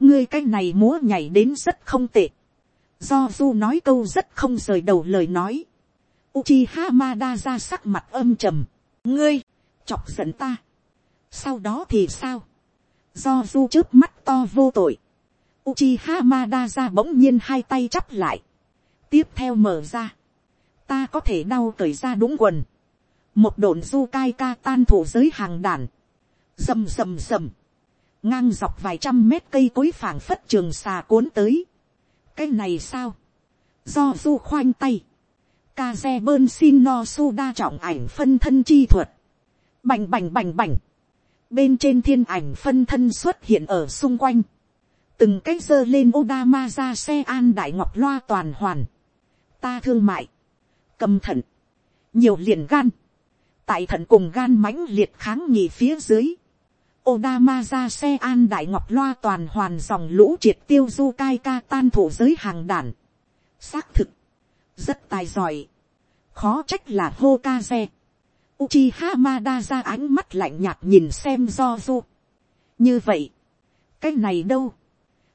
Ngươi cái này múa nhảy đến rất không tệ. Do du nói câu rất không rời đầu lời nói. Uchiha Madara sắc mặt âm trầm. Ngươi, chọc giận ta. Sau đó thì sao? Do du trước mắt to vô tội. Uchiha Madara bỗng nhiên hai tay chắp lại. Tiếp theo mở ra. Ta có thể đau cởi ra đúng quần. Một đồn du cai ca tan thủ giới hàng đàn. Dầm dầm dầm. Ngang dọc vài trăm mét cây cối phảng phất trường xà cuốn tới. Cái này sao? Do du khoanh tay. Kaze bơn xin no su đa trọng ảnh phân thân chi thuật. Bành bành bành bành. Bên trên thiên ảnh phân thân xuất hiện ở xung quanh. Từng cái dơ lên Odama ra xe an đại ngọc loa toàn hoàn. Ta thương mại. Cầm thận. Nhiều liền gan. Tại thận cùng gan mãnh liệt kháng nghị phía dưới. Odama ra xe an đại ngọc loa toàn hoàn dòng lũ triệt tiêu du cai ca tan thủ giới hàng đàn. Xác thực. Rất tài giỏi. Khó trách là Hokage. Uchiha Madara ánh mắt lạnh nhạt nhìn xem do du. Như vậy. Cái này đâu.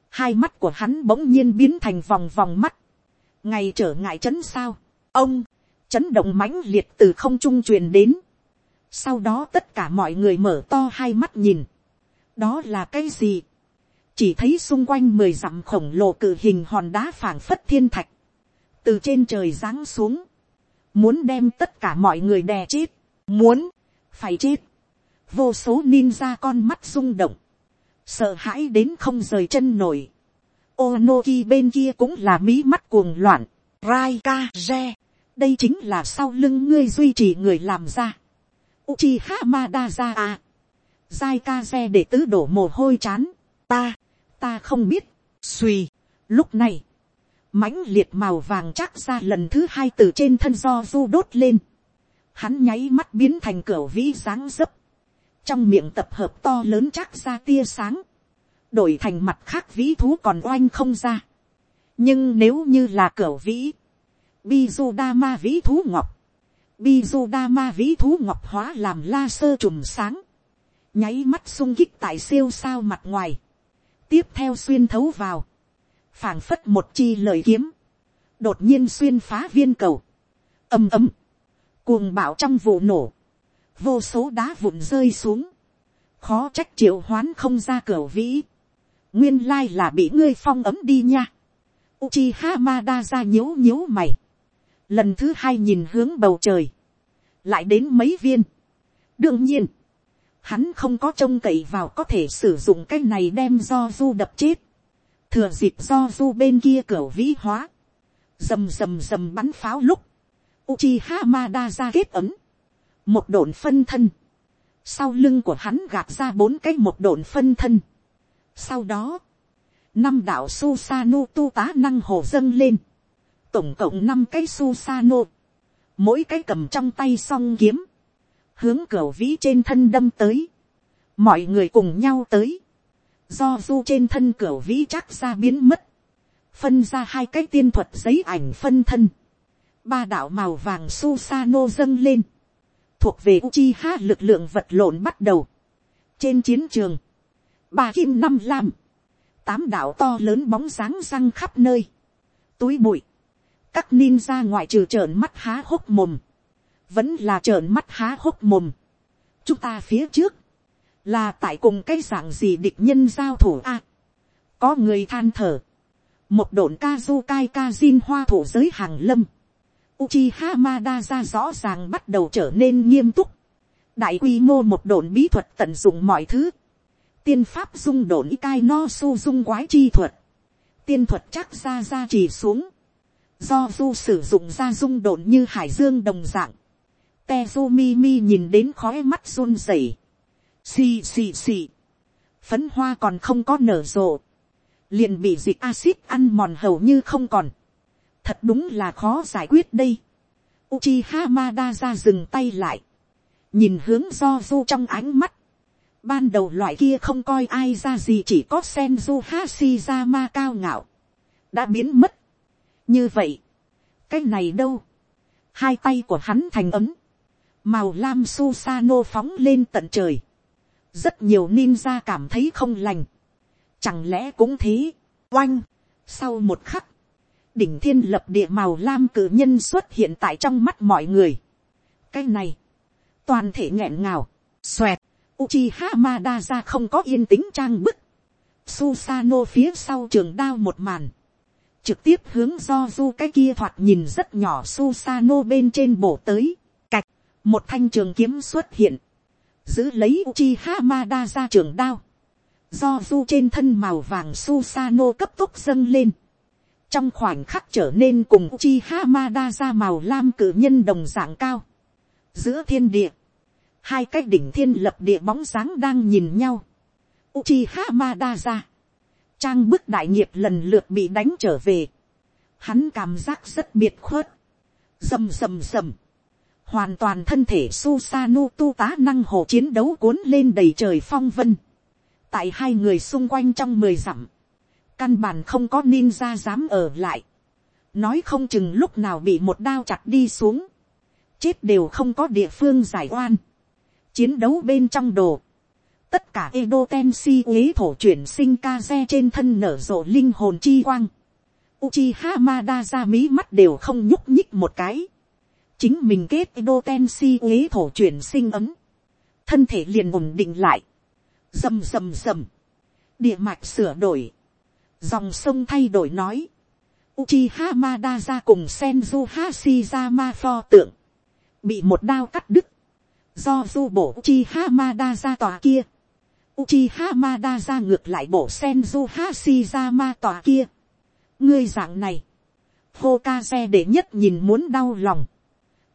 Hai mắt của hắn bỗng nhiên biến thành vòng vòng mắt. Ngày trở ngại chấn sao. Ông. Chấn động mãnh liệt từ không trung truyền đến. Sau đó tất cả mọi người mở to hai mắt nhìn. Đó là cái gì? Chỉ thấy xung quanh mười dặm khổng lồ cự hình hòn đá phảng phất thiên thạch. Từ trên trời giáng xuống. Muốn đem tất cả mọi người đè chết muốn, phải chết, vô số ninja con mắt rung động, sợ hãi đến không rời chân nổi, Onoki bên kia cũng là mí mắt cuồng loạn, Raika re, đây chính là sau lưng ngươi duy trì người làm ra, Uchiha Madara à, Raika re để tứ đổ mồ hôi chán, ta, ta không biết, suy, lúc này, mãnh liệt màu vàng chắc ra lần thứ hai từ trên thân do du đốt lên, hắn nháy mắt biến thành cửa vĩ dáng dấp, trong miệng tập hợp to lớn chắc ra tia sáng, đổi thành mặt khác vĩ thú còn oanh không ra. nhưng nếu như là cửa vĩ, Bizudama vĩ thú ngọc, Bizudama vĩ thú ngọc hóa làm la sơ trùm sáng, nháy mắt sung kích tại siêu sao mặt ngoài, tiếp theo xuyên thấu vào, phảng phất một chi lời kiếm, đột nhiên xuyên phá viên cầu, ầm ầm, cuồng bạo trong vụ nổ, vô số đá vụn rơi xuống, khó trách triệu hoán không ra cửa vĩ, nguyên lai là bị ngươi phong ấm đi nha, Uchiha Hamada ra nhíu nhíu mày, lần thứ hai nhìn hướng bầu trời, lại đến mấy viên, đương nhiên, hắn không có trông cậy vào có thể sử dụng cái này đem do du đập chết, thừa dịp do du bên kia cửa vĩ hóa, rầm rầm rầm bắn pháo lúc, Uchiha Madara kết ấm. Một độn phân thân. Sau lưng của hắn gạt ra bốn cái một độn phân thân. Sau đó. Năm đạo Susano tu tá năng hồ dâng lên. Tổng cộng năm cái Susano. Mỗi cái cầm trong tay song kiếm. Hướng cửa vĩ trên thân đâm tới. Mọi người cùng nhau tới. Do du trên thân cửa vĩ chắc ra biến mất. Phân ra hai cái tiên thuật giấy ảnh phân thân ba đạo màu vàng su sano dâng lên, thuộc về Uchiha lực lượng vật lộn bắt đầu. Trên chiến trường, ba kim năm lam, tám đạo to lớn bóng dáng răng khắp nơi, túi bụi, các ninja ngoại trừ trợn mắt há hốc mồm, vẫn là trợn mắt há hốc mồm. chúng ta phía trước, là tại cùng cái dạng gì địch nhân giao thủ a. có người than thở, một đồn ca du cai ca zin hoa thủ giới hàng lâm, Uchiha Madara rõ ràng bắt đầu trở nên nghiêm túc. Đại quy mô một đồn bí thuật tận dụng mọi thứ. Tiên pháp dung đồn cai no su dung quái chi thuật. Tiên thuật chắc ra ra chỉ xuống. Do du sử dụng ra dung đồn như hải dương đồng dạng. Tezumi mi nhìn đến khói mắt run rẩy. Xì xì xì. Phấn hoa còn không có nở rộ. Liền bị dịch axit ăn mòn hầu như không còn. Thật đúng là khó giải quyết đây. Uchiha Madara dừng tay lại. Nhìn hướng do du trong ánh mắt. Ban đầu loại kia không coi ai ra gì chỉ có Senju Hashirama cao ngạo. Đã biến mất. Như vậy. Cái này đâu. Hai tay của hắn thành ấm. Màu lam Susano phóng lên tận trời. Rất nhiều ninja cảm thấy không lành. Chẳng lẽ cũng thế. Oanh. Sau một khắc. Đỉnh thiên lập địa màu lam cử nhân xuất hiện tại trong mắt mọi người. Cái này. Toàn thể nghẹn ngào. Xoẹt. Uchiha Madara không có yên tĩnh trang bức. Susano phía sau trường đao một màn. Trực tiếp hướng do du cái kia thoạt nhìn rất nhỏ Susano bên trên bổ tới. Cạch. Một thanh trường kiếm xuất hiện. Giữ lấy Uchiha Madara trường đao. Do du trên thân màu vàng Susano cấp tốc dâng lên. Trong khoảnh khắc trở nên cùng Uchiha Madara màu lam cử nhân đồng dạng cao. Giữa thiên địa, hai cái đỉnh thiên lập địa bóng dáng đang nhìn nhau. Uchiha Madara. Trang bức đại nghiệp lần lượt bị đánh trở về. Hắn cảm giác rất biệt khuất. Dầm dầm dầm. Hoàn toàn thân thể Susanu tu tá năng hồ chiến đấu cuốn lên đầy trời phong vân. Tại hai người xung quanh trong mười dặm. Căn bản không có ninja dám ở lại. Nói không chừng lúc nào bị một đao chặt đi xuống. Chết đều không có địa phương giải oan chiến đấu bên trong đồ, tất cả Edo Tensi uế thổ chuyển sinh ca xe trên thân nở rộ linh hồn chi quang. Uchiha Madara mí mắt đều không nhúc nhích một cái. Chính mình kết do ten si uế thổ chuyển sinh ấm. Thân thể liền ổn định lại. rầm rầm rầm Địa mạch sửa đổi. Dòng sông thay đổi nói. Uchiha Madara cùng Senju Hashirama pho tượng. Bị một đao cắt đứt do du bổ chi hamada ra tòa kia, uchi hamada ra ngược lại bổ senju si ra ma tòa kia. ngươi dạng này, hô ca xe để nhất nhìn muốn đau lòng,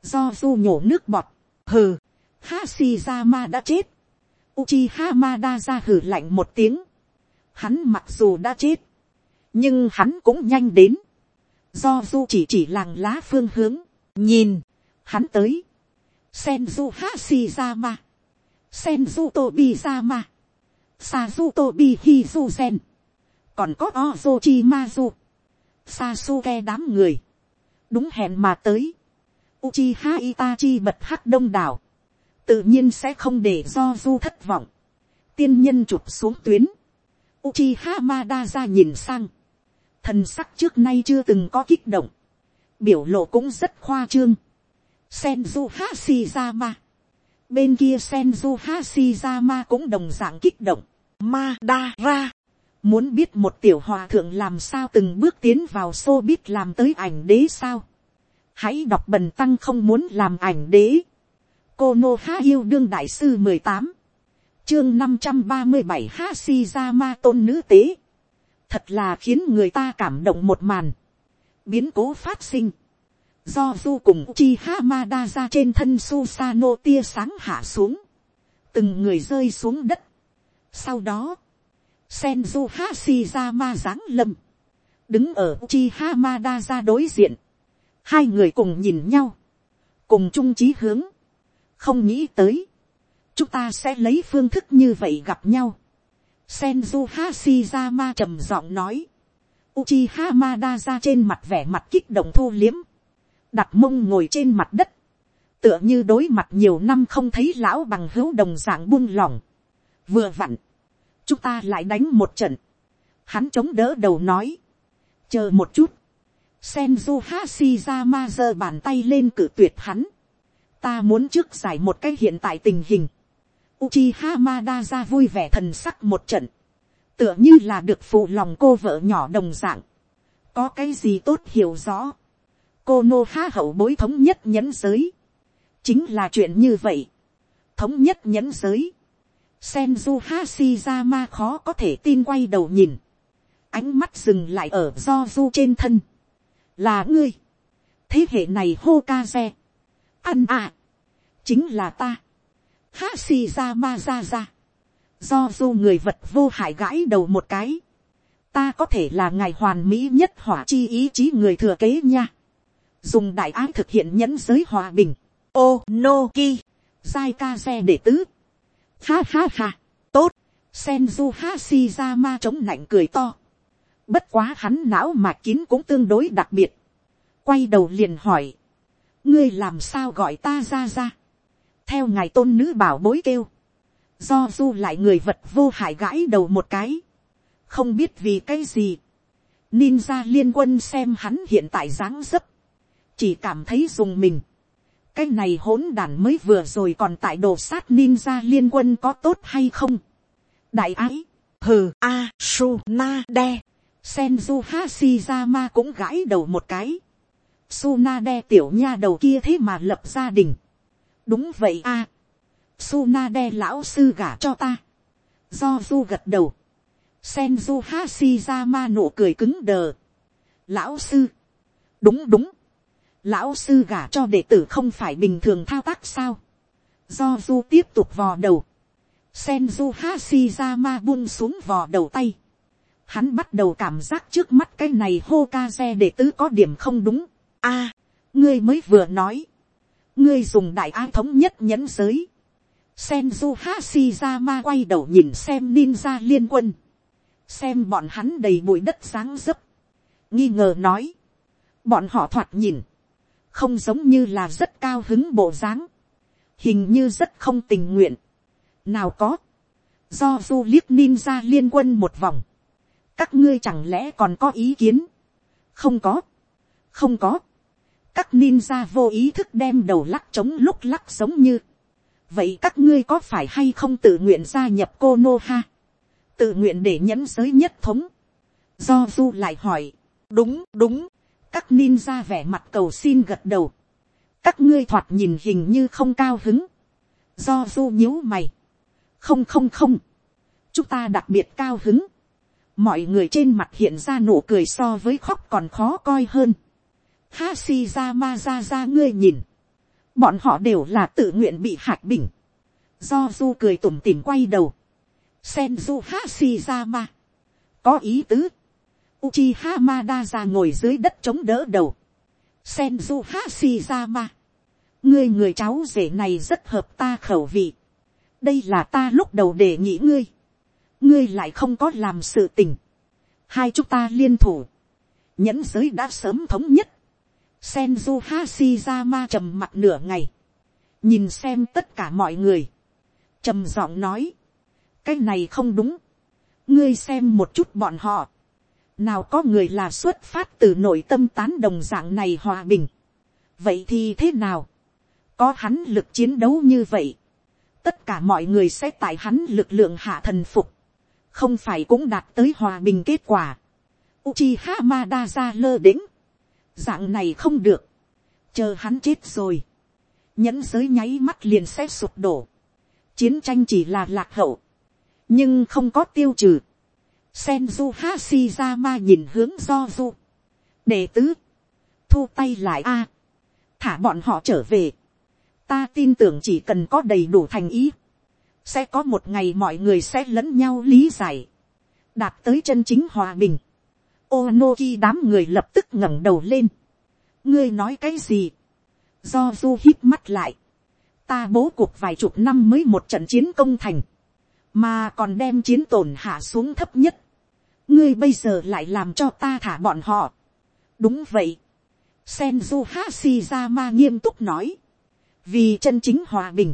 do du nhổ nước bọt, hừ, hashi ra ma đã chết, uchi hamada ra hừ lạnh một tiếng, hắn mặc dù đã chết, nhưng hắn cũng nhanh đến, do du chỉ chỉ làng lá phương hướng, nhìn, hắn tới, Senju Hashirama, Senju Tobizama, Sazu Tobi Sen, còn có Ozochimazu, Sasuke đám người, đúng hẹn mà tới, Uchiha Itachi bật hắc đông đảo, tự nhiên sẽ không để do du thất vọng, tiên nhân chụp xuống tuyến, Uchiha Madara nhìn sang, thần sắc trước nay chưa từng có kích động, biểu lộ cũng rất khoa trương, Senju Hashirama. Bên kia Senju Hashirama cũng đồng dạng kích động. Madara. Muốn biết một tiểu hòa thượng làm sao từng bước tiến vào xô biết làm tới ảnh đế sao. Hãy đọc bần tăng không muốn làm ảnh đế. Cô Nô Há yêu đương đại sư 18. Chương năm trăm ba mươi bảy ha si ra ma tôn nữ tế. Thật là khiến người ta cảm động một màn. Biến cố phát sinh do du cùng chi ha ma đa ra trên thân su susano tia sáng hạ xuống, từng người rơi xuống đất. sau đó, senju hashi ra ma giáng lâm, đứng ở chi hamada ra đối diện, hai người cùng nhìn nhau, cùng chung chí hướng, không nghĩ tới, chúng ta sẽ lấy phương thức như vậy gặp nhau. Senju Hashirama trầm giọng nói. Uchiha Madara trên mặt vẻ mặt kích động thu liếm. Đặt mông ngồi trên mặt đất, tựa như đối mặt nhiều năm không thấy lão bằng hữu đồng dạng buông lỏng. vừa vặn, chúng ta lại đánh một trận, hắn chống đỡ đầu nói, chờ một chút, Senju Hashirama giơ bàn tay lên cử tuyệt hắn. Ta muốn trước giải một cái hiện tại tình hình. Uchiha Madara vui vẻ thần sắc một trận. Tựa như là được phụ lòng cô vợ nhỏ đồng dạng. Có cái gì tốt hiểu rõ cô nô há hậu bối thống nhất nhẫn giới. chính là chuyện như vậy. thống nhất nhẫn giới. Senju Hashirama khó có thể tin quay đầu nhìn. Ánh mắt dừng lại ở do du trên thân. Là ngươi. Thế hệ này hô ca xe. Ăn à. chính là ta, ha si ra ma ra ra, do du người vật vô hại gãi đầu một cái, ta có thể là ngài hoàn mỹ nhất hỏa chi ý chí người thừa kế nha, dùng đại ái thực hiện nhẫn giới hòa bình, ô no ki, giai ca xe để tứ, ha ha ha, tốt, Senju Hashirama chống nạnh cười to. Bất quá hắn não mạch kín cũng tương đối đặc biệt. Quay đầu liền hỏi. Ngươi làm sao gọi ta ra ra. Theo ngài tôn nữ bảo bối kêu. Do du lại người vật vô hại gãi đầu một cái. Không biết vì cái gì. Ninja liên quân xem hắn hiện tại dáng dấp. Chỉ cảm thấy dùng mình. Cái này hỗn đàn mới vừa rồi còn tại đồ sát ninja liên quân có tốt hay không đại ái, hừ a su na đe, senju Hashirama cũng gãi đầu một cái, Sunade tiểu nha đầu kia thế mà lập gia đình, đúng vậy a, su lão sư gả cho ta, do du gật đầu, senju Hashirama nụ cười cứng đờ, lão sư, đúng đúng, lão sư gả cho đệ tử không phải bình thường thao tác sao, do du tiếp tục vò đầu, Senju Hashirama buông xuống vò đầu tay. Hắn bắt đầu cảm giác trước mắt cái này hô ca xe để tứ có điểm không đúng. a ngươi mới vừa nói. Ngươi dùng đại á thống nhất nhẫn giới. Senju Hashirama quay đầu nhìn xem ninja liên quân. Xem bọn hắn đầy bụi đất sáng dấp. Nghi ngờ nói. Bọn họ thoạt nhìn. Không giống như là rất cao hứng bộ dáng. Hình như rất không tình nguyện nào có, do du liếc ninja liên quân một vòng, các ngươi chẳng lẽ còn có ý kiến, không có, không có, các ninja vô ý thức đem đầu lắc trống lúc lắc giống như, vậy các ngươi có phải hay không tự nguyện gia nhập cô nô ha, tự nguyện để nhẫn giới nhất thống, do du lại hỏi, đúng đúng, các ninja vẻ mặt cầu xin gật đầu, các ngươi thoạt nhìn hình như không cao hứng, do du nhíu mày, không không không, chúng ta đặc biệt cao hứng, mọi người trên mặt hiện ra nụ cười so với khóc còn khó coi hơn. Hashi ra ma ra ra ngươi nhìn, bọn họ đều là tự nguyện bị hạt bình, do du cười tủm tỉm quay đầu, Senju Hashirama. Có ý tứ. Uchiha Madara ngồi dưới đất chống đỡ đầu. Senju Hashirama. Ngươi người cháu rể này rất hợp ta khẩu vị đây là ta lúc đầu đề nghị ngươi, ngươi lại không có làm sự tình, hai chúng ta liên thủ, nhẫn giới đã sớm thống nhất, Senju Hashirama trầm mặt nửa ngày, nhìn xem tất cả mọi người, trầm giọng nói, cái này không đúng, ngươi xem một chút bọn họ, nào có người là xuất phát từ nội tâm tán đồng dạng này hòa bình, vậy thì thế nào, có hắn lực chiến đấu như vậy, tất cả mọi người sẽ tại hắn lực lượng hạ thần phục, không phải cũng đạt tới hòa bình kết quả. Uchiha Madara lơ đĩnh, dạng này không được, chờ hắn chết rồi, nhẫn giới nháy mắt liền sẽ sụp đổ, chiến tranh chỉ là lạc hậu, nhưng không có tiêu trừ. Senju Hashirama nhìn hướng do du, đệ tứ, thu tay lại a, thả bọn họ trở về, ta tin tưởng chỉ cần có đầy đủ thành ý, sẽ có một ngày mọi người sẽ lẫn nhau lý giải, đạt tới chân chính hòa bình. Onoki đám người lập tức ngẩng đầu lên. ngươi nói cái gì, do du hít mắt lại, ta bố cuộc vài chục năm mới một trận chiến công thành, mà còn đem chiến tổn hạ xuống thấp nhất. ngươi bây giờ lại làm cho ta thả bọn họ. đúng vậy. Senju Ma nghiêm túc nói vì chân chính hòa bình,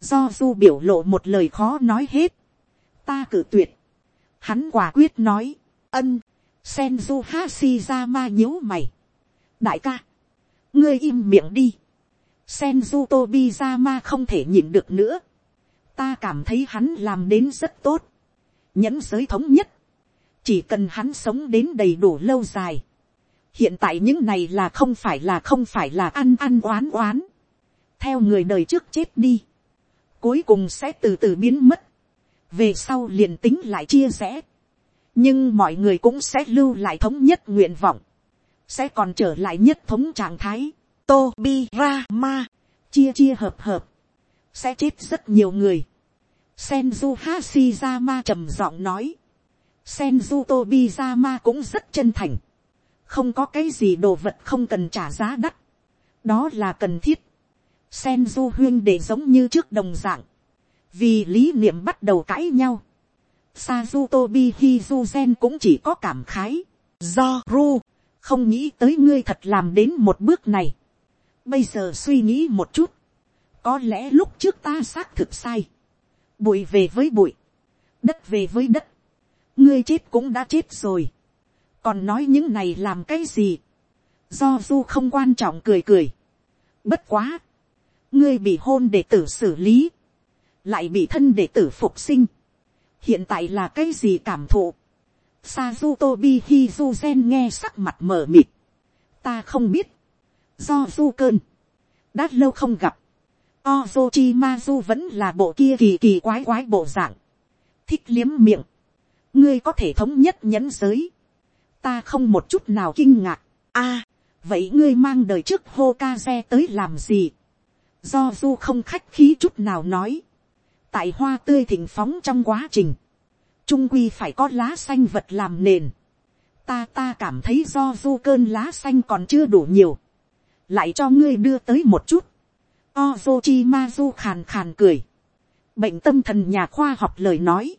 do du biểu lộ một lời khó nói hết, ta cử tuyệt, hắn quả quyết nói, ân, Senju Hashirama nhíu mày. Đại ca, ngươi im miệng đi. Senju Tobizama không thể nhịn được nữa. Ta cảm thấy hắn làm đến rất tốt. Nhẫn giới thống nhất. Chỉ cần hắn sống đến đầy đủ lâu dài. Hiện tại những này là không phải là không phải là ăn ăn oán oán theo người đời trước chết đi, cuối cùng sẽ từ từ biến mất, về sau liền tính lại chia rẽ, nhưng mọi người cũng sẽ lưu lại thống nhất nguyện vọng, sẽ còn trở lại nhất thống trạng thái, Tobi Rama, chia chia hợp hợp, sẽ chết rất nhiều người. Senju Hashirama trầm giọng nói. Senju Tobizama cũng rất chân thành. Không có cái gì đồ vật không cần trả giá đắt. Đó là cần thiết sen du huyên để giống như trước đồng dạng. Vì lý niệm bắt đầu cãi nhau. Sazutobi Gen cũng chỉ có cảm khái. Do Ru, không nghĩ tới ngươi thật làm đến một bước này. Bây giờ suy nghĩ một chút. Có lẽ lúc trước ta xác thực sai. Bụi về với bụi. Đất về với đất. Ngươi chết cũng đã chết rồi. Còn nói những này làm cái gì? Do Du không quan trọng cười cười. Bất quá. Ngươi bị hôn để tử xử lý. Lại bị thân để tử phục sinh. Hiện tại là cái gì cảm thụ? Sazutobi Hizuzen nghe sắc mặt mờ mịt. Ta không biết. Do du cơn. Đã lâu không gặp. Ozochimazu vẫn là bộ kia kỳ kỳ quái quái bộ dạng. Thích liếm miệng. Ngươi có thể thống nhất nhẫn giới. Ta không một chút nào kinh ngạc. a, vậy ngươi mang đời trước Hokage tới làm gì? Do du không khách khí chút nào nói. Tại hoa tươi thịnh phóng trong quá trình trung quy phải có lá xanh vật làm nền. Ta ta cảm thấy do du cơn lá xanh còn chưa đủ nhiều. Lại cho ngươi đưa tới một chút. ozochi ma du khàn khàn cười. Bệnh tâm thần nhà khoa học lời nói.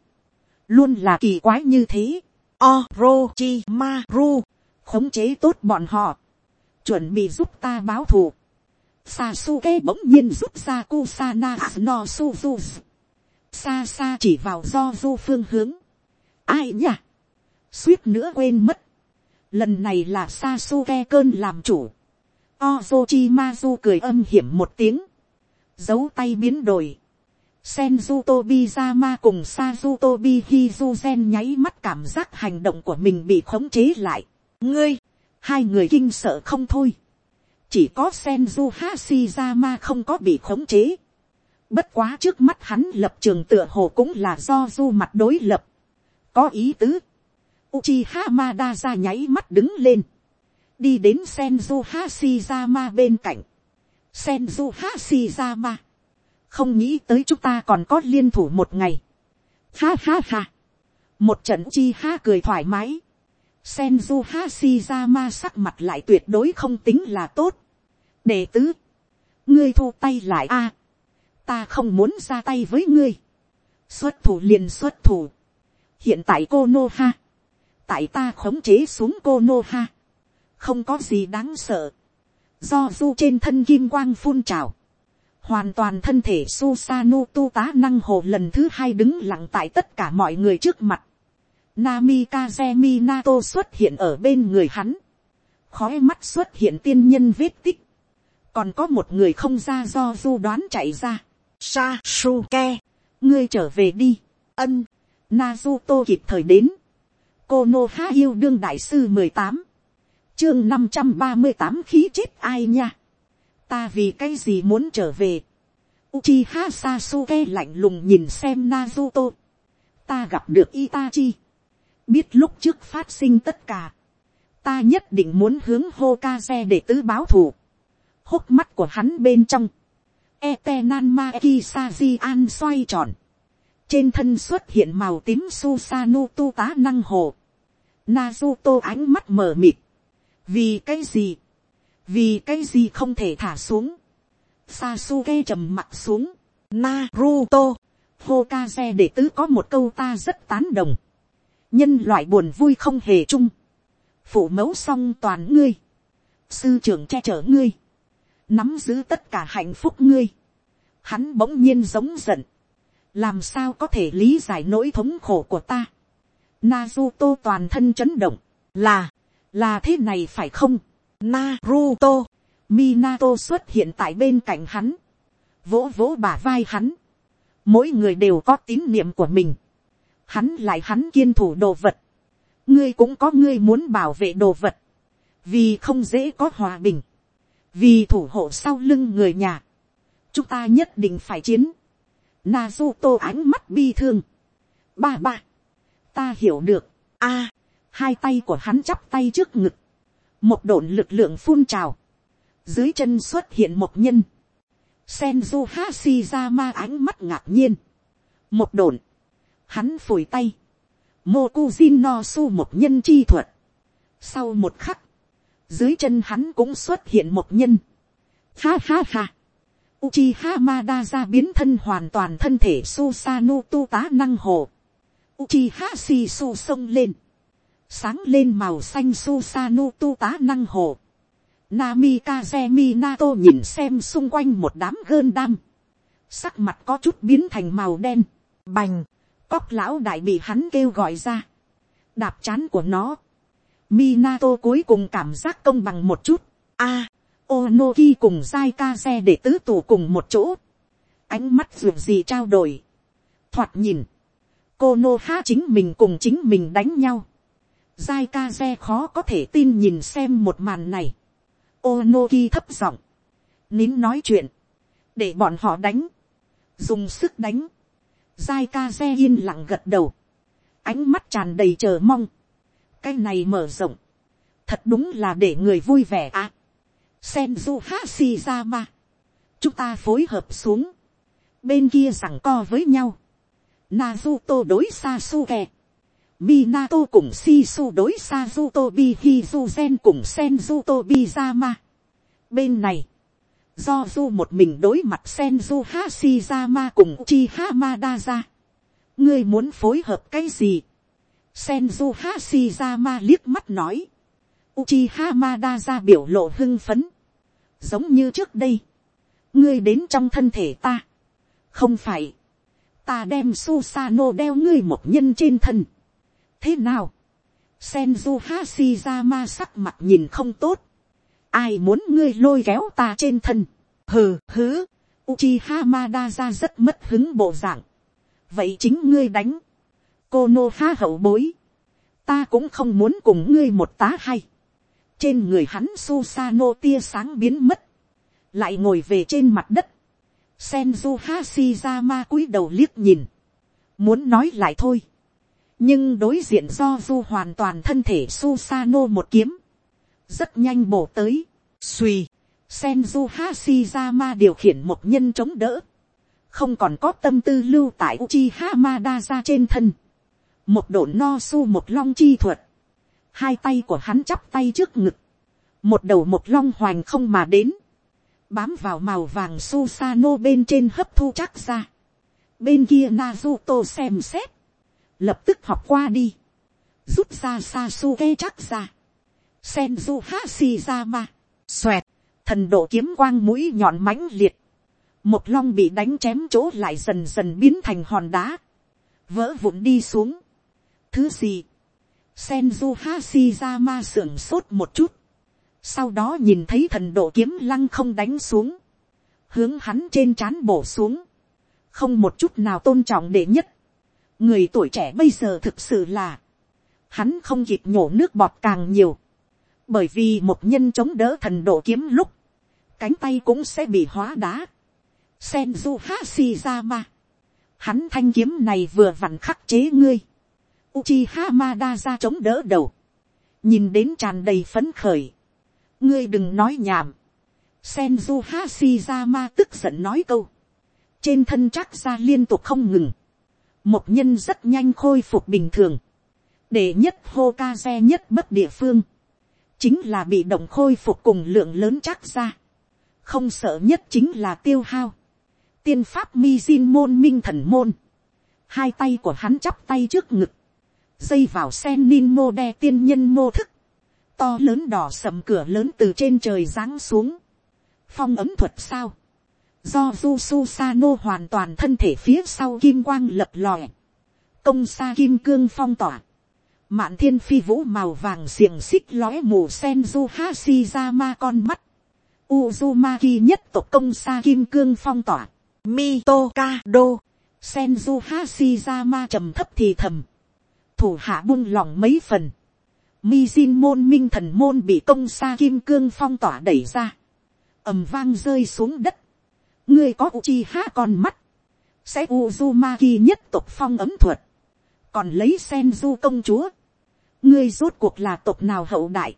Luôn là kỳ quái như thế. orochi ma ru, Khống chế tốt bọn họ. Chuẩn bị giúp ta báo thù. Sasuke bỗng nhiên rút ra Kusana no Suzu. Xa xa chỉ vào do du phương hướng ai nhỉ? suýt nữa quên mất. lần này là Sasuke cơn làm chủ. Ozochimazu cười âm hiểm một tiếng. Giấu tay biến đổi. Senjutobi Zama cùng Sazutobi Hizuzen nháy mắt cảm giác hành động của mình bị khống chế lại. Ngươi, hai người kinh sợ không thôi. Chỉ có Senju Hashizama không có bị khống chế. Bất quá trước mắt hắn lập trường tựa hồ cũng là do du mặt đối lập có ý tứ. Uchiha Madara nháy mắt đứng lên. Đi đến Senju Hashirama bên cạnh. Senju Hashirama. Không nghĩ tới chúng ta còn có liên thủ một ngày. Ha ha ha. Một trận Uchiha cười thoải mái. Senju Hashirama sắc mặt lại tuyệt đối không tính là tốt. Đệ tứ. Ngươi thu tay lại a Ta không muốn ra tay với ngươi. Xuất thủ liền xuất thủ hiện tại cô nô ha, tại ta khống chế xuống cô nô ha, không có gì đáng sợ, do du trên thân kim quang phun trào, hoàn toàn thân thể Susanu tu tá năng hồ lần thứ hai đứng lặng tại tất cả mọi người trước mặt. Namikaze Minato xuất hiện ở bên người hắn. Khói mắt xuất hiện tiên nhân vết tích. Còn có một người không ra do du đoán chạy ra. Sasuke. Ngươi trở về đi. Ân. Nazuto kịp thời đến. Konoha yêu đương đại sư mười tám, Chương năm trăm ba mươi tám khí chết ai nha. Ta vì cái gì muốn trở về. Uchiha Sasuke lạnh lùng nhìn xem Nazuto. Ta gặp được Itachi. Biết lúc trước phát sinh tất cả. Ta nhất định muốn hướng Hokage để tứ báo thù. Hốc mắt của hắn bên trong. Etenanma Kisaji an xoay tròn trên thân xuất hiện màu tím Susanu tu tá năng hồ. Naruto ánh mắt mờ mịt. Vì cái gì? Vì cái gì không thể thả xuống? Sasuke trầm mặt xuống. Naruto. Hokage đệ tứ có một câu ta rất tán đồng. Nhân loại buồn vui không hề chung. Phụ mẫu song toàn ngươi. Sư trưởng che chở ngươi. Nắm giữ tất cả hạnh phúc ngươi. Hắn bỗng nhiên giống giận làm sao có thể lý giải nỗi thống khổ của ta. Naruto toàn thân chấn động, là, là thế này phải không. Naruto, Minato xuất hiện tại bên cạnh hắn, vỗ vỗ bả vai hắn. Mỗi người đều có tín niệm của mình. Hắn lại hắn kiên thủ đồ vật. Ngươi cũng có ngươi muốn bảo vệ đồ vật. Vì không dễ có hòa bình. Vì thủ hộ sau lưng người nhà. Chúng ta nhất định phải chiến Nazuto ánh mắt bi thương. Ba ba. Ta hiểu được. a, hai tay của hắn chắp tay trước ngực. Một độn lực lượng phun trào. Dưới chân xuất hiện một nhân. Senju Hashirama ánh mắt ngạc nhiên. Một đồn. Hắn phủi tay. Mokujin no su một nhân chi thuật. Sau một khắc. Dưới chân hắn cũng xuất hiện một nhân. Ha ha ha. Uchiha Madara biến thân hoàn toàn thân thể Susanoo tu tá năng hồ. Uchiha Shisu sông lên. Sáng lên màu xanh Susanoo tu tá năng hồ. Namikaze Minato nhìn xem xung quanh một đám gơn đam. Sắc mặt có chút biến thành màu đen. Bành. Cóc lão đại bị hắn kêu gọi ra. Đạp chán của nó. Minato cuối cùng cảm giác công bằng một chút. A. Onoki cùng Zaikaze để tứ tù cùng một chỗ. Ánh mắt dường gì trao đổi. Thoạt nhìn. Cô Nô chính mình cùng chính mình đánh nhau. Zaikaze khó có thể tin nhìn xem một màn này. Onoki thấp giọng. Nín nói chuyện. Để bọn họ đánh. Dùng sức đánh. Zaikaze yên lặng gật đầu. Ánh mắt tràn đầy chờ mong. Cái này mở rộng. Thật đúng là để người vui vẻ à Senju Hashirama. Chúng ta phối hợp xuống. Bên kia rằng co với nhau. Nazuto đối Sasuke. Minato cùng Shisu đối Sazuto Bihizuzen cùng Senju ma Bên này. Do du một mình đối mặt Senju Hashirama cùng Uchiha Madara. Ngươi muốn phối hợp cái gì? Senju Hashirama liếc mắt nói. Uchiha Madara biểu lộ hưng phấn. Giống như trước đây. Ngươi đến trong thân thể ta. Không phải. Ta đem Susano đeo ngươi một nhân trên thân. Thế nào? Senju Hashirama sắc mặt nhìn không tốt. Ai muốn ngươi lôi kéo ta trên thân? Hừ, hứ. Uchiha Madara rất mất hứng bộ dạng. Vậy chính ngươi đánh. Cô nô ha hậu bối. Ta cũng không muốn cùng ngươi một tá hay. Trên người hắn Susano tia sáng biến mất, lại ngồi về trên mặt đất. Senju ma cúi đầu liếc nhìn, muốn nói lại thôi, nhưng đối diện do du hoàn toàn thân thể Susano một kiếm, rất nhanh bổ tới, suy, Senju ma điều khiển một nhân chống đỡ, không còn có tâm tư lưu tại Uchiha Madara trên thân, một độn no su một long chi thuật, hai tay của hắn chắp tay trước ngực, một đầu một long hoành không mà đến, bám vào màu vàng su sano bên trên hấp thu chắc ra, bên kia Naruto xem xét, lập tức học qua đi, rút ra Sasuke chắc ra, Senju Hashirama, xoẹt, thần độ kiếm quang mũi nhọn mãnh liệt, một long bị đánh chém chỗ lại dần dần biến thành hòn đá, vỡ vụn đi xuống. Thứ gì, Senju Hashirama sưởng sốt một chút. Sau đó nhìn thấy thần độ kiếm lăng không đánh xuống. Hướng hắn trên trán bổ xuống. Không một chút nào tôn trọng đệ nhất. Người tuổi trẻ bây giờ thực sự là. Hắn không kịp nhổ nước bọt càng nhiều. Bởi vì một nhân chống đỡ thần độ kiếm lúc. Cánh tay cũng sẽ bị hóa đá. Senju Hashirama. Hắn thanh kiếm này vừa vặn khắc chế ngươi Uchiha Madara chống đỡ đầu. Nhìn đến tràn đầy phấn khởi. Ngươi đừng nói nhảm. Senju Hashirama tức giận nói câu. Trên thân chắc ra liên tục không ngừng. Một nhân rất nhanh khôi phục bình thường. Để nhất Hokage nhất bất địa phương. Chính là bị động khôi phục cùng lượng lớn chắc ra. Không sợ nhất chính là tiêu hao. Tiên pháp mi jin môn minh thần môn. Hai tay của hắn chắp tay trước ngực dây vào sen nin mô đe tiên nhân mô thức, to lớn đỏ sầm cửa lớn từ trên trời giáng xuống, phong ấm thuật sao, do du su sa nô hoàn toàn thân thể phía sau kim quang lập lòe, công sa kim cương phong tỏa, mạn thiên phi vũ màu vàng xiềng xích lóe mù sen du ha si ra ma con mắt, Uzumaki nhất tộc công sa kim cương phong tỏa, Mito Kado, Senju Hashirama trầm thấp thì thầm thủ hạ buông lòng mấy phần. Mi Jin môn minh thần môn bị công sa kim cương phong tỏa đẩy ra. ầm vang rơi xuống đất. Ngươi có chi há con mắt. Sẽ Uzumaki nhất tộc phong ấm thuật. Còn lấy Senju công chúa. Ngươi rốt cuộc là tộc nào hậu đại.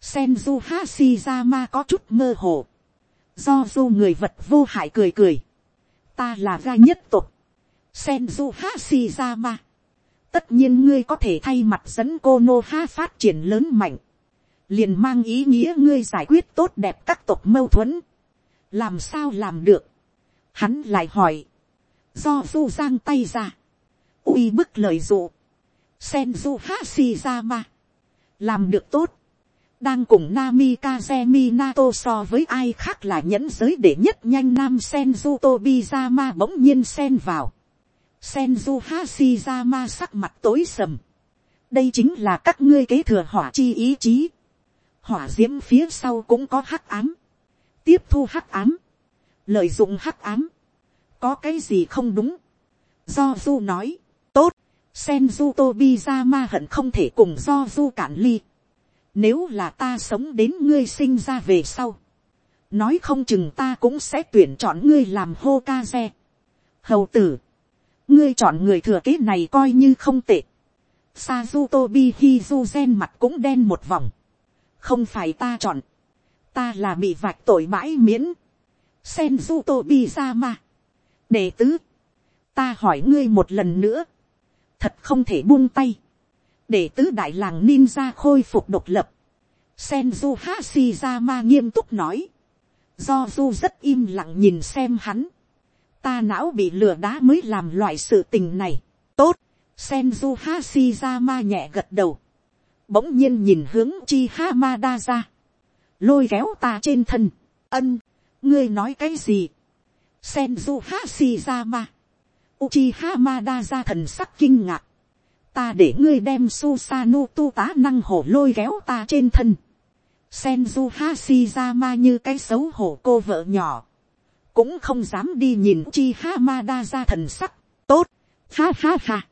Senju Hashirama có chút mơ hồ. do du người vật vô hại cười cười, ta là gia nhất tộc senju hashizama, tất nhiên ngươi có thể thay mặt dẫn cô nô ha phát triển lớn mạnh, liền mang ý nghĩa ngươi giải quyết tốt đẹp các tộc mâu thuẫn, làm sao làm được, hắn lại hỏi, do du giang tay ra, uy bức lời dụ, senju hashizama, làm được tốt, đang cùng Nami Kazemi Nato so với ai khác là nhẫn giới để nhất nhanh nam Senju Tobizama bỗng nhiên xen vào. Senju Hashizama sắc mặt tối sầm. Đây chính là các ngươi kế thừa hỏa chi ý chí. Hỏa diễm phía sau cũng có hắc ám. Tiếp thu hắc ám. Lợi dụng hắc ám. Có cái gì không đúng? Do Du nói, tốt. Senju Tobizama hận không thể cùng Do Du cản ly nếu là ta sống đến ngươi sinh ra về sau. Nói không chừng ta cũng sẽ tuyển chọn ngươi làm hô ca xe. Hầu tử. Ngươi chọn người thừa kế này coi như không tệ. Sazutobi Hizuzen mặt cũng đen một vòng. Không phải ta chọn. Ta là bị vạch tội bãi miễn. Senzutobi ra mà. Đệ tứ. Ta hỏi ngươi một lần nữa. Thật không thể buông tay để tứ đại làng ninja khôi phục độc lập. Senju Hashirama nghiêm túc nói. Do Du rất im lặng nhìn xem hắn. Ta não bị lừa đá mới làm loại sự tình này. Tốt. Senju Hashirama nhẹ gật đầu. Bỗng nhiên nhìn hướng Chi Hamada ra. Lôi kéo ta trên thân. Ân. Ngươi nói cái gì? Senju Hashirama. Uchi Hamada ra thần sắc kinh ngạc ta để ngươi đem Susanu tu tá năng hổ lôi kéo ta trên thân. Senju Hashizama như cái xấu hổ cô vợ nhỏ. Cũng không dám đi nhìn Uchiha Hamada ra thần sắc. Tốt. Ha ha ha.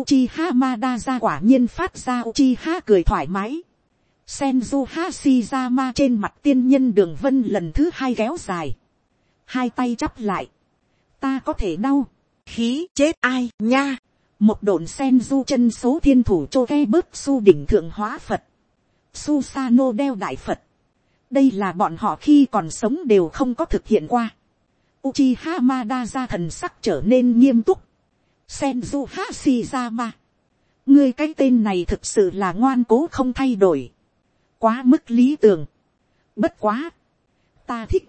Uchiha Hamada ra quả nhiên phát ra Uchiha cười thoải mái. Senju Hashizama trên mặt tiên nhân đường vân lần thứ hai kéo dài. Hai tay chắp lại. Ta có thể đau. Khí chết ai nha một độn Senju chân số thiên thủ chô ghe bớt su đỉnh thượng hóa phật, su đeo đại phật, đây là bọn họ khi còn sống đều không có thực hiện qua. Uchiha Mada ra thần sắc trở nên nghiêm túc. Senju Hashirama. Ngươi cái tên này thực sự là ngoan cố không thay đổi. Quá mức lý tưởng. Bất quá. Ta thích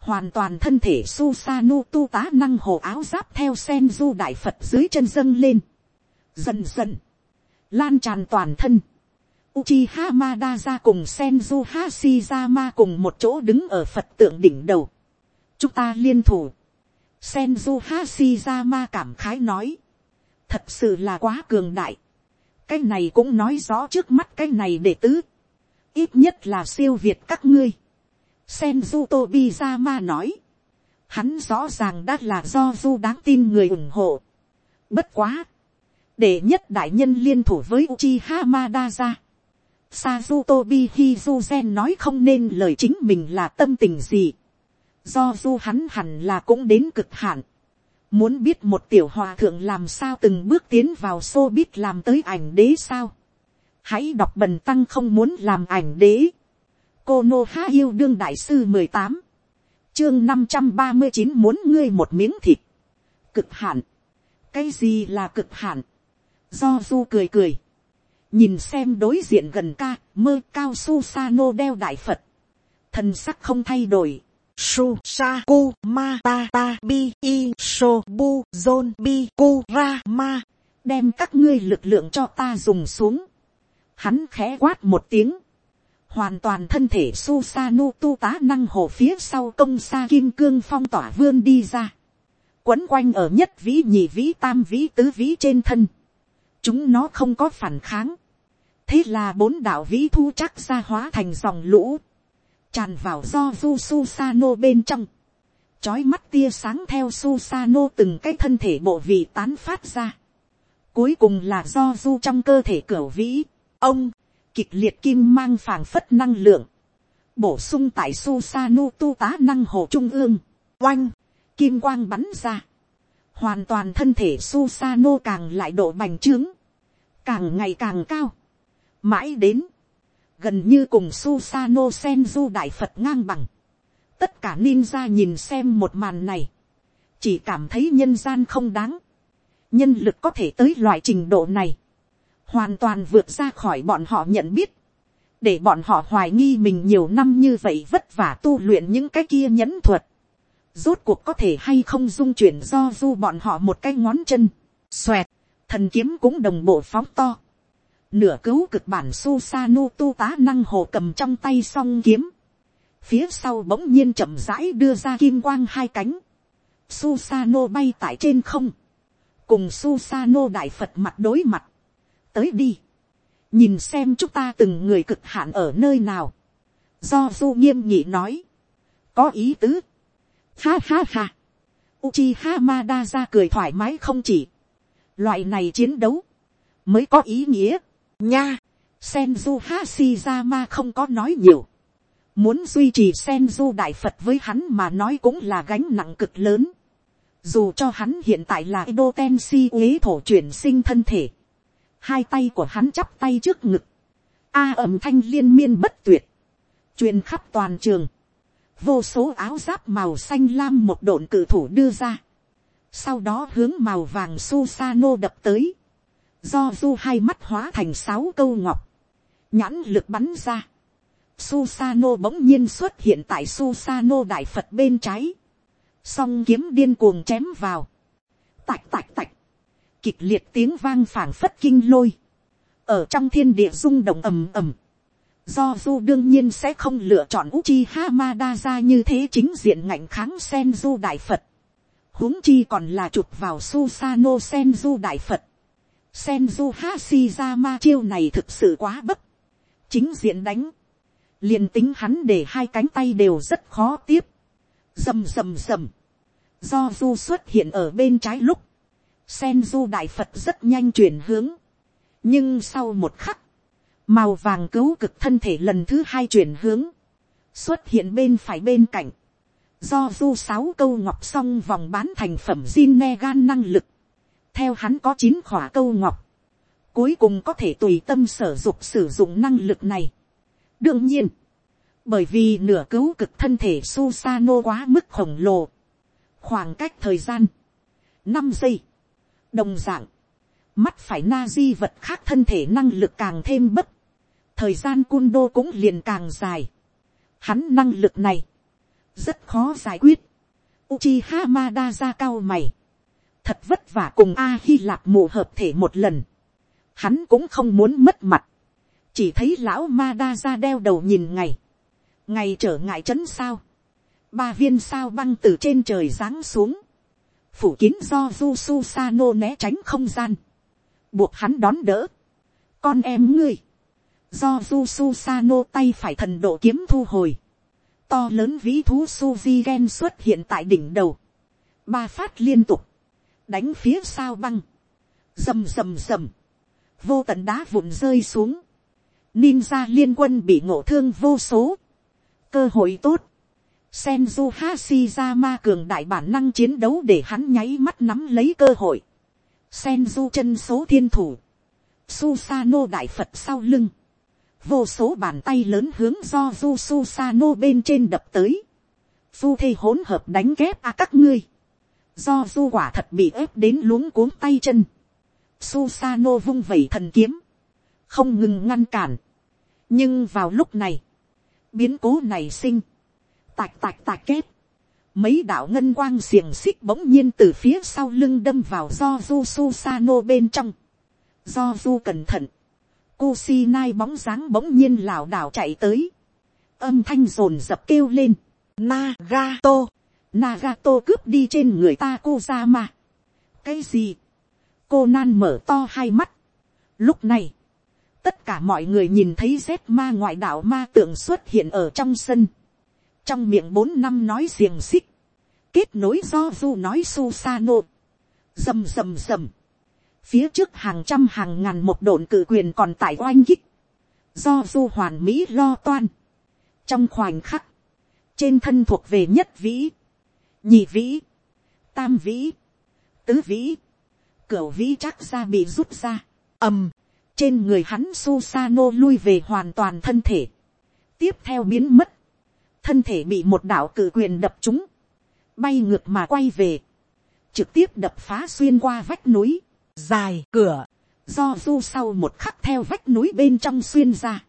hoàn toàn thân thể Susanu tu tá năng hồ áo giáp theo Senju đại Phật dưới chân dâng lên. Dần dần, lan tràn toàn thân. Uchiha Madara cùng Senju Hashirama cùng một chỗ đứng ở Phật tượng đỉnh đầu. Chúng ta liên thủ. Senju Hashirama cảm khái nói. Thật sự là quá cường đại. Cái này cũng nói rõ trước mắt cái này để tứ. Ít nhất là siêu việt các ngươi. Senju Tobizama nói. Hắn rõ ràng đã là do du đáng tin người ủng hộ. Bất quá. Để nhất đại nhân liên thủ với Uchiha Madara. Sazutobi Hizuzen nói không nên lời chính mình là tâm tình gì. Do du hắn hẳn là cũng đến cực hạn. Muốn biết một tiểu hòa thượng làm sao từng bước tiến vào xô biết làm tới ảnh đế sao. Hãy đọc bần tăng không muốn làm ảnh đế. Cô nô há yêu đương đại sư mười tám. Chương năm trăm ba mươi chín muốn ngươi một miếng thịt. Cực hạn. Cái gì là cực hạn? Do du cười cười. Nhìn xem đối diện gần ca, mơ cao su sa nô đeo đại phật. Thần sắc không thay đổi su sa ku ma ta ta bi i so bu zon bi ku ra ma. Đem các ngươi lực lượng cho ta dùng xuống. Hắn khẽ quát một tiếng. Hoàn toàn thân thể su sa nu tu tá năng hồ phía sau công sa kim cương phong tỏa vươn đi ra, quấn quanh ở nhất vĩ nhị vĩ tam vĩ tứ vĩ trên thân, chúng nó không có phản kháng, thế là bốn đạo vĩ thu chắc ra hóa thành dòng lũ, tràn vào do du su bên trong, chói mắt tia sáng theo su từng cái thân thể bộ vị tán phát ra, cuối cùng là do du trong cơ thể cửa vĩ, ông, kịch liệt kim mang phảng phất năng lượng, bổ sung tại su tu tá năng hồ trung ương, oanh, kim quang bắn ra, hoàn toàn thân thể su càng lại độ bành trướng, càng ngày càng cao, mãi đến, gần như cùng su Senju sen đại phật ngang bằng, tất cả ninja nhìn xem một màn này, chỉ cảm thấy nhân gian không đáng, nhân lực có thể tới loại trình độ này, hoàn toàn vượt ra khỏi bọn họ nhận biết, để bọn họ hoài nghi mình nhiều năm như vậy vất vả tu luyện những cái kia nhẫn thuật, rốt cuộc có thể hay không dung chuyển do du bọn họ một cái ngón chân, xoẹt, thần kiếm cũng đồng bộ phóng to, nửa cứu cực bản su tu tá năng hồ cầm trong tay song kiếm, phía sau bỗng nhiên chậm rãi đưa ra kim quang hai cánh, Susano bay tại trên không, cùng Susano đại Phật mặt đối mặt, tới đi, nhìn xem chúng ta từng người cực hạn ở nơi nào, do du nghiêm nhị nói, có ý tứ, ha ha ha, Uchiha Hamada ra cười thoải mái không chỉ, loại này chiến đấu, mới có ý nghĩa, nha, Senju Hashirama không có nói nhiều, muốn duy trì Senju đại Phật với hắn mà nói cũng là gánh nặng cực lớn, dù cho hắn hiện tại là Edo Tensi uế thổ chuyển sinh thân thể. Hai tay của hắn chắp tay trước ngực. A ẩm thanh liên miên bất tuyệt. truyền khắp toàn trường. Vô số áo giáp màu xanh lam một độn cử thủ đưa ra. Sau đó hướng màu vàng Susano đập tới. Do du hai mắt hóa thành sáu câu ngọc. Nhãn lực bắn ra. Susano bỗng nhiên xuất hiện tại Susano đại Phật bên trái. Song kiếm điên cuồng chém vào, tạch tạch tạch, kịch liệt tiếng vang phảng phất kinh lôi, ở trong thiên địa rung động ầm ầm, do du đương nhiên sẽ không lựa chọn Uchi Hamada ra như thế chính diện ngạnh kháng Senju đại Phật, huống chi còn là chụp vào Susano Senju đại Phật, Senju Hashirama chiêu này thực sự quá bất, chính diện đánh, liền tính hắn để hai cánh tay đều rất khó tiếp, rầm rầm rầm, do du xuất hiện ở bên trái lúc, Senju đại phật rất nhanh chuyển hướng, nhưng sau một khắc, màu vàng cứu cực thân thể lần thứ hai chuyển hướng, xuất hiện bên phải bên cạnh, do du sáu câu ngọc song vòng bán thành phẩm zin gan năng lực, theo hắn có chín khỏa câu ngọc, cuối cùng có thể tùy tâm sở dục sử dụng năng lực này. đương nhiên, bởi vì nửa cứu cực thân thể Susano quá mức khổng lồ, khoảng cách thời gian, năm giây, đồng dạng, mắt phải na di vật khác thân thể năng lực càng thêm bất, thời gian cun đô cũng liền càng dài, hắn năng lực này, rất khó giải quyết, Uchiha Hamada ra cao mày, thật vất vả cùng a hy lạp mù hợp thể một lần, hắn cũng không muốn mất mặt, chỉ thấy lão ma đa ra đeo đầu nhìn ngày, ngày trở ngại trấn sao, ba viên sao băng từ trên trời giáng xuống, phủ kín do du su sa nô né tránh không gian, buộc hắn đón đỡ, con em ngươi, do du su sa nô tay phải thần độ kiếm thu hồi, to lớn vĩ thú su vi gen xuất hiện tại đỉnh đầu, ba phát liên tục, đánh phía sao băng, rầm rầm rầm, vô tận đá vụn rơi xuống, ninja liên quân bị ngộ thương vô số, cơ hội tốt, Senju Hashirama cường đại bản năng chiến đấu để hắn nháy mắt nắm lấy cơ hội. Senju chân số thiên thủ. Susano đại Phật sau lưng. Vô số bàn tay lớn hướng do Du Susano bên trên đập tới. Phu thê hỗn hợp đánh ghép à các ngươi. Do Du quả thật bị ép đến luống cuống tay chân. Susano vung vẩy thần kiếm. Không ngừng ngăn cản. Nhưng vào lúc này. Biến cố này sinh tạch tạch tạch kép. Mấy đạo ngân quang xiềng xích bỗng nhiên từ phía sau lưng đâm vào do du Susano bên trong. Do du cẩn thận. Kusinai bóng dáng bỗng nhiên lảo đảo chạy tới. Âm thanh rồn dập kêu lên. Nagato. Nagato cướp đi trên người ta Kozama. Cái gì? Cô nan mở to hai mắt. Lúc này, tất cả mọi người nhìn thấy z ma ngoại đạo ma tượng xuất hiện ở trong sân trong miệng bốn năm nói xiềng xích, kết nối do du nói su sa nộ. rầm rầm rầm, phía trước hàng trăm hàng ngàn một đồn cử quyền còn tại oanh kích, do du hoàn mỹ lo toan, trong khoảnh khắc, trên thân thuộc về nhất vĩ, nhị vĩ, tam vĩ, tứ vĩ, cửa vĩ chắc ra bị rút ra, ầm, trên người hắn su sa nô lui về hoàn toàn thân thể, tiếp theo biến mất, thân thể bị một đạo cử quyền đập trúng, bay ngược mà quay về, trực tiếp đập phá xuyên qua vách núi, dài cửa, do du sau một khắc theo vách núi bên trong xuyên ra,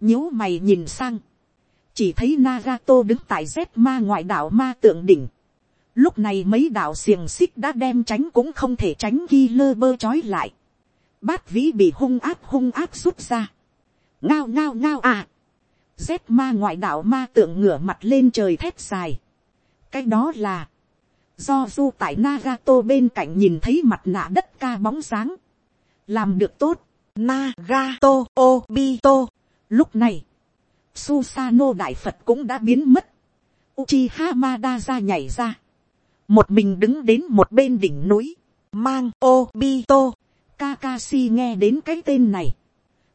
nhíu mày nhìn sang, chỉ thấy Nagato đứng tại Z ma ngoại đảo ma tượng đỉnh. Lúc này mấy đạo xiềng xích đã đem tránh cũng không thể tránh ghi lơ bơ trói lại. Bát vĩ bị hung áp hung áp rút ra. Ngao ngao ngao à. Z ma ngoại đảo ma tượng ngửa mặt lên trời thét dài. Cái đó là. Do du tại Nagato bên cạnh nhìn thấy mặt nạ đất ca bóng sáng. Làm được tốt. Nagato Obito. Lúc này Susano đại Phật cũng đã biến mất. Uchiha Madara nhảy ra. Một mình đứng đến một bên đỉnh núi. Mang Obito. Kakashi nghe đến cái tên này.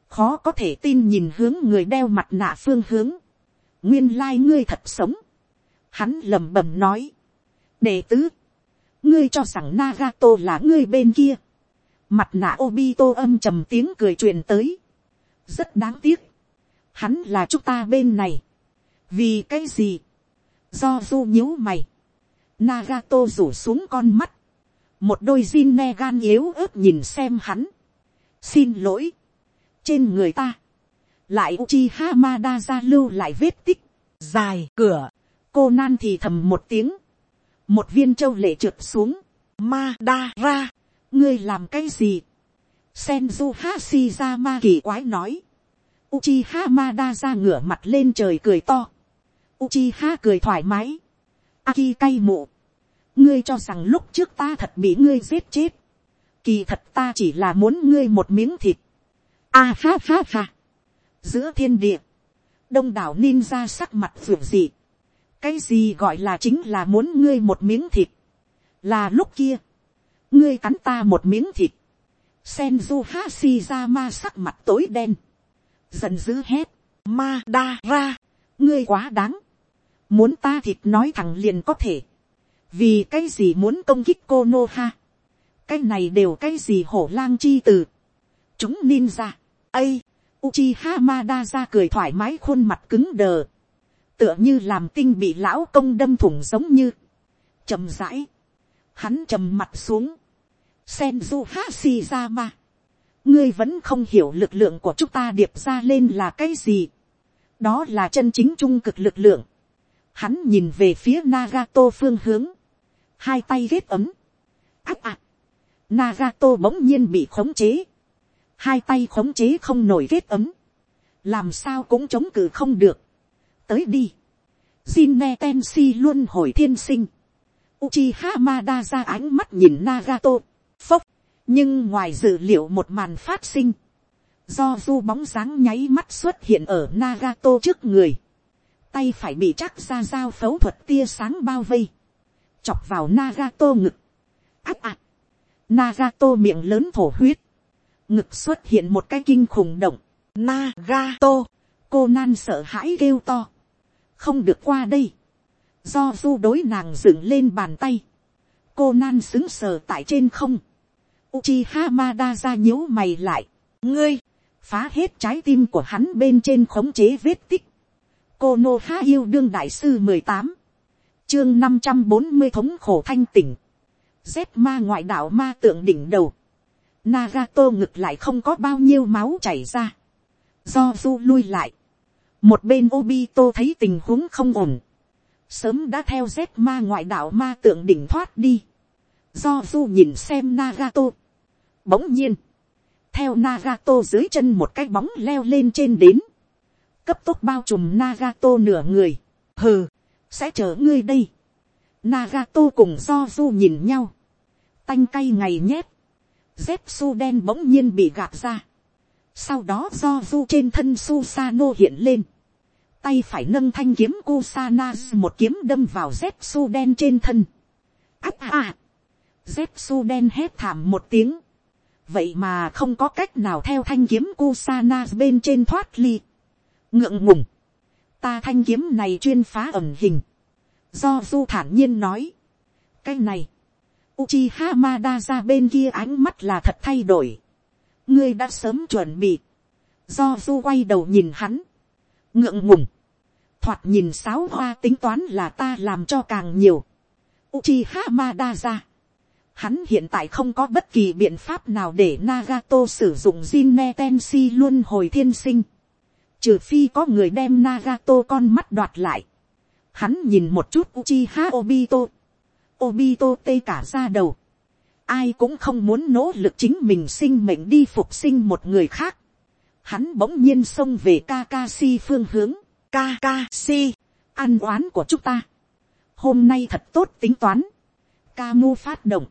Khó có thể tin nhìn hướng người đeo mặt nạ phương hướng. Nguyên lai ngươi thật sống. Hắn lẩm bẩm nói. Đệ tứ. Ngươi cho rằng Nagato là ngươi bên kia. Mặt nạ Obito âm trầm tiếng cười truyền tới. Rất đáng tiếc hắn là chúng ta bên này. vì cái gì, do du nhíu mày, Nagato rủ xuống con mắt, một đôi zin ne gan yếu ớt nhìn xem hắn. xin lỗi, trên người ta, lại uchi hamada ra lưu lại vết tích, dài cửa, cô nan thì thầm một tiếng, một viên châu lệ trượt xuống, Madara, ngươi làm cái gì, Senju ma kỳ quái nói. Uchiha Madara ngửa mặt lên trời cười to. Uchiha cười thoải mái. Aki cay mụ. Ngươi cho rằng lúc trước ta thật bị ngươi giết chết. Kỳ thật ta chỉ là muốn ngươi một miếng thịt. A ha ha ha. Giữa thiên địa. Đông đảo ninja sắc mặt vượt dị. Cái gì gọi là chính là muốn ngươi một miếng thịt. Là lúc kia. Ngươi cắn ta một miếng thịt. Senju Hashirama sắc mặt tối đen giận dữ hét, ma đa ra, ngươi quá đáng, muốn ta thịt nói thẳng liền có thể, vì cái gì muốn công kích cô nô ha, cái này đều cái gì hổ lang chi từ, chúng ninja, ây, uchi hamada ra cười thoải mái khuôn mặt cứng đờ, tựa như làm tinh bị lão công đâm thủng giống như, chầm rãi, hắn trầm mặt xuống, senju si ra ma, ngươi vẫn không hiểu lực lượng của chúng ta điệp ra lên là cái gì. đó là chân chính trung cực lực lượng. hắn nhìn về phía Nagato phương hướng, hai tay ghét ấm. ác ạ. Nagato bỗng nhiên bị khống chế, hai tay khống chế không nổi ghét ấm, làm sao cũng chống cự không được. tới đi. Jinne Tensi luôn hồi thiên sinh. Uchiha Hamada ra ánh mắt nhìn Nagato. Phốc nhưng ngoài dự liệu một màn phát sinh, do du bóng dáng nháy mắt xuất hiện ở Nagato trước người, tay phải bị chắc ra dao phẫu thuật tia sáng bao vây, chọc vào Nagato ngực, áp ạc, Nagato miệng lớn thổ huyết, ngực xuất hiện một cái kinh khủng động, Nagato, cô nan sợ hãi kêu to, không được qua đây, do du đối nàng dựng lên bàn tay, cô nan xứng sờ tại trên không, Uchiha Madara nhíu mày lại. Ngươi, phá hết trái tim của hắn bên trên khống chế vết tích. Konoha yêu đương đại sư 18. Chương 540 thống khổ thanh tỉnh. Dép ma ngoại đạo ma tượng đỉnh đầu. Nagato ngực lại không có bao nhiêu máu chảy ra. Do du lui lại. Một bên Obito thấy tình huống không ổn. Sớm đã theo dép ma ngoại đạo ma tượng đỉnh thoát đi do du nhìn xem Nagato. Bỗng nhiên, theo Nagato dưới chân một cái bóng leo lên trên đến, cấp tốc bao trùm Nagato nửa người, hừ, sẽ chở ngươi đây. Nagato cùng do du nhìn nhau, tanh cay ngày nhét, dép su đen bỗng nhiên bị gạt ra. Sau đó do du trên thân Susano hiện lên, tay phải nâng thanh kiếm Kusana một kiếm đâm vào dép su đen trên thân. Ác à! dép su đen hét thảm một tiếng vậy mà không có cách nào theo thanh kiếm Kusana bên trên thoát ly. ngượng ngùng. ta thanh kiếm này chuyên phá ẩm hình. do du thản nhiên nói. cái này, Uchiha Madara bên kia ánh mắt là thật thay đổi. ngươi đã sớm chuẩn bị. do du quay đầu nhìn hắn. ngượng ngùng. thoạt nhìn sáo hoa tính toán là ta làm cho càng nhiều. Uchiha Madara. Hắn hiện tại không có bất kỳ biện pháp nào để Nagato sử dụng Jinne Tenshi luôn hồi thiên sinh. Trừ phi có người đem Nagato con mắt đoạt lại. Hắn nhìn một chút Uchiha Obito. Obito tê cả ra đầu. Ai cũng không muốn nỗ lực chính mình sinh mệnh đi phục sinh một người khác. Hắn bỗng nhiên xông về Kakashi phương hướng. Kakashi, ăn oán của chúng ta. Hôm nay thật tốt tính toán. kamu phát động.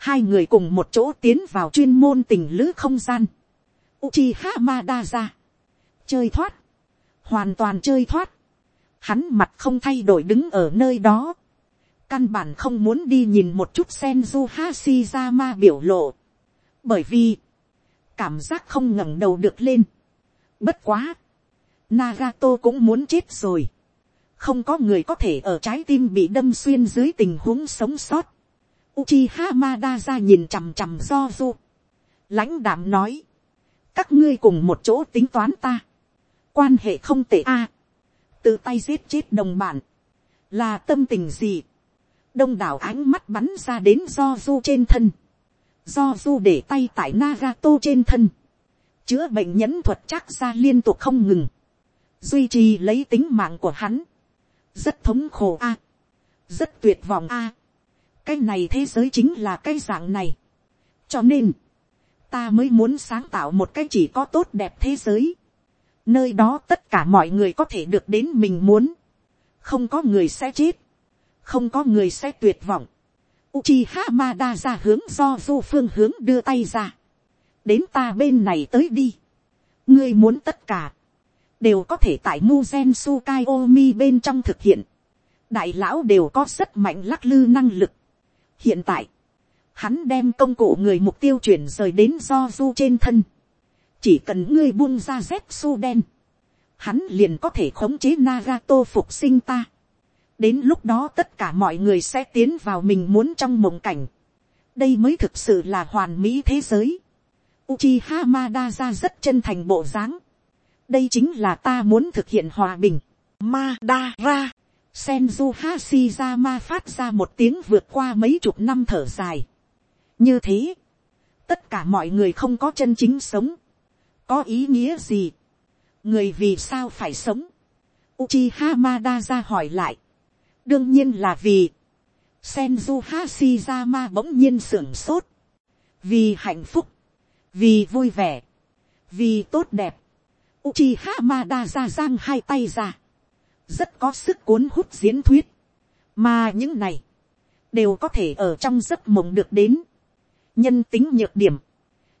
Hai người cùng một chỗ tiến vào chuyên môn tình lữ không gian. Uchiha Madara. Chơi thoát. Hoàn toàn chơi thoát. Hắn mặt không thay đổi đứng ở nơi đó. Căn bản không muốn đi nhìn một chút Senju Hashirama biểu lộ. Bởi vì. Cảm giác không ngẩng đầu được lên. Bất quá. Nagato cũng muốn chết rồi. Không có người có thể ở trái tim bị đâm xuyên dưới tình huống sống sót. Uchiha Madara nhìn chằm chằm do du. Lãnh đạm nói. Các ngươi cùng một chỗ tính toán ta. Quan hệ không tệ a. Tự tay giết chết đồng bạn. Là tâm tình gì? Đông đảo ánh mắt bắn ra đến do du trên thân. Do du để tay tại Nagato trên thân. Chữa bệnh nhẫn thuật chắc ra liên tục không ngừng. Duy trì lấy tính mạng của hắn. Rất thống khổ a. Rất tuyệt vọng a cái này thế giới chính là cái dạng này. cho nên, ta mới muốn sáng tạo một cái chỉ có tốt đẹp thế giới. nơi đó tất cả mọi người có thể được đến mình muốn. không có người sẽ chết. không có người sẽ tuyệt vọng. Uchiha Hamada ra hướng do du phương hướng đưa tay ra. đến ta bên này tới đi. ngươi muốn tất cả. đều có thể tại Muzen Sukai Omi bên trong thực hiện. đại lão đều có rất mạnh lắc lư năng lực hiện tại, hắn đem công cụ người mục tiêu chuyển rời đến do du trên thân. chỉ cần ngươi buông ra dép su đen, hắn liền có thể khống chế Nagato phục sinh ta. đến lúc đó tất cả mọi người sẽ tiến vào mình muốn trong mộng cảnh. đây mới thực sự là hoàn mỹ thế giới. Uchiha Madara rất chân thành bộ dáng. đây chính là ta muốn thực hiện hòa bình. Madara Senju Hashirama phát ra một tiếng vượt qua mấy chục năm thở dài. Như thế, tất cả mọi người không có chân chính sống. Có ý nghĩa gì? Người vì sao phải sống? Uchiha Madara hỏi lại. Đương nhiên là vì Senju Hashirama bỗng nhiên sưởng sốt. Vì hạnh phúc. Vì vui vẻ. Vì tốt đẹp. Uchiha Madara giang hai tay ra rất có sức cuốn hút diễn thuyết, mà những này, đều có thể ở trong giấc mộng được đến, nhân tính nhược điểm,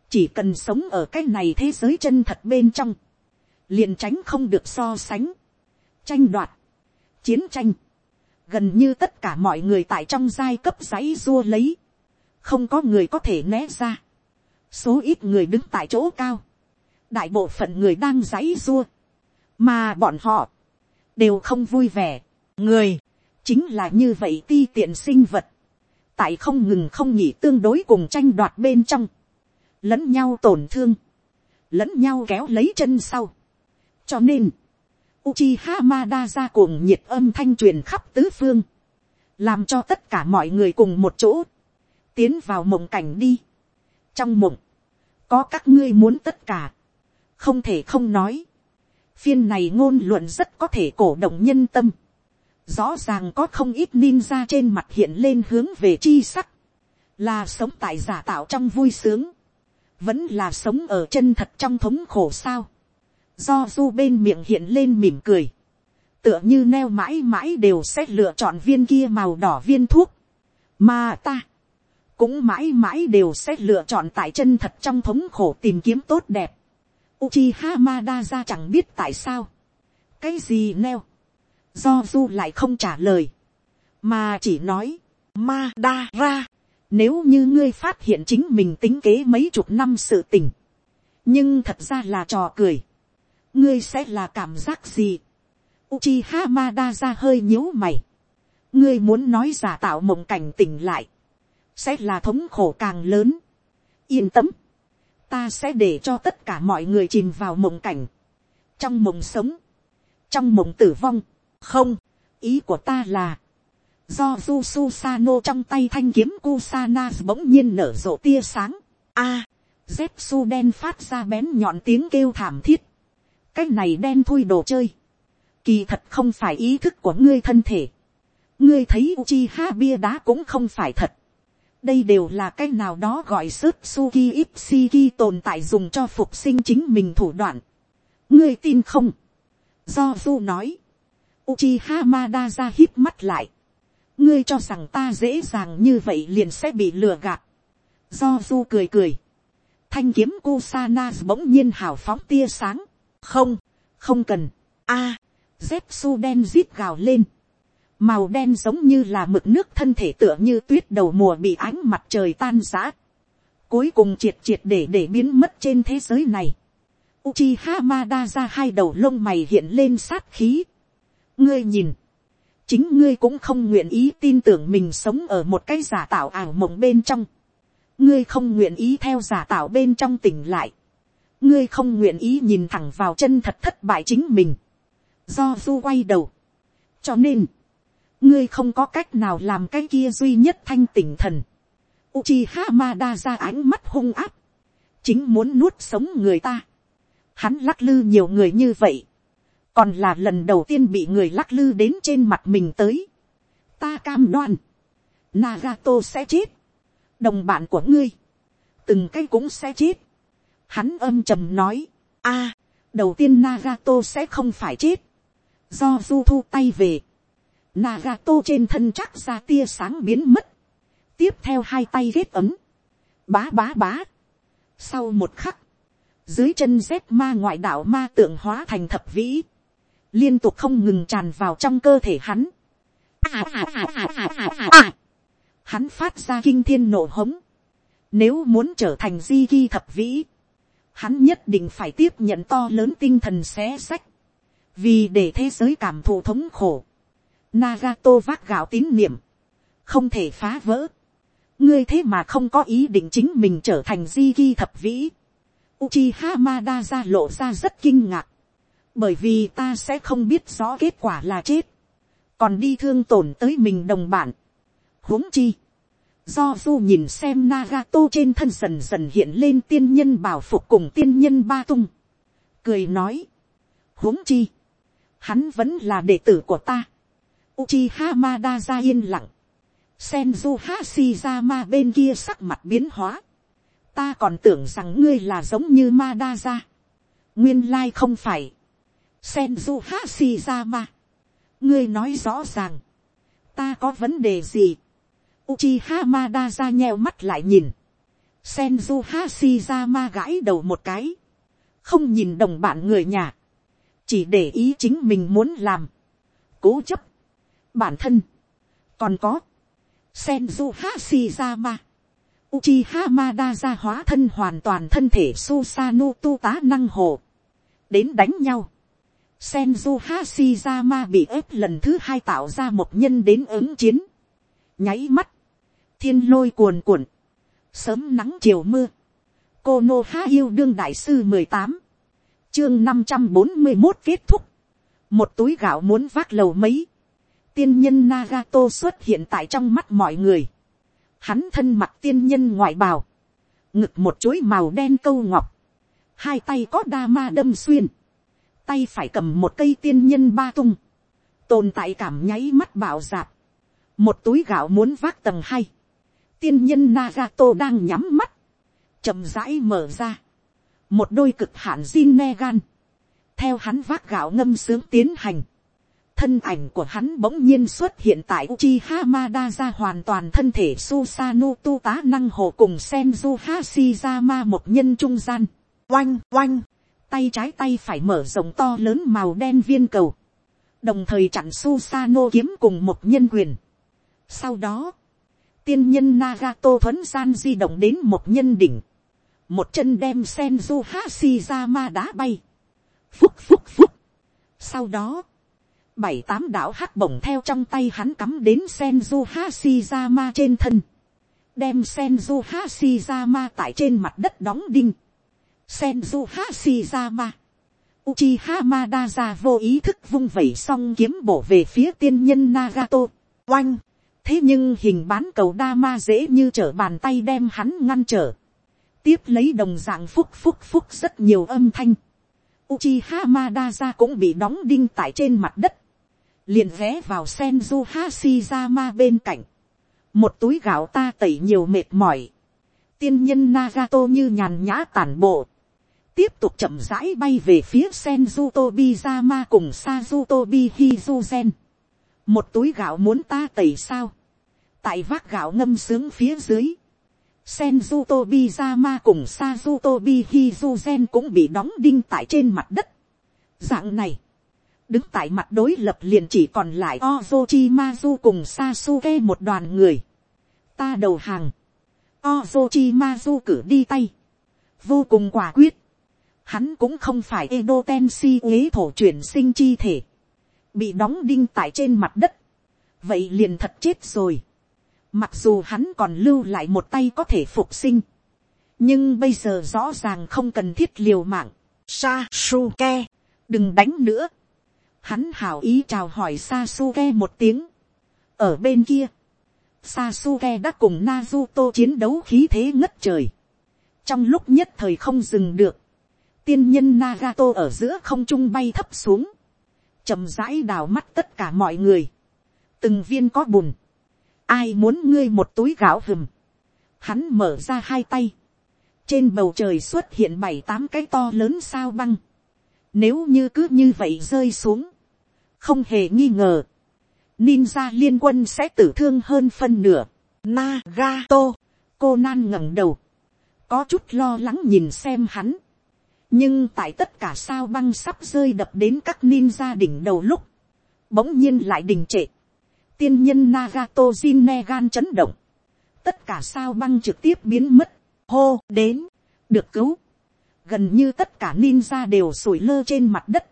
chỉ cần sống ở cái này thế giới chân thật bên trong, liền tránh không được so sánh, tranh đoạt, chiến tranh, gần như tất cả mọi người tại trong giai cấp giấy dua lấy, không có người có thể né ra, số ít người đứng tại chỗ cao, đại bộ phận người đang giấy dua, mà bọn họ đều không vui vẻ. người, chính là như vậy ti tiện sinh vật, tại không ngừng không nhỉ tương đối cùng tranh đoạt bên trong, lẫn nhau tổn thương, lẫn nhau kéo lấy chân sau. cho nên, Uchiha Hamada ra cuồng nhiệt âm thanh truyền khắp tứ phương, làm cho tất cả mọi người cùng một chỗ, tiến vào mộng cảnh đi. trong mộng, có các ngươi muốn tất cả, không thể không nói, Phiên này ngôn luận rất có thể cổ động nhân tâm. Rõ ràng có không ít ninja trên mặt hiện lên hướng về chi sắc. Là sống tại giả tạo trong vui sướng. Vẫn là sống ở chân thật trong thống khổ sao. Do du bên miệng hiện lên mỉm cười. Tựa như neo mãi mãi đều sẽ lựa chọn viên kia màu đỏ viên thuốc. Mà ta cũng mãi mãi đều sẽ lựa chọn tại chân thật trong thống khổ tìm kiếm tốt đẹp. Uchiha Madara chẳng biết tại sao. Cái gì neo. Do du lại không trả lời. Mà chỉ nói. Madara. Nếu như ngươi phát hiện chính mình tính kế mấy chục năm sự tình. Nhưng thật ra là trò cười. Ngươi sẽ là cảm giác gì? Uchiha Madara hơi nhíu mày. Ngươi muốn nói giả tạo mộng cảnh tỉnh lại. Sẽ là thống khổ càng lớn. Yên tâm ta sẽ để cho tất cả mọi người chìm vào mộng cảnh, trong mộng sống, trong mộng tử vong, không, ý của ta là, do du susano trong tay thanh kiếm kusana bỗng nhiên nở rộ tia sáng, a, zep su đen phát ra bén nhọn tiếng kêu thảm thiết, cái này đen thui đồ chơi, kỳ thật không phải ý thức của ngươi thân thể, ngươi thấy Uchiha bia đá cũng không phải thật, đây đều là cái nào đó gọi sớt suki ipsiki tồn tại dùng cho phục sinh chính mình thủ đoạn. ngươi tin không, do du nói, uchi hamada ra hít mắt lại, ngươi cho rằng ta dễ dàng như vậy liền sẽ bị lừa gạt. Do du cười cười, thanh kiếm Kusana bỗng nhiên hào phóng tia sáng, không, không cần, a, à, đen zip gào lên, màu đen giống như là mực nước thân thể tựa như tuyết đầu mùa bị ánh mặt trời tan giã, cuối cùng triệt triệt để để biến mất trên thế giới này. Uchiha Madara hai đầu lông mày hiện lên sát khí. ngươi nhìn, chính ngươi cũng không nguyện ý tin tưởng mình sống ở một cái giả tạo ảo mộng bên trong. ngươi không nguyện ý theo giả tạo bên trong tỉnh lại. ngươi không nguyện ý nhìn thẳng vào chân thật thất bại chính mình. do du quay đầu. cho nên, ngươi không có cách nào làm cái kia duy nhất thanh tỉnh thần. Uchiha Mada ra ánh mắt hung áp, chính muốn nuốt sống người ta. Hắn lắc lư nhiều người như vậy, còn là lần đầu tiên bị người lắc lư đến trên mặt mình tới. Ta cam đoan, Nagato sẽ chết, đồng bạn của ngươi, từng cái cũng sẽ chết. Hắn âm trầm nói, a, đầu tiên Nagato sẽ không phải chết, do du thu tay về Nagato trên thân chắc ra tia sáng biến mất. Tiếp theo hai tay ghét ấm. Bá bá bá. Sau một khắc. Dưới chân dép ma ngoại đạo ma tượng hóa thành thập vĩ. Liên tục không ngừng tràn vào trong cơ thể hắn. À à à, à, à, à, hắn phát ra kinh thiên nổ hống. Nếu muốn trở thành di ghi thập vĩ. Hắn nhất định phải tiếp nhận to lớn tinh thần xé sách. Vì để thế giới cảm thụ thống khổ Nagato vác gạo tín niệm. Không thể phá vỡ. Ngươi thế mà không có ý định chính mình trở thành di ghi thập vĩ. Uchiha Madara lộ ra rất kinh ngạc. Bởi vì ta sẽ không biết rõ kết quả là chết. Còn đi thương tổn tới mình đồng bản. huống chi. Do du nhìn xem Nagato trên thân dần dần hiện lên tiên nhân bảo phục cùng tiên nhân ba tung. Cười nói. huống chi. Hắn vẫn là đệ tử của ta. Uchiha Madara yên lặng. Senju Hashirama bên kia sắc mặt biến hóa. Ta còn tưởng rằng ngươi là giống như Madara. Nguyên lai không phải. Senju Hashirama. Ngươi nói rõ ràng. Ta có vấn đề gì? Uchiha Madara nheo mắt lại nhìn. Senju Hashirama gãi đầu một cái. Không nhìn đồng bạn người nhà. Chỉ để ý chính mình muốn làm. Cố chấp bản thân, còn có, Senju Hashirama, Uchiha ra hóa thân hoàn toàn thân thể susanu tu tá năng hồ, đến đánh nhau, Senju Hashirama bị ép lần thứ hai tạo ra một nhân đến ứng chiến, nháy mắt, thiên lôi cuồn cuộn, sớm nắng chiều mưa, cô nô ha yêu đương đại sư mười tám, chương năm trăm bốn mươi một kết thúc, một túi gạo muốn vác lầu mấy, tiên nhân Nagato xuất hiện tại trong mắt mọi người. Hắn thân mặt tiên nhân ngoại bào. Ngực một chuỗi màu đen câu ngọc. Hai tay có đa ma đâm xuyên. Tay phải cầm một cây tiên nhân ba tung. Tồn tại cảm nháy mắt bảo dạp. Một túi gạo muốn vác tầng hai. Tiên nhân Nagato đang nhắm mắt. chậm rãi mở ra. Một đôi cực hạn Jin gan. Theo hắn vác gạo ngâm sướng tiến hành thân ảnh của hắn bỗng nhiên xuất hiện tại Uchiha Madara hoàn toàn thân thể Susanoo tu tá năng hồ cùng Senju Hashirama một nhân trung gian. Oanh oanh, tay trái tay phải mở rộng to lớn màu đen viên cầu. Đồng thời chặn Susanoo kiếm cùng một nhân quyền. Sau đó, tiên nhân Nagato thuấn gian di động đến một nhân đỉnh. Một chân đem Senju Hashirama đá bay. Phúc phúc phúc. Sau đó, bảy tám đạo hắc bổng theo trong tay hắn cắm đến Senju Hashirama trên thân. Đem Senju Hashirama tại trên mặt đất đóng đinh. Senju Hashirama. Uchiha Madara vô ý thức vung vẩy xong kiếm bổ về phía tiên nhân Nagato. Oanh! Thế nhưng hình bán cầu Dama dễ như trở bàn tay đem hắn ngăn trở. Tiếp lấy đồng dạng phúc phúc phúc rất nhiều âm thanh. Uchiha Madara cũng bị đóng đinh tại trên mặt đất. Liền ghé vào Senju hashizama bên cạnh. Một túi gạo ta tẩy nhiều mệt mỏi. Tiên nhân Nagato như nhàn nhã tản bộ tiếp tục chậm rãi bay về phía Senju Tobizama cùng Sazu Tobi Hizuzen. Một túi gạo muốn ta tẩy sao? Tại vác gạo ngâm sướng phía dưới. Senju Tobizama cùng Sazu Tobi Hizuzen cũng bị đóng đinh tại trên mặt đất. Dạng này. Đứng tại mặt đối lập liền chỉ còn lại Ozochimazu cùng Sasuke một đoàn người. Ta đầu hàng. Ozochimazu cử đi tay. Vô cùng quả quyết Hắn cũng không phải Edo Tensi uế thổ chuyển sinh chi thể. Bị đóng đinh tại trên mặt đất. Vậy liền thật chết rồi. Mặc dù hắn còn lưu lại một tay có thể phục sinh. Nhưng bây giờ rõ ràng không cần thiết liều mạng. Sasuke, đừng đánh nữa. Hắn hảo ý chào hỏi Sasuke một tiếng. Ở bên kia, Sasuke đã cùng Naruto chiến đấu khí thế ngất trời. Trong lúc nhất thời không dừng được tiên nhân Nagato ở giữa không trung bay thấp xuống, chậm rãi đào mắt tất cả mọi người, từng viên có bùn, ai muốn ngươi một túi gạo hùm, hắn mở ra hai tay, trên bầu trời xuất hiện bảy tám cái to lớn sao băng, nếu như cứ như vậy rơi xuống, không hề nghi ngờ, ninja liên quân sẽ tử thương hơn phân nửa, Nagato, cô nan ngẩng đầu, có chút lo lắng nhìn xem hắn, nhưng tại tất cả sao băng sắp rơi đập đến các ninja đỉnh đầu lúc, bỗng nhiên lại đình trệ, tiên nhân Nagato Jinnegan chấn động, tất cả sao băng trực tiếp biến mất, hô đến, được cứu, gần như tất cả ninja đều sủi lơ trên mặt đất,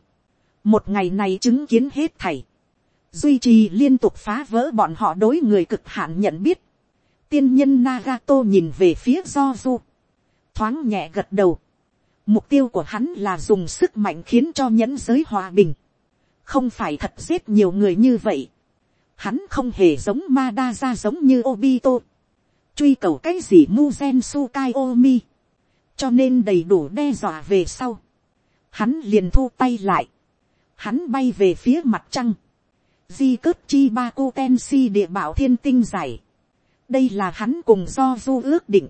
một ngày này chứng kiến hết thảy, duy trì liên tục phá vỡ bọn họ đối người cực hạn nhận biết, tiên nhân Nagato nhìn về phía do du, thoáng nhẹ gật đầu, Mục tiêu của hắn là dùng sức mạnh khiến cho nhẫn giới hòa bình. Không phải thật giết nhiều người như vậy. Hắn không hề giống Madara giống như Obito. Truy cầu cái gì Muzen Sukai Omi. Cho nên đầy đủ đe dọa về sau. Hắn liền thu tay lại. Hắn bay về phía mặt trăng. Di cớt chi ba cô ten si địa bảo thiên tinh giải. Đây là hắn cùng do du ước định.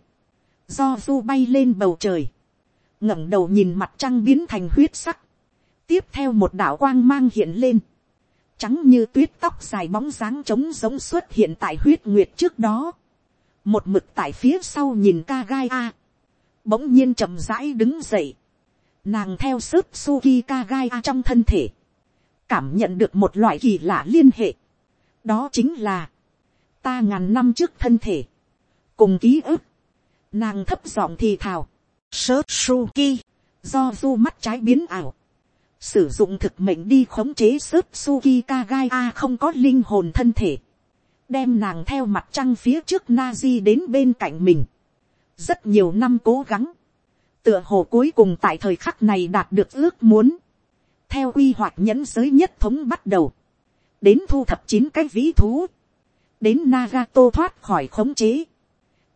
Do du bay lên bầu trời. ngẩng đầu nhìn mặt trăng biến thành huyết sắc, tiếp theo một đạo quang mang hiện lên, trắng như tuyết tóc dài bóng dáng trống giống xuất hiện tại huyết nguyệt trước đó, một mực tại phía sau nhìn ca gai a, bỗng nhiên chậm rãi đứng dậy, nàng theo sức suki ca gai a trong thân thể, cảm nhận được một loại kỳ lạ liên hệ, đó chính là, ta ngàn năm trước thân thể, cùng ký ức, nàng thấp giọng thì thào, Sớt Suki, do du mắt trái biến ảo. Sử dụng thực mệnh đi khống chế sớt Suki Kagai A không có linh hồn thân thể. Đem nàng theo mặt trăng phía trước Nazi đến bên cạnh mình. Rất nhiều năm cố gắng. Tựa hồ cuối cùng tại thời khắc này đạt được ước muốn. Theo quy hoạch nhẫn giới nhất thống bắt đầu. Đến thu thập chín cái vĩ thú. Đến Nagato thoát khỏi khống chế.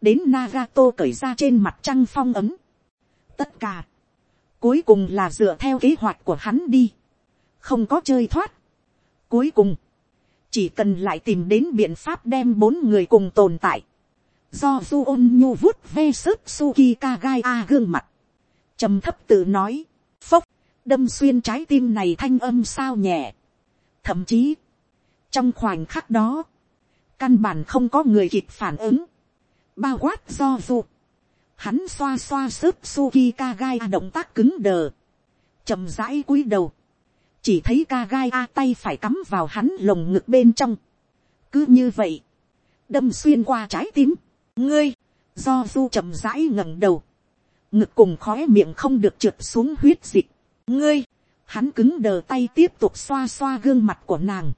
Đến Nagato cởi ra trên mặt trăng phong ấm tất cả, cuối cùng là dựa theo kế hoạch của hắn đi, không có chơi thoát. Cuối cùng, chỉ cần lại tìm đến biện pháp đem bốn người cùng tồn tại, do du ôn nhu vuốt ve sức suki kagai a gương mặt, trầm thấp tự nói, phốc, đâm xuyên trái tim này thanh âm sao nhẹ. thậm chí, trong khoảnh khắc đó, căn bản không có người kịp phản ứng, bao quát do du, Hắn xoa xoa sớp Suki Kagai A động tác cứng đờ. chậm rãi cúi đầu. Chỉ thấy Kagai A tay phải cắm vào hắn lồng ngực bên trong. Cứ như vậy. Đâm xuyên qua trái tim. Ngươi. Do du chậm rãi ngẩng đầu. Ngực cùng khóe miệng không được trượt xuống huyết dịch. Ngươi. Hắn cứng đờ tay tiếp tục xoa xoa gương mặt của nàng.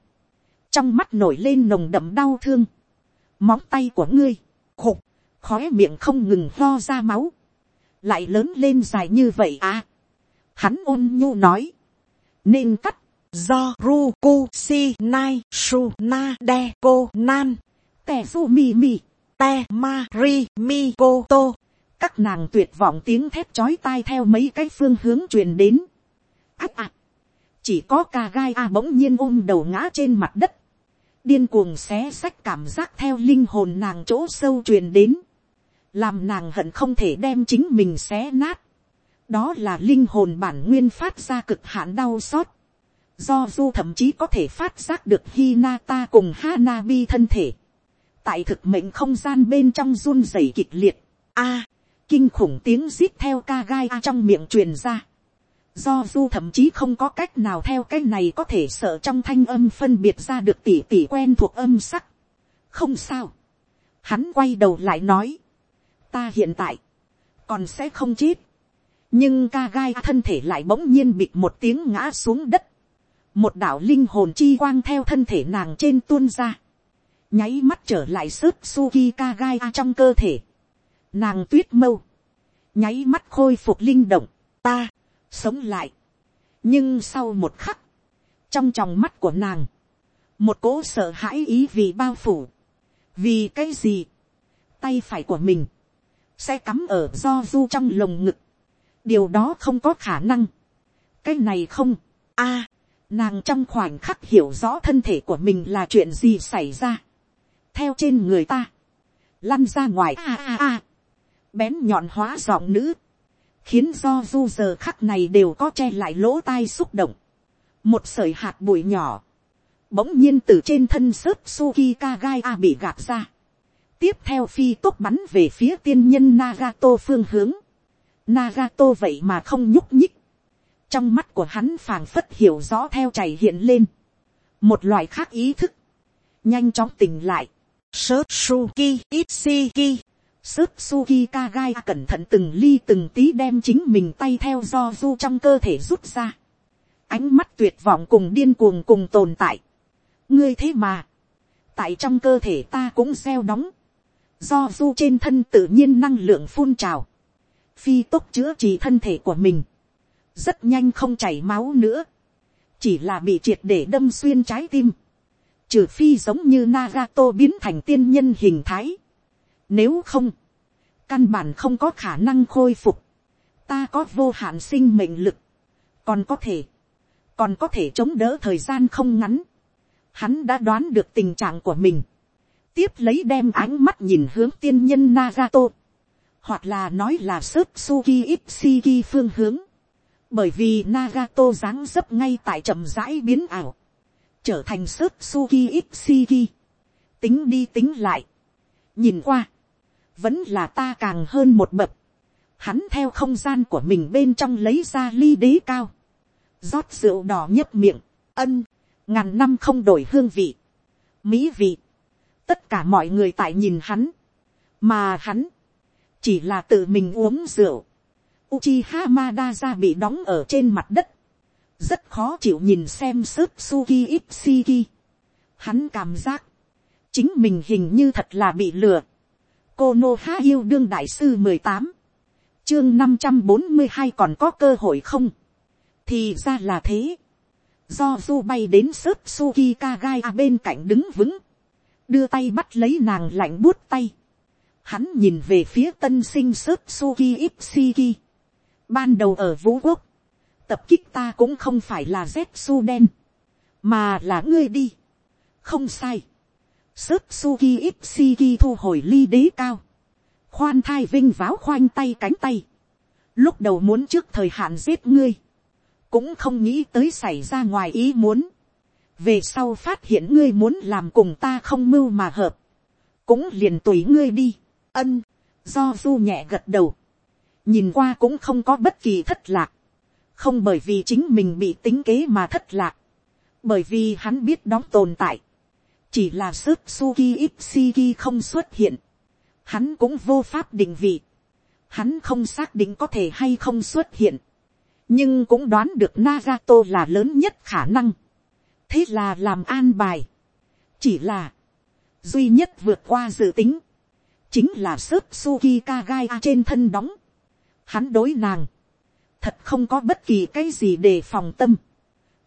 Trong mắt nổi lên nồng đậm đau thương. Móng tay của ngươi. Khục khó miệng không ngừng lo ra máu, lại lớn lên dài như vậy à. Hắn ôn nhu nói, nên cắt, do ru ku si nai su na de cô nan te su mi mi, te ma ri mi cô tô các nàng tuyệt vọng tiếng thép chói tai theo mấy cái phương hướng truyền đến ác ạ. chỉ có ca gai a bỗng nhiên ôm đầu ngã trên mặt đất, điên cuồng xé sách cảm giác theo linh hồn nàng chỗ sâu truyền đến, làm nàng hận không thể đem chính mình xé nát. đó là linh hồn bản nguyên phát ra cực hạn đau xót, do du thậm chí có thể phát giác được Hinata cùng Hanabi thân thể, tại thực mệnh không gian bên trong run rẩy kịch liệt. A, kinh khủng tiếng rít theo ca gai a trong miệng truyền ra. Do du thậm chí không có cách nào theo cái này có thể sợ trong thanh âm phân biệt ra được tỉ tỉ quen thuộc âm sắc. Không sao. Hắn quay đầu lại nói. Ta hiện tại. Còn sẽ không chết. Nhưng ca gai thân thể lại bỗng nhiên bịt một tiếng ngã xuống đất. Một đạo linh hồn chi quang theo thân thể nàng trên tuôn ra. Nháy mắt trở lại sớt suki ca gai trong cơ thể nàng tuyết mâu, nháy mắt khôi phục linh động, ta, sống lại. nhưng sau một khắc, trong tròng mắt của nàng, một cỗ sợ hãi ý vì bao phủ, vì cái gì, tay phải của mình, sẽ cắm ở do du trong lồng ngực, điều đó không có khả năng, cái này không, a, nàng trong khoảnh khắc hiểu rõ thân thể của mình là chuyện gì xảy ra, theo trên người ta, lăn ra ngoài. A a a, bén nhọn hóa giọng nữ, khiến do du giờ khắc này đều có che lại lỗ tai xúc động. một sợi hạt bụi nhỏ, bỗng nhiên từ trên thân sớp suki kagai a bị gạt ra. tiếp theo phi tốt bắn về phía tiên nhân Nagato phương hướng. Nagato vậy mà không nhúc nhích. trong mắt của hắn phảng phất hiểu rõ theo chảy hiện lên. một loại khác ý thức, nhanh chóng tỉnh lại. Sớp suki Itsiki Sức Suki Kagai cẩn thận từng ly từng tí đem chính mình tay theo do du trong cơ thể rút ra. Ánh mắt tuyệt vọng cùng điên cuồng cùng tồn tại. Ngươi thế mà. Tại trong cơ thể ta cũng gieo đóng. Do du trên thân tự nhiên năng lượng phun trào. Phi tốc chữa trị thân thể của mình. Rất nhanh không chảy máu nữa. Chỉ là bị triệt để đâm xuyên trái tim. Trừ phi giống như Nagato biến thành tiên nhân hình thái nếu không, căn bản không có khả năng khôi phục. Ta có vô hạn sinh mệnh lực. Còn có thể, còn có thể chống đỡ thời gian không ngắn. Hắn đã đoán được tình trạng của mình. Tiếp lấy đem ánh mắt nhìn hướng tiên nhân Nagato. Hoặc là nói là Suki Ipsiki phương hướng. Bởi vì Nagato dáng dấp ngay tại chậm rãi biến ảo. Trở thành Suki Ipsiki. Tính đi tính lại. Nhìn qua vẫn là ta càng hơn một bậc. Hắn theo không gian của mình bên trong lấy ra ly đế cao, rót rượu đỏ nhấp miệng, ân, ngàn năm không đổi hương vị, mỹ vị, tất cả mọi người tại nhìn hắn, mà hắn, chỉ là tự mình uống rượu, Uchiha Madara bị đóng ở trên mặt đất. Rất khó chịu nhìn xem sức Suki Ipsiki. Hắn cảm giác. Chính mình hình như thật là bị lừa cô nô há yêu đương đại sư mười tám. Chương năm trăm bốn mươi hai còn có cơ hội không? Thì ra là thế. Do du bay đến sớp suki kagai a bên cạnh đứng vững. Đưa tay bắt lấy nàng lạnh buốt tay. Hắn nhìn về phía tân sinh sớp suki ipsiki. Ban đầu ở vũ quốc, tập kích ta cũng không phải là z su đen, mà là ngươi đi. Không sai. Sức Suki Ipsiki thu hồi ly đế cao. Khoan thai vinh váo khoanh tay cánh tay. Lúc đầu muốn trước thời hạn giết ngươi. Cũng không nghĩ tới xảy ra ngoài ý muốn. Về sau phát hiện ngươi muốn làm cùng ta không mưu mà hợp. Cũng liền tùy ngươi đi. Ân. Do du nhẹ gật đầu. Nhìn qua cũng không có bất kỳ thất lạc. Không bởi vì chính mình bị tính kế mà thất lạc. Bởi vì hắn biết đóng tồn tại chỉ là sức suki ipsiki không xuất hiện, hắn cũng vô pháp định vị, hắn không xác định có thể hay không xuất hiện, nhưng cũng đoán được Nagato là lớn nhất khả năng, thế là làm an bài, chỉ là, duy nhất vượt qua dự tính, chính là sức suki kagai trên thân đóng, hắn đối nàng, thật không có bất kỳ cái gì để phòng tâm,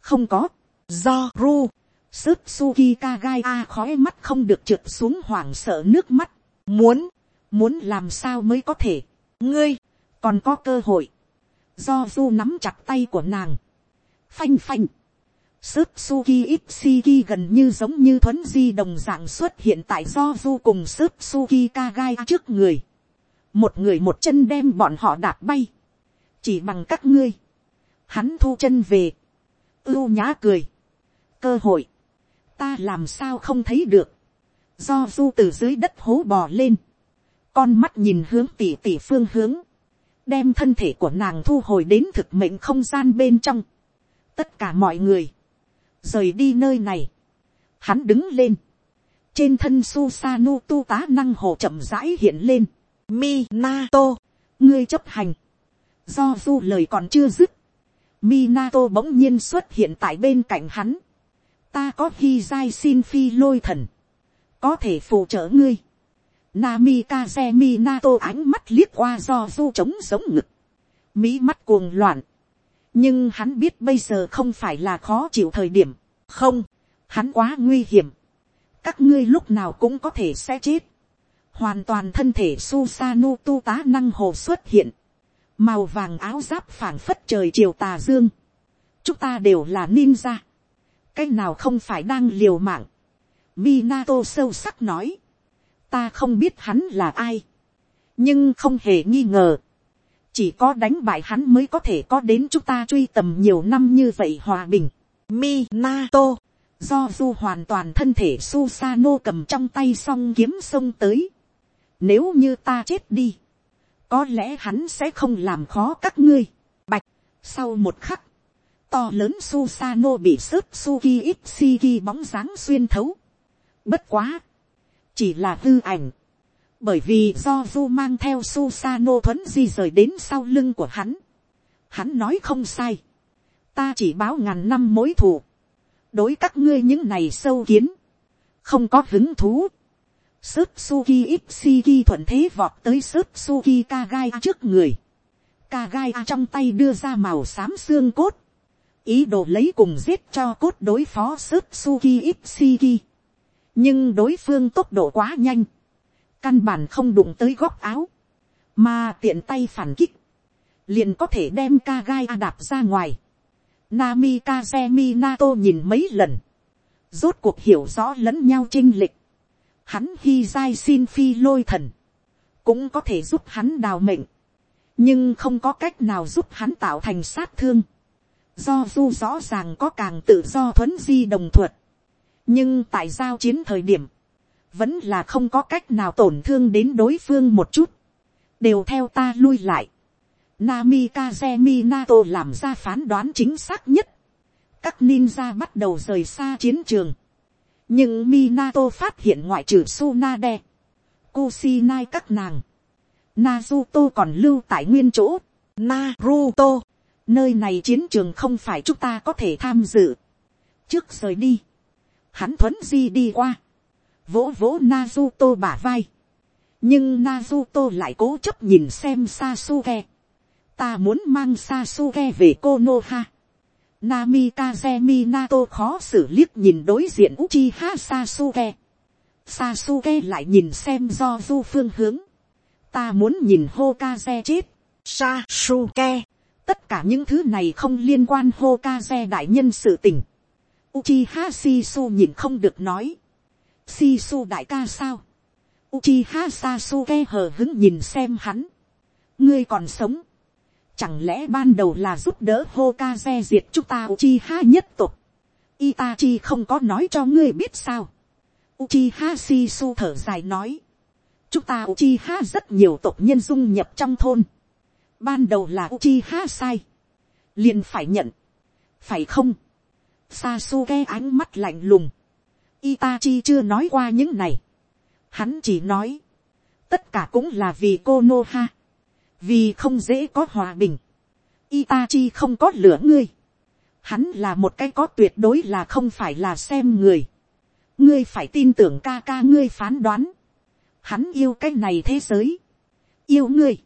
không có, do ru, sức suki kagai a khói mắt không được trượt xuống hoảng sợ nước mắt, muốn, muốn làm sao mới có thể, ngươi, còn có cơ hội, do du nắm chặt tay của nàng, phanh phanh, sức suki ipsiki gần như giống như thuấn di đồng dạng xuất hiện tại do du cùng sức suki kagai trước người, một người một chân đem bọn họ đạp bay, chỉ bằng các ngươi, hắn thu chân về, ưu nhã cười, cơ hội, ta làm sao không thấy được, do du từ dưới đất hố bò lên, con mắt nhìn hướng tỉ tỉ phương hướng, đem thân thể của nàng thu hồi đến thực mệnh không gian bên trong, tất cả mọi người, rời đi nơi này, hắn đứng lên, trên thân Susanu tu tá năng hồ chậm rãi hiện lên, Minato, ngươi chấp hành, do du lời còn chưa dứt, Minato bỗng nhiên xuất hiện tại bên cạnh hắn, ta có khi giai xin phi lôi thần, có thể phụ trợ ngươi, Namikaze Minato ánh mắt liếc qua do du trống giống ngực. Mỹ mắt cuồng loạn. Nhưng hắn biết bây giờ không phải là khó chịu thời điểm. Không, hắn quá nguy hiểm. Các ngươi lúc nào cũng có thể sẽ chết. Hoàn toàn thân thể Susanu tu tá năng hồ xuất hiện. Màu vàng áo giáp phảng phất trời chiều tà dương. Chúng ta đều là ninja. Cái nào không phải đang liều mạng. Minato sâu sắc nói ta không biết hắn là ai, nhưng không hề nghi ngờ, chỉ có đánh bại hắn mới có thể có đến chúng ta truy tầm nhiều năm như vậy hòa bình. Minato, do du hoàn toàn thân thể Susano cầm trong tay song kiếm sông tới. Nếu như ta chết đi, có lẽ hắn sẽ không làm khó các ngươi. Bạch, sau một khắc, to lớn Susano bị sớt Suki Ipsiki bóng dáng xuyên thấu. Bất quá, chỉ là hư ảnh. Bởi vì do Du mang theo Susano thuấn di rời đến sau lưng của hắn. Hắn nói không sai. Ta chỉ báo ngàn năm mối thù. Đối các ngươi những này sâu kiến. Không có hứng thú. Sớt Suki Ipsiki thuận thế vọt tới Sớt Suki Kagai trước người. Kagai trong tay đưa ra màu xám xương cốt. Ý đồ lấy cùng giết cho cốt đối phó Sớt Suki Ipsiki. Nhưng đối phương tốc độ quá nhanh, căn bản không đụng tới góc áo, mà tiện tay phản kích, liền có thể đem ka gai a đạp ra ngoài. Nami Kazemi Nato nhìn mấy lần, rốt cuộc hiểu rõ lẫn nhau chinh lịch, hắn hi dai xin phi lôi thần, cũng có thể giúp hắn đào mệnh, nhưng không có cách nào giúp hắn tạo thành sát thương. Do du rõ ràng có càng tự do thuấn di đồng thuật, nhưng tại giao chiến thời điểm, vẫn là không có cách nào tổn thương đến đối phương một chút, đều theo ta lui lại. Nami Kazemi Nato làm ra phán đoán chính xác nhất. Các ninja bắt đầu rời xa chiến trường. Nhưng Minato phát hiện ngoại trừ Tsunade, Kusinai các nàng. Naruto còn lưu tại nguyên chỗ. Naruto, nơi này chiến trường không phải chúng ta có thể tham dự. Trước rời đi, hắn thuấn di đi qua, vỗ vỗ Nazuto bả vai, nhưng Nazuto lại cố chấp nhìn xem Sasuke, ta muốn mang Sasuke về Konoha, Namikaze Minato khó xử liếc nhìn đối diện Uchiha Sasuke, Sasuke lại nhìn xem do du phương hướng, ta muốn nhìn Hokage chết, Sasuke, tất cả những thứ này không liên quan Hokage đại nhân sự tình, Uchiha Shisu nhìn không được nói. Shisu đại ca sao? Uchiha Sasuke hờ hứng nhìn xem hắn. Ngươi còn sống. Chẳng lẽ ban đầu là giúp đỡ Hokage diệt chúng ta Uchiha nhất tục. Itachi không có nói cho ngươi biết sao. Uchiha Shisu thở dài nói. Chúng ta Uchiha rất nhiều tộc nhân dung nhập trong thôn. Ban đầu là Uchiha sai. Liền phải nhận. Phải không? Sasuke ánh mắt lạnh lùng. Itachi chưa nói qua những này. Hắn chỉ nói. Tất cả cũng là vì cô Noha. Vì không dễ có hòa bình. Itachi không có lửa ngươi. Hắn là một cái có tuyệt đối là không phải là xem người. Ngươi phải tin tưởng ca ca ngươi phán đoán. Hắn yêu cái này thế giới. Yêu ngươi.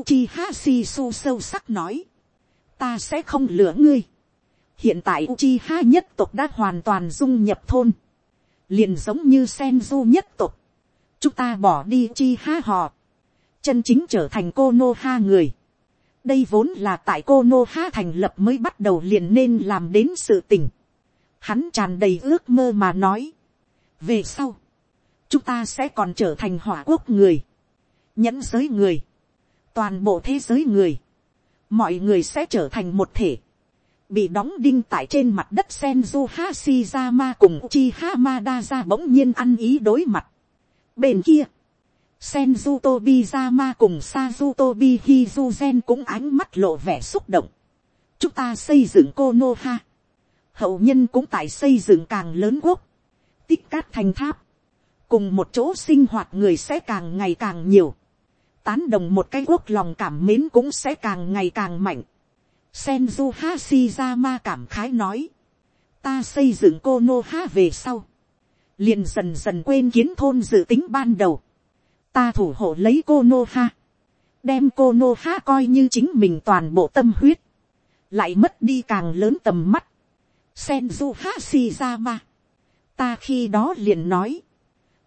Uchiha Shisu sâu sắc nói. Ta sẽ không lửa ngươi Hiện tại Uchiha nhất tộc đã hoàn toàn dung nhập thôn. Liền giống như Senju nhất tộc. Chúng ta bỏ đi Uchiha họ. Chân chính trở thành Konoha người. Đây vốn là tại Konoha thành lập mới bắt đầu liền nên làm đến sự tình. Hắn tràn đầy ước mơ mà nói. Về sau. Chúng ta sẽ còn trở thành hỏa quốc người. Nhẫn giới người. Toàn bộ thế giới người. Mọi người sẽ trở thành một thể bị đóng đinh tại trên mặt đất Senju Hashirama cùng Uchiha ra bỗng nhiên ăn ý đối mặt. Bên kia, Senju Tobizama cùng Sazu Tobi Hizuzen cũng ánh mắt lộ vẻ xúc động. Chúng ta xây dựng Konoha. Hậu nhân cũng tại xây dựng càng lớn quốc. Tích cát thành tháp. Cùng một chỗ sinh hoạt người sẽ càng ngày càng nhiều. Tán đồng một cái quốc lòng cảm mến cũng sẽ càng ngày càng mạnh Senju Hashirama cảm khái nói. Ta xây dựng Konoha về sau. Liền dần dần quên kiến thôn dự tính ban đầu. Ta thủ hộ lấy Konoha. Đem Konoha coi như chính mình toàn bộ tâm huyết. Lại mất đi càng lớn tầm mắt. Senju Hashirama. Ta khi đó liền nói.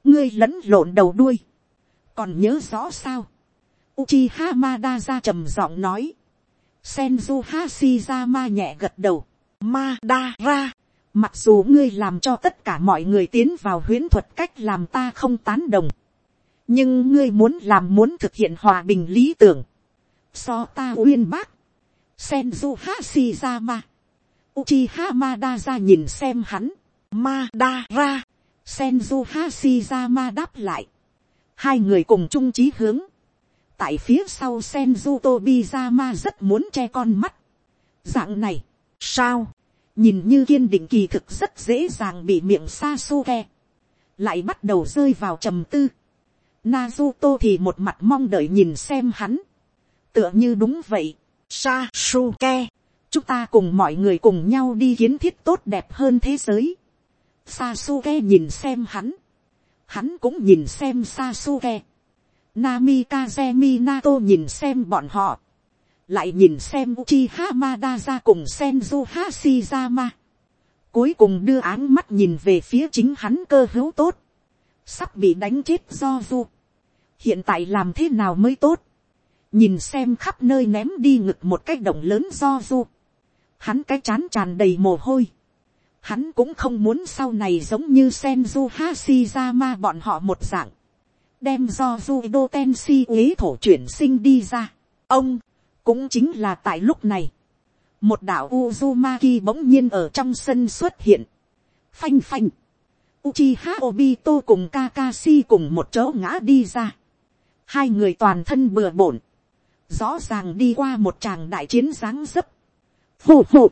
Ngươi lẫn lộn đầu đuôi. Còn nhớ rõ sao? Uchiha Madara trầm giọng nói Senju Hashirama nhẹ gật đầu. Madara. Mặc dù ngươi làm cho tất cả mọi người tiến vào huyễn thuật cách làm ta không tán đồng. Nhưng ngươi muốn làm muốn thực hiện hòa bình lý tưởng. So ta uyên bác. Senju Hashirama. Uchiha Madara nhìn xem hắn. Madara. Senju Hashirama đáp lại. Hai người cùng chung chí hướng tại phía sau Senju Tobizama rất muốn che con mắt. Dạng này, sao, nhìn như kiên định kỳ thực rất dễ dàng bị miệng Sasuke, lại bắt đầu rơi vào trầm tư. Naruto thì một mặt mong đợi nhìn xem hắn, tựa như đúng vậy, Sasuke, chúng ta cùng mọi người cùng nhau đi kiến thiết tốt đẹp hơn thế giới. Sasuke nhìn xem hắn, hắn cũng nhìn xem Sasuke Namikaze Minato nhìn xem bọn họ. Lại nhìn xem Uchiha Madara cùng Senju Hashirama. Cuối cùng đưa áng mắt nhìn về phía chính hắn cơ hữu tốt. Sắp bị đánh chết do du. Hiện tại làm thế nào mới tốt. Nhìn xem khắp nơi ném đi ngực một cái động lớn do du. Hắn cái chán tràn đầy mồ hôi. Hắn cũng không muốn sau này giống như Senju Hashirama bọn họ một dạng đem do Judo Tensi uế thổ chuyển sinh đi ra. Ông, cũng chính là tại lúc này, một đạo Uzumaki bỗng nhiên ở trong sân xuất hiện. Phanh phanh. Uchiha Obito cùng Kakashi cùng một chỗ ngã đi ra. Hai người toàn thân bừa bổn. Rõ ràng đi qua một tràng đại chiến dáng dấp. Phù phù.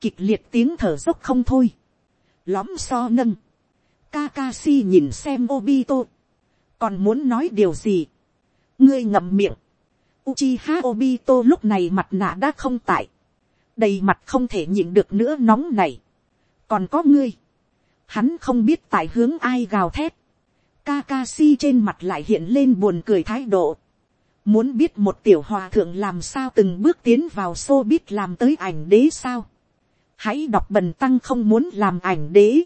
Kịch liệt tiếng thở dốc không thôi. lõm so nâng. Kakashi nhìn xem Obito còn muốn nói điều gì, ngươi ngậm miệng, Uchiha Obito lúc này mặt nạ đã không tại, đầy mặt không thể nhịn được nữa nóng này, còn có ngươi, hắn không biết tại hướng ai gào thét, Kakashi trên mặt lại hiện lên buồn cười thái độ, muốn biết một tiểu hòa thượng làm sao từng bước tiến vào xô biết làm tới ảnh đế sao, hãy đọc bần tăng không muốn làm ảnh đế,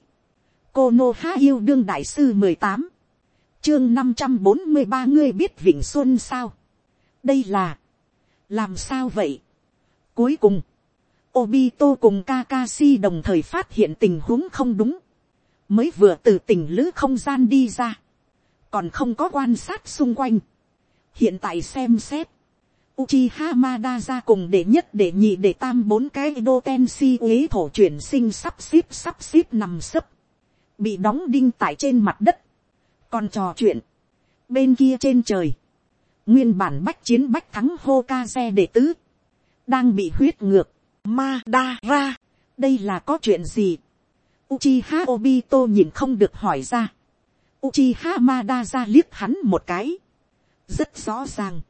cô nô há yêu đương đại sư mười tám chương năm trăm bốn mươi ba ngươi biết vịnh xuân sao. đây là, làm sao vậy. cuối cùng, Obito cùng Kakashi đồng thời phát hiện tình huống không đúng. Mới vừa từ tỉnh lữ không gian đi ra. Còn không có quan sát xung quanh. Hiện tại xem xét. Uchiha Madara cùng để nhất để nhị để tam bốn cái đô ten si uế thổ chuyển sinh sắp xếp sắp xếp nằm sấp. Bị đóng đinh tại trên mặt đất còn trò chuyện, bên kia trên trời, nguyên bản bách chiến bách thắng hô ca xe đệ tứ, đang bị huyết ngược, ma đa ra, đây là có chuyện gì. Uchiha Obito nhìn không được hỏi ra. Uchiha Madara liếc hắn một cái. Rất rõ ràng.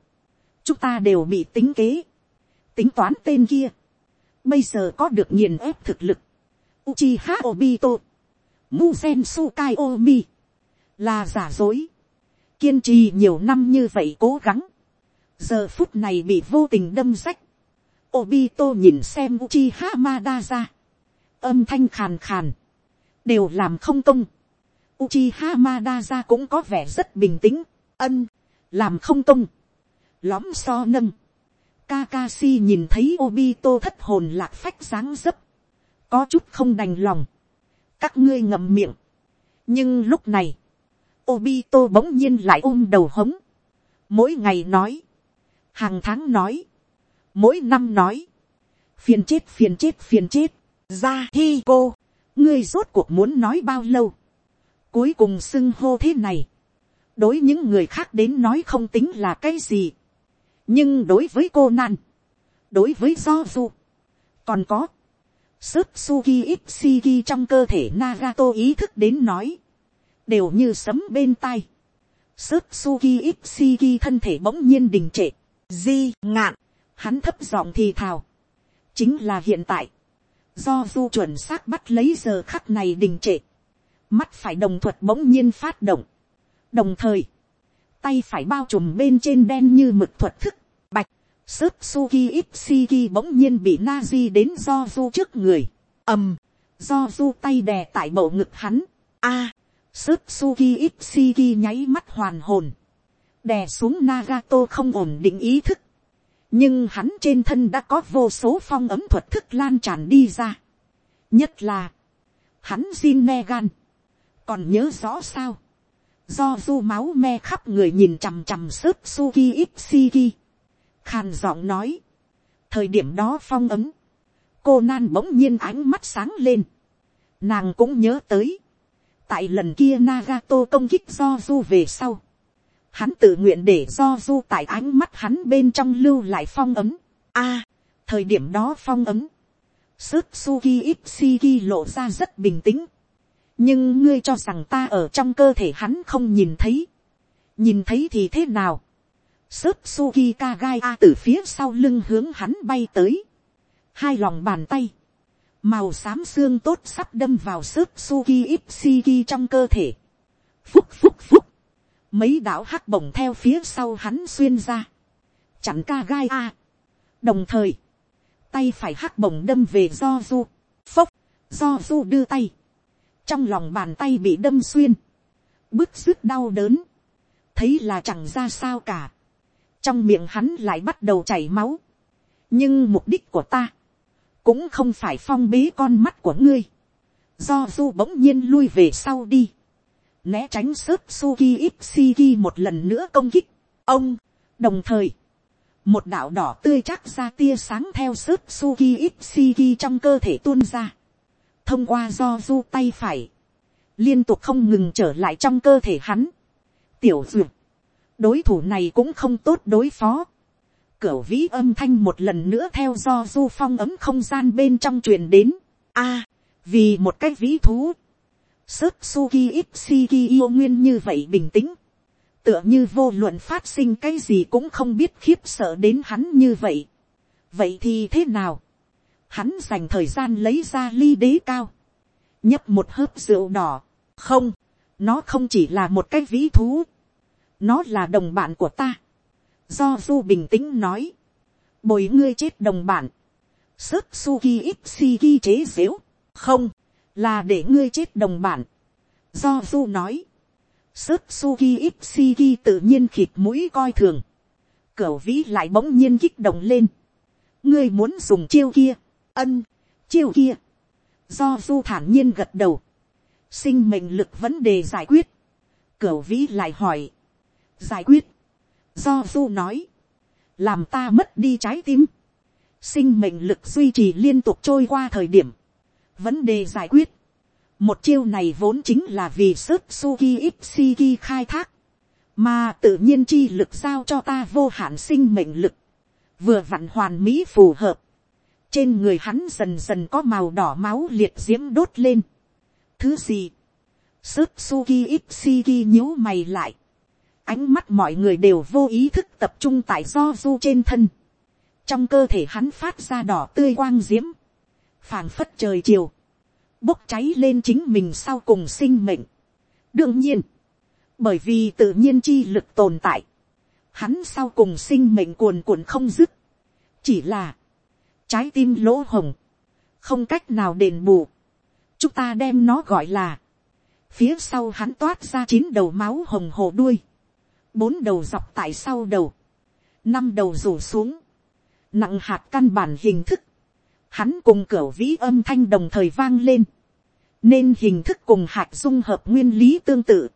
Chúng ta đều bị tính kế. Tính toán tên kia. Bây giờ có được nghiền ép thực lực. Uchiha Obito. Musen Sukai Omi là giả dối, kiên trì nhiều năm như vậy cố gắng, giờ phút này bị vô tình đâm rách, Obito nhìn xem Uchiha Madara, âm thanh khàn khàn, đều làm không công. Uchiha Madara cũng có vẻ rất bình tĩnh, ân, làm không công, lõm so nâng. Kakashi nhìn thấy Obito thất hồn lạc phách dáng dấp, có chút không đành lòng, các ngươi ngậm miệng. nhưng lúc này, Obito bỗng nhiên lại ôm đầu hống, mỗi ngày nói, hàng tháng nói, mỗi năm nói, phiền chết phiền chết phiền chết, ra hi cô, ngươi rốt cuộc muốn nói bao lâu, cuối cùng xưng hô thế này, đối những người khác đến nói không tính là cái gì, nhưng đối với cô nan, đối với do du, còn có, sức suki ipsiki trong cơ thể nagato ý thức đến nói, đều như sấm bên tai, Sớt suki ipsiki thân thể bỗng nhiên đình trệ, di ngạn, hắn thấp giọng thì thào, chính là hiện tại, do du chuẩn xác bắt lấy giờ khắc này đình trệ, mắt phải đồng thuật bỗng nhiên phát động, đồng thời, tay phải bao trùm bên trên đen như mực thuật thức, bạch, Sớt suki ipsiki bỗng nhiên bị na di đến do du trước người, ầm, do du tay đè tại bộ ngực hắn, a, à, sức suki ipsiki nháy mắt hoàn hồn, đè xuống Nagato không ổn định ý thức, nhưng hắn trên thân đã có vô số phong ấm thuật thức lan tràn đi ra. nhất là, hắn xin me gan, còn nhớ rõ sao, do du máu me khắp người nhìn chằm chằm sức suki ipsiki, khàn giọng nói, thời điểm đó phong ấm, cô nan bỗng nhiên ánh mắt sáng lên, nàng cũng nhớ tới, tại lần kia Nagato công kích do du về sau, hắn tự nguyện để do du tại ánh mắt hắn bên trong lưu lại phong ấm. a, thời điểm đó phong ấm, sức suki ipsiki lộ ra rất bình tĩnh, nhưng ngươi cho rằng ta ở trong cơ thể hắn không nhìn thấy, nhìn thấy thì thế nào, sức suki kagai a từ phía sau lưng hướng hắn bay tới, hai lòng bàn tay, màu xám xương tốt sắp đâm vào sức suki ipsiki trong cơ thể, phúc phúc phúc, mấy đạo hắc bổng theo phía sau hắn xuyên ra, chặn ca gai a. đồng thời, tay phải hắc bổng đâm về do du, phốc, do du đưa tay, trong lòng bàn tay bị đâm xuyên, bức rứt đau đớn, thấy là chẳng ra sao cả, trong miệng hắn lại bắt đầu chảy máu, nhưng mục đích của ta, cũng không phải phong bế con mắt của ngươi, do du bỗng nhiên lui về sau đi, né tránh sớt suki ipsiki một lần nữa công kích. ông, đồng thời, một đạo đỏ tươi chắc ra tia sáng theo sớt suki ipsiki trong cơ thể tuôn ra. thông qua do du tay phải, liên tục không ngừng trở lại trong cơ thể hắn. tiểu duyệt, đối thủ này cũng không tốt đối phó cửa vĩ âm thanh một lần nữa theo do du phong ấm không gian bên trong truyền đến. a, vì một cái vĩ thú, Sớt Suki Ipsiki yêu nguyên như vậy bình tĩnh. Tựa như vô luận phát sinh cái gì cũng không biết khiếp sợ đến hắn như vậy. Vậy thì thế nào? Hắn dành thời gian lấy ra ly đế cao. Nhấp một hớp rượu đỏ. Không, nó không chỉ là một cái vĩ thú. Nó là đồng bạn của ta. Do Du bình tĩnh nói. Bồi ngươi chết đồng bản, Sớt Suki Ki chế xếu. Không là để ngươi chết đồng bản. Do du nói, sức suki Ki tự nhiên khịt mũi coi thường. Cửu vĩ lại bỗng nhiên kích động lên. ngươi muốn dùng chiêu kia, ân, chiêu kia. Do du thản nhiên gật đầu. Sinh mệnh lực vấn đề giải quyết. Cửu vĩ lại hỏi. Giải quyết. Do du nói. Làm ta mất đi trái tim. Sinh mệnh lực duy trì liên tục trôi qua thời điểm vấn đề giải quyết. một chiêu này vốn chính là vì sớt suki ipsiki khai thác, mà tự nhiên chi lực giao cho ta vô hạn sinh mệnh lực, vừa vặn hoàn mỹ phù hợp. trên người hắn dần dần có màu đỏ máu liệt diễm đốt lên. thứ gì, sớt suki ipsiki nhíu mày lại, ánh mắt mọi người đều vô ý thức tập trung tại do du trên thân. trong cơ thể hắn phát ra đỏ tươi quang diễm, phảng phất trời chiều, bốc cháy lên chính mình sau cùng sinh mệnh. đương nhiên, bởi vì tự nhiên chi lực tồn tại, hắn sau cùng sinh mệnh cuồn cuộn không dứt, chỉ là, trái tim lỗ hồng, không cách nào đền bù, chúng ta đem nó gọi là, phía sau hắn toát ra chín đầu máu hồng hồ đuôi, bốn đầu dọc tại sau đầu, năm đầu rủ xuống, nặng hạt căn bản hình thức, hắn cùng cửa vĩ âm thanh đồng thời vang lên, nên hình thức cùng hạt dung hợp nguyên lý tương tự,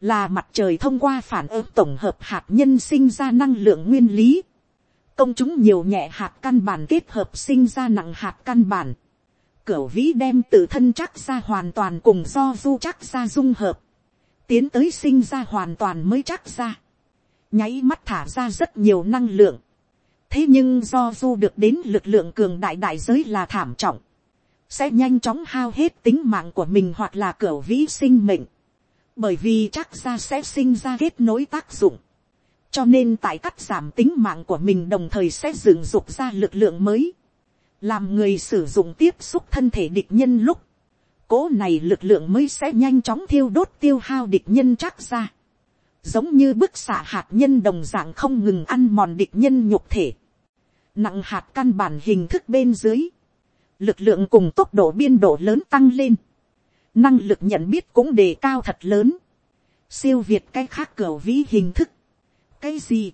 là mặt trời thông qua phản ứng tổng hợp hạt nhân sinh ra năng lượng nguyên lý, công chúng nhiều nhẹ hạt căn bản kết hợp sinh ra nặng hạt căn bản, Cửu vĩ đem tự thân chắc ra hoàn toàn cùng do du chắc ra dung hợp. Tiến tới sinh ra hoàn toàn mới chắc ra. Nháy mắt thả ra rất nhiều năng lượng. Thế nhưng do du được đến lực lượng cường đại đại giới là thảm trọng. Sẽ nhanh chóng hao hết tính mạng của mình hoặc là cửa vĩ sinh mệnh. Bởi vì chắc ra sẽ sinh ra kết nối tác dụng. Cho nên tại cắt giảm tính mạng của mình đồng thời sẽ dựng dục ra lực lượng mới làm người sử dụng tiếp xúc thân thể địch nhân lúc, cố này lực lượng mới sẽ nhanh chóng thiêu đốt tiêu hao địch nhân chắc ra, giống như bức xạ hạt nhân đồng dạng không ngừng ăn mòn địch nhân nhục thể, nặng hạt căn bản hình thức bên dưới, lực lượng cùng tốc độ biên độ lớn tăng lên, năng lực nhận biết cũng đề cao thật lớn, siêu việt cái khác cửa vĩ hình thức, cái gì,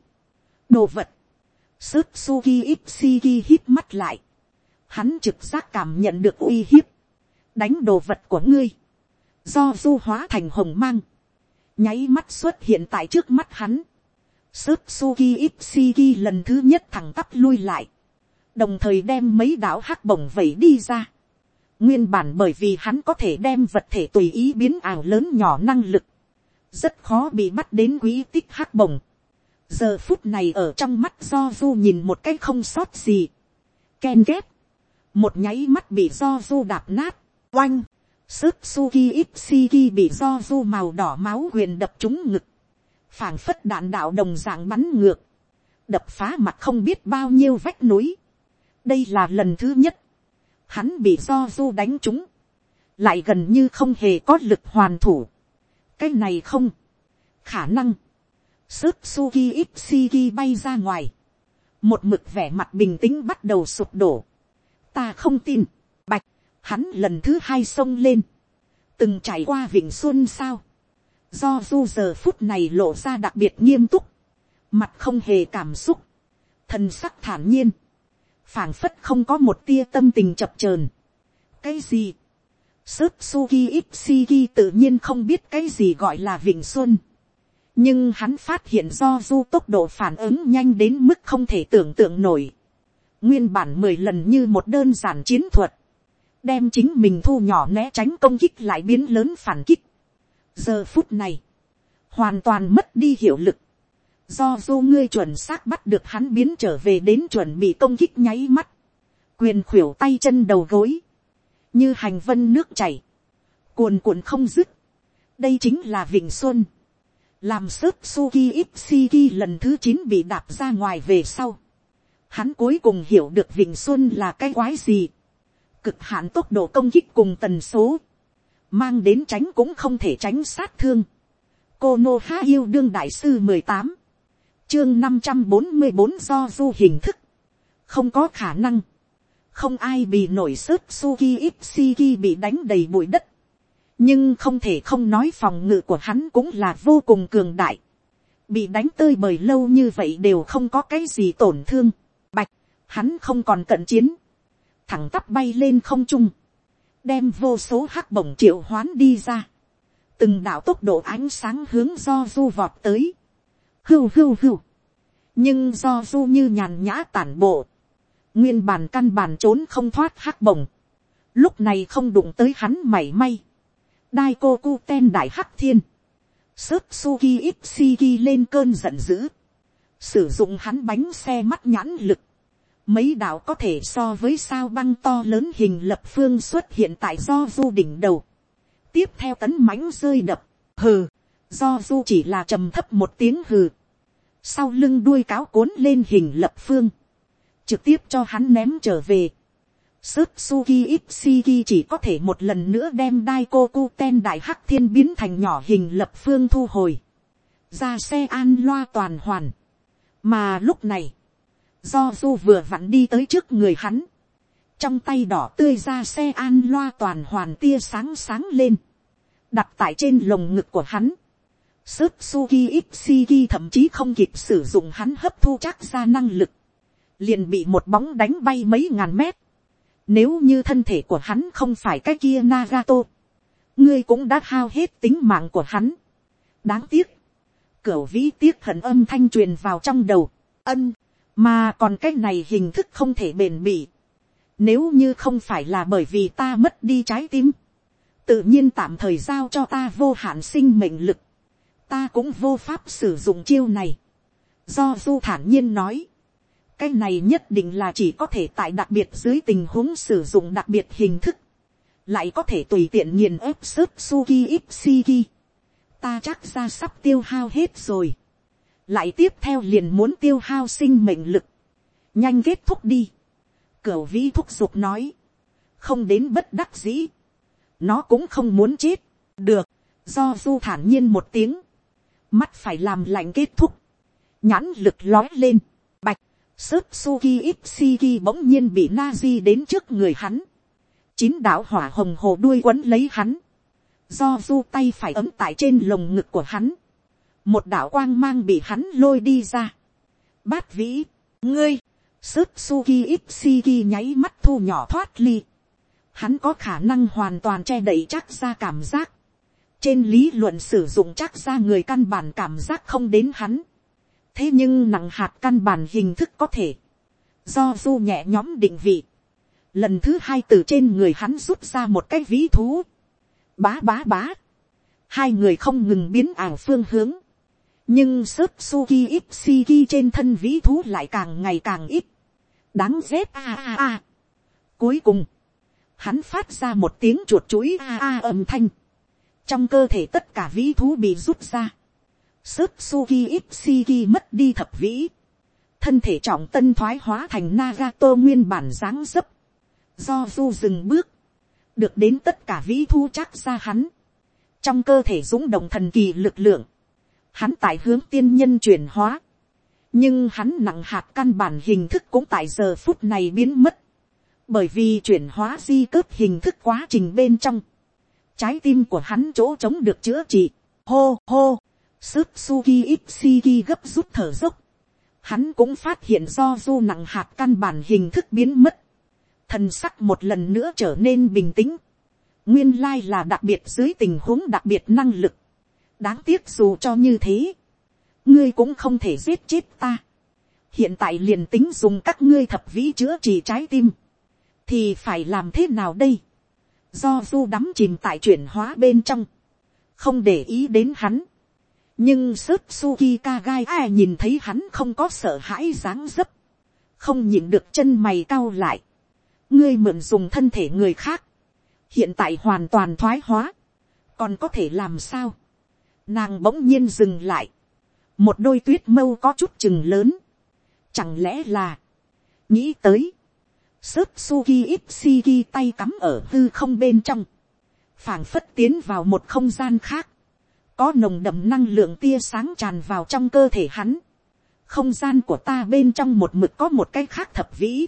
đồ vật, sức suki ipsiki hít mắt lại, hắn trực giác cảm nhận được uy hiếp, đánh đồ vật của ngươi, do du hóa thành hồng mang, nháy mắt xuất hiện tại trước mắt hắn, sớt suki ipsiki lần thứ nhất thẳng tắp lui lại, đồng thời đem mấy đảo hắc bổng vẩy đi ra. nguyên bản bởi vì hắn có thể đem vật thể tùy ý biến ảo lớn nhỏ năng lực, rất khó bị bắt đến quý tích hắc bổng. giờ phút này ở trong mắt do du nhìn một cái không sót gì, ken ghép, một nháy mắt bị do du đạp nát, oanh, sức suki ipsiki bị do du màu đỏ máu huyền đập trúng ngực, phảng phất đạn đạo đồng dạng bắn ngược, đập phá mặt không biết bao nhiêu vách núi. đây là lần thứ nhất, hắn bị do du đánh trúng, lại gần như không hề có lực hoàn thủ. cái này không, khả năng, sức suki ipsiki bay ra ngoài, một mực vẻ mặt bình tĩnh bắt đầu sụp đổ, ta không tin, bạch, hắn lần thứ hai xông lên, từng trải qua vịnh xuân sao, do du giờ phút này lộ ra đặc biệt nghiêm túc, mặt không hề cảm xúc, thần sắc thản nhiên, phảng phất không có một tia tâm tình chập chờn. cái gì, sức suki ipsiki tự nhiên không biết cái gì gọi là vịnh xuân, nhưng hắn phát hiện do du tốc độ phản ứng nhanh đến mức không thể tưởng tượng nổi. Nguyên bản mười lần như một đơn giản chiến thuật, đem chính mình thu nhỏ né tránh công kích lại biến lớn phản kích. giờ phút này, hoàn toàn mất đi hiệu lực, do dô ngươi chuẩn xác bắt được hắn biến trở về đến chuẩn bị công kích nháy mắt, quyền khuỷu tay chân đầu gối, như hành vân nước chảy, cuồn cuộn không dứt, đây chính là vịnh xuân, làm sớp suki ipsiki lần thứ chín bị đạp ra ngoài về sau, Hắn cuối cùng hiểu được Vịnh Xuân là cái quái gì. Cực hạn tốc độ công kích cùng tần số. Mang đến tránh cũng không thể tránh sát thương. Cô Nô Há Yêu Đương Đại Sư mười tám Chương năm trăm bốn mươi bốn do du hình thức. Không có khả năng. Không ai bị nổi sức Suki Ipsiki bị đánh đầy bụi đất. Nhưng không thể không nói phòng ngự của hắn cũng là vô cùng cường đại bị đánh tơi bời lâu như vậy đều không có cái gì tổn thương bạch hắn không còn cận chiến, thẳng tắp bay lên không trung, đem vô số hắc bổng triệu hoán đi ra, từng đạo tốc độ ánh sáng hướng do du vọt tới, hưu hưu hưu, nhưng do du như nhàn nhã tản bộ, nguyên bản căn bản trốn không thoát hắc bổng, lúc này không đụng tới hắn mảy may, đai cô cu ten đại hắc thiên, sức suki ipsiki lên cơn giận dữ, sử dụng hắn bánh xe mắt nhãn lực, mấy đạo có thể so với sao băng to lớn hình lập phương xuất hiện tại do du đỉnh đầu. tiếp theo tấn mãnh rơi đập, hừ, do du chỉ là trầm thấp một tiếng hừ. sau lưng đuôi cáo cuốn lên hình lập phương, trực tiếp cho hắn ném trở về. Sớt Suki Ipsiki chỉ có thể một lần nữa đem đai cô cu ten đại hắc thiên biến thành nhỏ hình lập phương thu hồi. Ra xe an loa toàn hoàn. Mà lúc này, do du vừa vặn đi tới trước người hắn, trong tay đỏ tươi ra xe an loa toàn hoàn tia sáng sáng lên, đặt tại trên lồng ngực của hắn, Sức Suki Ipsiki thậm chí không kịp sử dụng hắn hấp thu chắc ra năng lực. Liền bị một bóng đánh bay mấy ngàn mét. Nếu như thân thể của hắn không phải cái kia Nagato. Ngươi cũng đã hao hết tính mạng của hắn. Đáng tiếc. Cửu vĩ tiếc hận âm thanh truyền vào trong đầu. Ân. Mà còn cái này hình thức không thể bền bỉ. Nếu như không phải là bởi vì ta mất đi trái tim. Tự nhiên tạm thời giao cho ta vô hạn sinh mệnh lực ta cũng vô pháp sử dụng chiêu này. Do du thản nhiên nói, cái này nhất định là chỉ có thể tại đặc biệt dưới tình huống sử dụng đặc biệt hình thức, lại có thể tùy tiện nghiền ép sức suki ipsiki. ta chắc ra sắp tiêu hao hết rồi lại tiếp theo liền muốn tiêu hao sinh mệnh lực. nhanh kết thúc đi. cửu vĩ thúc giục nói, không đến bất đắc dĩ. nó cũng không muốn chết. được, do du thản nhiên một tiếng, mắt phải làm lạnh kết thúc, nhãn lực lói lên, bạch, sớt suki ipsiki bỗng nhiên bị na di đến trước người hắn, chín đạo hỏa hồng hồ đuôi quấn lấy hắn, do du tay phải ấm tại trên lồng ngực của hắn, một đạo quang mang bị hắn lôi đi ra, bát vĩ, ngươi, sớp suki ipsiki nháy mắt thu nhỏ thoát ly, hắn có khả năng hoàn toàn che đậy chắc ra cảm giác, trên lý luận sử dụng chắc ra người căn bản cảm giác không đến hắn. thế nhưng nặng hạt căn bản hình thức có thể, do du nhẹ nhóm định vị, lần thứ hai từ trên người hắn rút ra một cái ví thú, bá bá bá, hai người không ngừng biến ảo phương hướng, nhưng sớp suki ít siki trên thân vĩ thú lại càng ngày càng ít, đáng ghét a a a. cuối cùng, hắn phát ra một tiếng chuột chuỗi a a âm thanh, trong cơ thể tất cả vĩ thú bị rút ra, sức suki ipsiki mất đi thập vĩ, thân thể trọng tân thoái hóa thành Nagato nguyên bản dáng dấp, do du dừng bước, được đến tất cả vĩ thu chắc ra hắn, trong cơ thể dũng động thần kỳ lực lượng, hắn tại hướng tiên nhân chuyển hóa, nhưng hắn nặng hạt căn bản hình thức cũng tại giờ phút này biến mất, bởi vì chuyển hóa di cướp hình thức quá trình bên trong, trái tim của hắn chỗ trống được chữa trị, hô hô, sức suki ipsiki gấp rút thở dốc, hắn cũng phát hiện do du nặng hạt căn bản hình thức biến mất, thần sắc một lần nữa trở nên bình tĩnh, nguyên lai là đặc biệt dưới tình huống đặc biệt năng lực, đáng tiếc dù cho như thế, ngươi cũng không thể giết chết ta, hiện tại liền tính dùng các ngươi thập vĩ chữa trị trái tim, thì phải làm thế nào đây, do du đắm chìm tại chuyển hóa bên trong, không để ý đến hắn. nhưng sớt suki kagai ai nhìn thấy hắn không có sợ hãi dáng dấp, không nhìn được chân mày cau lại. ngươi mượn dùng thân thể người khác, hiện tại hoàn toàn thoái hóa, còn có thể làm sao nàng bỗng nhiên dừng lại, một đôi tuyết mâu có chút chừng lớn, chẳng lẽ là, nghĩ tới, Sớp Suki Ipsiki tay cắm ở hư không bên trong. phảng phất tiến vào một không gian khác. Có nồng đậm năng lượng tia sáng tràn vào trong cơ thể hắn. Không gian của ta bên trong một mực có một cái khác thập vĩ.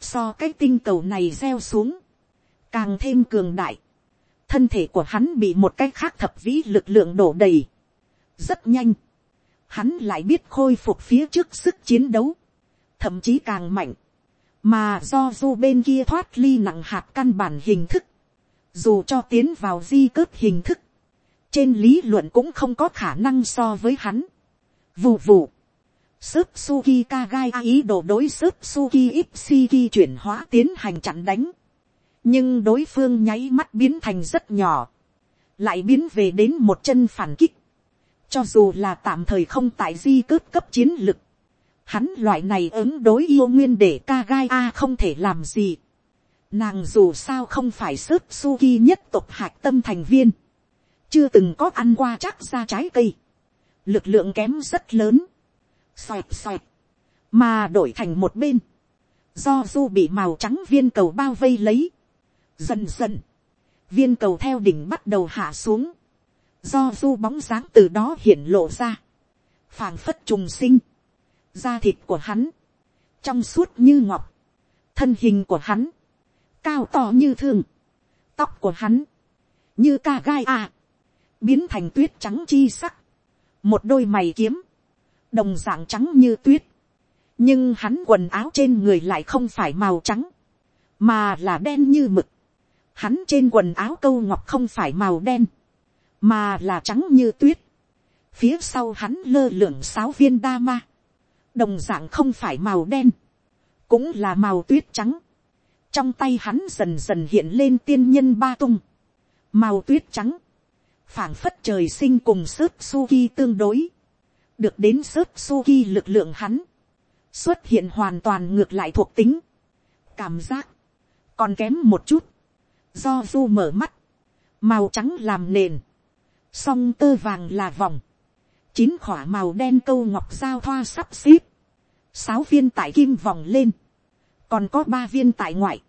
So cái tinh cầu này gieo xuống. Càng thêm cường đại. Thân thể của hắn bị một cái khác thập vĩ lực lượng đổ đầy. Rất nhanh. Hắn lại biết khôi phục phía trước sức chiến đấu. Thậm chí càng mạnh mà do du bên kia thoát ly nặng hạt căn bản hình thức, dù cho tiến vào di cướp hình thức, trên lý luận cũng không có khả năng so với hắn. Vù vù, sớp suki kagai ý đồ đối sớp suki ipsiki chuyển hóa tiến hành chặn đánh, nhưng đối phương nháy mắt biến thành rất nhỏ, lại biến về đến một chân phản kích, cho dù là tạm thời không tại di cướp cấp chiến lực, Hắn loại này ứng đối yêu nguyên để ca gai a không thể làm gì. Nàng dù sao không phải sớp suki nhất tục hạc tâm thành viên. Chưa từng có ăn qua chắc ra trái cây. Lực lượng kém rất lớn. Xoẹt xoẹt. Mà đổi thành một bên. Do du bị màu trắng viên cầu bao vây lấy. Dần dần. Viên cầu theo đỉnh bắt đầu hạ xuống. Do du bóng dáng từ đó hiển lộ ra. phảng phất trùng sinh da thịt của hắn, trong suốt như ngọc, thân hình của hắn, cao to như thương, tóc của hắn, như ca gai à, biến thành tuyết trắng chi sắc, một đôi mày kiếm, đồng d ạ n g trắng như tuyết, nhưng hắn quần áo trên người lại không phải màu trắng, mà là đen như mực, hắn trên quần áo câu ngọc không phải màu đen, mà là trắng như tuyết, phía sau hắn lơ lửng sáu viên đa ma, đồng d ạ n g không phải màu đen, cũng là màu tuyết trắng, trong tay hắn dần dần hiện lên tiên nhân ba tung, màu tuyết trắng, phảng phất trời sinh cùng sớt suki tương đối, được đến sớt suki lực lượng hắn, xuất hiện hoàn toàn ngược lại thuộc tính, cảm giác, còn kém một chút, do du mở mắt, màu trắng làm nền, song tơ vàng là vòng, chín khỏa màu đen câu ngọc giao thoa sắp xếp, sáu viên tại kim vòng lên, còn có ba viên tại ngoại,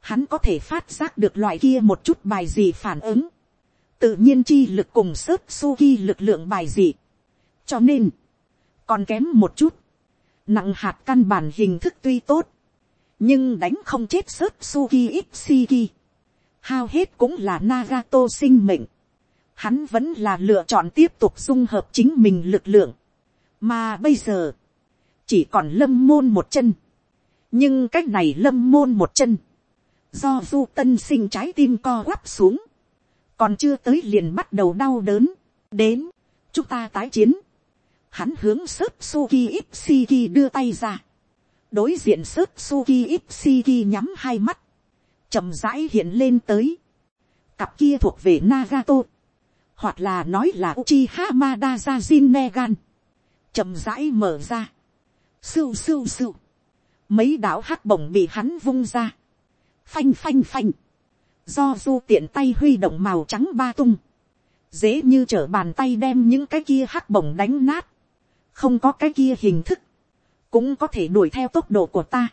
hắn có thể phát giác được loại kia một chút bài gì phản ứng, tự nhiên chi lực cùng sớt suki lực lượng bài gì. Cho nên, còn kém một chút, nặng hạt căn bản hình thức tuy tốt, nhưng đánh không chết sớt suki ít siki, hao hết cũng là Nagato sinh mệnh, hắn vẫn là lựa chọn tiếp tục dung hợp chính mình lực lượng, mà bây giờ, chỉ còn lâm môn một chân, nhưng cách này lâm môn một chân, do du tân sinh trái tim co quắp xuống, còn chưa tới liền bắt đầu đau đớn, đến, chúng ta tái chiến, hắn hướng sớp suki ipsiki đưa tay ra, đối diện sớp suki ipsiki nhắm hai mắt, chậm rãi hiện lên tới, cặp kia thuộc về Nagato, hoặc là nói là Uchiha Madara Jinnegan, chậm rãi mở ra, sưu sưu sưu, mấy đạo hắc bổng bị hắn vung ra, phanh phanh phanh, do du tiện tay huy động màu trắng ba tung, dễ như trở bàn tay đem những cái kia hắc bổng đánh nát, không có cái kia hình thức, cũng có thể đuổi theo tốc độ của ta.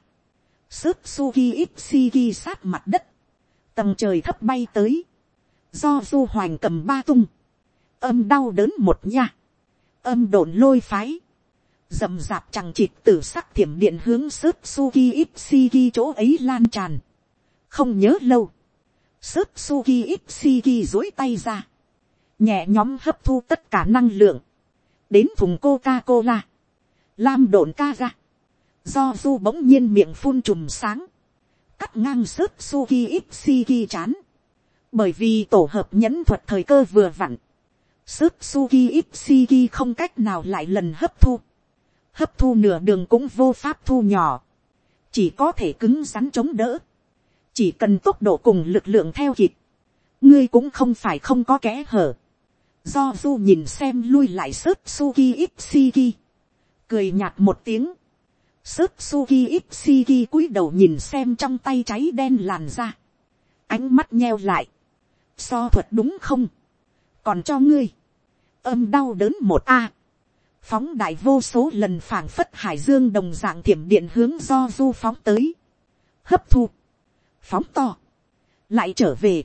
Sớt suki ipsiki sát mặt đất, tầng trời thấp bay tới, do du hoành cầm ba tung, âm đau đớn một nha, âm đồn lôi phái, dầm dạp chẳng chịt tử sắc thiểm điện hướng sớt suki ipsiki chỗ ấy lan tràn, không nhớ lâu, Sớp Suki Ipsiki dối tay ra. Nhẹ nhóm hấp thu tất cả năng lượng. Đến thùng Coca-Cola. Lam đồn ca ra. Do du bỗng nhiên miệng phun trùm sáng. Cắt ngang sớp Suki Ipsiki chán. Bởi vì tổ hợp nhẫn thuật thời cơ vừa vặn. Sớp Suki Ipsiki không cách nào lại lần hấp thu. Hấp thu nửa đường cũng vô pháp thu nhỏ. Chỉ có thể cứng rắn chống đỡ chỉ cần tốc độ cùng lực lượng theo kịp, ngươi cũng không phải không có kẽ hở. do du nhìn xem lui lại sớp suki ipsiki, cười nhạt một tiếng, sớp suki ipsiki cúi đầu nhìn xem trong tay cháy đen làn ra, ánh mắt nheo lại, so thuật đúng không, còn cho ngươi, âm đau đớn một a, phóng đại vô số lần phảng phất hải dương đồng dạng thiểm điện hướng do du phóng tới, hấp thu, phóng to, lại trở về,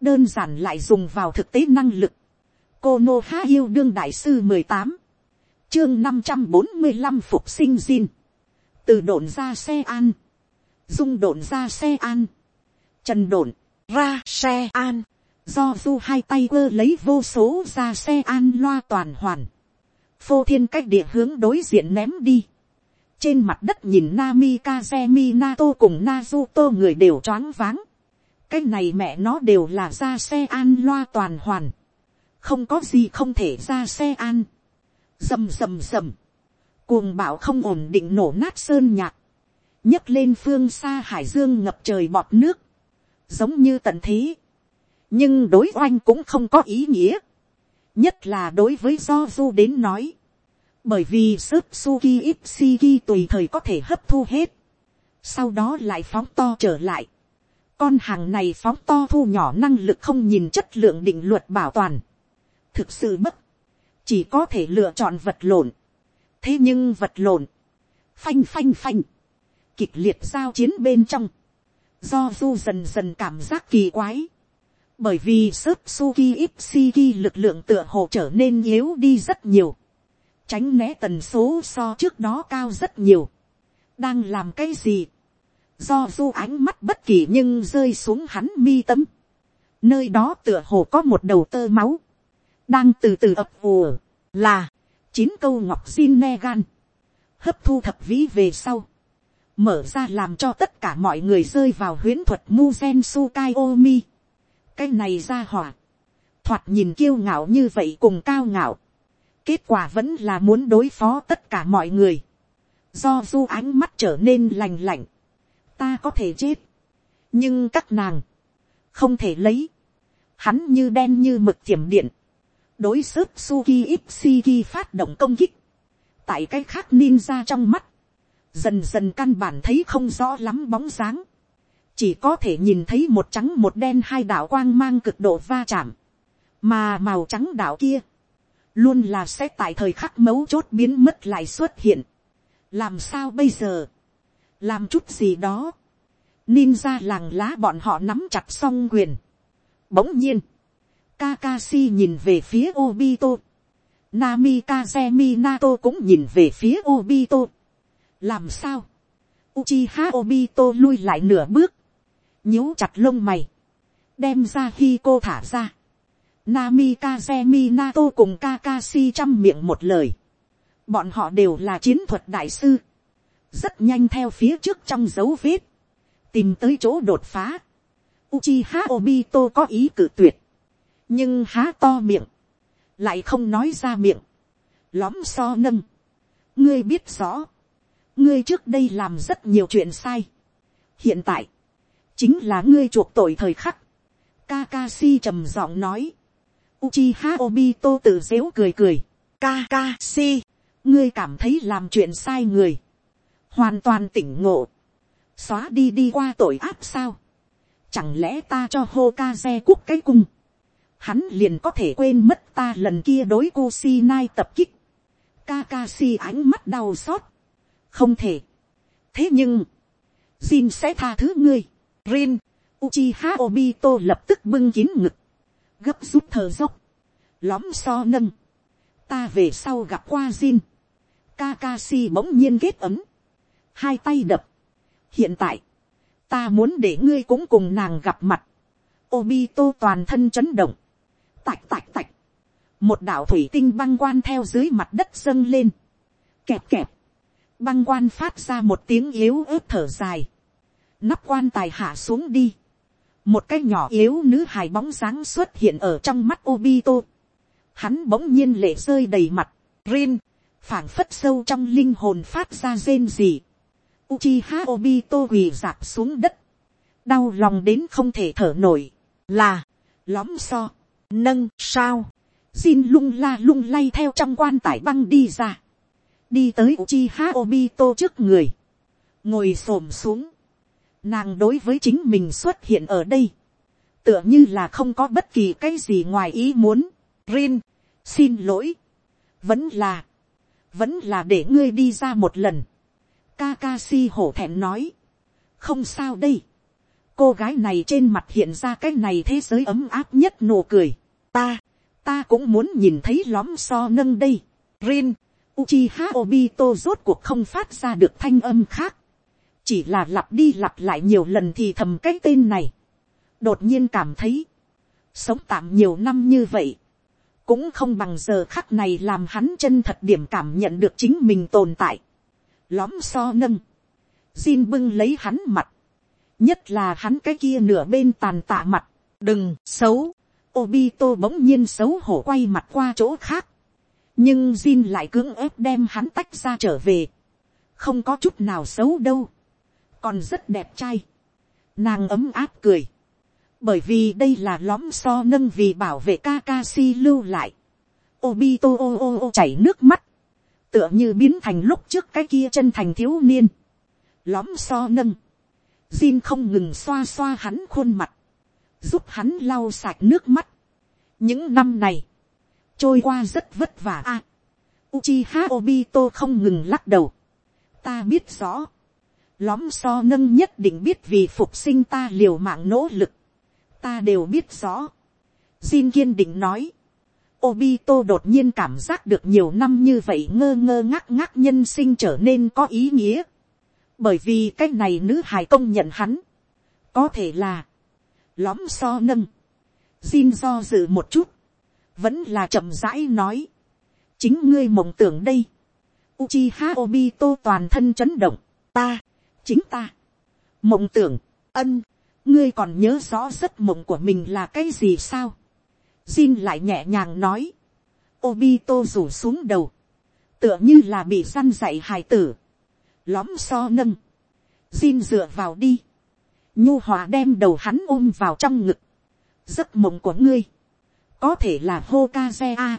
đơn giản lại dùng vào thực tế năng lực, cô nô há yêu đương đại sư mười tám, chương năm trăm bốn mươi năm phục sinh zin, từ đồn ra xe an, dung đồn ra xe an, trần đồn ra xe an, do du hai tay ơ lấy vô số ra xe an loa toàn hoàn, phô thiên cách địa hướng đối diện ném đi, trên mặt đất nhìn Nami Kazemi Nato cùng Nazuto người đều choáng váng. Cái này mẹ nó đều là ra xe an loa toàn hoàn. Không có gì không thể ra xe an. Dầm dầm dầm. Cuồng bạo không ổn định nổ nát sơn nhạc. nhấc lên phương xa hải dương ngập trời bọt nước. Giống như tận thế. Nhưng đối oanh cũng không có ý nghĩa. Nhất là đối với do du đến nói bởi vì sớp suki ipsiki tùy thời có thể hấp thu hết, sau đó lại phóng to trở lại. con hàng này phóng to thu nhỏ năng lực không nhìn chất lượng định luật bảo toàn, thực sự bất, chỉ có thể lựa chọn vật lộn thế nhưng vật lộn, phanh phanh phanh, kịch liệt giao chiến bên trong, do du dần dần cảm giác kỳ quái, bởi vì sớp suki ipsiki lực lượng tựa hồ trở nên yếu đi rất nhiều. Tránh né tần số so trước đó cao rất nhiều. đang làm cái gì. do du ánh mắt bất kỳ nhưng rơi xuống hắn mi tâm, nơi đó tựa hồ có một đầu tơ máu, đang từ từ ập ùa, là, chín câu ngọc xin ne gan, hấp thu thập vĩ về sau, mở ra làm cho tất cả mọi người rơi vào huyễn thuật mu gen su kai omi. cái này ra hỏa, thoạt nhìn kiêu ngạo như vậy cùng cao ngạo, kết quả vẫn là muốn đối phó tất cả mọi người, do du ánh mắt trở nên lành lạnh, ta có thể chết, nhưng các nàng, không thể lấy, hắn như đen như mực tiềm điện, đối sức suki ipsiki phát động công kích, tại cái khác ninja trong mắt, dần dần căn bản thấy không rõ lắm bóng dáng, chỉ có thể nhìn thấy một trắng một đen hai đạo quang mang cực độ va chạm, mà màu trắng đạo kia, luôn là sẽ tại thời khắc mấu chốt biến mất lại xuất hiện. làm sao bây giờ, làm chút gì đó, ninja làng lá bọn họ nắm chặt song quyền. bỗng nhiên, Kakashi nhìn về phía Obito, Nami Minato Nato cũng nhìn về phía Obito. làm sao, Uchiha Obito lui lại nửa bước, nhíu chặt lông mày, đem ra khi cô thả ra Nami Minato Nato cùng Kakashi chăm miệng một lời. Bọn họ đều là chiến thuật đại sư. Rất nhanh theo phía trước trong dấu vết. Tìm tới chỗ đột phá. Uchiha Obito có ý cử tuyệt. Nhưng há to miệng. Lại không nói ra miệng. lõm so nâng. Ngươi biết rõ. Ngươi trước đây làm rất nhiều chuyện sai. Hiện tại. Chính là ngươi chuộc tội thời khắc. Kakashi trầm giọng nói Uchiha Obito tự dễu cười cười. Kakashi, ngươi cảm thấy làm chuyện sai người. Hoàn toàn tỉnh ngộ. Xóa đi đi qua tội áp sao. Chẳng lẽ ta cho Hokage quốc cái cung. Hắn liền có thể quên mất ta lần kia đối cô si nai tập kích. Kakashi ánh mắt đau xót. Không thể. Thế nhưng. Jin sẽ tha thứ ngươi. Rin. Uchiha Obito lập tức bưng kín ngực gấp rút thở dốc, lõm so nâng, ta về sau gặp qua Jin, Kakashi bỗng nhiên kết ấm, hai tay đập, hiện tại, ta muốn để ngươi cũng cùng nàng gặp mặt, Obito toàn thân chấn động, tạch tạch tạch, một đạo thủy tinh băng quan theo dưới mặt đất dâng lên, kẹp kẹp, băng quan phát ra một tiếng yếu ớt thở dài, nắp quan tài hạ xuống đi, một cái nhỏ yếu nữ hài bóng dáng xuất hiện ở trong mắt Obito. Hắn bỗng nhiên lệ rơi đầy mặt, Rin, phảng phất sâu trong linh hồn phát ra rên gì. Uchiha Obito quỳ dạp xuống đất, đau lòng đến không thể thở nổi, là, lõm so, nâng sao, Jin lung la lung lay theo trong quan tải băng đi ra, đi tới Uchiha Obito trước người, ngồi xổm xuống, Nàng đối với chính mình xuất hiện ở đây. Tựa như là không có bất kỳ cái gì ngoài ý muốn. Rin, xin lỗi. Vẫn là. Vẫn là để ngươi đi ra một lần. Kakashi hổ thẹn nói. Không sao đây. Cô gái này trên mặt hiện ra cái này thế giới ấm áp nhất nụ cười. Ta, ta cũng muốn nhìn thấy lõm so nâng đây. Rin, Uchiha Obito rốt cuộc không phát ra được thanh âm khác. Chỉ là lặp đi lặp lại nhiều lần thì thầm cái tên này, đột nhiên cảm thấy, sống tạm nhiều năm như vậy, cũng không bằng giờ khắc này làm hắn chân thật điểm cảm nhận được chính mình tồn tại, lõm so nâng, Jin bưng lấy hắn mặt, nhất là hắn cái kia nửa bên tàn tạ mặt, đừng xấu, Obito bỗng nhiên xấu hổ quay mặt qua chỗ khác, nhưng Jin lại cưỡng ép đem hắn tách ra trở về, không có chút nào xấu đâu, còn rất đẹp trai. Nàng ấm áp cười. Bởi vì đây là lõm so nâng vì bảo vệ Kakashi lưu lại. Obito ô ô ô chảy nước mắt. Tựa như biến thành lúc trước cái kia chân thành thiếu niên. Lõm so nâng. Jin không ngừng xoa xoa hắn khuôn mặt. Giúp hắn lau sạch nước mắt. Những năm này. Trôi qua rất vất vả a. Uchiha Obito không ngừng lắc đầu. Ta biết rõ lõm so nâng nhất định biết vì phục sinh ta liều mạng nỗ lực, ta đều biết rõ. Jin kiên định nói, Obito đột nhiên cảm giác được nhiều năm như vậy ngơ ngơ ngác ngác nhân sinh trở nên có ý nghĩa. bởi vì cái này nữ hài công nhận hắn, có thể là, lõm so nâng, Jin do dự một chút, vẫn là chậm rãi nói, chính ngươi mộng tưởng đây, Uchiha Obito toàn thân chấn động, ta, chính ta, mộng tưởng, ân, ngươi còn nhớ rõ giấc mộng của mình là cái gì sao, Jin lại nhẹ nhàng nói, Obito rủ xuống đầu, tựa như là bị săn dạy hài tử, lõm so nâng, Jin dựa vào đi, nhu hòa đem đầu hắn ôm vào trong ngực, giấc mộng của ngươi, có thể là Hokage a.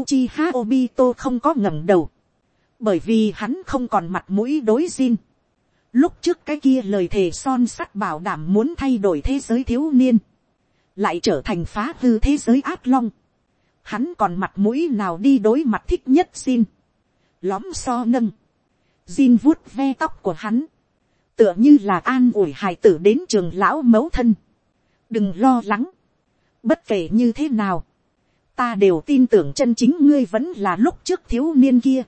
Uchiha Obito không có ngẩng đầu, bởi vì hắn không còn mặt mũi đối Xin. Lúc trước cái kia lời thề son sắt bảo đảm muốn thay đổi thế giới thiếu niên, lại trở thành phá hư thế giới ác long. Hắn còn mặt mũi nào đi đối mặt thích nhất Xin? Lõm so nâng. Xin vuốt ve tóc của hắn. Tựa như là an ủi hài tử đến trường lão mẫu thân. Đừng lo lắng. Bất kể như thế nào. Ta đều tin tưởng chân chính ngươi vẫn là lúc trước thiếu niên kia.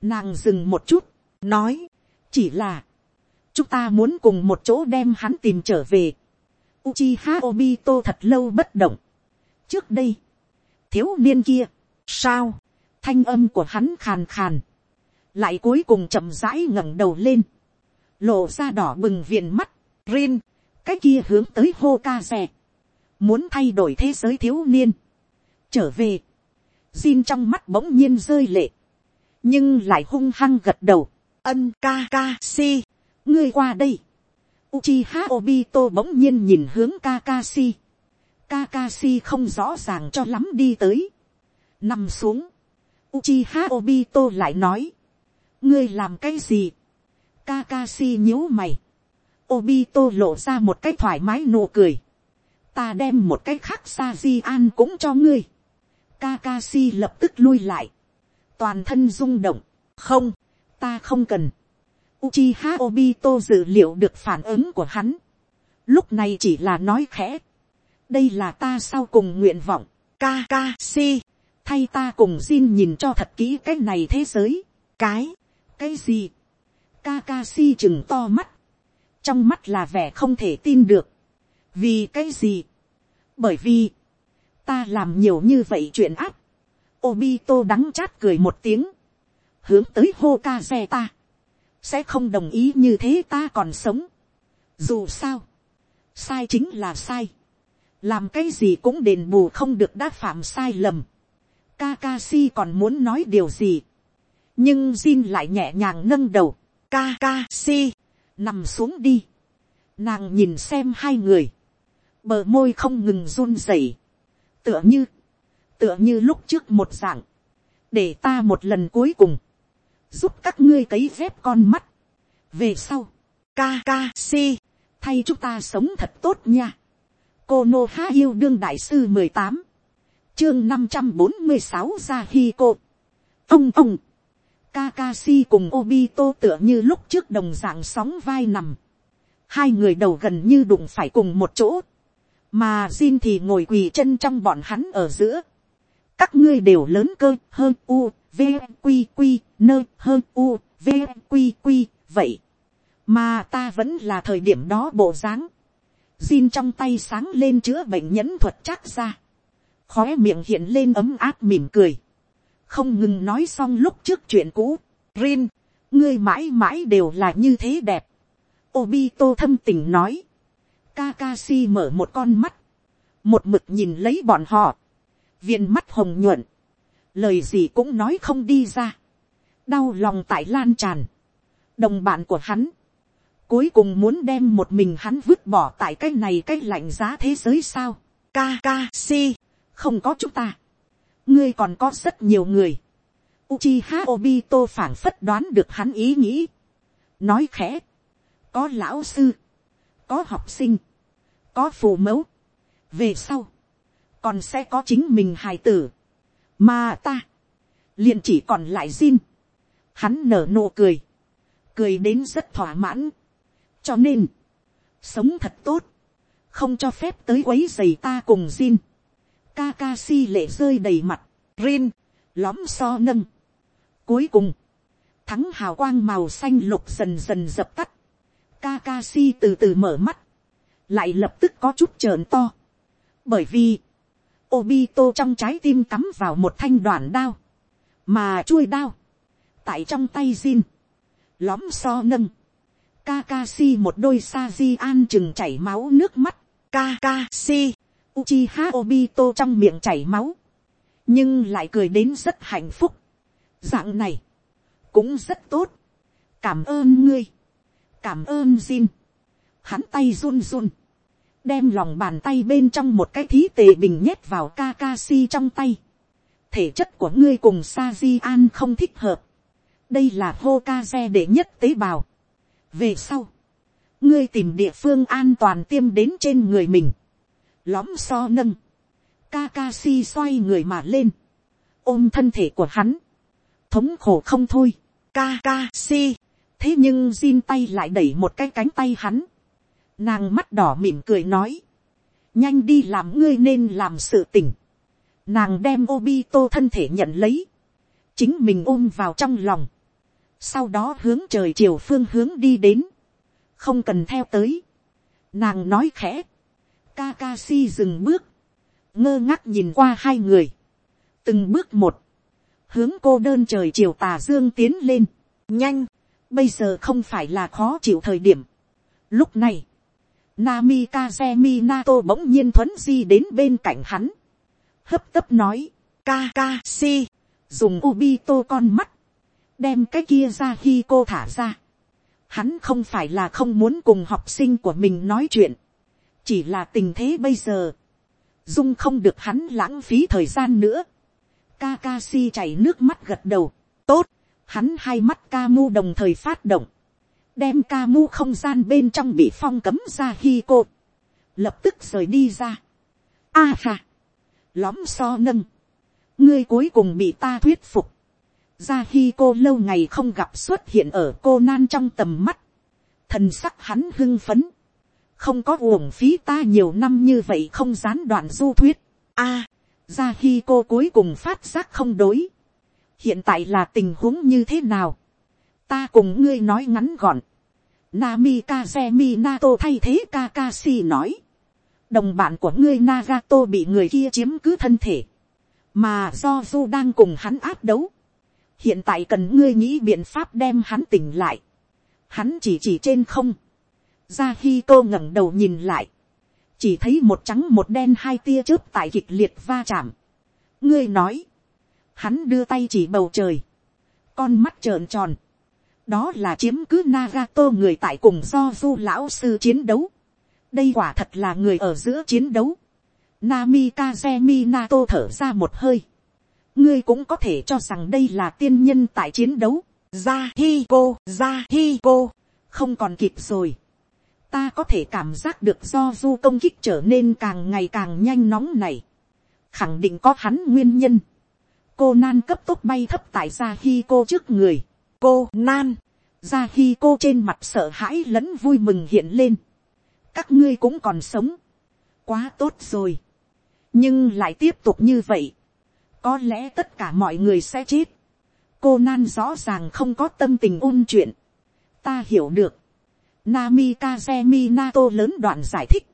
Nàng dừng một chút. Nói. Chỉ là. Chúng ta muốn cùng một chỗ đem hắn tìm trở về. Uchiha Obito thật lâu bất động. Trước đây. Thiếu niên kia. Sao? Thanh âm của hắn khàn khàn. Lại cuối cùng chậm rãi ngẩng đầu lên. Lộ ra đỏ bừng viền mắt. Rin. Cái kia hướng tới Hokage. Muốn thay đổi thế giới thiếu niên. Trở về. Rin trong mắt bỗng nhiên rơi lệ. Nhưng lại hung hăng gật đầu. Ân ca ca si. Ngươi qua đây. Uchiha Obito bỗng nhiên nhìn hướng Kakashi. Kakashi không rõ ràng cho lắm đi tới. Nằm xuống. Uchiha Obito lại nói. Ngươi làm cái gì? Kakashi nhíu mày. Obito lộ ra một cái thoải mái nụ cười. Ta đem một cái khác Saji An cũng cho ngươi. Kakashi lập tức lui lại. Toàn thân rung động. Không, ta không cần. Uchiha Obito dự liệu được phản ứng của hắn. Lúc này chỉ là nói khẽ. Đây là ta sau cùng nguyện vọng. Kakashi thay ta cùng xin nhìn cho thật kỹ cái này thế giới. cái, cái gì. Kakashi chừng to mắt. trong mắt là vẻ không thể tin được. vì cái gì. bởi vì, ta làm nhiều như vậy chuyện áp. Obito đắng chát cười một tiếng. hướng tới Hokage ta. sẽ không đồng ý như thế ta còn sống. dù sao, sai chính là sai. làm cái gì cũng đền bù không được đã phạm sai lầm Kakashi còn muốn nói điều gì. Nhưng Jin lại nhẹ nhàng nâng đầu. Kakashi, nằm xuống đi. Nàng nhìn xem hai người. Bờ môi không ngừng run rẩy. Tựa như, tựa như lúc trước một dạng. Để ta một lần cuối cùng. Giúp các ngươi cấy dép con mắt. Về sau. Kakashi, thay chúng ta sống thật tốt nha. Cô Nô Há yêu đương đại sư mười tám chương năm trăm bốn mươi sáu ra hi cô. ông ông, Kakashi cùng Obito tựa như lúc trước đồng dạng sóng vai nằm. Hai người đầu gần như đụng phải cùng một chỗ. Mà Jin thì ngồi quỳ chân trong bọn hắn ở giữa. Các ngươi đều lớn cơ hơn u, v, quy quy, nơ hơn u, v, quy quy, vậy. Mà ta vẫn là thời điểm đó bộ dáng. Jin trong tay sáng lên chữa bệnh nhẫn thuật chắc ra khóe miệng hiện lên ấm áp mỉm cười, không ngừng nói xong lúc trước chuyện cũ, Rin, ngươi mãi mãi đều là như thế đẹp. Obito thâm tình nói, Kakashi mở một con mắt, một mực nhìn lấy bọn họ, viên mắt hồng nhuận, lời gì cũng nói không đi ra, đau lòng tại lan tràn, đồng bạn của hắn, cuối cùng muốn đem một mình hắn vứt bỏ tại cái này cái lạnh giá thế giới sao, Kakashi, không có chúng ta, ngươi còn có rất nhiều người. Uchiha Obito phảng phất đoán được hắn ý nghĩ. Nói khẽ. Có lão sư. Có học sinh. Có phụ mẫu. Về sau. Còn sẽ có chính mình hài tử. Mà ta. liền chỉ còn lại Jin. Hắn nở nụ cười. Cười đến rất thỏa mãn. Cho nên. Sống thật tốt. Không cho phép tới quấy giày ta cùng Jin Kakashi lệ rơi đầy mặt, rin, lõm so nâng. Cuối cùng, thắng hào quang màu xanh lục dần dần dập tắt, Kakashi từ từ mở mắt, lại lập tức có chút trợn to, bởi vì, Obito trong trái tim cắm vào một thanh đoạn đao, mà chuôi đao, tại trong tay Jin, lõm so nâng, Kakashi một đôi sa di an chừng chảy máu nước mắt, Kakashi, Uchiha Obito trong miệng chảy máu, nhưng lại cười đến rất hạnh phúc. Dạng này, cũng rất tốt. Cảm ơn ngươi, cảm ơn Jin. Hắn tay run run, đem lòng bàn tay bên trong một cái thí tề bình nhét vào Kakashi trong tay. Thể chất của ngươi cùng Sa An không thích hợp. Đây là Hokage đệ nhất tế bào. Về sau, ngươi tìm địa phương an toàn tiêm đến trên người mình. Lõm so nâng. Kakashi xoay người mà lên. Ôm thân thể của hắn. Thống khổ không thôi. Kakashi. Thế nhưng Jin tay lại đẩy một cái cánh tay hắn. Nàng mắt đỏ mỉm cười nói. Nhanh đi làm ngươi nên làm sự tỉnh. Nàng đem Obito thân thể nhận lấy. Chính mình ôm vào trong lòng. Sau đó hướng trời chiều phương hướng đi đến. Không cần theo tới. Nàng nói khẽ. Kakashi dừng bước. Ngơ ngác nhìn qua hai người. Từng bước một. Hướng cô đơn trời chiều tà dương tiến lên. Nhanh. Bây giờ không phải là khó chịu thời điểm. Lúc này. Nami Kazemi Nato bỗng nhiên thuấn di đến bên cạnh hắn. Hấp tấp nói. Kakashi. Dùng Ubito con mắt. Đem cái kia ra khi cô thả ra. Hắn không phải là không muốn cùng học sinh của mình nói chuyện chỉ là tình thế bây giờ, dung không được hắn lãng phí thời gian nữa. Kakashi chảy nước mắt gật đầu, tốt, hắn hai mắt ca mu đồng thời phát động, đem ca mu không gian bên trong bị phong cấm ra hi cô, lập tức rời đi ra. A à ha, lõm so nâng, ngươi cuối cùng bị ta thuyết phục, ra hi cô lâu ngày không gặp xuất hiện ở cô nan trong tầm mắt, thần sắc hắn hưng phấn, không có uổng phí ta nhiều năm như vậy không gián đoạn du thuyết. a, à, ra khi cô cuối cùng phát giác không đối. hiện tại là tình huống như thế nào. ta cùng ngươi nói ngắn gọn. Nami Kazemi Nato thay thế Kakashi nói. Đồng bạn của ngươi Nagato bị người kia chiếm cứ thân thể. Mà do Du đang cùng hắn áp đấu. Hiện tại cần ngươi nghĩ biện pháp đem hắn tỉnh lại. Hắn chỉ chỉ trên không ra khi cô ngẩng đầu nhìn lại. Chỉ thấy một trắng một đen hai tia chớp tại kịch liệt va chạm. Ngươi nói. Hắn đưa tay chỉ bầu trời. Con mắt trợn tròn. Đó là chiếm cứ Nagato người tại cùng do du lão sư chiến đấu. Đây quả thật là người ở giữa chiến đấu. Nami Kazemi Nato thở ra một hơi. Ngươi cũng có thể cho rằng đây là tiên nhân tại chiến đấu. Ra hi cô, ra hi cô. Không còn kịp rồi ta có thể cảm giác được do du công kích trở nên càng ngày càng nhanh nóng này, khẳng định có hắn nguyên nhân. cô nan cấp tốc bay thấp tại ra khi cô trước người. cô nan, ra khi cô trên mặt sợ hãi lẫn vui mừng hiện lên. các ngươi cũng còn sống. quá tốt rồi. nhưng lại tiếp tục như vậy. có lẽ tất cả mọi người sẽ chết. cô nan rõ ràng không có tâm tình ôn chuyện. ta hiểu được Nami Kazemi Nato lớn đoạn giải thích.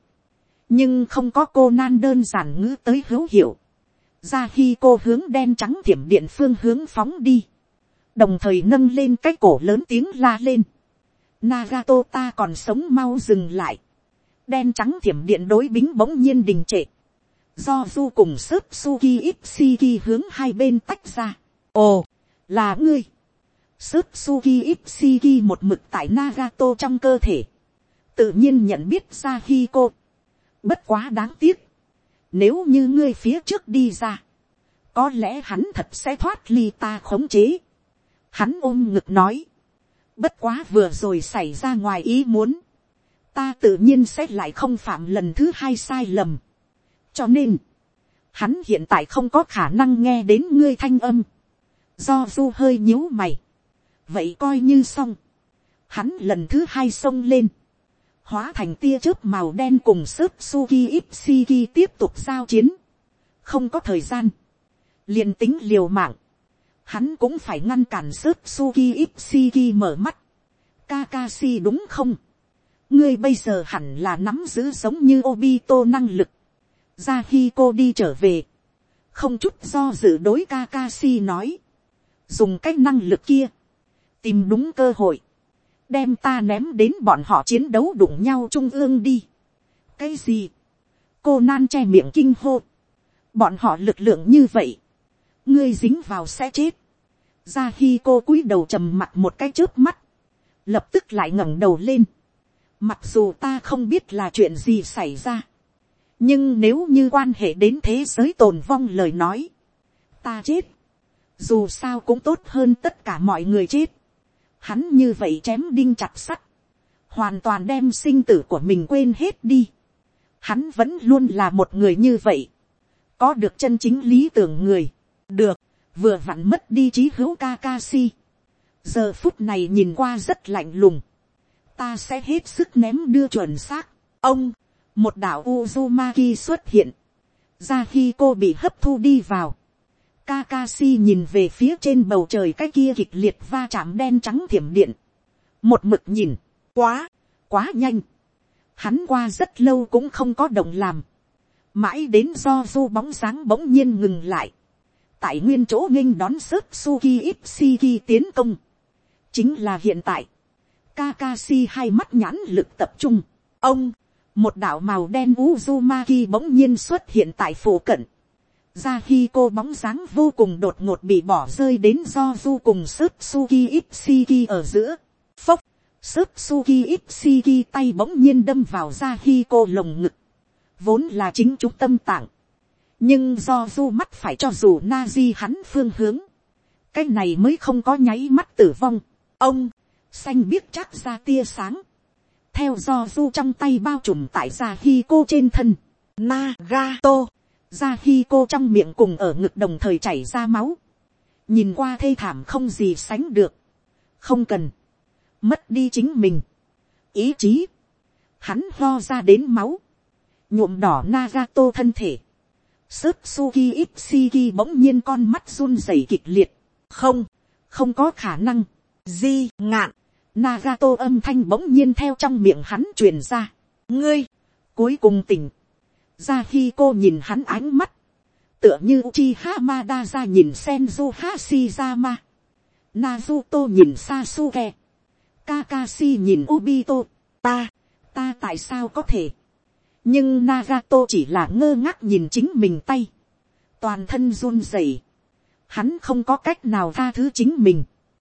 Nhưng không có cô nan đơn giản ngữ tới hữu hiệu. Ra khi cô hướng đen trắng thiểm điện phương hướng phóng đi. Đồng thời nâng lên cái cổ lớn tiếng la lên. Nagato ta còn sống mau dừng lại. Đen trắng thiểm điện đối bính bỗng nhiên đình trệ. Do du cùng sớp suki ipsiki hướng hai bên tách ra. Ồ, là ngươi Sớt Suki Ipsiki một mực tại Nagato trong cơ thể. Tự nhiên nhận biết ra khi cô Bất quá đáng tiếc. Nếu như ngươi phía trước đi ra. Có lẽ hắn thật sẽ thoát ly ta khống chế. Hắn ôm ngực nói. Bất quá vừa rồi xảy ra ngoài ý muốn. Ta tự nhiên sẽ lại không phạm lần thứ hai sai lầm. Cho nên. Hắn hiện tại không có khả năng nghe đến ngươi thanh âm. Do du hơi nhíu mày vậy coi như xong. Hắn lần thứ hai xông lên, hóa thành tia chớp màu đen cùng sớp suki ipsiki tiếp tục giao chiến. không có thời gian, liền tính liều mạng, hắn cũng phải ngăn cản sớp suki ipsiki mở mắt. Kakashi đúng không? ngươi bây giờ hẳn là nắm giữ giống như Obito năng lực. Ra khi cô đi trở về, không chút do dự đối Kakashi nói, dùng cái năng lực kia, tìm đúng cơ hội, đem ta ném đến bọn họ chiến đấu đụng nhau trung ương đi. cái gì, cô nan che miệng kinh hô, bọn họ lực lượng như vậy, ngươi dính vào sẽ chết, ra khi cô cúi đầu trầm mặt một cái trước mắt, lập tức lại ngẩng đầu lên, mặc dù ta không biết là chuyện gì xảy ra, nhưng nếu như quan hệ đến thế giới tồn vong lời nói, ta chết, dù sao cũng tốt hơn tất cả mọi người chết, hắn như vậy chém đinh chặt sắt, hoàn toàn đem sinh tử của mình quên hết đi, hắn vẫn luôn là một người như vậy, có được chân chính lý tưởng người, được, vừa vặn mất đi trí hữu Kakashi. giờ phút này nhìn qua rất lạnh lùng, ta sẽ hết sức ném đưa chuẩn xác. ông, một đạo Uzumaki xuất hiện, ra khi cô bị hấp thu đi vào. Kakashi nhìn về phía trên bầu trời cái kia kịch liệt va chạm đen trắng thiểm điện. một mực nhìn, quá, quá nhanh. hắn qua rất lâu cũng không có động làm. mãi đến do du bóng sáng bỗng nhiên ngừng lại. tại nguyên chỗ nghênh đón sức suki ipsiki tiến công. chính là hiện tại Kakashi hai mắt nhãn lực tập trung. Ông, một đạo màu đen Uzumaki bỗng nhiên xuất hiện tại phủ cận. Ra khi cô bóng dáng vô cùng đột ngột bị bỏ rơi đến do du cùng Sutsuki Ipsiki ở giữa. Phốc, Sutsuki Ipsiki tay bỗng nhiên đâm vào ra khi cô lồng ngực. Vốn là chính chúng tâm tạng. Nhưng do du mắt phải cho dù Nazi hắn phương hướng. Cái này mới không có nháy mắt tử vong. Ông, xanh biết chắc ra tia sáng, theo do du trong tay bao trùm tại ra khi cô trên thân, Nagato, ra khi cô trong miệng cùng ở ngực đồng thời chảy ra máu, nhìn qua thê thảm không gì sánh được, không cần, mất đi chính mình, ý chí, hắn lo ra đến máu, nhuộm đỏ Nagato thân thể, Sutsuki Ipsiki bỗng nhiên con mắt run rẩy kịch liệt. Không, không có khả năng. Di ngạn. Nagato âm thanh bỗng nhiên theo trong miệng hắn truyền ra. Ngươi, cuối cùng tỉnh. Ra khi cô nhìn hắn ánh mắt. Tựa như Uchiha Madara nhìn Senju Hashirama. Naruto nhìn Sasuke. Kakashi nhìn Obito. Ta, ta tại sao có thể. Nhưng Nagato chỉ là ngơ ngác nhìn chính mình tay. Toàn thân run rẩy. Hắn không có cách nào tha thứ chính mình